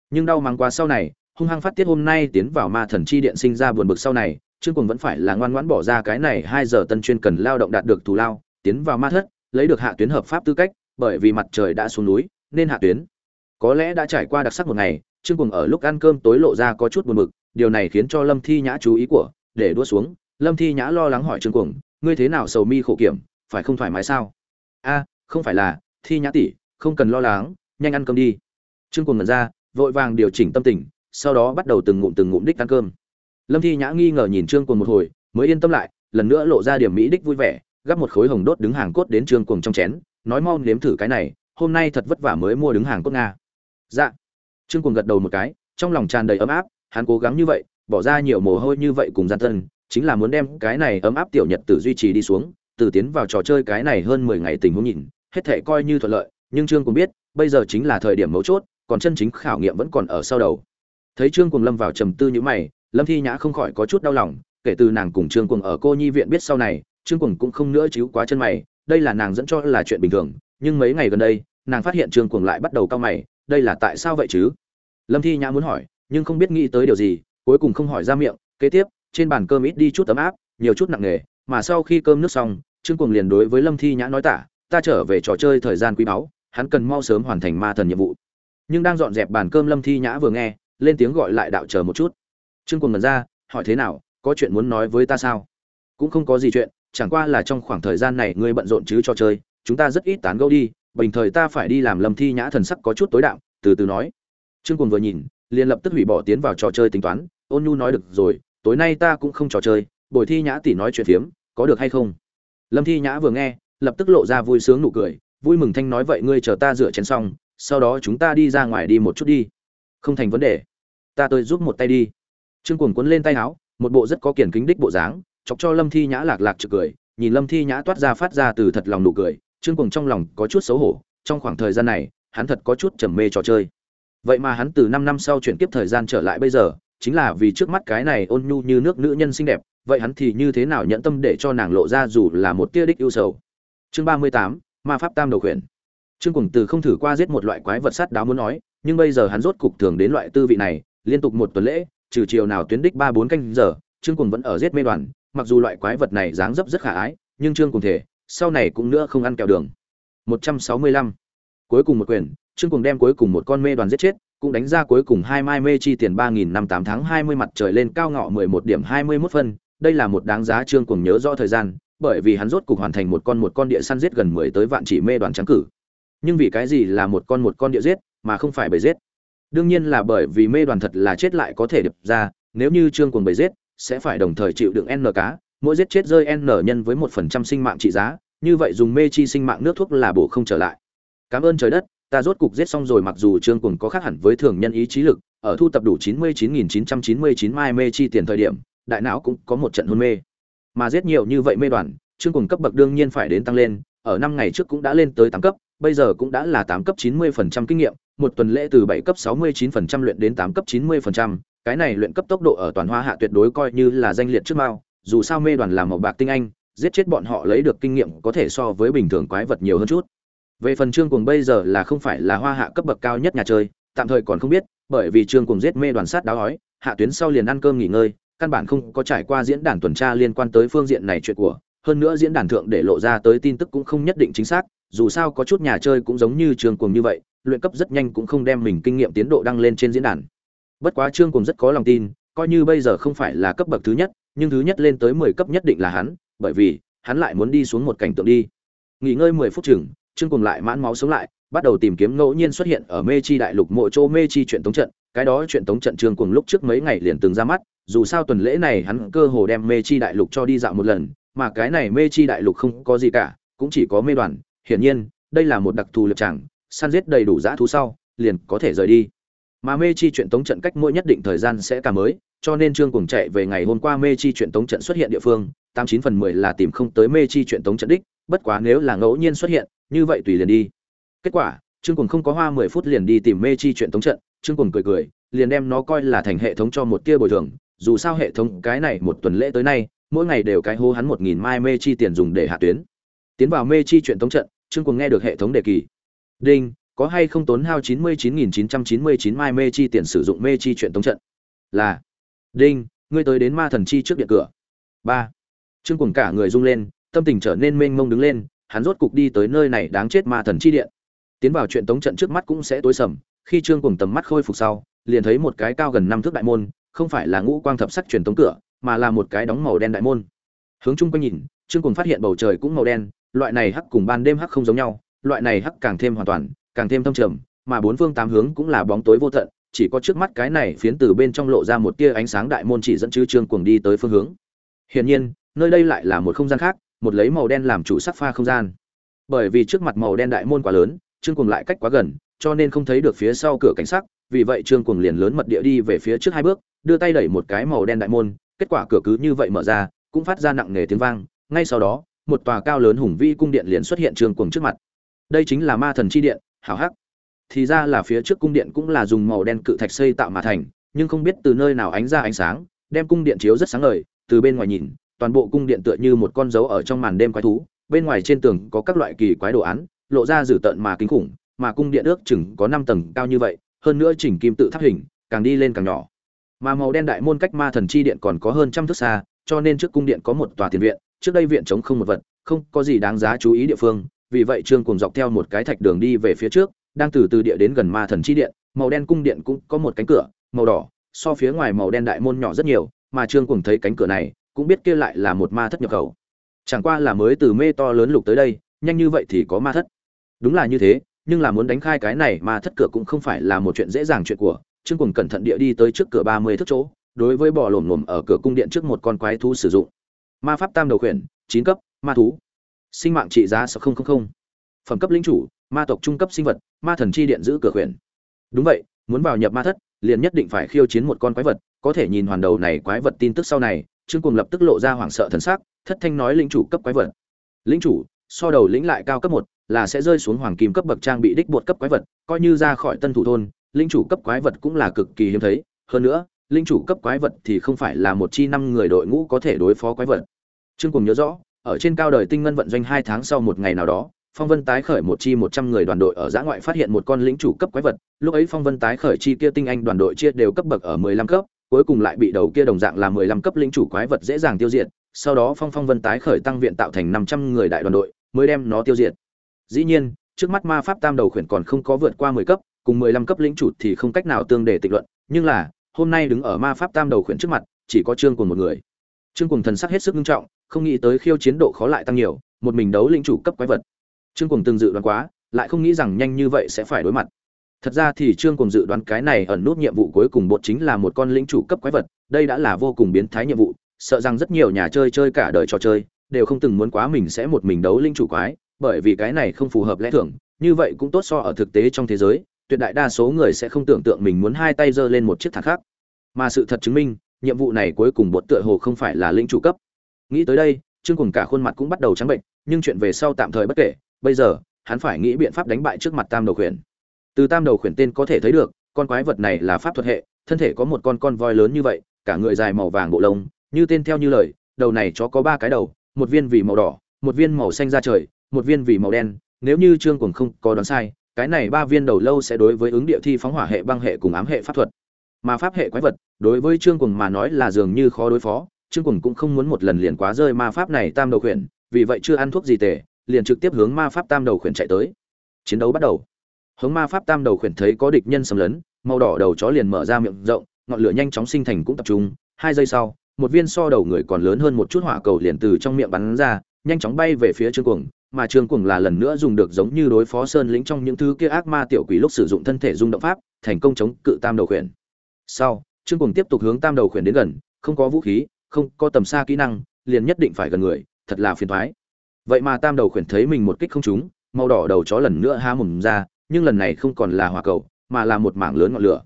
A: Nhưng đau mắng quá sau này, hung hăng phát tiết hôm nay tiến vào ma thần chi điện sinh ra buồn bực sau này, trương cuồng vẫn phải là ngoan ngoãn bỏ ra cái này hai giờ tân chuyên cần lao động đạt được thù lao, tiến vào ma thất, lấy được hạ tuyến hợp pháp tư cách, bởi vì mặt trời đã xuống núi, nên hạ tuyến. Có lẽ đã trải qua đặc sắc một ngày, trương cuồng ở lúc ăn cơm tối lộ ra có chút buồn bực, điều này khiến cho lâm thi nhã chú ý của, để đua xuống. Lâm thi nhã lo lắng hỏi trương cuồng, ngươi thế nào sầu mi khổ kiểm, phải không thoải mái sao? A, không phải là, thi nhã tỷ, không cần lo lắng nhanh ăn cơm đi. Trương cuồng ngẩn ra vội vàng điều chỉnh tâm tình sau đó bắt đầu từng ngụm từng ngụm đích ăn cơm. Lâm thi nhã nghi ngờ nhìn trương cuồng một hồi mới yên tâm lại lần nữa lộ ra điểm mỹ đích vui vẻ gắp một khối hồng đốt đứng hàng cốt đến trương cuồng trong chén nói mau nếm thử cái này hôm nay thật vất vả mới mua đứng hàng cốt nga. Dạ. Trương cuồng gật đầu một cái trong lòng tràn đầy ấm áp hắn cố gắng như vậy bỏ ra nhiều mồ hôi như vậy cùng gian thân, chính là muốn đem cái này ấm áp tiểu nhật tử duy trì đi xuống từ tiến vào trò chơi cái này hơn mười ngày tình huống nhìn hết thể coi như thuận lợi nhưng trương cũng biết bây giờ chính là thời điểm mấu chốt, còn chân chính khảo nghiệm vẫn còn ở sau đầu. Thấy trương cuồng lâm vào trầm tư như mày, lâm thi nhã không khỏi có chút đau lòng, kể từ nàng cùng trương cuồng ở cô nhi viện biết sau này, trương cuồng cũng không nữa chiếu quá chân mày, đây là nàng dẫn cho là chuyện bình thường, nhưng mấy ngày gần đây, nàng phát hiện trương cuồng lại bắt đầu cao mày, đây là tại sao vậy chứ? Lâm thi nhã muốn hỏi, nhưng không biết nghĩ tới điều gì, cuối cùng không hỏi ra miệng, kế tiếp, trên bàn cơm ít đi chút ấm áp, nhiều chút nặng nề, mà sau khi cơm nước xong, trương cuồng liền đối với lâm thi nhã nói tả, ta trở về trò chơi thời gian quý báu hắn cần mau sớm hoàn thành ma thần nhiệm vụ. Nhưng đang dọn dẹp bàn cơm lâm thi nhã vừa nghe, lên tiếng gọi lại đạo chờ một chút. Trương Quân ngẩn ra, hỏi thế nào, có chuyện muốn nói với ta sao? Cũng không có gì chuyện, chẳng qua là trong khoảng thời gian này ngươi bận rộn chứ cho chơi, chúng ta rất ít tán gẫu đi, bình thời ta phải đi làm lâm thi nhã thần sắc có chút tối đạo từ từ nói. Trương Quân vừa nhìn, liền lập tức hủy bỏ tiến vào trò chơi tính toán, ôn nhu nói được rồi, tối nay ta cũng không trò chơi bồi thi nhã tỷ nói chuyện phiếm, có được hay không? Lâm thi nhã vừa nghe, lập tức lộ ra vui sướng nụ cười vui mừng thanh nói vậy ngươi chờ ta rửa chén xong, sau đó chúng ta đi ra ngoài đi một chút đi. Không thành vấn đề. Ta tôi giúp một tay đi. Trương cuồng cuốn lên tay áo, một bộ rất có kiển kính đích bộ dáng, chọc cho lâm thi nhã lạc lạc trực cười, nhìn lâm thi nhã toát ra phát ra từ thật lòng nụ cười, trương cuồng trong lòng có chút xấu hổ, trong khoảng thời gian này, hắn thật có chút trầm mê trò chơi. Vậy mà hắn từ năm năm sau chuyển kiếp thời gian trở lại bây giờ, chính là vì trước mắt cái này ôn nhu như nước nữ nhân xinh đẹp, vậy hắn thì như thế nào nhẫn tâm để cho nàng lộ ra dù là một tia đích ưu sầu? Chương ba mươi tám ma pháp tam đầu khuyển. Trương cùng từ không thử qua giết một loại quái vật sắt đáo muốn nói, nhưng bây giờ hắn rốt cục thường đến loại tư vị này, liên tục một tuần lễ, trừ chiều nào tuyến đích ba bốn canh giờ, trương cùng vẫn ở giết mê đoàn, mặc dù loại quái vật này dáng dấp rất khả ái, nhưng trương cùng thể, sau này cũng nữa không ăn kẹo đường. Một trăm sáu mươi lăm. Cuối cùng một quyền, trương cùng đem cuối cùng một con mê đoàn giết chết, cũng đánh ra cuối cùng hai mai mê chi tiền ba nghìn năm tám tháng hai mươi mặt trời lên cao ngọ mười một điểm hai mươi 21 phân, đây là một đáng giá trương cùng nhớ rõ thời gian bởi vì hắn rốt cục hoàn thành một con một con địa săn giết gần mười tới vạn chỉ mê đoàn trắng cử. Nhưng vì cái gì là một con một con địa giết mà không phải bầy giết? Đương nhiên là bởi vì mê đoàn thật là chết lại có thể đập ra nếu như trương cuồng bầy giết sẽ phải đồng thời chịu đựng n cá mỗi giết chết rơi n nhân với một phần trăm sinh mạng trị giá như vậy dùng mê chi sinh mạng nước thuốc là bổ không trở lại. Cảm ơn trời đất ta rốt cục giết xong rồi mặc dù trương cuồng có khác hẳn với thường nhân ý chí lực ở thu tập đủ 99.999 mai mê chi tiền thời điểm, đại não cũng có một trận hôn mê. Mà giết nhiều như vậy mê đoàn, chương cùng cấp bậc đương nhiên phải đến tăng lên, ở năm ngày trước cũng đã lên tới tám cấp, bây giờ cũng đã là tám cấp 90% kinh nghiệm, một tuần lễ từ bảy cấp 69% luyện đến tám cấp 90%, cái này luyện cấp tốc độ ở toàn hoa hạ tuyệt đối coi như là danh liệt trước mao, dù sao mê đoàn làm màu bạc tinh anh, giết chết bọn họ lấy được kinh nghiệm có thể so với bình thường quái vật nhiều hơn chút. Về phần Trương Cuồng bây giờ là không phải là hoa hạ cấp bậc cao nhất nhà chơi, tạm thời còn không biết, bởi vì Trương Cuồng giết mê đoàn sát đáo hói, hạ tuyến sau liền ăn cơm nghỉ ngơi, căn bản không có trải qua diễn đàn tuần tra liên quan tới phương diện này chuyện của, hơn nữa diễn đàn thượng để lộ ra tới tin tức cũng không nhất định chính xác, dù sao có chút nhà chơi cũng giống như Trương Cuồng như vậy, luyện cấp rất nhanh cũng không đem mình kinh nghiệm tiến độ đăng lên trên diễn đàn. Bất quá Trương Cuồng rất có lòng tin, coi như bây giờ không phải là cấp bậc thứ nhất, nhưng thứ nhất lên tới 10 cấp nhất định là hắn, bởi vì hắn lại muốn đi xuống một cảnh tượng đi. Nghỉ ngơi 10 phút chừng, Trương Cuồng lại mãn máu sống lại, bắt đầu tìm kiếm ngẫu nhiên xuất hiện ở Mê Chi đại lục mộ chỗ Mê Chi chuyện tống trận, cái đó chuyện tống trận Trương Cuồng lúc trước mấy ngày liền từng ra mắt, dù sao tuần lễ này hắn cơ hồ đem Mê Chi đại lục cho đi dạo một lần, mà cái này Mê Chi đại lục không có gì cả, cũng chỉ có mê đoàn, hiển nhiên, đây là một đặc thù lập tràng săn giết đầy đủ dã thú sau, liền có thể rời đi. Mà Mê Chi chuyện tống trận cách mỗi nhất định thời gian sẽ cả mới, cho nên Trương cùng chạy về ngày hôm qua Mê Chi chuyện tống trận xuất hiện địa phương, tám chín phần mười là tìm không tới Mê Chi chuyện tống trận đích, bất quá nếu là ngẫu nhiên xuất hiện, như vậy tùy liền đi. Kết quả, Trương cùng không có hoa mười phút liền đi tìm Mê Chi chuyện tống trận, Trương cùng cười cười, liền đem nó coi là thành hệ thống cho một tia bồi thường, dù sao hệ thống cái này một tuần lễ tới nay, mỗi ngày đều cái hô hắn một nghìn mai Mê Chi tiền dùng để hạ tuyến. Tiến vào Mê Chi chuyện tống trận, Trương Cuồng nghe được hệ thống đề kỳ. Đinh, có hay không tốn hao chín mươi chín nghìn chín trăm chín mươi chín mai Mê Chi tiền sử dụng Mê Chi chuyện tống trận? Là. Đinh, ngươi tới đến Ma Thần Chi trước điện cửa. ba Trương Cuồng cả người rung lên, tâm tình trở nên mênh mông đứng lên, hắn rốt cục đi tới nơi này đáng chết Ma Thần Chi điện tiến vào chuyện tống trận trước mắt cũng sẽ tối sầm khi trương cùng tầm mắt khôi phục sau liền thấy một cái cao gần năm thước đại môn không phải là ngũ quang thập sắc truyền tống cửa, mà là một cái đóng màu đen đại môn. Hướng chung quanh nhìn, trương cuồng phát hiện bầu trời cũng màu đen, loại này hắc cùng ban đêm hắc không giống nhau, loại này hắc càng thêm hoàn toàn, càng thêm thâm trầm, mà bốn phương tám hướng cũng là bóng tối vô tận, chỉ có trước mắt cái này phiến từ bên trong lộ ra một tia ánh sáng đại môn chỉ dẫn chứ trương cuồng đi tới phương hướng. Hiển nhiên, nơi đây lại là một không gian khác, một lấy màu đen làm chủ sắc pha không gian. Bởi vì trước mặt màu đen đại môn quá lớn, trương cuồng lại cách quá gần, cho nên không thấy được phía sau cửa cảnh sắc, vì vậy trương cuồng liền lớn mật địa đi về phía trước hai bước đưa tay đẩy một cái màu đen đại môn kết quả cửa cứ như vậy mở ra cũng phát ra nặng nề tiếng vang. Ngay sau đó một tòa cao lớn hùng vĩ cung điện liền xuất hiện trường cuồng trước mặt. Đây chính là ma thần chi điện hảo hắc. Thì ra là phía trước cung điện cũng là dùng màu đen cự thạch xây tạo mà thành nhưng không biết từ nơi nào ánh ra ánh sáng đem cung điện chiếu rất sáng ngời. Từ bên ngoài nhìn toàn bộ cung điện tựa như một con dấu ở trong màn đêm quái thú bên ngoài trên tường có các loại kỳ quái đồ án lộ ra dữ tợn mà kinh khủng, mà cung điện ước chừng có 5 tầng cao như vậy, hơn nữa chỉnh kim tự tháp hình, càng đi lên càng nhỏ. Mà màu đen đại môn cách ma thần chi điện còn có hơn trăm thước xa, cho nên trước cung điện có một tòa tiền viện, trước đây viện trống không một vật, không có gì đáng giá chú ý địa phương, vì vậy Trương cùng dọc theo một cái thạch đường đi về phía trước, đang từ từ địa đến gần ma thần chi điện, màu đen cung điện cũng có một cánh cửa, màu đỏ, so phía ngoài màu đen đại môn nhỏ rất nhiều, mà Trương cùng thấy cánh cửa này, cũng biết kia lại là một ma thất nhập khẩu. Chẳng qua là mới từ mê to lớn lục tới đây, nhanh như vậy thì có ma thất đúng là như thế nhưng là muốn đánh khai cái này ma thất cửa cũng không phải là một chuyện dễ dàng chuyện của trương cùng cẩn thận địa đi tới trước cửa ba mươi thước chỗ, đối với bò lổm lổm ở cửa cung điện trước một con quái thú sử dụng. Ma pháp tam đầu khuyển, chín cấp, ma thú. Sinh mạng trị giá sáu nghìn phẩm cấp lĩnh chủ, ma tộc trung cấp sinh vật, ma thần chi điện giữ cửa khuyển. Đúng vậy, muốn vào nhập ma thất, liền nhất định phải khiêu chiến một con quái vật, có thể nhìn hoàn đầu này quái vật tin tức sau này, trương cùng lập tức lộ ra hoảng sợ thần sắc, thất thanh nói lính chủ cấp quái vật. Lính chủ, so đầu lĩnh lại cao cấp một, là sẽ rơi xuống hoàng kim cấp bậc trang bị đích bột cấp quái vật, coi như ra khỏi tân thủ thôn linh chủ cấp quái vật cũng là cực kỳ hiếm thấy. Hơn nữa linh chủ cấp quái vật thì không phải là một chi năm người đội ngũ có thể đối phó quái vật. Trương cùng nhớ rõ ở trên cao đời tinh ngân vận doanh hai tháng sau một ngày nào đó phong vân tái khởi một chi một trăm người đoàn đội ở giã ngoại phát hiện một con lĩnh chủ cấp quái vật. Lúc ấy phong vân tái khởi chi kia tinh anh đoàn đội chia đều cấp bậc ở mười lăm cấp cuối cùng lại bị đầu kia đồng dạng là mười lăm cấp lĩnh chủ quái vật dễ dàng tiêu diệt. Sau đó phong phong vân tái khởi tăng viện tạo thành năm trăm người đại đoàn đội mới đem nó tiêu diệt. Dĩ nhiên, trước mắt ma pháp tam đầu khuyển còn không có vượt qua 10 cấp, cùng 15 cấp lĩnh chủ thì không cách nào tương để tịch luận, nhưng là, hôm nay đứng ở ma pháp tam đầu khuyển trước mặt, chỉ có Trương Cuồng một người. Trương Cuồng thần sắc hết sức nghiêm trọng, không nghĩ tới khiêu chiến độ khó lại tăng nhiều, một mình đấu lĩnh chủ cấp quái vật. Trương Cuồng từng dự đoán quá, lại không nghĩ rằng nhanh như vậy sẽ phải đối mặt. Thật ra thì Trương Cuồng dự đoán cái này ẩn nút nhiệm vụ cuối cùng bộ chính là một con lĩnh chủ cấp quái vật, đây đã là vô cùng biến thái nhiệm vụ, sợ rằng rất nhiều nhà chơi chơi cả đời trò chơi đều không từng muốn quá mình sẽ một mình đấu linh chủ quái, bởi vì cái này không phù hợp lẽ thường như vậy cũng tốt so ở thực tế trong thế giới tuyệt đại đa số người sẽ không tưởng tượng mình muốn hai tay giơ lên một chiếc thang khác. Mà sự thật chứng minh, nhiệm vụ này cuối cùng bột tựa hồ không phải là lĩnh chủ cấp. Nghĩ tới đây, trương cùng cả khuôn mặt cũng bắt đầu trắng bệnh, nhưng chuyện về sau tạm thời bất kể, bây giờ, hắn phải nghĩ biện pháp đánh bại trước mặt tam đầu khuyển. Từ tam đầu khuyển tên có thể thấy được, con quái vật này là pháp thuật hệ, thân thể có một con con voi lớn như vậy, cả người dài màu vàng bộ lông, như tên theo như lời, đầu này chó có ba cái đầu, một viên vì màu đỏ, một viên màu xanh da trời, một viên vì màu đen, nếu như trương cùng không có đoán sai cái này ba viên đầu lâu sẽ đối với ứng địa thi phóng hỏa hệ băng hệ cùng ám hệ pháp thuật. Mà pháp hệ quái vật, đối với trương quần mà nói là dường như khó đối phó, trương quần cũng không muốn một lần liền quá rơi ma pháp này tam đầu khuyển, vì vậy chưa ăn thuốc gì tệ liền trực tiếp hướng ma pháp tam đầu khuyển chạy tới. Chiến đấu bắt đầu. Hướng ma pháp tam đầu khuyển thấy có địch nhân xâm lấn, màu đỏ đầu chó liền mở ra miệng rộng, ngọn lửa nhanh chóng sinh thành cũng tập trung. Hai giây sau, một viên so đầu người còn lớn hơn một chút hỏa cầu liền từ trong miệng bắn ra, nhanh chóng bay về phía trương cuồng mà trương cuồng là lần nữa dùng được giống như đối phó sơn lĩnh trong những thứ kia ác ma tiểu quỷ lúc sử dụng thân thể dung động pháp, thành công chống cự tam đầu khuyển. Sau, trương cuồng tiếp tục hướng tam đầu khuyển đến gần, không có vũ khí, không có tầm xa kỹ năng, liền nhất định phải gần người, thật là phiền thoái vậy mà tam đầu khuyển thấy mình một kích không trúng, màu đỏ đầu chó lần nữa há mồm ra, nhưng lần này không còn là hỏa cầu, mà là một mảng lớn ngọn lửa.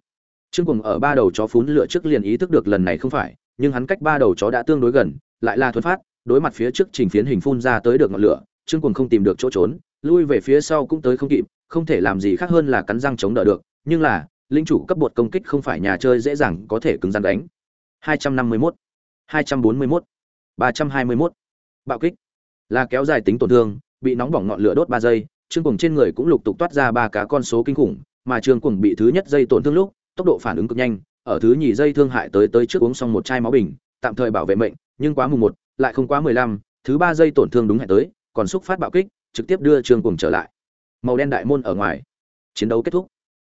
A: Trương cuồng ở ba đầu chó phún lửa trước liền ý thức được lần này không phải, nhưng hắn cách ba đầu chó đã tương đối gần, lại là thuần phát, đối mặt phía trước trình phiến hình phun ra tới được ngọn lửa trương cuồng không tìm được chỗ trốn, lui về phía sau cũng tới không kịp, không thể làm gì khác hơn là cắn răng chống đỡ được. Nhưng là, linh chủ cấp bột công kích không phải nhà chơi dễ dàng có thể cứng rắn đánh. 251 241 321 bạo kích. Là kéo dài tính tổn thương, bị nóng bỏng ngọn lửa đốt ba giây, trương cuồng trên người cũng lục tục toát ra ba cá con số kinh khủng, mà trương cuồng bị thứ nhất dây tổn thương lúc, tốc độ phản ứng cực nhanh, ở thứ nhì dây thương hại tới tới trước uống xong một chai máu bình, tạm thời bảo vệ mệnh, nhưng quá mùng một, lại không quá mười lăm, thứ ba dây tổn thương đúng hẹn tới còn xúc phát bạo kích, trực tiếp đưa trương cuồng trở lại. Màu đen đại môn ở ngoài. Chiến đấu kết thúc.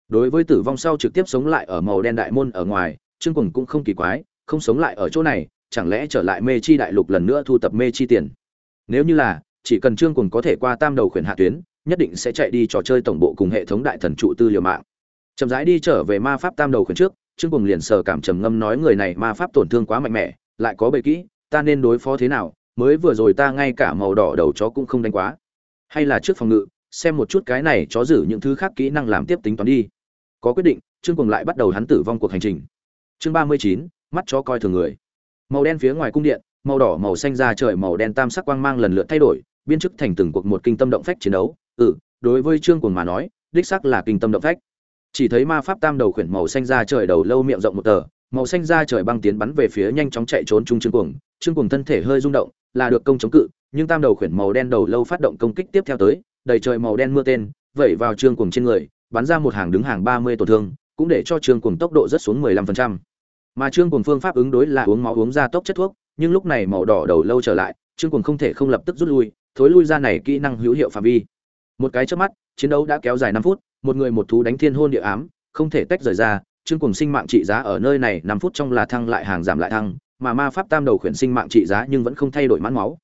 A: Đối với tử vong sau trực tiếp sống lại ở màu đen đại môn ở ngoài, trương cuồng cũng không kỳ quái, không sống lại ở chỗ này, chẳng lẽ trở lại mê chi đại lục lần nữa thu tập mê chi tiền? Nếu như là, chỉ cần trương cuồng có thể qua tam đầu khuyển hạ tuyến, nhất định sẽ chạy đi trò chơi tổng bộ cùng hệ thống đại thần trụ tư liều mạng. Chậm rãi đi trở về ma pháp tam đầu khuyển trước, trương cuồng liền sờ cảm trầm ngâm nói người này ma pháp tổn thương quá mạnh mẽ, lại có bề kỹ, ta nên đối phó thế nào mới vừa rồi ta ngay cả màu đỏ đầu chó cũng không đánh quá. Hay là trước phòng ngự, xem một chút cái này chó giữ những thứ khác kỹ năng làm tiếp tính toán đi. Có quyết định, trương cuồng lại bắt đầu hắn tử vong cuộc hành trình. Chương ba mươi chín, mắt chó coi thường người. Màu đen phía ngoài cung điện, màu đỏ màu xanh ra trời màu đen tam sắc quang mang lần lượt thay đổi, biên chức thành từng cuộc một kinh tâm động phách chiến đấu. Ừ đối với trương cuồng mà nói, đích sắc là kinh tâm động phách. Chỉ thấy ma pháp tam đầu khuyển màu xanh ra trời đầu lâu miệng rộng một tờ, màu xanh ra trời băng tiến bắn về phía nhanh chóng chạy trốn trung trương cuồng. Trương cuồng thân thể hơi rung động là được công chống cự, nhưng tam đầu khuyển màu đen đầu lâu phát động công kích tiếp theo tới, đầy trời màu đen mưa tên, vẩy vào trương cuồng trên người, bắn ra một hàng đứng hàng ba mươi tổn thương, cũng để cho trương cuồng tốc độ rất xuống mười lăm phần trăm. Mà trương cuồng phương pháp ứng đối là uống máu uống ra tốc chất thuốc, nhưng lúc này màu đỏ đầu lâu trở lại trương cuồng không thể không lập tức rút lui, thối lui ra này kỹ năng hữu hiệu phạm vi. Một cái trước mắt, chiến đấu đã kéo dài năm phút, một người một thú đánh thiên hôn địa ám, không thể tách rời ra trương cuồng sinh mạng trị giá ở nơi này năm phút trong là thăng lại hàng giảm lại thăng mà ma pháp tam đầu khuyển sinh mạng trị giá nhưng vẫn không thay đổi mãn máu.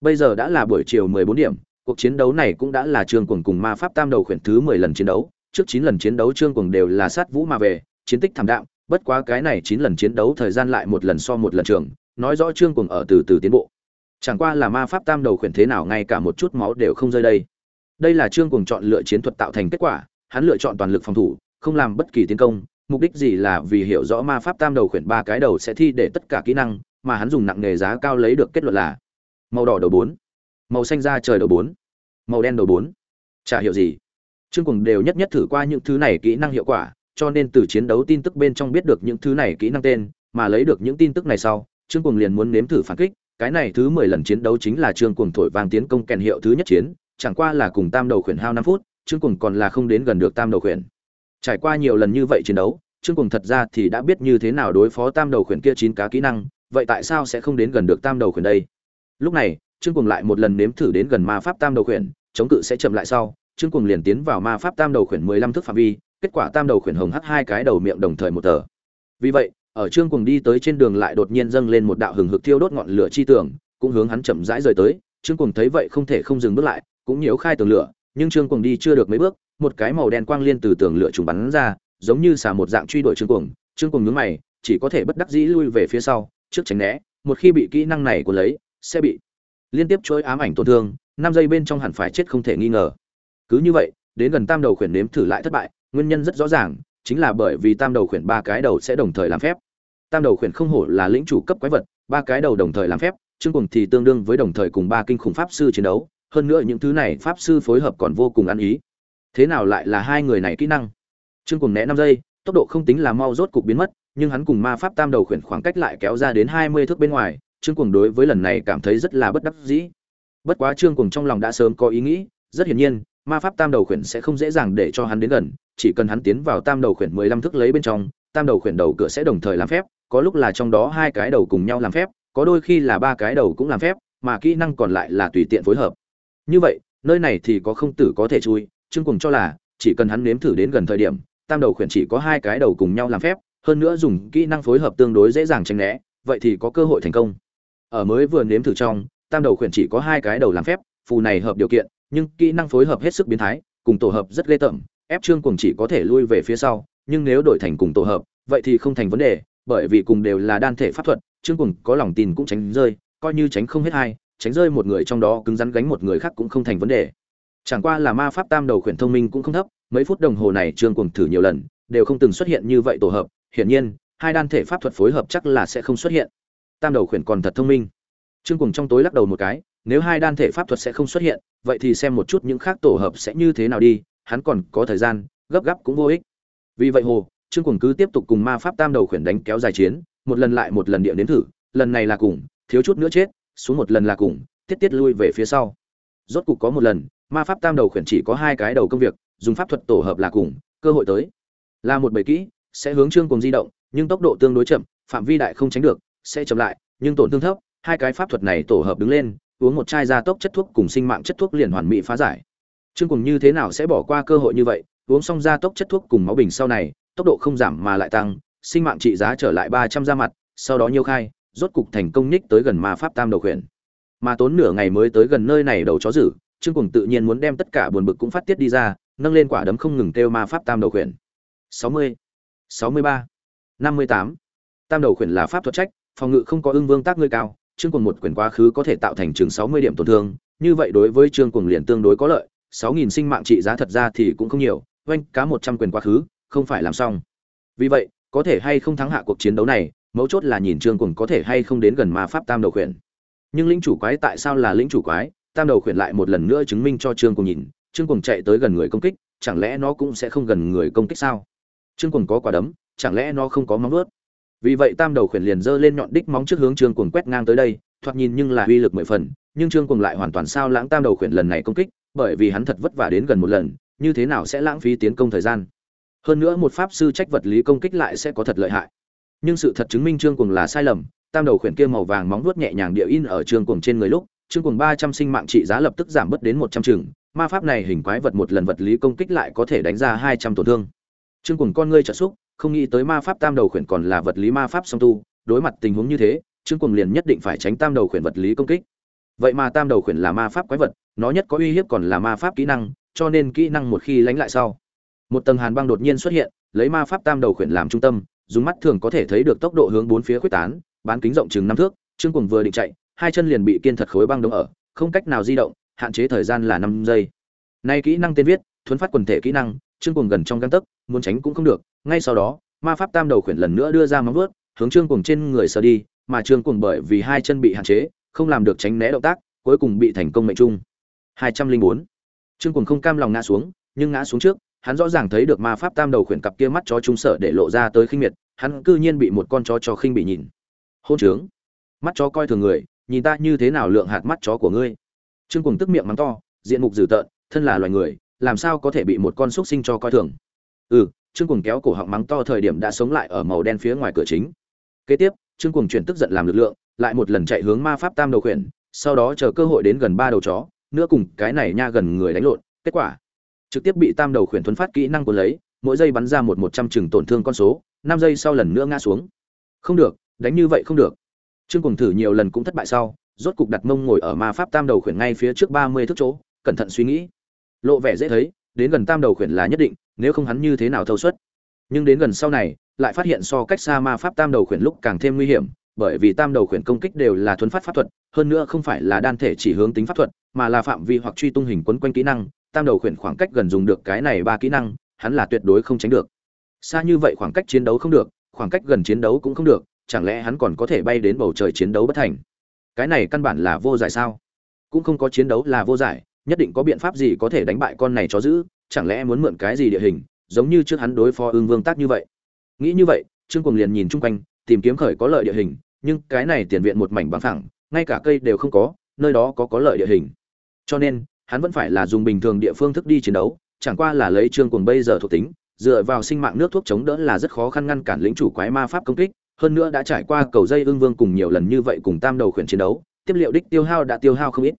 A: Bây giờ đã là buổi chiều 14 điểm, cuộc chiến đấu này cũng đã là trương cuồng cùng ma pháp tam đầu khuyển thứ 10 lần chiến đấu. Trước 9 lần chiến đấu trương cuồng đều là sát vũ mà về, chiến tích thảm đạm, bất quá cái này 9 lần chiến đấu thời gian lại một lần so một lần trường, nói rõ trương cuồng ở từ từ tiến bộ. Chẳng qua là ma pháp tam đầu khuyển thế nào ngay cả một chút máu đều không rơi đây. Đây là trương cuồng chọn lựa chiến thuật tạo thành kết quả, hắn lựa chọn toàn lực phòng thủ, không làm bất kỳ tiến công mục đích gì là vì hiểu rõ ma pháp tam đầu khuyển ba cái đầu sẽ thi để tất cả kỹ năng, mà hắn dùng nặng nghề giá cao lấy được kết luận là màu đỏ đầu bốn, màu xanh da trời đầu bốn, màu đen đầu bốn. Chả hiểu gì. Trương cùng đều nhất nhất thử qua những thứ này kỹ năng hiệu quả, cho nên từ chiến đấu tin tức bên trong biết được những thứ này kỹ năng tên, mà lấy được những tin tức này sau, trương cùng liền muốn nếm thử phản kích. Cái này thứ mười lần chiến đấu chính là trương cùng thổi vàng tiến công kèn hiệu thứ nhất chiến, chẳng qua là cùng tam đầu khuyển hao năm phút, trương cùng còn là không đến gần được tam đầu khuyển trải qua nhiều lần như vậy chiến đấu, trương cuồng thật ra thì đã biết như thế nào đối phó tam đầu khuyển kia chín cá kỹ năng, vậy tại sao sẽ không đến gần được tam đầu khuyển đây? Lúc này, trương cuồng lại một lần nếm thử đến gần ma pháp tam đầu khuyển, chống cự sẽ chậm lại sau, trương cuồng liền tiến vào ma pháp tam đầu khuyển mười lăm thước phạm vi, kết quả tam đầu khuyển hồng hắt hai cái đầu miệng đồng thời một tờ. Vì vậy, ở trương cuồng đi tới trên đường lại đột nhiên dâng lên một đạo hừng hực thiêu đốt ngọn lửa chi tường, cũng hướng hắn chậm rãi rời tới. Trương cuồng thấy vậy không thể không dừng bước lại, cũng nhiễu khai tường lửa, nhưng trương cuồng đi chưa được mấy bước một cái màu đen quang liên từ tường lửa trùng bắn ra, giống như xả một dạng truy đuổi trương cuồng. Trương cuồng nhướng mày, chỉ có thể bất đắc dĩ lui về phía sau, trước tránh né, một khi bị kỹ năng này của lấy, sẽ bị liên tiếp chối ám ảnh tổn thương, năm giây bên trong hẳn phải chết không thể nghi ngờ. Cứ như vậy, đến gần tam đầu khuyển nếm thử lại thất bại, nguyên nhân rất rõ ràng, chính là bởi vì tam đầu khuyển ba cái đầu sẽ đồng thời làm phép. Tam đầu khuyển không hổ là lĩnh chủ cấp quái vật, ba cái đầu đồng thời làm phép, trương cuồng thì tương đương với đồng thời cùng ba kinh khủng pháp sư chiến đấu, hơn nữa những thứ này pháp sư phối hợp còn vô cùng ăn ý thế nào lại là hai người này kỹ năng? Chương cùng né năm giây, tốc độ không tính là mau rốt cục biến mất, nhưng hắn cùng ma pháp tam đầu khuyển khoảng cách lại kéo ra đến hai mươi thước bên ngoài, trương cùng đối với lần này cảm thấy rất là bất đắc dĩ. Bất quá trương cùng trong lòng đã sớm có ý nghĩ, rất hiển nhiên, ma pháp tam đầu khuyển sẽ không dễ dàng để cho hắn đến gần, chỉ cần hắn tiến vào tam đầu khuyển mười lăm thước lấy bên trong, tam đầu khuyển đầu cửa sẽ đồng thời làm phép, có lúc là trong đó hai cái đầu cùng nhau làm phép, có đôi khi là ba cái đầu cũng làm phép, mà kỹ năng còn lại là tùy tiện phối hợp. Như vậy, nơi này thì có không tử có thể chui trương cùng cho là, chỉ cần hắn nếm thử đến gần thời điểm, tam đầu khuyển chỉ có hai cái đầu cùng nhau làm phép, hơn nữa dùng kỹ năng phối hợp tương đối dễ dàng tránh né, vậy thì có cơ hội thành công. Ở mới vừa nếm thử trong, tam đầu khuyển chỉ có hai cái đầu làm phép, phù này hợp điều kiện, nhưng kỹ năng phối hợp hết sức biến thái, cùng tổ hợp rất ghê tởm, ép trương cùng chỉ có thể lui về phía sau, nhưng nếu đổi thành cùng tổ hợp, vậy thì không thành vấn đề, bởi vì cùng đều là đan thể pháp thuật, trương cùng có lòng tin cũng tránh rơi, coi như tránh không hết hai tránh rơi một người trong đó cứng rắn gánh một người khác cũng không thành vấn đề chẳng qua là ma pháp tam đầu khuyển thông minh cũng không thấp, mấy phút đồng hồ này trương cùng thử nhiều lần, đều không từng xuất hiện như vậy tổ hợp, hiển nhiên, hai đan thể pháp thuật phối hợp chắc là sẽ không xuất hiện. Tam đầu khuyển còn thật thông minh. Trương cùng trong tối lắc đầu một cái, nếu hai đan thể pháp thuật sẽ không xuất hiện, vậy thì xem một chút những khác tổ hợp sẽ như thế nào đi, hắn còn có thời gian, gấp gáp cũng vô ích. Vì vậy hồ, trương cùng cứ tiếp tục cùng ma pháp tam đầu khuyển đánh kéo dài chiến, một lần lại một lần địa đến thử, lần này là cùng, thiếu chút nữa chết, xuống một lần là cùng, tiết tiết lui về phía sau. Rốt cục có một lần ma pháp tam đầu khuyển chỉ có hai cái đầu công việc, dùng pháp thuật tổ hợp là cùng, cơ hội tới. Là một bầy kỹ, sẽ hướng trương cùng di động, nhưng tốc độ tương đối chậm, phạm vi đại không tránh được, sẽ chậm lại, nhưng tổn thương thấp, hai cái pháp thuật này tổ hợp đứng lên, uống một chai gia tốc chất thuốc cùng sinh mạng chất thuốc liền hoàn mỹ phá giải. Trương cùng như thế nào sẽ bỏ qua cơ hội như vậy, uống xong gia tốc chất thuốc cùng máu bình sau này, tốc độ không giảm mà lại tăng, sinh mạng trị giá trở lại ba trăm da mặt, sau đó nhiêu khai, rốt cục thành công nhích tới gần ma pháp tam đầu khuyển. Mà tốn nửa ngày mới tới gần nơi này đầu chó dữ trương Cuồng tự nhiên muốn đem tất cả buồn bực cũng phát tiết đi ra, nâng lên quả đấm không ngừng kêu ma pháp tam đầu khuyển. Sáu mươi sáu mươi ba, năm mươi tám. Tam đầu khuyển là pháp thuật trách, phòng ngự không có ưng vương tác ngươi cao, trương Cuồng một quyển quá khứ có thể tạo thành chừng sáu mươi điểm tổn thương, như vậy đối với trương Cuồng liền tương đối có lợi, sáu nghìn sinh mạng trị giá thật ra thì cũng không nhiều, oanh cá một trăm quyền quá khứ, không phải làm xong. Vì vậy, có thể hay không thắng hạ cuộc chiến đấu này, mấu chốt là nhìn trương Cuồng có thể hay không đến gần ma pháp tam đầu khuyển. Nhưng lĩnh chủ quái tại sao là lĩnh chủ quái? Tam đầu khuyển lại một lần nữa chứng minh cho trương cùng nhìn. Trương cùng chạy tới gần người công kích, chẳng lẽ nó cũng sẽ không gần người công kích sao? Trương cùng có quả đấm, chẳng lẽ nó không có móng vuốt? Vì vậy tam đầu khuyển liền giơ lên nhọn đích móng trước hướng trương cùng quét ngang tới đây, thoạt nhìn nhưng là uy lực mười phần, nhưng trương cùng lại hoàn toàn sao lãng tam đầu khuyển lần này công kích, bởi vì hắn thật vất vả đến gần một lần, như thế nào sẽ lãng phí tiến công thời gian? Hơn nữa một pháp sư trách vật lý công kích lại sẽ có thật lợi hại. Nhưng sự thật chứng minh trương cùng là sai lầm, tam đầu khuyển kia màu vàng móng vuốt nhẹ nhàng địa in ở trương cùng trên người lúc trương cùng ba trăm sinh mạng trị giá lập tức giảm bớt đến một trăm chừng, ma pháp này hình quái vật một lần vật lý công kích lại có thể đánh ra hai trăm tổn thương. Trương cùng con ngươi trợ xúc, không nghĩ tới ma pháp tam đầu khuyển còn là vật lý ma pháp song tu, đối mặt tình huống như thế, trương cùng liền nhất định phải tránh tam đầu khuyển vật lý công kích. Vậy mà tam đầu khuyển là ma pháp quái vật, nó nhất có uy hiếp còn là ma pháp kỹ năng, cho nên kỹ năng một khi lánh lại sau, một tầng hàn băng đột nhiên xuất hiện, lấy ma pháp tam đầu khuyển làm trung tâm, dùng mắt thường có thể thấy được tốc độ hướng bốn phía quyết tán, bán kính rộng chừng năm thước, trương cùng vừa định chạy hai chân liền bị kiên thật khối băng đống ở, không cách nào di động, hạn chế thời gian là năm giây. Nay kỹ năng tên viết, thuấn phát quần thể kỹ năng trương cùng gần trong găng tấc, muốn tránh cũng không được, ngay sau đó, ma pháp tam đầu khuyển lần nữa đưa ra móng vuốt, hướng trương cùng trên người sờ đi, mà trương cùng bởi vì hai chân bị hạn chế, không làm được tránh né động tác, cuối cùng bị thành công mệnh trung. Hai trăm linh bốn. Trương cùng không cam lòng ngã xuống, nhưng ngã xuống trước, hắn rõ ràng thấy được ma pháp tam đầu khuyển cặp kia mắt chó trung sợ để lộ ra tới khinh miệt, hắn cư nhiên bị một con chó cho khinh bị nhìn. Hôn trướng. Mắt chó coi thường người nhìn ta như thế nào lượng hạt mắt chó của ngươi. Trương cùng tức miệng mắng to, diện mục dữ tợn, thân là loài người, làm sao có thể bị một con xúc sinh cho coi thường? Ừ trương cùng kéo cổ họng mắng to thời điểm đã sống lại ở màu đen phía ngoài cửa chính. Kế tiếp, trương cùng chuyển tức giận làm lực lượng, lại một lần chạy hướng ma pháp tam đầu khuyển, sau đó chờ cơ hội đến gần ba đầu chó, nữa cùng cái này nha gần người đánh lộn, kết quả. Trực tiếp bị tam đầu khuyển thuấn phát kỹ năng của lấy, mỗi giây bắn ra một một trăm chừng tổn thương con số, năm giây sau lần nữa ngã xuống. Không được, đánh như vậy không được trương cùng thử nhiều lần cũng thất bại sau, rốt cục đặt mông ngồi ở ma pháp tam đầu khuyển ngay phía trước ba mươi thước chỗ, cẩn thận suy nghĩ. Lộ vẻ dễ thấy, đến gần tam đầu khuyển là nhất định, nếu không hắn như thế nào thâu suất. Nhưng đến gần sau này, lại phát hiện so cách xa ma pháp tam đầu khuyển lúc càng thêm nguy hiểm, bởi vì tam đầu khuyển công kích đều là thuấn phát pháp thuật, hơn nữa không phải là đan thể chỉ hướng tính pháp thuật, mà là phạm vi hoặc truy tung hình quấn quanh kỹ năng, tam đầu khuyển khoảng cách gần dùng được cái này ba kỹ năng, hắn là tuyệt đối không tránh được. Xa như vậy khoảng cách chiến đấu không được, khoảng cách gần chiến đấu cũng không được chẳng lẽ hắn còn có thể bay đến bầu trời chiến đấu bất thành? Cái này căn bản là vô giải sao? Cũng không có chiến đấu là vô giải, nhất định có biện pháp gì có thể đánh bại con này cho giữ chẳng lẽ muốn mượn cái gì địa hình, giống như trước hắn đối phó ương vương tác như vậy? Nghĩ như vậy, trương cùng liền nhìn chung quanh, tìm kiếm khởi có lợi địa hình, nhưng cái này tiền viện một mảnh bằng phẳng, ngay cả cây đều không có, nơi đó có có lợi địa hình. Cho nên, hắn vẫn phải là dùng bình thường địa phương thức đi chiến đấu, chẳng qua là lấy trương cùng bây giờ thuộc tính, dựa vào sinh mạng nước thuốc chống đỡ là rất khó khăn ngăn cản lĩnh chủ quái ma pháp công kích hơn nữa đã trải qua cầu dây ương vương cùng nhiều lần như vậy cùng tam đầu khuyển chiến đấu, tiếp liệu đích tiêu hao đã tiêu hao không ít.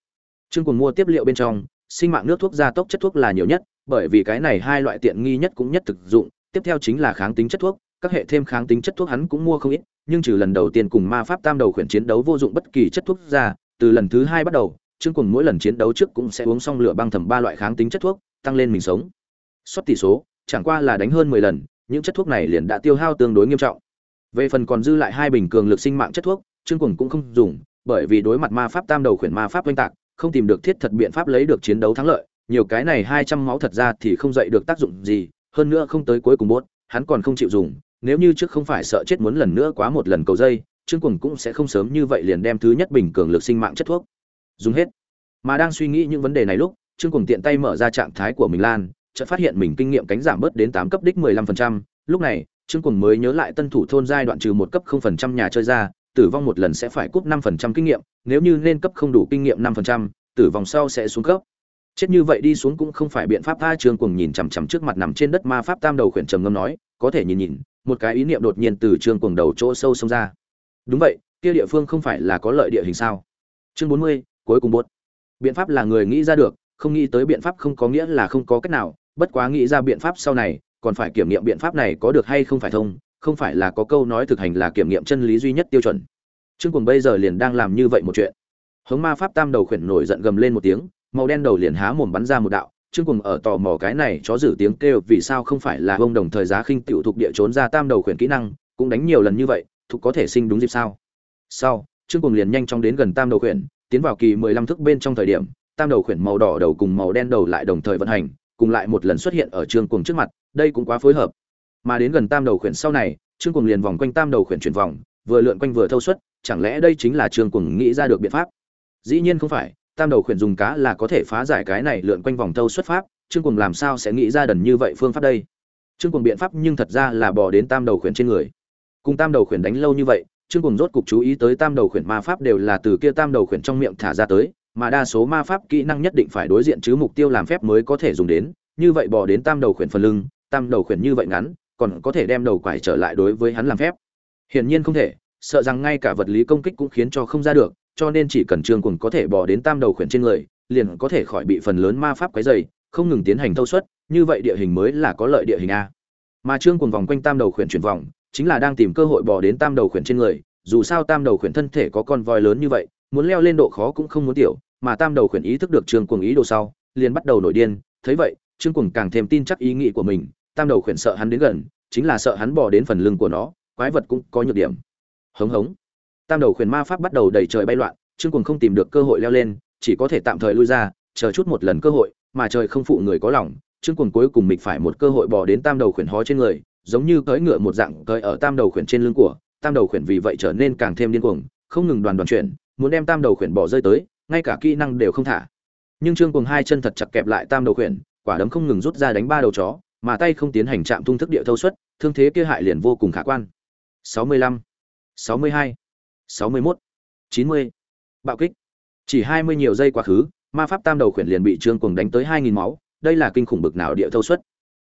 A: Trương cùng mua tiếp liệu bên trong, sinh mạng nước thuốc gia tốc chất thuốc là nhiều nhất, bởi vì cái này hai loại tiện nghi nhất cũng nhất thực dụng, tiếp theo chính là kháng tính chất thuốc, các hệ thêm kháng tính chất thuốc hắn cũng mua không ít, nhưng trừ lần đầu tiên cùng ma pháp tam đầu khuyển chiến đấu vô dụng bất kỳ chất thuốc ra, từ lần thứ hai bắt đầu, trương cùng mỗi lần chiến đấu trước cũng sẽ uống xong lửa băng thầm ba loại kháng tính chất thuốc, tăng lên mình sống. Xuất tỷ số, chẳng qua là đánh hơn mười lần, những chất thuốc này liền đã tiêu hao tương đối nghiêm trọng về phần còn dư lại hai bình cường lực sinh mạng chất thuốc, trương quần cũng không dùng, bởi vì đối mặt ma pháp tam đầu khuyển ma pháp oanh tạc, không tìm được thiết thật biện pháp lấy được chiến đấu thắng lợi, nhiều cái này hai trăm máu thật ra thì không dậy được tác dụng gì, hơn nữa không tới cuối cùng bốt, hắn còn không chịu dùng, nếu như trước không phải sợ chết muốn lần nữa quá một lần cầu dây, trương quần cũng sẽ không sớm như vậy liền đem thứ nhất bình cường lực sinh mạng chất thuốc dùng hết. Mà đang suy nghĩ những vấn đề này lúc, trương quần tiện tay mở ra trạng thái của mình lan, chợt phát hiện mình kinh nghiệm cánh giảm bớt đến tám cấp đích mười lăm phần trăm, lúc này trương Cuồng mới nhớ lại tân thủ thôn giai đoạn trừ một cấp 0% nhà chơi ra tử vong một lần sẽ phải cúp 5% kinh nghiệm nếu như nên cấp không đủ kinh nghiệm 5%, tử vong sau sẽ xuống cấp. Chết như vậy đi xuống cũng không phải biện pháp tha trương Cuồng nhìn chằm chằm trước mặt nằm trên đất ma pháp tam đầu khuyển trầm ngâm nói có thể nhìn nhìn một cái ý niệm đột nhiên từ trương Cuồng đầu chỗ sâu xông ra. Đúng vậy kia địa phương không phải là có lợi địa hình sao? Chương bốn mươi cuối cùng bốt biện pháp là người nghĩ ra được không nghĩ tới biện pháp không có nghĩa là không có cách nào bất quá nghĩ ra biện pháp sau này còn phải kiểm nghiệm biện pháp này có được hay không phải thông, không phải là có câu nói thực hành là kiểm nghiệm chân lý duy nhất tiêu chuẩn. Trương Cuồng bây giờ liền đang làm như vậy một chuyện. Hống ma pháp tam đầu khuyển nổi giận gầm lên một tiếng, màu đen đầu liền há mồm bắn ra một đạo. Trương Cuồng ở tò mò cái này chó giữ tiếng kêu vì sao không phải là ông đồng thời giá khinh tiểu thuộc địa trốn ra tam đầu khuyển kỹ năng, cũng đánh nhiều lần như vậy, thuộc có thể sinh đúng dịp sao? Sau, trương Cuồng liền nhanh chóng đến gần tam đầu khuyển, tiến vào kỳ mười lăm thức bên trong thời điểm, tam đầu khuyển màu đỏ đầu cùng màu đen đầu lại đồng thời vận hành cùng lại một lần xuất hiện ở trương cuồng trước mặt, đây cũng quá phối hợp. Mà đến gần tam đầu khuyển sau này, trương cuồng liền vòng quanh tam đầu khuyển chuyển vòng, vừa lượn quanh vừa thâu suất, chẳng lẽ đây chính là trương cuồng nghĩ ra được biện pháp? Dĩ nhiên không phải, tam đầu khuyển dùng cá là có thể phá giải cái này lượn quanh vòng thâu xuất pháp, trương cuồng làm sao sẽ nghĩ ra đần như vậy phương pháp đây? Trương cuồng biện pháp nhưng thật ra là bỏ đến tam đầu khuyển trên người. Cùng tam đầu khuyển đánh lâu như vậy, trương cuồng rốt cục chú ý tới tam đầu khuyển ma pháp đều là từ kia tam đầu khuyển trong miệng thả ra tới mà đa số ma pháp kỹ năng nhất định phải đối diện chứ mục tiêu làm phép mới có thể dùng đến. Như vậy bỏ đến tam đầu khuyển phần lưng, tam đầu khuyển như vậy ngắn, còn có thể đem đầu quải trở lại đối với hắn làm phép. Hiển nhiên không thể, sợ rằng ngay cả vật lý công kích cũng khiến cho không ra được, cho nên chỉ cần trương cùng có thể bỏ đến tam đầu khuyển trên người, liền có thể khỏi bị phần lớn ma pháp quấy dày không ngừng tiến hành thâu suất, như vậy địa hình mới là có lợi địa hình a. Mà trương cùng vòng quanh tam đầu khuyển chuyển vòng, chính là đang tìm cơ hội bỏ đến tam đầu khuyển trên người, dù sao tam đầu khuyển thân thể có con voi lớn như vậy muốn leo lên độ khó cũng không muốn tiểu, mà tam đầu khuyển ý thức được trương cuồng ý đồ sau, liền bắt đầu nổi điên. Thấy vậy, trương cuồng càng thêm tin chắc ý nghĩ của mình, tam đầu khuyển sợ hắn đến gần, chính là sợ hắn bỏ đến phần lưng của nó, quái vật cũng có nhược điểm. Hống hống. Tam đầu khuyển ma pháp bắt đầu đẩy trời bay loạn, trương cuồng không tìm được cơ hội leo lên, chỉ có thể tạm thời lui ra, chờ chút một lần cơ hội, mà trời không phụ người có lòng, trương cuồng cuối cùng mình phải một cơ hội bỏ đến tam đầu khuyển hó trên người, giống như cưỡi ngựa một dạng cưỡi ở tam đầu khuyển trên lưng của, tam đầu khuyển vì vậy trở nên càng thêm điên cuồng, không ngừng đoàn đoàn chuyển muốn đem tam đầu khuyển bỏ rơi tới ngay cả kỹ năng đều không thả. Nhưng trương cùng hai chân thật chặt kẹp lại tam đầu khuyển quả đấm không ngừng rút ra đánh ba đầu chó mà tay không tiến hành chạm tung thức địa thâu suất thương thế kia hại liền vô cùng khả quan. 65, 62, 61, 90. bạo kích. Chỉ 20 nhiều giây quá khứ ma pháp tam đầu khuyển liền bị trương cùng đánh tới 2.000 máu đây là kinh khủng bực nào địa thâu suất.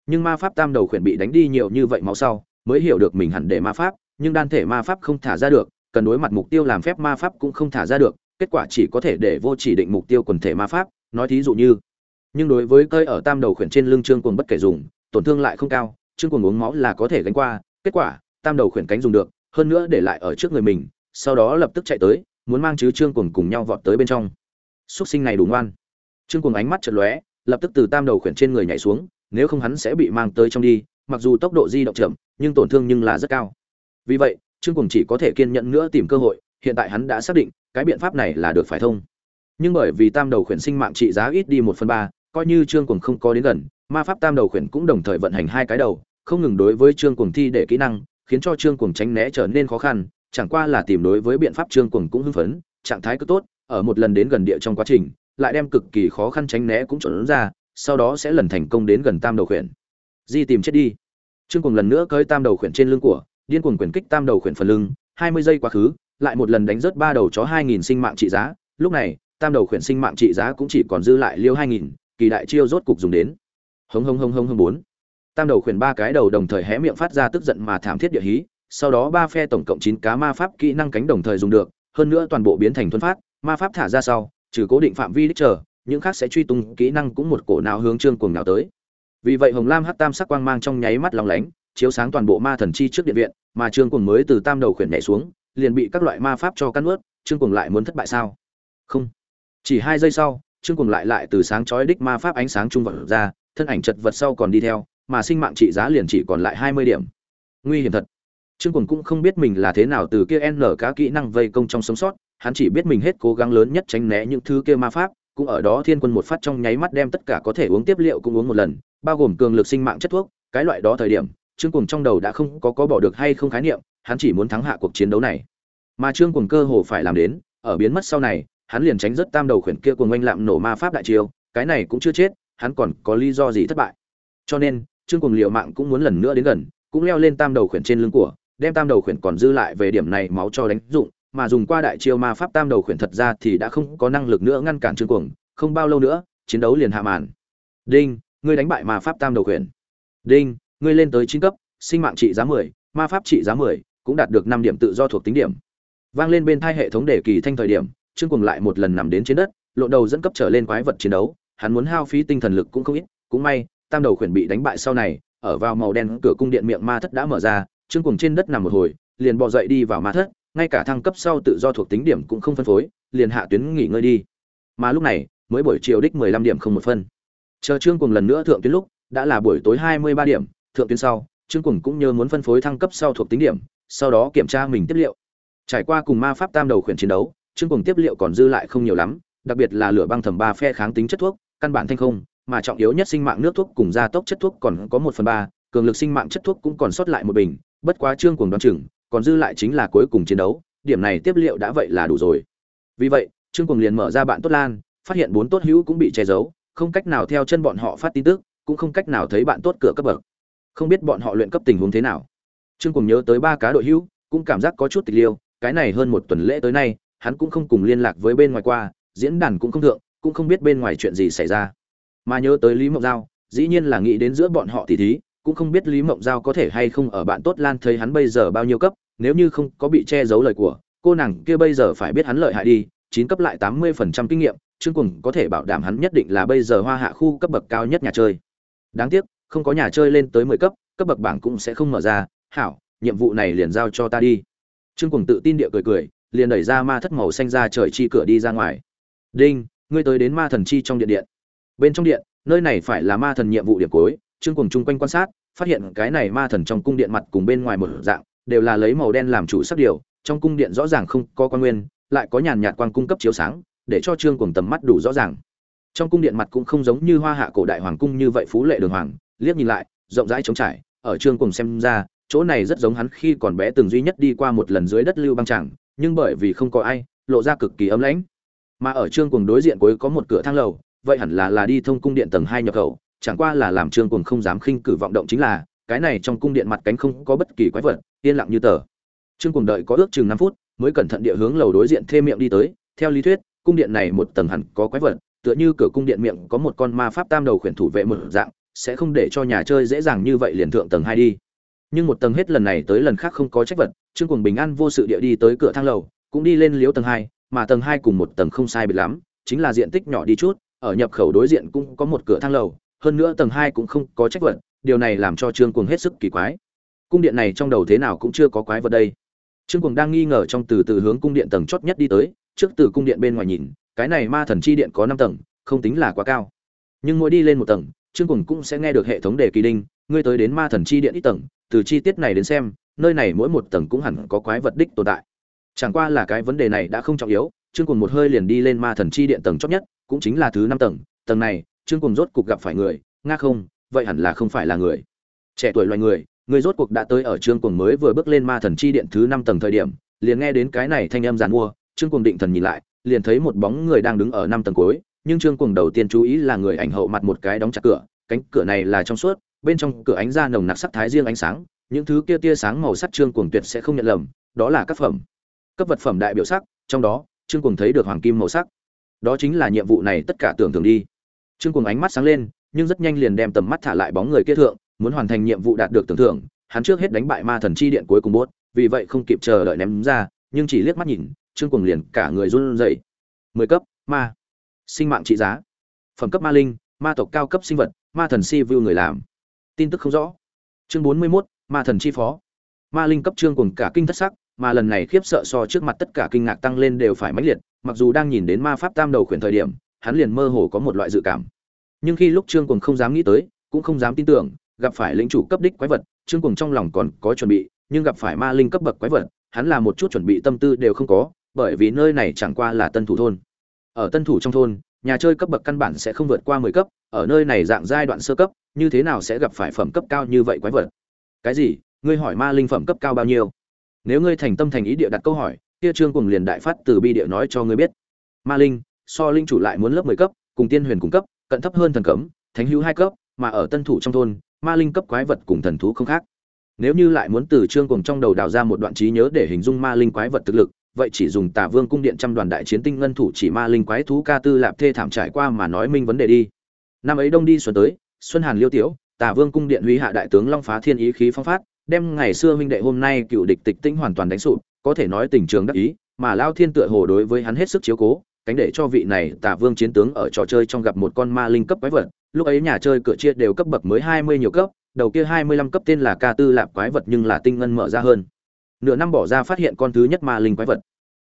A: Nhưng ma pháp tam đầu khuyển bị đánh đi nhiều như vậy máu sau mới hiểu được mình hẳn để ma pháp nhưng đan thể ma pháp không thả ra được cần đối mặt mục tiêu làm phép ma pháp cũng không thả ra được, kết quả chỉ có thể để vô chỉ định mục tiêu quần thể ma pháp, nói thí dụ như. Nhưng đối với cơi ở tam đầu khuyển trên lưng trương cuồng bất kể dùng, tổn thương lại không cao, trương cuồng uống máu là có thể gánh qua, kết quả, tam đầu khuyển cánh dùng được, hơn nữa để lại ở trước người mình, sau đó lập tức chạy tới, muốn mang chứ trương cuồng cùng nhau vọt tới bên trong. Xuất sinh này đủ ngoan. Trương cuồng ánh mắt chật lóe, lập tức từ tam đầu khuyển trên người nhảy xuống, nếu không hắn sẽ bị mang tới trong đi, mặc dù tốc độ di động chậm, nhưng tổn thương nhưng là rất cao. Vì vậy trương cùng chỉ có thể kiên nhẫn nữa tìm cơ hội, hiện tại hắn đã xác định, cái biện pháp này là được phải thông. Nhưng bởi vì tam đầu khuyển sinh mạng trị giá ít đi một phần ba, coi như trương cùng không có đến gần, ma pháp tam đầu khuyển cũng đồng thời vận hành hai cái đầu, không ngừng đối với trương cuồng thi để kỹ năng, khiến cho trương cuồng tránh né trở nên khó khăn, chẳng qua là tìm đối với biện pháp trương cuồng cũng hưng phấn, trạng thái cứ tốt, ở một lần đến gần địa trong quá trình, lại đem cực kỳ khó khăn tránh né cũng chuẩn ra, sau đó sẽ lần thành công đến gần tam đầu khuyển. Di tìm chết đi. Trương cuồng lần nữa cơi tam đầu khuyển trên lưng của điên cuồng quyền kích tam đầu khuyển phần lưng, hai mươi giây quá khứ, lại một lần đánh rớt ba đầu chó hai nghìn sinh mạng trị giá. Lúc này, tam đầu khuyển sinh mạng trị giá cũng chỉ còn dư lại liêu hai nghìn, kỳ đại chiêu rốt cục dùng đến. Hống hống hống hống hống, bốn. Tam đầu khuyển ba cái đầu đồng thời hé miệng phát ra tức giận mà thảm thiết địa hí, sau đó ba phe tổng cộng chín cá ma pháp kỹ năng cánh đồng thời dùng được, hơn nữa toàn bộ biến thành thuần phát, ma pháp thả ra sau, trừ cố định phạm vi đích chờ, những khác sẽ truy tung, kỹ năng cũng một cổ nào hướng trương cuồng nào tới. Vì vậy hồng lam hắc tam sắc quang mang trong nháy mắt lóng lánh chiếu sáng toàn bộ ma thần chi trước điện viện mà trương cuồng mới từ tam đầu khuyển nhảy xuống liền bị các loại ma pháp cho căn nuốt, trương cuồng lại muốn thất bại sao? Không. Chỉ hai giây sau trương cuồng lại lại từ sáng chói đích ma pháp ánh sáng trung vật ra thân ảnh chật vật sau còn đi theo mà sinh mạng trị giá liền chỉ còn lại hai mươi điểm. Nguy hiểm thật. Trương cuồng cũng không biết mình là thế nào từ kia n cá kỹ năng vây công trong sống sót hắn chỉ biết mình hết cố gắng lớn nhất tránh né những thứ kia ma pháp cũng ở đó thiên quân một phát trong nháy mắt đem tất cả có thể uống tiếp liệu cũng uống một lần bao gồm cường lực sinh mạng chất thuốc cái loại đó thời điểm trương cuồng trong đầu đã không có có bỏ được hay không khái niệm, hắn chỉ muốn thắng hạ cuộc chiến đấu này. Mà trương cuồng cơ hồ phải làm đến, ở biến mất sau này, hắn liền tránh rất tam đầu khuyển kia cuồng oanh lạm nổ ma pháp đại chiêu, cái này cũng chưa chết, hắn còn có lý do gì thất bại. Cho nên, trương cuồng liều mạng cũng muốn lần nữa đến gần, cũng leo lên tam đầu khuyển trên lưng của, đem tam đầu khuyển còn dư lại về điểm này máu cho đánh dụng, mà dùng qua đại chiêu ma pháp tam đầu khuyển thật ra thì đã không có năng lực nữa ngăn cản trương cuồng, không bao lâu nữa, chiến đấu liền hạ màn. Đinh, ngươi đánh bại ma pháp tam đầu khuyển. Đinh ngươi lên tới chín cấp, sinh mạng trị giá mười, ma pháp trị giá mười, cũng đạt được năm điểm tự do thuộc tính điểm. Vang lên bên thai hệ thống đề kỳ thanh thời điểm, trương cùng lại một lần nằm đến trên đất, lộ đầu dẫn cấp trở lên quái vật chiến đấu, hắn muốn hao phí tinh thần lực cũng không ít, cũng may, tam đầu khuyển bị đánh bại sau này, ở vào màu đen cửa cung điện miệng ma thất đã mở ra, trương cùng trên đất nằm một hồi, liền bò dậy đi vào ma thất, ngay cả thăng cấp sau tự do thuộc tính điểm cũng không phân phối, liền hạ tuyến nghỉ ngơi đi. Mà lúc này, mới buổi chiều đích mười lăm điểm không một phân. Chờ trương cùng lần nữa thượng tuyến lúc, đã là buổi tối hai mươi ba điểm thượng tuyến sau, trương cùng cũng nhớ muốn phân phối thăng cấp sau thuộc tính điểm, sau đó kiểm tra mình tiếp liệu. Trải qua cùng ma pháp tam đầu khuyển chiến đấu, trương cùng tiếp liệu còn dư lại không nhiều lắm, đặc biệt là lửa băng thầm ba phe kháng tính chất thuốc, căn bản thanh không, mà trọng yếu nhất sinh mạng nước thuốc cùng gia tốc chất thuốc còn có một phần ba, cường lực sinh mạng chất thuốc cũng còn sót lại một bình, bất quá trương cùng đoán chừng, còn dư lại chính là cuối cùng chiến đấu, điểm này tiếp liệu đã vậy là đủ rồi. Vì vậy, trương cùng liền mở ra bạn tốt lan, phát hiện bốn tốt hữu cũng bị che giấu, không cách nào theo chân bọn họ phát tin tức, cũng không cách nào thấy bạn tốt cửa cấp bậc không biết bọn họ luyện cấp tình huống thế nào. Trương cuồng nhớ tới ba cá đội hữu, cũng cảm giác có chút tịch liêu, cái này hơn một tuần lễ tới nay, hắn cũng không cùng liên lạc với bên ngoài qua, diễn đàn cũng không thượng, cũng không biết bên ngoài chuyện gì xảy ra. Mà nhớ tới lý mộng giao, dĩ nhiên là nghĩ đến giữa bọn họ thì thí, cũng không biết lý mộng giao có thể hay không ở bạn tốt lan thấy hắn bây giờ bao nhiêu cấp, nếu như không có bị che giấu lời của, cô nàng kia bây giờ phải biết hắn lợi hại đi, chín cấp lại tám mươi phần trăm kinh nghiệm, trương cùng có thể bảo đảm hắn nhất định là bây giờ hoa hạ khu cấp bậc cao nhất nhà chơi. Đáng tiếc không có nhà chơi lên tới mười cấp cấp bậc bảng cũng sẽ không mở ra. Hảo, nhiệm vụ này liền giao cho ta đi. Trương cùng tự tin địa cười cười, liền đẩy ra ma thất màu xanh ra trời chi cửa đi ra ngoài. Đinh, ngươi tới đến ma thần chi trong điện điện. Bên trong điện, nơi này phải là ma thần nhiệm vụ điểm cuối. Trương cùng chung quanh quan sát, phát hiện cái này ma thần trong cung điện mặt cùng bên ngoài một dạng, đều là lấy màu đen làm chủ sắc điều. Trong cung điện rõ ràng không có quan nguyên, lại có nhàn nhạt quang cung cấp chiếu sáng, để cho trương cùng tầm mắt đủ rõ ràng. Trong cung điện mặt cũng không giống như hoa hạ cổ đại hoàng cung như vậy phú lệ đường hoàng liếc nhìn lại, rộng rãi trống trải, ở trương cùng xem ra, chỗ này rất giống hắn khi còn bé từng duy nhất đi qua một lần dưới đất lưu băng chẳng. nhưng bởi vì không có ai, lộ ra cực kỳ ấm lãnh mà ở trương cùng đối diện cuối có một cửa thang lầu, vậy hẳn là là đi thông cung điện tầng hai nhập khẩu, chẳng qua là làm trương cùng không dám khinh cử vọng động chính là, cái này trong cung điện mặt cánh không có bất kỳ quái vật, yên lặng như tờ trương cùng đợi có ước chừng năm phút, mới cẩn thận địa hướng lầu đối diện thêm miệng đi tới, theo lý thuyết, cung điện này một tầng hẳn có quái vật, tựa như cửa cung điện miệng có một con ma pháp tam đầu khuyển thủ vệ một dạng sẽ không để cho nhà chơi dễ dàng như vậy liền thượng tầng hai đi. Nhưng một tầng hết lần này tới lần khác không có trách vật, trương cùng bình an vô sự địa đi tới cửa thang lầu, cũng đi lên liếu tầng hai, mà tầng hai cùng một tầng không sai biệt lắm, chính là diện tích nhỏ đi chút, ở nhập khẩu đối diện cũng có một cửa thang lầu, hơn nữa tầng hai cũng không có trách vật, điều này làm cho trương cuồng hết sức kỳ quái. Cung điện này trong đầu thế nào cũng chưa có quái vật đây. Trương cuồng đang nghi ngờ trong từ từ hướng cung điện tầng chót nhất đi tới, trước từ cung điện bên ngoài nhìn, cái này ma thần chi điện có năm tầng, không tính là quá cao. Nhưng mỗi đi lên một tầng trương cuồng cũng sẽ nghe được hệ thống đề kỳ đinh, ngươi tới đến ma thần chi điện ít tầng, từ chi tiết này đến xem, nơi này mỗi một tầng cũng hẳn có quái vật đích tồn tại. Chẳng qua là cái vấn đề này đã không trọng yếu, trương Cuồng một hơi liền đi lên ma thần chi điện tầng chót nhất, cũng chính là thứ năm tầng tầng này, trương Cuồng rốt cục gặp phải người, nga không, vậy hẳn là không phải là người. Trẻ tuổi loài người người rốt cuộc đã tới ở trương cuồng mới vừa bước lên ma thần chi điện thứ năm tầng thời điểm, liền nghe đến cái này thanh âm giàn mua, trương cuồng định thần nhìn lại, liền thấy một bóng người đang đứng ở năm tầng cuối nhưng trương cuồng đầu tiên chú ý là người ảnh hậu mặt một cái đóng chặt cửa, cánh cửa này là trong suốt, bên trong cửa ánh ra nồng nặc sắc thái riêng ánh sáng, những thứ kia tia sáng màu sắc trương cuồng tuyệt sẽ không nhận lầm, đó là các phẩm. Cấp vật phẩm đại biểu sắc, trong đó, trương cuồng thấy được hoàng kim màu sắc. Đó chính là nhiệm vụ này tất cả tưởng tượng đi. Trương cuồng ánh mắt sáng lên, nhưng rất nhanh liền đem tầm mắt thả lại bóng người kia thượng, muốn hoàn thành nhiệm vụ đạt được tưởng thưởng, hắn trước hết đánh bại ma thần chi điện cuối cùng bốt, vì vậy không kịp chờ đợi ném ra, nhưng chỉ liếc mắt nhìn, trương cuồng liền cả người run rẩy. Mười cấp, ma sinh mạng trị giá. Phẩm cấp ma linh ma tộc cao cấp sinh vật ma thần si vu người làm. Tin tức không rõ. Chương bốn mươi 41, ma thần chi phó. Ma linh cấp trương cùng cả kinh thất sắc mà lần này khiếp sợ so trước mặt tất cả kinh ngạc tăng lên đều phải mãnh liệt mặc dù đang nhìn đến ma pháp tam đầu khuyển thời điểm hắn liền mơ hồ có một loại dự cảm. Nhưng khi lúc trương cùng không dám nghĩ tới cũng không dám tin tưởng gặp phải lĩnh chủ cấp đích quái vật trương cùng trong lòng còn có chuẩn bị nhưng gặp phải ma linh cấp bậc quái vật hắn là một chút chuẩn bị tâm tư đều không có bởi vì nơi này chẳng qua là tân thủ thôn ở tân thủ trong thôn, nhà chơi cấp bậc căn bản sẽ không vượt qua mười cấp, ở nơi này dạng giai đoạn sơ cấp, như thế nào sẽ gặp phải phẩm cấp cao như vậy quái vật? Cái gì? Ngươi hỏi ma linh phẩm cấp cao bao nhiêu? Nếu ngươi thành tâm thành ý địa đặt câu hỏi, kia trương cùng liền đại phát từ bi địa nói cho ngươi biết. Ma linh, so linh chủ lại muốn lớp mười cấp, cùng tiên huyền cung cấp, cận thấp hơn thần cấm, thánh hữu hai cấp, mà ở tân thủ trong thôn, ma linh cấp quái vật cùng thần thú không khác. Nếu như lại muốn từ trương cùng trong đầu đào ra một đoạn trí nhớ để hình dung ma linh quái vật thực lực vậy chỉ dùng tả vương cung điện trăm đoàn đại chiến tinh ngân thủ chỉ ma linh quái thú ca tư lạp thê thảm trải qua mà nói minh vấn đề đi. Năm ấy đông đi xuân tới, xuân hàn liêu tiếu tả vương cung điện huy hạ đại tướng long phá thiên ý khí phong phát, đem ngày xưa huynh đệ hôm nay cựu địch tịch tinh hoàn toàn đánh sụp, có thể nói tình trường đắc ý, mà lao thiên tựa hồ đối với hắn hết sức chiếu cố, cánh để cho vị này tả vương chiến tướng ở trò chơi trong gặp một con ma linh cấp quái vật, lúc ấy nhà chơi cửa chia đều cấp bậc mới hai mươi nhiều cấp, đầu kia hai mươi lăm cấp tên là ca tư lạp quái vật nhưng là tinh ngân mở ra hơn nửa năm bỏ ra phát hiện con thứ nhất ma linh quái vật.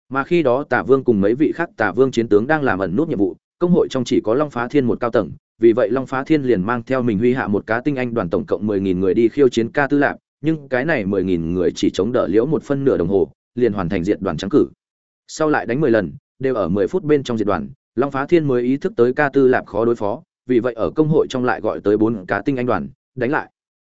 A: Mà khi đó tả vương cùng mấy vị khác tả vương chiến tướng đang làm ẩn nút nhiệm vụ, công hội trong chỉ có long phá thiên một cao tầng, vì vậy long phá thiên liền mang theo mình huy hạ một cá tinh anh đoàn tổng cộng mười nghìn người đi khiêu chiến ca tư lạp, nhưng cái này mười nghìn người chỉ chống đỡ liễu một phân nửa đồng hồ, liền hoàn thành diện đoàn trắng cử. Sau lại đánh mười lần, đều ở mười phút bên trong diệt đoàn, long phá thiên mới ý thức tới ca tư lạp khó đối phó, vì vậy ở công hội trong lại gọi tới bốn cá tinh anh đoàn, đánh lại.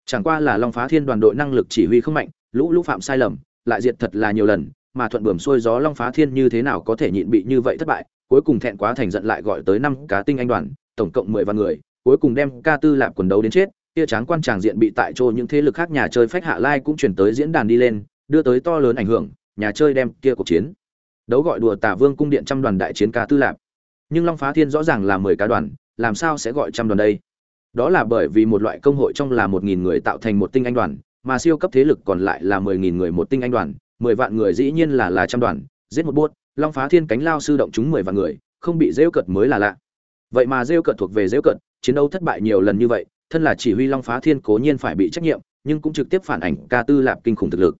A: Chẳng qua là long phá thiên đoàn đội năng lực chỉ huy không mạnh, lũ lũ phạm sai lầm lại diệt thật là nhiều lần, mà thuận bẩm xuôi gió long phá thiên như thế nào có thể nhịn bị như vậy thất bại, cuối cùng thẹn quá thành giận lại gọi tới năm cá tinh anh đoàn, tổng cộng mười vạn người, cuối cùng đem ca tư lạp quần đấu đến chết, kia tráng quan tràng diện bị tại chỗ những thế lực khác nhà chơi phách hạ lai cũng chuyển tới diễn đàn đi lên, đưa tới to lớn ảnh hưởng, nhà chơi đem kia cuộc chiến. Đấu gọi đùa tả vương cung điện trăm đoàn đại chiến ca tư lạp. Nhưng long phá thiên rõ ràng là mười cá đoàn, làm sao sẽ gọi trăm đoàn đây? Đó là bởi vì một loại công hội trong là một nghìn người tạo thành một tinh anh đoàn mà siêu cấp thế lực còn lại là mười nghìn người một tinh anh đoàn, mười vạn người dĩ nhiên là là trăm đoàn, giết một buốt, long phá thiên cánh lao sư động chúng mười vạn người, không bị rêu cợt mới là lạ. Vậy mà rêu cợt thuộc về rêu cợt, chiến đấu thất bại nhiều lần như vậy, thân là chỉ huy long phá thiên cố nhiên phải bị trách nhiệm, nhưng cũng trực tiếp phản ảnh ca tư lạp kinh khủng thực lực.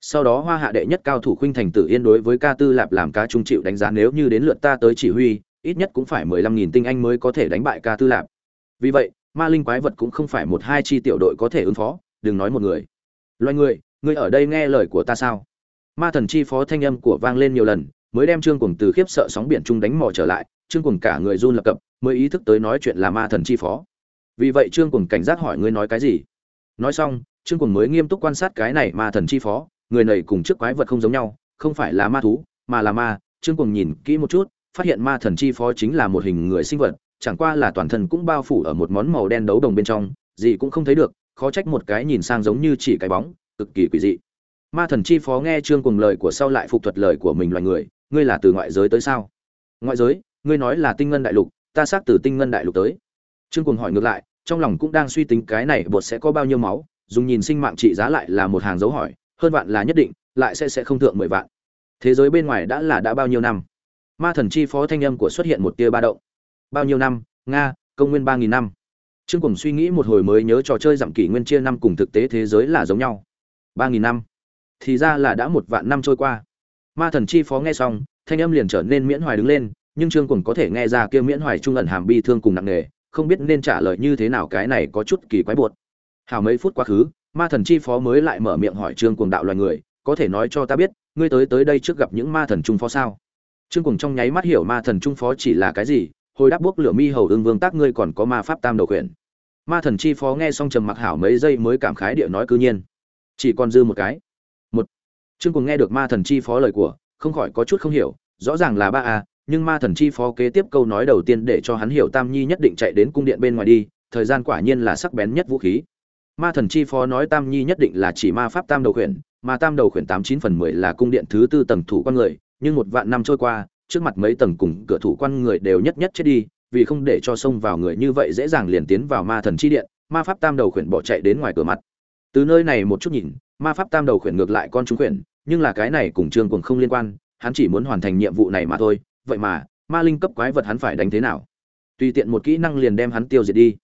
A: Sau đó hoa hạ đệ nhất cao thủ khuynh thành tử yên đối với ca tư lạp làm ca trung chịu đánh giá nếu như đến lượt ta tới chỉ huy, ít nhất cũng phải mười lăm nghìn tinh anh mới có thể đánh bại ca tư lạp. Vì vậy, ma linh quái vật cũng không phải một hai chi tiểu đội có thể ứng phó đừng nói một người. Loài người, ngươi ở đây nghe lời của ta sao? Ma thần chi phó thanh âm của vang lên nhiều lần, mới đem trương cuồng từ khiếp sợ sóng biển trung đánh mò trở lại, trương cuồng cả người run lập cập, mới ý thức tới nói chuyện là ma thần chi phó. Vì vậy trương cuồng cảnh giác hỏi ngươi nói cái gì? Nói xong, trương cuồng mới nghiêm túc quan sát cái này ma thần chi phó, người này cùng trước quái vật không giống nhau, không phải là ma thú, mà là ma. Trương cuồng nhìn kỹ một chút, phát hiện ma thần chi phó chính là một hình người sinh vật, chẳng qua là toàn thân cũng bao phủ ở một món màu đen đấu đồng bên trong, gì cũng không thấy được khó trách một cái nhìn sang giống như chỉ cái bóng, cực kỳ quỷ dị. Ma thần chi phó nghe trương cùng lời của sau lại phục thuật lời của mình loài người, ngươi là từ ngoại giới tới sao? Ngoại giới, ngươi nói là tinh ngân đại lục, ta xác từ tinh ngân đại lục tới. Trương cùng hỏi ngược lại, trong lòng cũng đang suy tính cái này bột sẽ có bao nhiêu máu, dùng nhìn sinh mạng trị giá lại là một hàng dấu hỏi, hơn vạn là nhất định, lại sẽ sẽ không thượng mười vạn. Thế giới bên ngoài đã là đã bao nhiêu năm? Ma thần chi phó thanh âm của xuất hiện một tia ba động. Bao nhiêu năm, nga, công nguyên ba nghìn năm trương Cuồng suy nghĩ một hồi mới nhớ trò chơi giảm kỷ nguyên chia năm cùng thực tế thế giới là giống nhau. Ba nghìn năm. Thì ra là đã một vạn năm trôi qua. Ma thần chi phó nghe xong, thanh âm liền trở nên miễn hoài đứng lên, nhưng trương Cuồng có thể nghe ra kia miễn hoài trung ẩn hàm bi thương cùng nặng nề, không biết nên trả lời như thế nào cái này có chút kỳ quái buột hào mấy phút quá khứ, ma thần chi phó mới lại mở miệng hỏi trương Cuồng đạo loài người, có thể nói cho ta biết, ngươi tới tới đây trước gặp những ma thần trung phó sao? Trương Cuồng trong nháy mắt hiểu ma thần trung phó chỉ là cái gì hồi đáp bước lửa mi hầu ương vương tác ngươi còn có ma pháp tam đầu quyền ma thần chi phó nghe xong trầm mặc hảo mấy giây mới cảm khái địa nói cư nhiên. Chỉ còn dư một cái. Một. Trương cùng nghe được ma thần chi phó lời của, không khỏi có chút không hiểu, rõ ràng là ba a, nhưng ma thần chi phó kế tiếp câu nói đầu tiên để cho hắn hiểu tam nhi nhất định chạy đến cung điện bên ngoài đi, thời gian quả nhiên là sắc bén nhất vũ khí. Ma thần chi phó nói tam nhi nhất định là chỉ ma pháp tam đầu khuyển, mà tam đầu khuyển tám chín phần mười là cung điện thứ tư tầng thủ quan người, nhưng một vạn năm trôi qua trước mặt mấy tầng cùng cửa thủ quan người đều nhất nhất chết đi, vì không để cho xông vào người như vậy dễ dàng liền tiến vào ma thần chi điện, ma pháp tam đầu khuyển bỏ chạy đến ngoài cửa mặt. Từ nơi này một chút nhìn, ma pháp tam đầu khuyển ngược lại con chúng khuyển, nhưng là cái này cùng trương cùng không liên quan, hắn chỉ muốn hoàn thành nhiệm vụ này mà thôi, vậy mà, ma linh cấp quái vật hắn phải đánh thế nào? Tùy tiện một kỹ năng liền đem hắn tiêu diệt đi.